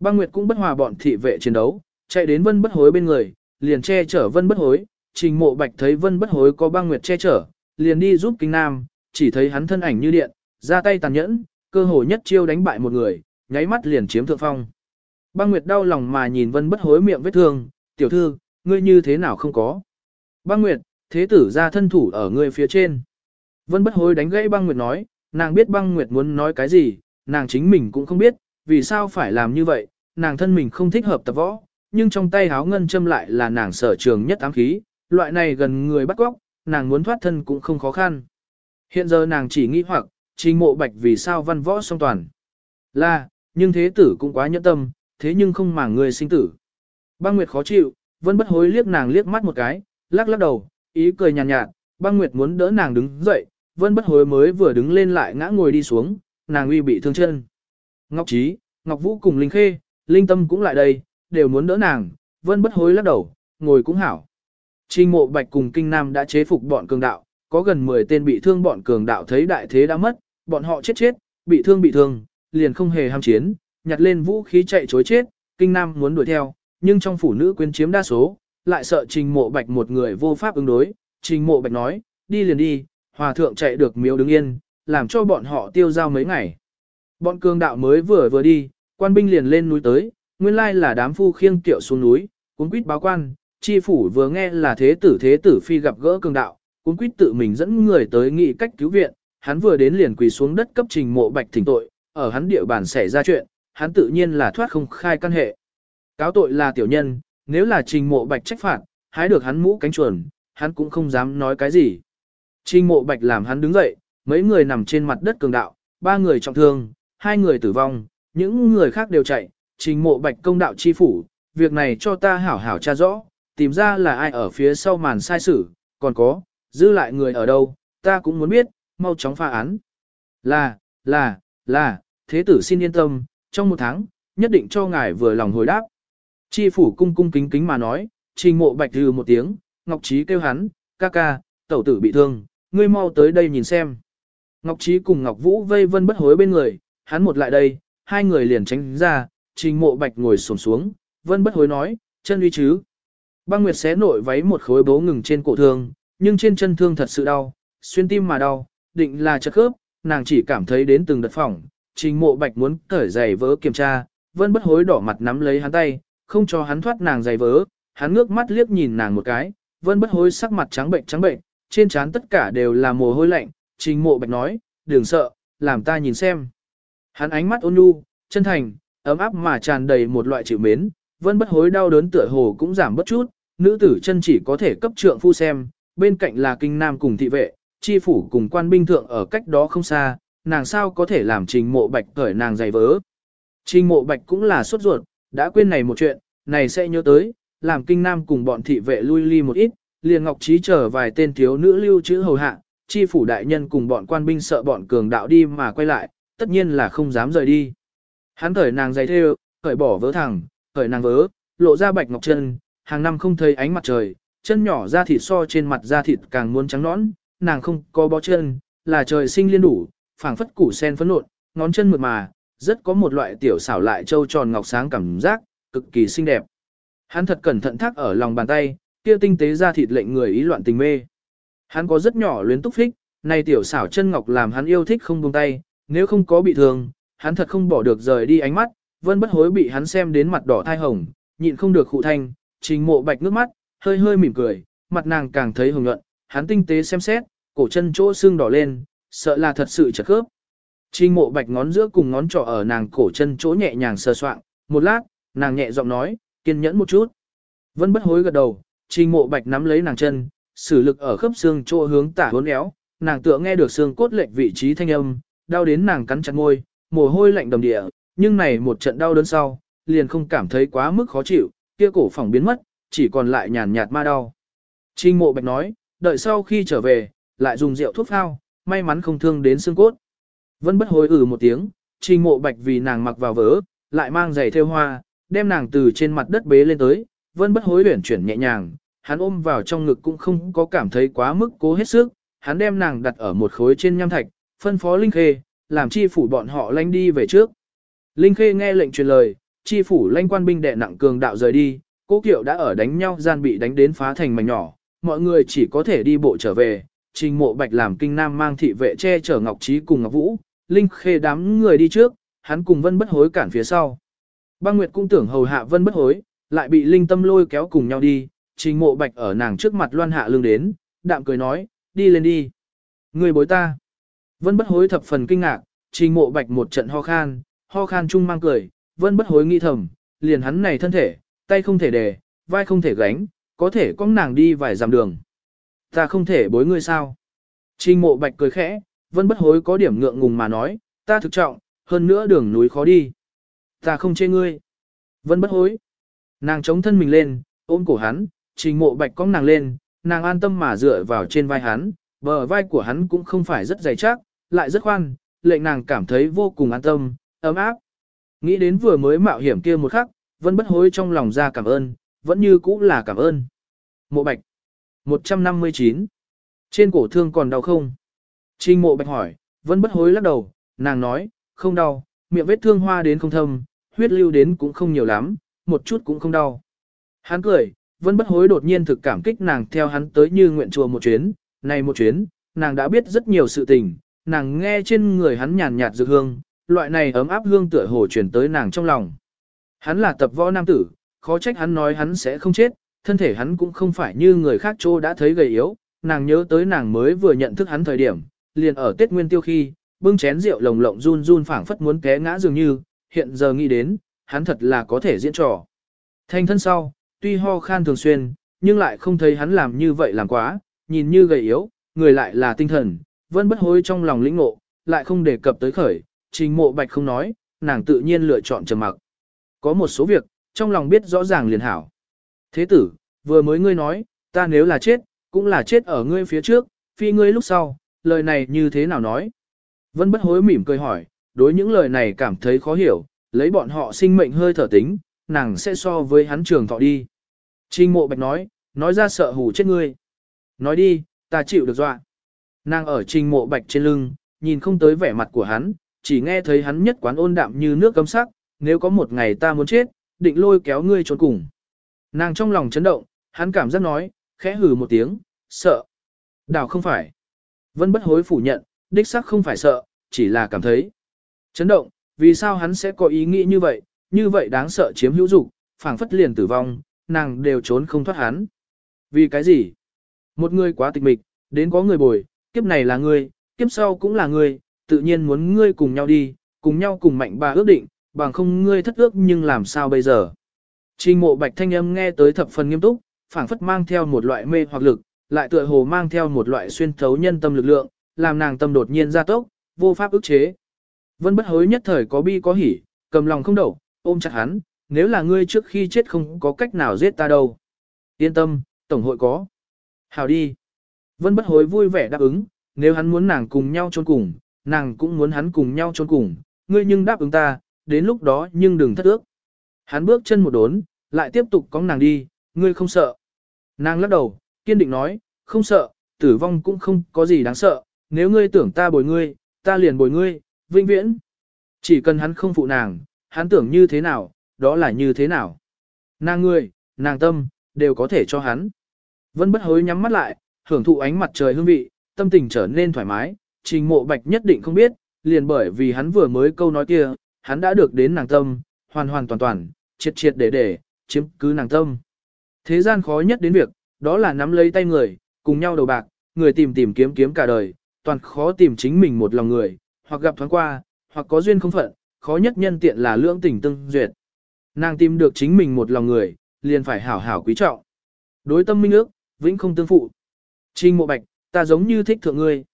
Băng Nguyệt cũng bất hòa bọn thị vệ chiến đấu, chạy đến Vân Bất Hối bên người, liền che chở Vân Bất Hối, Trình Mộ Bạch thấy Vân Bất Hối có Băng Nguyệt che chở, liền đi giúp Kinh Nam, chỉ thấy hắn thân ảnh như điện, ra tay tàn nhẫn, cơ hồ nhất chiêu đánh bại một người, nháy mắt liền chiếm thượng phong. Băng Nguyệt đau lòng mà nhìn Vân Bất Hối miệng vết thương, "Tiểu thư, ngươi như thế nào không có?" Băng Nguyệt, thế tử ra thân thủ ở ngươi phía trên. Vân Bất Hối đánh gãy Băng Nguyệt nói, nàng biết Băng Nguyệt muốn nói cái gì, nàng chính mình cũng không biết, vì sao phải làm như vậy, nàng thân mình không thích hợp tập võ, nhưng trong tay háo ngân châm lại là nàng sở trường nhất ám khí, loại này gần người bắt góc, nàng muốn thoát thân cũng không khó khăn. Hiện giờ nàng chỉ nghĩ hoặc, trình mộ bạch vì sao văn võ song toàn. Là, nhưng thế tử cũng quá nhẫn tâm, thế nhưng không màng người sinh tử. Băng Nguyệt khó chịu, vẫn bất hối liếc nàng liếc mắt một cái, lắc lắc đầu, ý cười nhàn nhạt, nhạt, băng Nguyệt muốn đỡ nàng đứng dậy, vân bất hối mới vừa đứng lên lại ngã ngồi đi xuống, nàng uy bị thương chân. Ngọc Trí, Ngọc Vũ cùng Linh Khê, Linh Tâm cũng lại đây, đều muốn đỡ nàng, vân bất hối lắc đầu, ngồi cũng hảo. Trình mộ bạch cùng kinh nam đã chế phục bọn cường đạo, có gần 10 tên bị thương bọn cường đạo thấy đại thế đã mất, bọn họ chết chết, bị thương bị thương, liền không hề ham chiến, nhặt lên vũ khí chạy chối chết, kinh nam muốn đuổi theo, nhưng trong phủ nữ quyến chiếm đa số, lại sợ trình mộ bạch một người vô pháp ứng đối, trình mộ bạch nói, đi liền đi, hòa thượng chạy được miếu đứng yên, làm cho bọn họ tiêu giao mấy ngày. Bọn cường đạo mới vừa vừa đi, quan binh liền lên núi tới, nguyên lai là đám phu khiêng tiệu xuống núi, cuốn quýt báo quan, chi phủ vừa nghe là thế tử thế tử phi gặp gỡ cường đạo, cuốn quýt tự mình dẫn người tới nghị cách cứu viện, hắn vừa đến liền quỳ xuống đất cấp trình mộ bạch thỉnh tội, ở hắn địa bàn xảy ra chuyện, hắn tự nhiên là thoát không khai căn hệ. Cáo tội là tiểu nhân, nếu là trình mộ bạch trách phạt, hái được hắn mũ cánh chuồn, hắn cũng không dám nói cái gì. Trình mộ bạch làm hắn đứng dậy, mấy người nằm trên mặt đất cường đạo, ba người trọng thương, hai người tử vong, những người khác đều chạy, trình mộ bạch công đạo chi phủ, việc này cho ta hảo hảo tra rõ, tìm ra là ai ở phía sau màn sai sử, còn có, giữ lại người ở đâu, ta cũng muốn biết, mau chóng pha án. Là, là, là, thế tử xin yên tâm, trong một tháng, nhất định cho ngài vừa lòng hồi đáp. Chi phủ cung cung kính kính mà nói, trình mộ bạch hừ một tiếng, Ngọc Trí kêu hắn, ca ca, tẩu tử bị thương, ngươi mau tới đây nhìn xem. Ngọc Trí cùng Ngọc Vũ vây vân bất hối bên người, hắn một lại đây, hai người liền tránh ra, trình mộ bạch ngồi xổm xuống, vân bất hối nói, chân uy chứ. Băng Nguyệt xé nội váy một khối bố ngừng trên cổ thương, nhưng trên chân thương thật sự đau, xuyên tim mà đau, định là chật khớp, nàng chỉ cảm thấy đến từng đợt phỏng, trình mộ bạch muốn cởi giày vỡ kiểm tra, vân bất hối đỏ mặt nắm lấy hắn tay, không cho hắn thoát nàng giày vớ, hắn ngước mắt liếc nhìn nàng một cái, vân bất hối sắc mặt trắng bệnh trắng bệnh, trên trán tất cả đều là mồ hôi lạnh, trình mộ bạch nói, đừng sợ, làm ta nhìn xem. Hắn ánh mắt ôn nhu, chân thành, ấm áp mà tràn đầy một loại chịu mến, vân bất hối đau đớn tựa hồ cũng giảm bất chút, nữ tử chân chỉ có thể cấp trượng phu xem, bên cạnh là kinh nam cùng thị vệ, chi phủ cùng quan binh thượng ở cách đó không xa, nàng sao có thể làm trình mộ bạch cởi nàng giày vớ. Trình mộ bạch cũng là sốt ruột, đã quên này một chuyện, này sẽ nhớ tới, làm kinh nam cùng bọn thị vệ lui ly một ít, liền ngọc trí chờ vài tên thiếu nữ lưu chữ hầu hạ, chi phủ đại nhân cùng bọn quan binh sợ bọn cường đạo đi mà quay lại, tất nhiên là không dám rời đi. Hắn cởi nàng giày thêu, cởi bỏ vớ thẳng, cởi nàng vớ, lộ ra bạch ngọc chân, hàng năm không thấy ánh mặt trời, chân nhỏ da thịt so trên mặt da thịt càng muốn trắng nõn, nàng không có bó chân, là trời sinh liên đủ, phảng phất củ sen phấn nộn, ngón chân mượt mà, rất có một loại tiểu xảo lại trâu tròn ngọc sáng cảm giác, cực kỳ xinh đẹp. Hắn thật cẩn thận thác ở lòng bàn tay, kia tinh tế ra thịt lệnh người ý loạn tình mê. Hắn có rất nhỏ luyến túc thích này tiểu xảo chân ngọc làm hắn yêu thích không buông tay, nếu không có bị thương, hắn thật không bỏ được rời đi ánh mắt, vân bất hối bị hắn xem đến mặt đỏ thai hồng, nhịn không được khụ thanh, trình mộ bạch nước mắt, hơi hơi mỉm cười, mặt nàng càng thấy hồng nhuận, hắn tinh tế xem xét, cổ chân chỗ xương đỏ lên, sợ là thật sự chật khớp. Trình mộ bạch ngón giữa cùng ngón trỏ ở nàng cổ chân chỗ nhẹ nhàng sờ soạng, một lát, nàng nhẹ giọng nói, kiên nhẫn một chút. Vân bất hối gật đầu, trình mộ bạch nắm lấy nàng chân, sử lực ở khớp xương chỗ hướng tả hốn éo, nàng tựa nghe được xương cốt lệch vị trí thanh âm, đau đến nàng cắn chặt môi, mồ hôi lạnh đầm địa, nhưng này một trận đau đớn sau, liền không cảm thấy quá mức khó chịu, kia cổ phòng biến mất, chỉ còn lại nhàn nhạt ma đau. Trình mộ bạch nói, đợi sau khi trở về, lại dùng rượu thuốc phao, may mắn không thương đến xương cốt vẫn bất hối ừ một tiếng, trình mộ bạch vì nàng mặc vào vớ, lại mang giày theo hoa, đem nàng từ trên mặt đất bế lên tới, vẫn bất hối huyển chuyển nhẹ nhàng, hắn ôm vào trong ngực cũng không có cảm thấy quá mức cố hết sức, hắn đem nàng đặt ở một khối trên nham thạch, phân phó Linh Khê, làm chi phủ bọn họ lanh đi về trước. Linh Khê nghe lệnh truyền lời, chi phủ lanh quan binh đệ nặng cường đạo rời đi, cố kiệu đã ở đánh nhau gian bị đánh đến phá thành mảnh nhỏ, mọi người chỉ có thể đi bộ trở về, trình mộ bạch làm kinh nam mang thị vệ che chở Ngọc Trí cùng Ngọc Vũ, Linh Khê đám người đi trước, hắn cùng Vân Bất Hối cản phía sau. Băng Nguyệt cũng tưởng hầu hạ Vân Bất Hối, lại bị Linh Tâm lôi kéo cùng nhau đi, trình mộ bạch ở nàng trước mặt loan hạ lưng đến, đạm cười nói, đi lên đi. Người bối ta. Vân Bất Hối thập phần kinh ngạc, trình mộ bạch một trận ho khan, ho khan chung mang cười, Vân Bất Hối nghi thầm, liền hắn này thân thể, tay không thể đề, vai không thể gánh, có thể con nàng đi vài dặm đường. Ta không thể bối ngươi sao? Trình mộ bạch cười khẽ, vân bất hối có điểm ngượng ngùng mà nói, ta thực trọng, hơn nữa đường núi khó đi. Ta không chê ngươi. Vân bất hối. Nàng chống thân mình lên, ôm cổ hắn, trình mộ bạch cong nàng lên, nàng an tâm mà dựa vào trên vai hắn, bờ vai của hắn cũng không phải rất dày chắc, lại rất khoan, lệnh nàng cảm thấy vô cùng an tâm, ấm áp. Nghĩ đến vừa mới mạo hiểm kia một khắc, vân bất hối trong lòng ra cảm ơn, vẫn như cũ là cảm ơn. Mộ bạch. 159. Trên cổ thương còn đau không? Trình mộ bạch hỏi, vẫn bất hối lắc đầu, nàng nói, không đau, miệng vết thương hoa đến không thâm, huyết lưu đến cũng không nhiều lắm, một chút cũng không đau. Hắn cười, vẫn bất hối đột nhiên thực cảm kích nàng theo hắn tới như nguyện chùa một chuyến, này một chuyến, nàng đã biết rất nhiều sự tình, nàng nghe trên người hắn nhàn nhạt dược hương, loại này ấm áp hương tựa hồ truyền tới nàng trong lòng. Hắn là tập võ nam tử, khó trách hắn nói hắn sẽ không chết, thân thể hắn cũng không phải như người khác trô đã thấy gầy yếu, nàng nhớ tới nàng mới vừa nhận thức hắn thời điểm, liền ở Tết Nguyên Tiêu khi, bưng chén rượu lồng lộng run run phảng phất muốn té ngã dường như, hiện giờ nghĩ đến, hắn thật là có thể diễn trò. Thanh thân sau, tuy ho khan thường xuyên, nhưng lại không thấy hắn làm như vậy làm quá, nhìn như gầy yếu, người lại là tinh thần, vẫn bất hối trong lòng lĩnh ngộ, lại không đề cập tới khởi, trình mộ bạch không nói, nàng tự nhiên lựa chọn trầm mặc. Có một số việc, trong lòng biết rõ ràng liền hảo. Thế tử, vừa mới ngươi nói, ta nếu là chết, cũng là chết ở ngươi phía trước, phi ngươi lúc sau, lời này như thế nào nói? Vân bất hối mỉm cười hỏi, đối những lời này cảm thấy khó hiểu, lấy bọn họ sinh mệnh hơi thở tính, nàng sẽ so với hắn trường thọ đi. Trình mộ bạch nói, nói ra sợ hù chết ngươi. Nói đi, ta chịu được dọa. Nàng ở trình mộ bạch trên lưng, nhìn không tới vẻ mặt của hắn, chỉ nghe thấy hắn nhất quán ôn đạm như nước cấm sắc, nếu có một ngày ta muốn chết, định lôi kéo ngươi trốn cùng. Nàng trong lòng chấn động, hắn cảm giác nói, khẽ hừ một tiếng, sợ. Đảo không phải. Vân bất hối phủ nhận, đích xác không phải sợ, chỉ là cảm thấy. Chấn động, vì sao hắn sẽ có ý nghĩ như vậy, như vậy đáng sợ chiếm hữu dục, phảng phất liền tử vong, nàng đều trốn không thoát hắn. Vì cái gì? Một người quá tịch mịch, đến có người bồi, kiếp này là ngươi, kiếp sau cũng là ngươi, tự nhiên muốn ngươi cùng nhau đi, cùng nhau cùng mạnh bà ước định, bằng không ngươi thất ước nhưng làm sao bây giờ? Trình mộ bạch thanh âm nghe tới thập phần nghiêm túc, phảng phất mang theo một loại mê hoặc lực, lại tựa hồ mang theo một loại xuyên thấu nhân tâm lực lượng, làm nàng tâm đột nhiên gia tốc, vô pháp ức chế. Vân bất hối nhất thời có bi có hỉ, cầm lòng không đậu, ôm chặt hắn, nếu là ngươi trước khi chết không có cách nào giết ta đâu. Yên tâm, Tổng hội có. Hào đi. Vân bất hối vui vẻ đáp ứng, nếu hắn muốn nàng cùng nhau trốn cùng, nàng cũng muốn hắn cùng nhau trốn cùng, ngươi nhưng đáp ứng ta, đến lúc đó nhưng đừng thất ước. Hắn bước chân một đốn, lại tiếp tục cóng nàng đi, ngươi không sợ. Nàng lắc đầu, kiên định nói, không sợ, tử vong cũng không có gì đáng sợ, nếu ngươi tưởng ta bồi ngươi, ta liền bồi ngươi, vinh viễn. Chỉ cần hắn không phụ nàng, hắn tưởng như thế nào, đó là như thế nào. Nàng ngươi, nàng tâm, đều có thể cho hắn. Vân bất hối nhắm mắt lại, hưởng thụ ánh mặt trời hương vị, tâm tình trở nên thoải mái, trình mộ bạch nhất định không biết, liền bởi vì hắn vừa mới câu nói kia, hắn đã được đến nàng tâm, hoàn hoàn toàn toàn, triệt triệt để để, chiếm cứ nàng tâm. Thế gian khó nhất đến việc, đó là nắm lấy tay người, cùng nhau đầu bạc, người tìm tìm kiếm kiếm cả đời, toàn khó tìm chính mình một lòng người, hoặc gặp thoáng qua, hoặc có duyên không phận, khó nhất nhân tiện là lưỡng tình tương duyệt. Nàng tìm được chính mình một lòng người, liền phải hảo hảo quý trọng. Đối tâm minh ước, vĩnh không tương phụ. Trình mộ bạch, ta giống như thích thượng ngươi.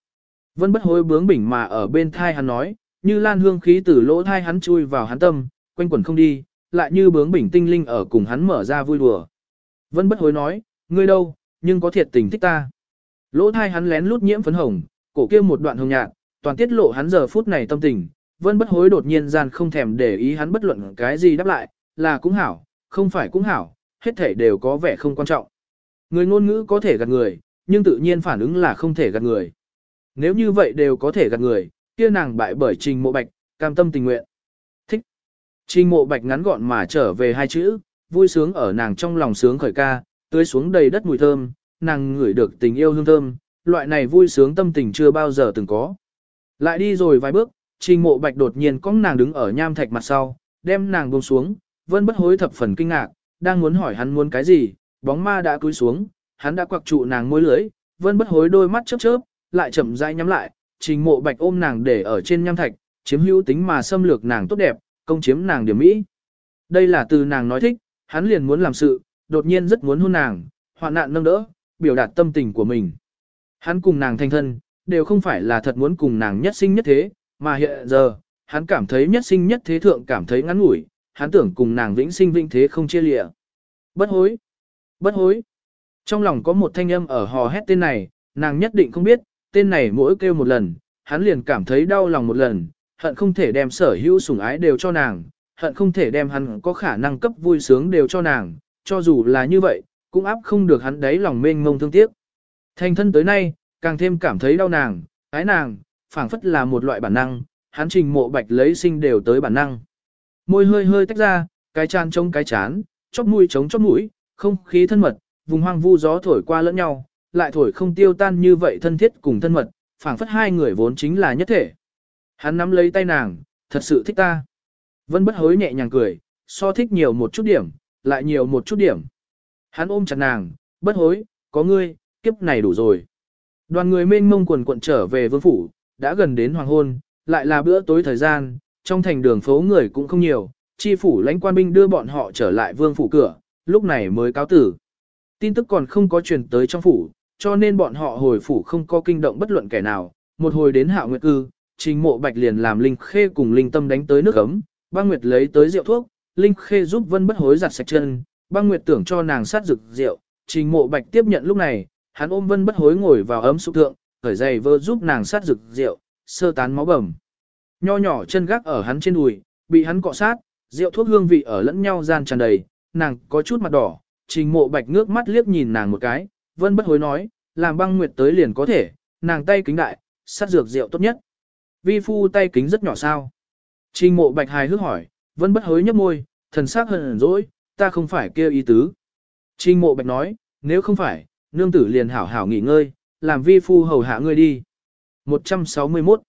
Vân bất hối bướng bỉnh mà ở bên thai hắn nói, như lan hương khí từ lỗ thai hắn chui vào hắn tâm, quanh quẩn không đi, lại như bướng bỉnh tinh linh ở cùng hắn mở ra vui đùa. Vân bất hối nói, ngươi đâu, nhưng có thiệt tình thích ta. Lỗ thai hắn lén lút nhiễm phấn hồng, cổ kia một đoạn hồng nhạt, toàn tiết lộ hắn giờ phút này tâm tình. Vân bất hối đột nhiên gian không thèm để ý hắn bất luận cái gì đáp lại, là cũng hảo, không phải cũng hảo, hết thể đều có vẻ không quan trọng. Người ngôn ngữ có thể gạt người, nhưng tự nhiên phản ứng là không thể gạt người. Nếu như vậy đều có thể gạt người, kia nàng bại bởi trình mộ bạch, cam tâm tình nguyện. Thích. Trình mộ bạch ngắn gọn mà trở về hai chữ, vui sướng ở nàng trong lòng sướng khởi ca, tưới xuống đầy đất mùi thơm, nàng ngửi được tình yêu hương thơm, loại này vui sướng tâm tình chưa bao giờ từng có. Lại đi rồi vài bước, trình mộ bạch đột nhiên có nàng đứng ở nham thạch mặt sau, đem nàng buông xuống, vân bất hối thập phần kinh ngạc, đang muốn hỏi hắn muốn cái gì, bóng ma đã cúi xuống, hắn đã quặc trụ nàng môi lưới, vân bất hối đôi mắt chớp chớp, lại chậm rãi nhắm lại, trình mộ bạch ôm nàng để ở trên nham thạch, chiếm hữu tính mà xâm lược nàng tốt đẹp, công chiếm nàng điểm mỹ. Đây là từ nàng nói thích, hắn liền muốn làm sự, đột nhiên rất muốn hôn nàng, hoạn nạn nâng đỡ, biểu đạt tâm tình của mình. Hắn cùng nàng thành thân, đều không phải là thật muốn cùng nàng nhất sinh nhất thế, mà hiện giờ, hắn cảm thấy nhất sinh nhất thế thượng cảm thấy ngắn ngủi, hắn tưởng cùng nàng vĩnh sinh vĩnh thế không chia lịa. Bất hối, bất hối. Trong lòng có một thanh âm ở hò hét tên này, nàng nhất định không biết, tên này mỗi kêu một lần, hắn liền cảm thấy đau lòng một lần, hận không thể đem sở hữu sủng ái đều cho nàng, hận không thể đem hắn có khả năng cấp vui sướng đều cho nàng, cho dù là như vậy, cũng áp không được hắn đấy lòng mênh mông thương tiếc. Thành thân tới nay, càng thêm cảm thấy đau nàng, ái nàng, phảng phất là một loại bản năng, hắn trình mộ bạch lấy sinh đều tới bản năng. Môi hơi hơi tách ra, cái chán chống cái chán, chóp mũi chống chóp mũi, không khí thân mật, vùng hoang vu gió thổi qua lẫn nhau, lại thổi không tiêu tan như vậy thân thiết cùng thân mật, phảng phất hai người vốn chính là nhất thể. Hắn nắm lấy tay nàng, thật sự thích ta. Vân bất hối nhẹ nhàng cười, so thích nhiều một chút điểm, lại nhiều một chút điểm. Hắn ôm chặt nàng, bất hối, có ngươi, kiếp này đủ rồi. Đoàn người mênh mông quần quận trở về vương phủ, đã gần đến hoàng hôn, lại là bữa tối thời gian, trong thành đường phố người cũng không nhiều, chi phủ lãnh quan binh đưa bọn họ trở lại vương phủ cửa, lúc này mới cáo tử. Tin tức còn không có truyền tới trong phủ, cho nên bọn họ hồi phủ không có kinh động bất luận kẻ nào, một hồi đến hạ nguyệt cư, trình mộ bạch liền làm linh khê cùng linh tâm đánh tới nước ấm, băng nguyệt lấy tới rượu thuốc, linh khê giúp vân bất hối giặt sạch chân, băng nguyệt tưởng cho nàng sát rực rượu, trình mộ bạch tiếp nhận lúc này, hắn ôm vân bất hối ngồi vào ấm sụp thượng, cởi giày vơ giúp nàng sát rực rượu, sơ tán máu bầm. Nho nhỏ chân gác ở hắn trên đùi, bị hắn cọ sát, rượu thuốc hương vị ở lẫn nhau gian tràn đầy, nàng có chút mặt đỏ, trình mộ bạch ngước mắt liếc nhìn nàng một cái, vân bất hối nói, làm băng nguyệt tới liền có thể, nàng tay kính đại, sát dược rượu tốt nhất. Vi phu tay kính rất nhỏ sao? Trình mộ bạch hài hước hỏi, vân bất hối nhấp môi, thần sắc hờn dỗi, ta không phải kêu ý tứ. Trình mộ bạch nói, nếu không phải, nương tử liền hảo hảo nghỉ ngơi, làm vi phu hầu hạ ngươi đi. 161.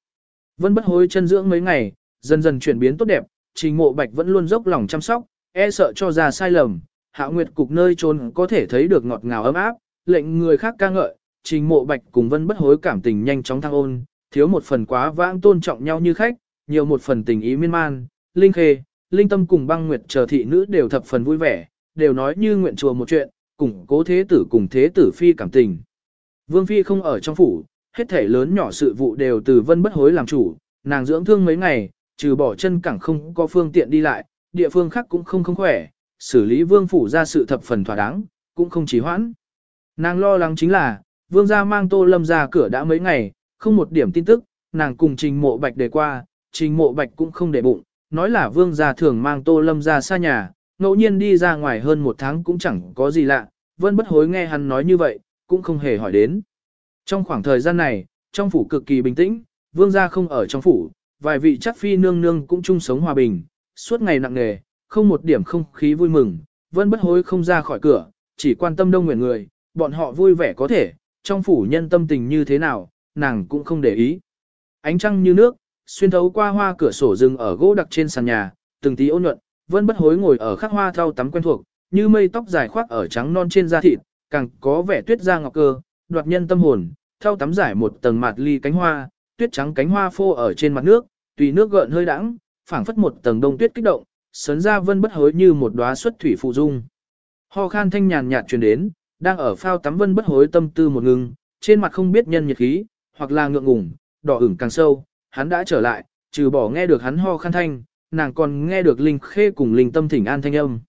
Vân bất hối chân dưỡng mấy ngày, dần dần chuyển biến tốt đẹp, trình mộ bạch vẫn luôn dốc lòng chăm sóc, e sợ cho ra sai lầm, hạ nguyệt cục nơi trốn có thể thấy được ngọt ngào ấm áp, lệnh người khác ca ngợi, trình mộ bạch cùng vân bất hối cảm tình nhanh chóng thăng ôn, thiếu một phần quá vãng tôn trọng nhau như khách, nhiều một phần tình ý miên man, linh khê, linh tâm cùng băng nguyệt chờ thị nữ đều thập phần vui vẻ, đều nói như nguyện chùa một chuyện, cùng cố thế tử cùng thế tử phi cảm tình. Vương phi không ở trong phủ, hết thể lớn nhỏ sự vụ đều từ vân bất hối làm chủ, nàng dưỡng thương mấy ngày, trừ bỏ chân cẳng không có phương tiện đi lại, địa phương khác cũng không không khỏe, xử lý vương phủ ra sự thập phần thỏa đáng, cũng không chỉ hoãn. Nàng lo lắng chính là, vương gia mang tô lâm ra cửa đã mấy ngày, không một điểm tin tức, nàng cùng trình mộ bạch đề qua, trình mộ bạch cũng không để bụng, nói là vương gia thường mang tô lâm ra xa nhà, ngẫu nhiên đi ra ngoài hơn một tháng cũng chẳng có gì lạ, vân bất hối nghe hắn nói như vậy, cũng không hề hỏi đến. Trong khoảng thời gian này, trong phủ cực kỳ bình tĩnh, vương gia không ở trong phủ, vài vị chắc phi nương nương cũng chung sống hòa bình, suốt ngày nặng nề, không một điểm không khí vui mừng, vân bất hối không ra khỏi cửa, chỉ quan tâm đông nguyện người, bọn họ vui vẻ có thể, trong phủ nhân tâm tình như thế nào, nàng cũng không để ý. Ánh trăng như nước, xuyên thấu qua hoa cửa sổ rừng ở gỗ đặc trên sàn nhà, từng tí ôn nhuận, vân bất hối ngồi ở khắc hoa thau tắm quen thuộc, như mây tóc dài khoác ở trắng non trên da thịt, càng có vẻ tuyết da ngọc cơ, đoạt nhân tâm hồn, thau tắm giải một tầng mạt ly cánh hoa, tuyết trắng cánh hoa phô ở trên mặt nước, tùy nước gợn hơi đãng, phảng phất một tầng đông tuyết kích động, sấn ra vân bất hối như một đóa xuất thủy phụ dung. Ho khan thanh nhàn nhạt truyền đến, đang ở phao tắm vân bất hối tâm tư một ngừng, trên mặt không biết nhân nhiệt khí, hoặc là ngượng ngùng, đỏ ửng càng sâu, hắn đã trở lại, trừ bỏ nghe được hắn ho khăn thanh, nàng còn nghe được linh khê cùng linh tâm thỉnh an thanh âm.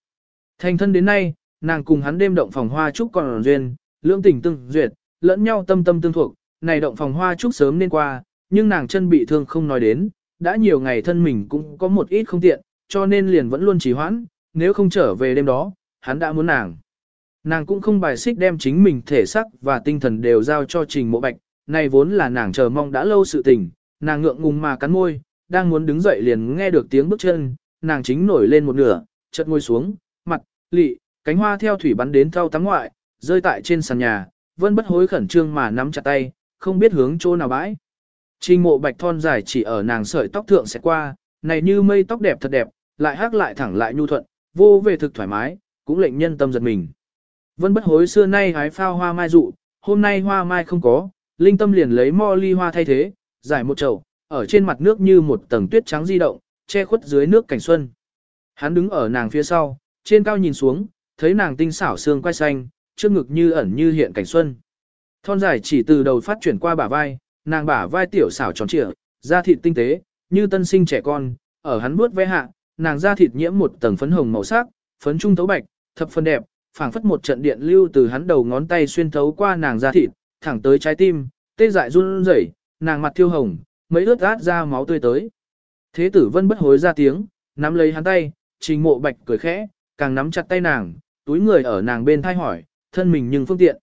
Thành thân đến nay, nàng cùng hắn đêm động phòng hoa trúc còn duyên, lưỡng tình tương duyệt, lẫn nhau tâm tâm tương thuộc, này động phòng hoa trúc sớm nên qua, nhưng nàng chân bị thương không nói đến, đã nhiều ngày thân mình cũng có một ít không tiện, cho nên liền vẫn luôn trì hoãn, nếu không trở về đêm đó, hắn đã muốn nàng. Nàng cũng không bài xích đem chính mình thể sắc và tinh thần đều giao cho trình mộ bạch, này vốn là nàng chờ mong đã lâu sự tình, nàng ngượng ngùng mà cắn môi, đang muốn đứng dậy liền nghe được tiếng bước chân, nàng chính nổi lên một nửa, chợt ngồi xuống, mặt, lị, cánh hoa theo thủy bắn đến thau tắm ngoại, rơi tại trên sàn nhà, vân bất hối khẩn trương mà nắm chặt tay, không biết hướng chỗ nào bãi. Trình mộ bạch thon dài chỉ ở nàng sợi tóc thượng sẽ qua, này như mây tóc đẹp thật đẹp, lại hát lại thẳng lại nhu thuận, vô về thực thoải mái, cũng lệnh nhân tâm giật mình. Vân bất hối xưa nay hái phao hoa mai dụ, hôm nay hoa mai không có, linh tâm liền lấy mo ly hoa thay thế, giải một chậu, ở trên mặt nước như một tầng tuyết trắng di động, che khuất dưới nước cảnh xuân. Hắn đứng ở nàng phía sau, trên cao nhìn xuống, thấy nàng tinh xảo xương quai xanh, trước ngực như ẩn như hiện cảnh xuân. Thon dài chỉ từ đầu phát chuyển qua bả vai, nàng bả vai tiểu xảo tròn trịa, da thịt tinh tế, như tân sinh trẻ con, ở hắn bước ve hạ, nàng da thịt nhiễm một tầng phấn hồng màu sắc, phấn trung thấu bạch, thập phân đẹp, phảng phất một trận điện lưu từ hắn đầu ngón tay xuyên thấu qua nàng da thịt, thẳng tới trái tim, tê dại run rẩy, nàng mặt thiêu hồng, mấy ướt át ra máu tươi tới. Thế tử vân bất hối ra tiếng, nắm lấy hắn tay, trình mộ bạch cười khẽ, càng nắm chặt tay nàng, túi người ở nàng bên thai hỏi, thân mình nhưng phương tiện.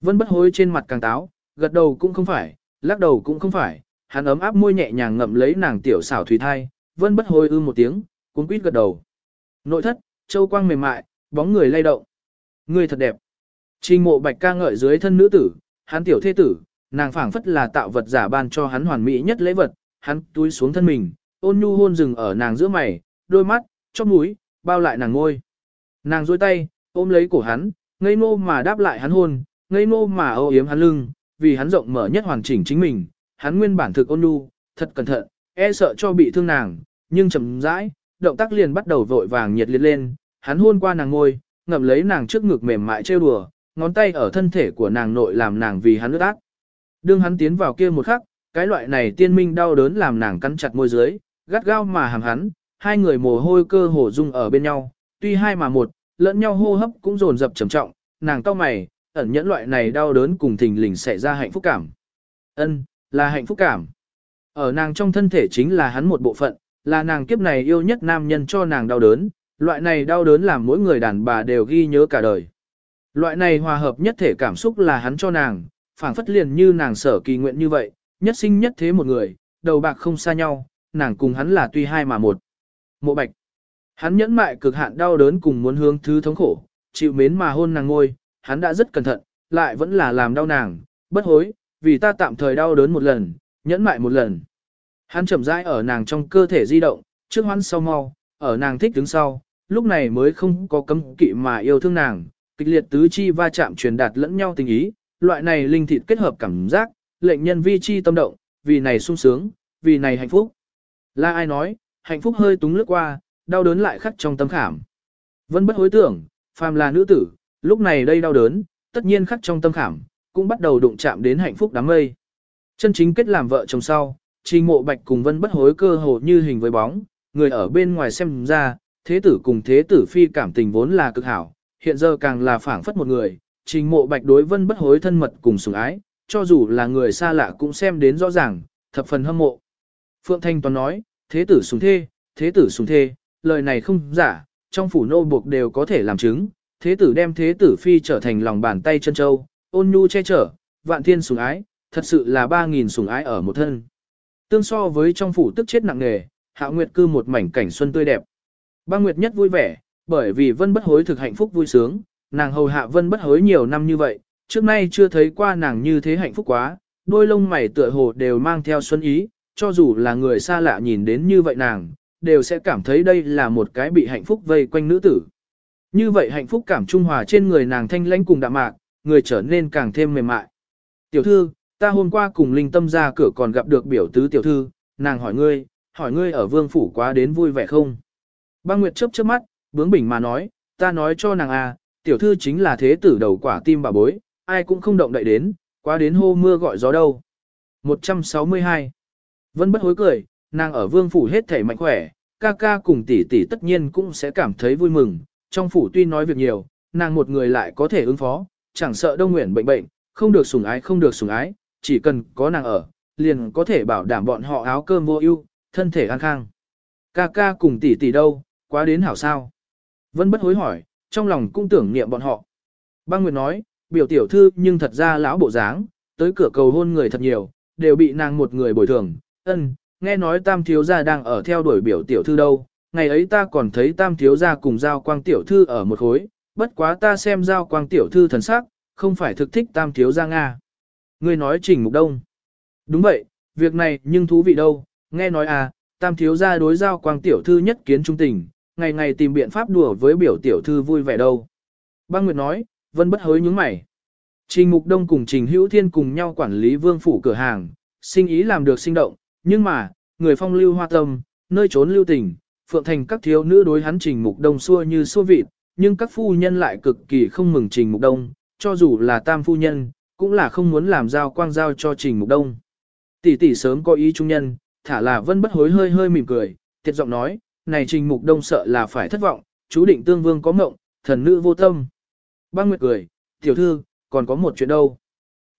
Vân bất hối trên mặt càng táo, gật đầu cũng không phải, lắc đầu cũng không phải, hắn ấm áp môi nhẹ nhàng ngậm lấy nàng tiểu xảo thủy thai, vân bất hối ư một tiếng, cuốn quýt gật đầu. Nội thất, châu quang mềm mại, bóng người lay động. Người thật đẹp. Trình mộ bạch ca ngợi dưới thân nữ tử, hắn tiểu thế tử, nàng phảng phất là tạo vật giả ban cho hắn hoàn mỹ nhất lễ vật, hắn túi xuống thân mình, ôn nhu hôn rừng ở nàng giữa mày, đôi mắt, chóp mũi, bao lại nàng ngôi. Nàng duỗi tay, ôm lấy cổ hắn, ngây nô mà đáp lại hắn hôn, ngây nô mà âu yếm hắn lưng, vì hắn rộng mở nhất hoàn chỉnh chính mình, hắn nguyên bản thực ôn nhu, thật cẩn thận, e sợ cho bị thương nàng, nhưng chậm rãi, động tác liền bắt đầu vội vàng nhiệt liệt lên, hắn hôn qua nàng ngôi, ngậm lấy nàng trước ngực mềm mại trêu đùa, ngón tay ở thân thể của nàng nội làm nàng vì hắn ướt át. Đương hắn tiến vào kia một khắc, cái loại này tiên minh đau đớn làm nàng cắn chặt môi dưới, gắt gao mà hàm hắn, hai người mồ hôi cơ hồ dung ở bên nhau, tuy hai mà một, lẫn nhau hô hấp cũng dồn dập trầm trọng, nàng cau mày, ẩn nhẫn loại này đau đớn cùng thình lình xảy ra hạnh phúc cảm. Ân, là hạnh phúc cảm. Ở nàng trong thân thể chính là hắn một bộ phận, là nàng kiếp này yêu nhất nam nhân cho nàng đau đớn, loại này đau đớn làm mỗi người đàn bà đều ghi nhớ cả đời. Loại này hòa hợp nhất thể cảm xúc là hắn cho nàng, phảng phất liền như nàng sở kỳ nguyện như vậy, nhất sinh nhất thế một người, đầu bạc không xa nhau, nàng cùng hắn là tuy hai mà một. Mộ bạch. Hắn nhẫn mại cực hạn đau đớn cùng muốn hướng thứ thống khổ, chịu mến mà hôn nàng ngôi, hắn đã rất cẩn thận, lại vẫn là làm đau nàng, bất hối, vì ta tạm thời đau đớn một lần, nhẫn mại một lần. Hắn chậm rãi ở nàng trong cơ thể di động, trước hoan sau mau, ở nàng thích đứng sau, lúc này mới không có cấm kỵ mà yêu thương nàng, kịch liệt tứ chi va chạm truyền đạt lẫn nhau tình ý, loại này linh thịt kết hợp cảm giác, lệnh nhân vi chi tâm động, vì này sung sướng, vì này hạnh phúc. Là ai nói, hạnh phúc hơi túng lướt qua, đau đớn lại khắc trong tâm khảm. Vân bất hối tưởng, phàm là nữ tử, lúc này đây đau đớn, tất nhiên khắc trong tâm khảm, cũng bắt đầu đụng chạm đến hạnh phúc đám mây. Chân chính kết làm vợ chồng sau, trình mộ bạch cùng vân bất hối cơ hồ như hình với bóng, người ở bên ngoài xem ra, thế tử cùng thế tử phi cảm tình vốn là cực hảo, hiện giờ càng là phảng phất một người, trình mộ bạch đối vân bất hối thân mật cùng sủng ái, cho dù là người xa lạ cũng xem đến rõ ràng, thập phần hâm mộ. Phượng Thanh Toàn nói, thế tử sủng thê, thế tử sủng thê, lời này không giả, trong phủ nô buộc đều có thể làm chứng, thế tử đem thế tử phi trở thành lòng bàn tay chân châu, ôn nhu che chở, vạn thiên sủng ái, thật sự là ba nghìn sủng ái ở một thân. Tương so với trong phủ tức chết nặng nề, hạ Nguyệt cư một mảnh cảnh xuân tươi đẹp. Ba Nguyệt nhất vui vẻ, bởi vì Vân Bất Hối thực hạnh phúc vui sướng, nàng hầu hạ Vân Bất Hối nhiều năm như vậy, trước nay chưa thấy qua nàng như thế hạnh phúc quá, đôi lông mày tựa hồ đều mang theo xuân ý, cho dù là người xa lạ nhìn đến như vậy nàng, đều sẽ cảm thấy đây là một cái bị hạnh phúc vây quanh nữ tử. Như vậy hạnh phúc cảm trung hòa trên người nàng thanh lãnh cùng đạm mạc, người trở nên càng thêm mềm mại. Tiểu thư, ta hôm qua cùng linh tâm ra cửa còn gặp được biểu tứ tiểu thư, nàng hỏi ngươi, hỏi ngươi ở vương phủ quá đến vui vẻ không? Băng Nguyệt chớp chớp mắt, bướng bỉnh mà nói, ta nói cho nàng à, tiểu thư chính là thế tử đầu quả tim bà bối, ai cũng không động đậy đến, quá đến hô mưa gọi gió đâu. 162. Vân bất hối cười, nàng ở vương phủ hết thể mạnh khỏe, ca ca cùng tỷ tỷ tất nhiên cũng sẽ cảm thấy vui mừng, trong phủ tuy nói việc nhiều, nàng một người lại có thể ứng phó, chẳng sợ đông nguyện bệnh bệnh, không được sủng ái không được sủng ái, chỉ cần có nàng ở, liền có thể bảo đảm bọn họ áo cơm vô ưu, thân thể an khang. Ca ca cùng tỷ tỷ đâu, quá đến hảo sao. Vân bất hối hỏi, trong lòng cũng tưởng niệm bọn họ. Băng Nguyệt nói, biểu tiểu thư nhưng thật ra lão bộ dáng, tới cửa cầu hôn người thật nhiều, đều bị nàng một người bồi thường. Ân, nghe nói tam thiếu gia đang ở theo đuổi biểu tiểu thư đâu, ngày ấy ta còn thấy tam thiếu gia cùng giao quang tiểu thư ở một khối, bất quá ta xem giao quang tiểu thư thần sắc, không phải thực thích tam thiếu gia Nga. Ngươi nói trình mục đông. Đúng vậy, việc này nhưng thú vị đâu, nghe nói à, tam thiếu gia đối giao quang tiểu thư nhất kiến trung tình, ngày ngày tìm biện pháp đùa với biểu tiểu thư vui vẻ đâu. Băng Nguyệt nói, vân bất hối nhướng mày. Trình Mục Đông cùng Trình Hữu Thiên cùng nhau quản lý vương phủ cửa hàng, sinh ý làm được sinh động, nhưng mà, người phong lưu hoa tâm, nơi trốn lưu tình, phượng thành các thiếu nữ đối hắn Trình Mục Đông xua như xua vịt, nhưng các phu nhân lại cực kỳ không mừng Trình Mục Đông, cho dù là tam phu nhân, cũng là không muốn làm giao quang giao cho Trình Mục Đông. Tỷ tỷ sớm có ý trung nhân, thả là vân bất hối hơi hơi mỉm cười, tiệt giọng nói, này trình mục đông sợ là phải thất vọng, chú định tương vương có mộng, thần nữ vô tâm. Băng Nguyệt cười, tiểu thư, còn có một chuyện đâu.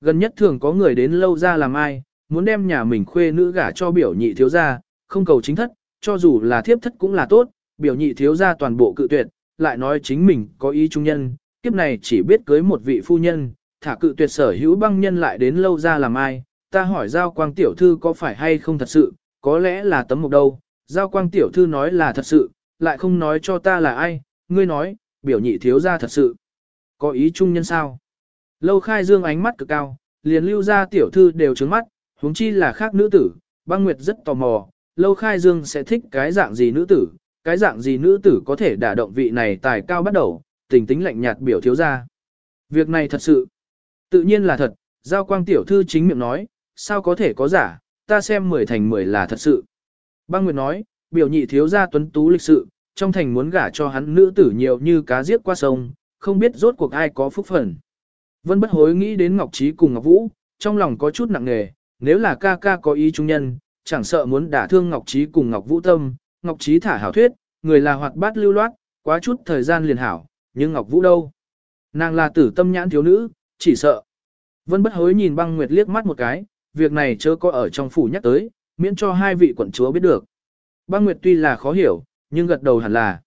Gần nhất thường có người đến lâu ra làm ai, muốn đem nhà mình khuê nữ gả cho biểu nhị thiếu gia, không cầu chính thất, cho dù là thiếp thất cũng là tốt, biểu nhị thiếu gia toàn bộ cự tuyệt, lại nói chính mình có ý trung nhân, kiếp này chỉ biết cưới một vị phu nhân, thả cự tuyệt sở hữu băng nhân lại đến lâu ra làm ai, ta hỏi giao quang tiểu thư có phải hay không thật sự, có lẽ là tấm mục đâu, giao quang tiểu thư nói là thật sự, lại không nói cho ta là ai, ngươi nói, biểu nhị thiếu ra thật sự. Có ý chung nhân sao? Lâu khai dương ánh mắt cực cao, liền lưu ra tiểu thư đều trứng mắt, huống chi là khác nữ tử, băng nguyệt rất tò mò, lâu khai dương sẽ thích cái dạng gì nữ tử, cái dạng gì nữ tử có thể đả động vị này tài cao bắt đầu, tình tính lạnh nhạt biểu thiếu ra. Việc này thật sự, tự nhiên là thật, giao quang tiểu thư chính miệng nói, sao có thể có giả, ta xem mười thành mười là thật sự. Băng Nguyệt nói, biểu nhị thiếu gia tuấn tú lịch sự, trong thành muốn gả cho hắn nữ tử nhiều như cá giết qua sông, không biết rốt cuộc ai có phúc phần. Vân bất hối nghĩ đến Ngọc Trí cùng Ngọc Vũ, trong lòng có chút nặng nề, nếu là ca ca có ý trung nhân, chẳng sợ muốn đả thương Ngọc Trí cùng Ngọc Vũ tâm, Ngọc Trí thả hảo thuyết, người là hoạt bát lưu loát, quá chút thời gian liền hảo, nhưng Ngọc Vũ đâu? Nàng là tử tâm nhãn thiếu nữ, chỉ sợ. Vân bất hối nhìn băng nguyệt liếc mắt một cái, việc này chớ có ở trong phủ nhắc tới, miễn cho hai vị quận chúa biết được. Băng Nguyệt tuy là khó hiểu, nhưng gật đầu hẳn là.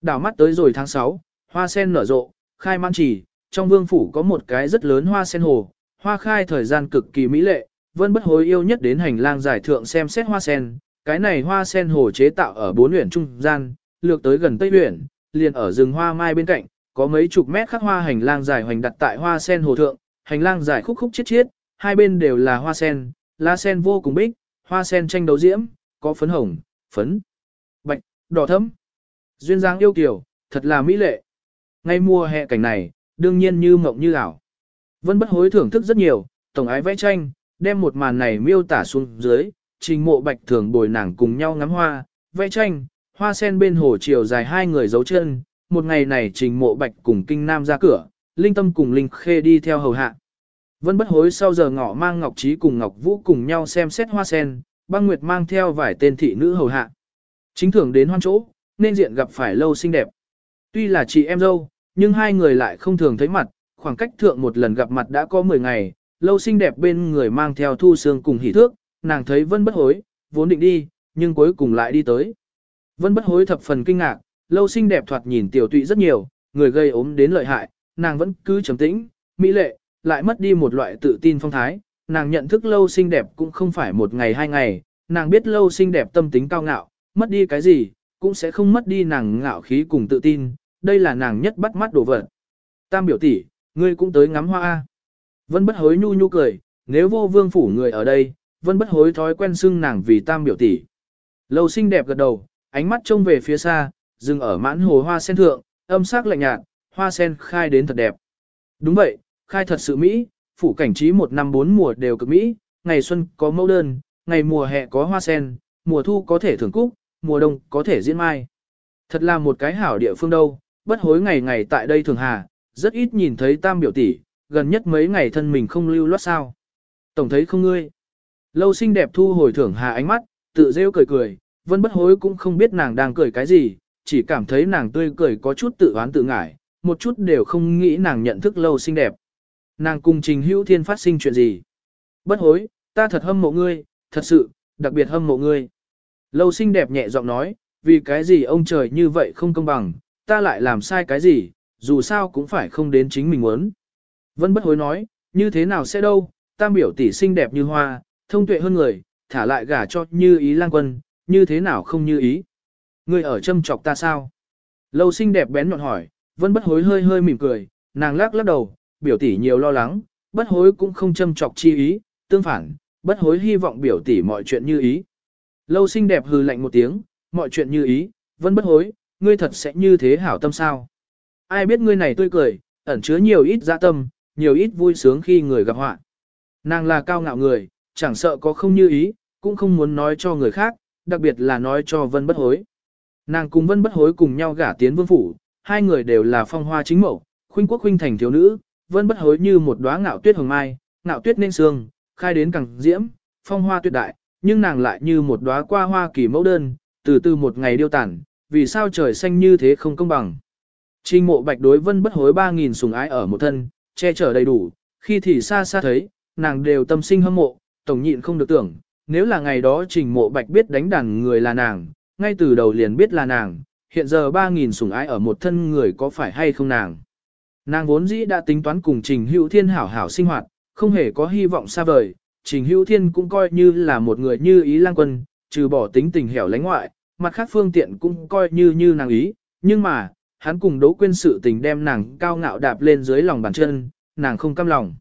Đảo mắt tới rồi tháng 6, hoa sen nở rộ, khai mãn chỉ, trong vương phủ có một cái rất lớn hoa sen hồ, hoa khai thời gian cực kỳ mỹ lệ, vân bất hối yêu nhất đến hành lang giải thượng xem xét hoa sen, cái này hoa sen hồ chế tạo ở bốn huyện trung gian, lược tới gần Tây huyện, liền ở rừng hoa mai bên cạnh, có mấy chục mét khắc hoa hành lang dài hoành đặt tại hoa sen hồ thượng, hành lang dài khúc khúc chiết chiết, hai bên đều là hoa sen, lá sen vô cùng bích, hoa sen tranh đấu diễm, có phấn hồng, phấn, bạch, đỏ thẫm. Duyên dáng yêu kiều, thật là mỹ lệ. Ngay mùa hè cảnh này, đương nhiên như mộng như ảo. Vân bất hối thưởng thức rất nhiều, tổng ái vẽ tranh, đem một màn này miêu tả xuống dưới, trình mộ bạch thường bồi nàng cùng nhau ngắm hoa, vẽ tranh, hoa sen bên hồ chiều dài hai người giấu chân. Một ngày này trình mộ bạch cùng kinh nam ra cửa, linh tâm cùng linh khê đi theo hầu hạ. Vân bất hối sau giờ ngọ mang Ngọc Trí cùng Ngọc Vũ cùng nhau xem xét hoa sen, băng nguyệt mang theo vài tên thị nữ hầu hạ. Chính thưởng đến hoan chỗ, nên diện gặp phải lâu xinh đẹp. Tuy là chị em dâu, nhưng hai người lại không thường thấy mặt, khoảng cách thượng một lần gặp mặt đã có 10 ngày, lâu xinh đẹp bên người mang theo thu sương cùng hỉ thước, nàng thấy vân bất hối, vốn định đi, nhưng cuối cùng lại đi tới. Vân bất hối thập phần kinh ngạc, lâu xinh đẹp thoạt nhìn tiểu tụy rất nhiều, người gây ốm đến lợi hại, nàng vẫn cứ trầm tĩnh, mỹ lệ, lại mất đi một loại tự tin phong thái, nàng nhận thức lâu xinh đẹp cũng không phải một ngày hai ngày, nàng biết lâu xinh đẹp tâm tính cao ngạo, mất đi cái gì, cũng sẽ không mất đi nàng ngạo khí cùng tự tin, đây là nàng nhất bắt mắt đồ vật. Tam biểu tỷ, ngươi cũng tới ngắm hoa A. Vân bất hối nhu nhu cười, nếu vô vương phủ người ở đây, vân bất hối thói quen xưng nàng vì tam biểu tỷ. Lâu xinh đẹp gật đầu, ánh mắt trông về phía xa, dừng ở mãn hồ hoa sen thượng, âm sắc lạnh nhạt, hoa sen khai đến thật đẹp. Đúng vậy, khai thật sự Mỹ, phủ cảnh trí một năm bốn mùa đều cực Mỹ, ngày xuân có mẫu đơn, ngày mùa hè có hoa sen, mùa thu có thể thưởng cúc, mùa đông có thể diễn mai. Thật là một cái hảo địa phương đâu, bất hối ngày ngày tại đây thường hà, rất ít nhìn thấy tam biểu tỷ, gần nhất mấy ngày thân mình không lưu loát sao. Tổng thấy không ngươi. Lâu xinh đẹp thu hồi thưởng hà ánh mắt, tự rêu cười cười, vân bất hối cũng không biết nàng đang cười cái gì, chỉ cảm thấy nàng tươi cười có chút tự oán tự ngại, một chút đều không nghĩ nàng nhận thức lâu xinh đẹp. Nàng cùng trình hữu thiên phát sinh chuyện gì? Bất hối, ta thật hâm mộ ngươi, thật sự, đặc biệt hâm mộ ngươi. Lâu xinh đẹp nhẹ giọng nói, vì cái gì ông trời như vậy không công bằng, ta lại làm sai cái gì, dù sao cũng phải không đến chính mình muốn. Vân bất hối nói, như thế nào sẽ đâu, tam biểu tỷ xinh đẹp như hoa, thông tuệ hơn người, thả lại gả cho như ý lang quân, như thế nào không như ý. Ngươi ở châm chọc ta sao? Lâu xinh đẹp bén nhọn hỏi, vân bất hối hơi hơi mỉm cười, nàng lắc lắc đầu, biểu tỷ nhiều lo lắng, bất hối cũng không châm chọc chi ý, tương phản, bất hối hy vọng biểu tỷ mọi chuyện như ý. Lâu xinh đẹp hừ lạnh một tiếng, mọi chuyện như ý, vân bất hối, ngươi thật sẽ như thế hảo tâm sao? Ai biết ngươi này tươi cười, ẩn chứa nhiều ít dạ tâm, nhiều ít vui sướng khi người gặp họa. Nàng là cao ngạo người, chẳng sợ có không như ý, cũng không muốn nói cho người khác, đặc biệt là nói cho vân bất hối. Nàng cùng vân bất hối cùng nhau gả tiến vương phủ, hai người đều là phong hoa chính mẫu, khuynh quốc khuynh thành thiếu nữ, vân bất hối như một đóa ngạo tuyết hồng mai, ngạo tuyết nên sương, khai đến càng diễm, phong hoa tuyệt đại, nhưng nàng lại như một đóa qua hoa kỳ mẫu đơn, từ từ một ngày điêu tản, vì sao trời xanh như thế không công bằng. Trình mộ bạch đối vân bất hối ba nghìn sùng ái ở một thân, che chở đầy đủ, khi thì xa xa thấy, nàng đều tâm sinh hâm mộ, tổng nhịn không được tưởng, nếu là ngày đó trình mộ bạch biết đánh đàn người là nàng, ngay từ đầu liền biết là nàng, hiện giờ ba nghìn sùng ái ở một thân người có phải hay không nàng. Nàng vốn dĩ đã tính toán cùng trình hữu thiên hảo hảo sinh hoạt, không hề có hy vọng xa vời, trình hữu thiên cũng coi như là một người như ý lang quân, trừ bỏ tính tình hẻo lánh ngoại, mặt khác phương tiện cũng coi như như nàng ý, nhưng mà, hắn cùng đỗ quên sự tình đem nàng cao ngạo đạp lên dưới lòng bàn chân, nàng không cam lòng.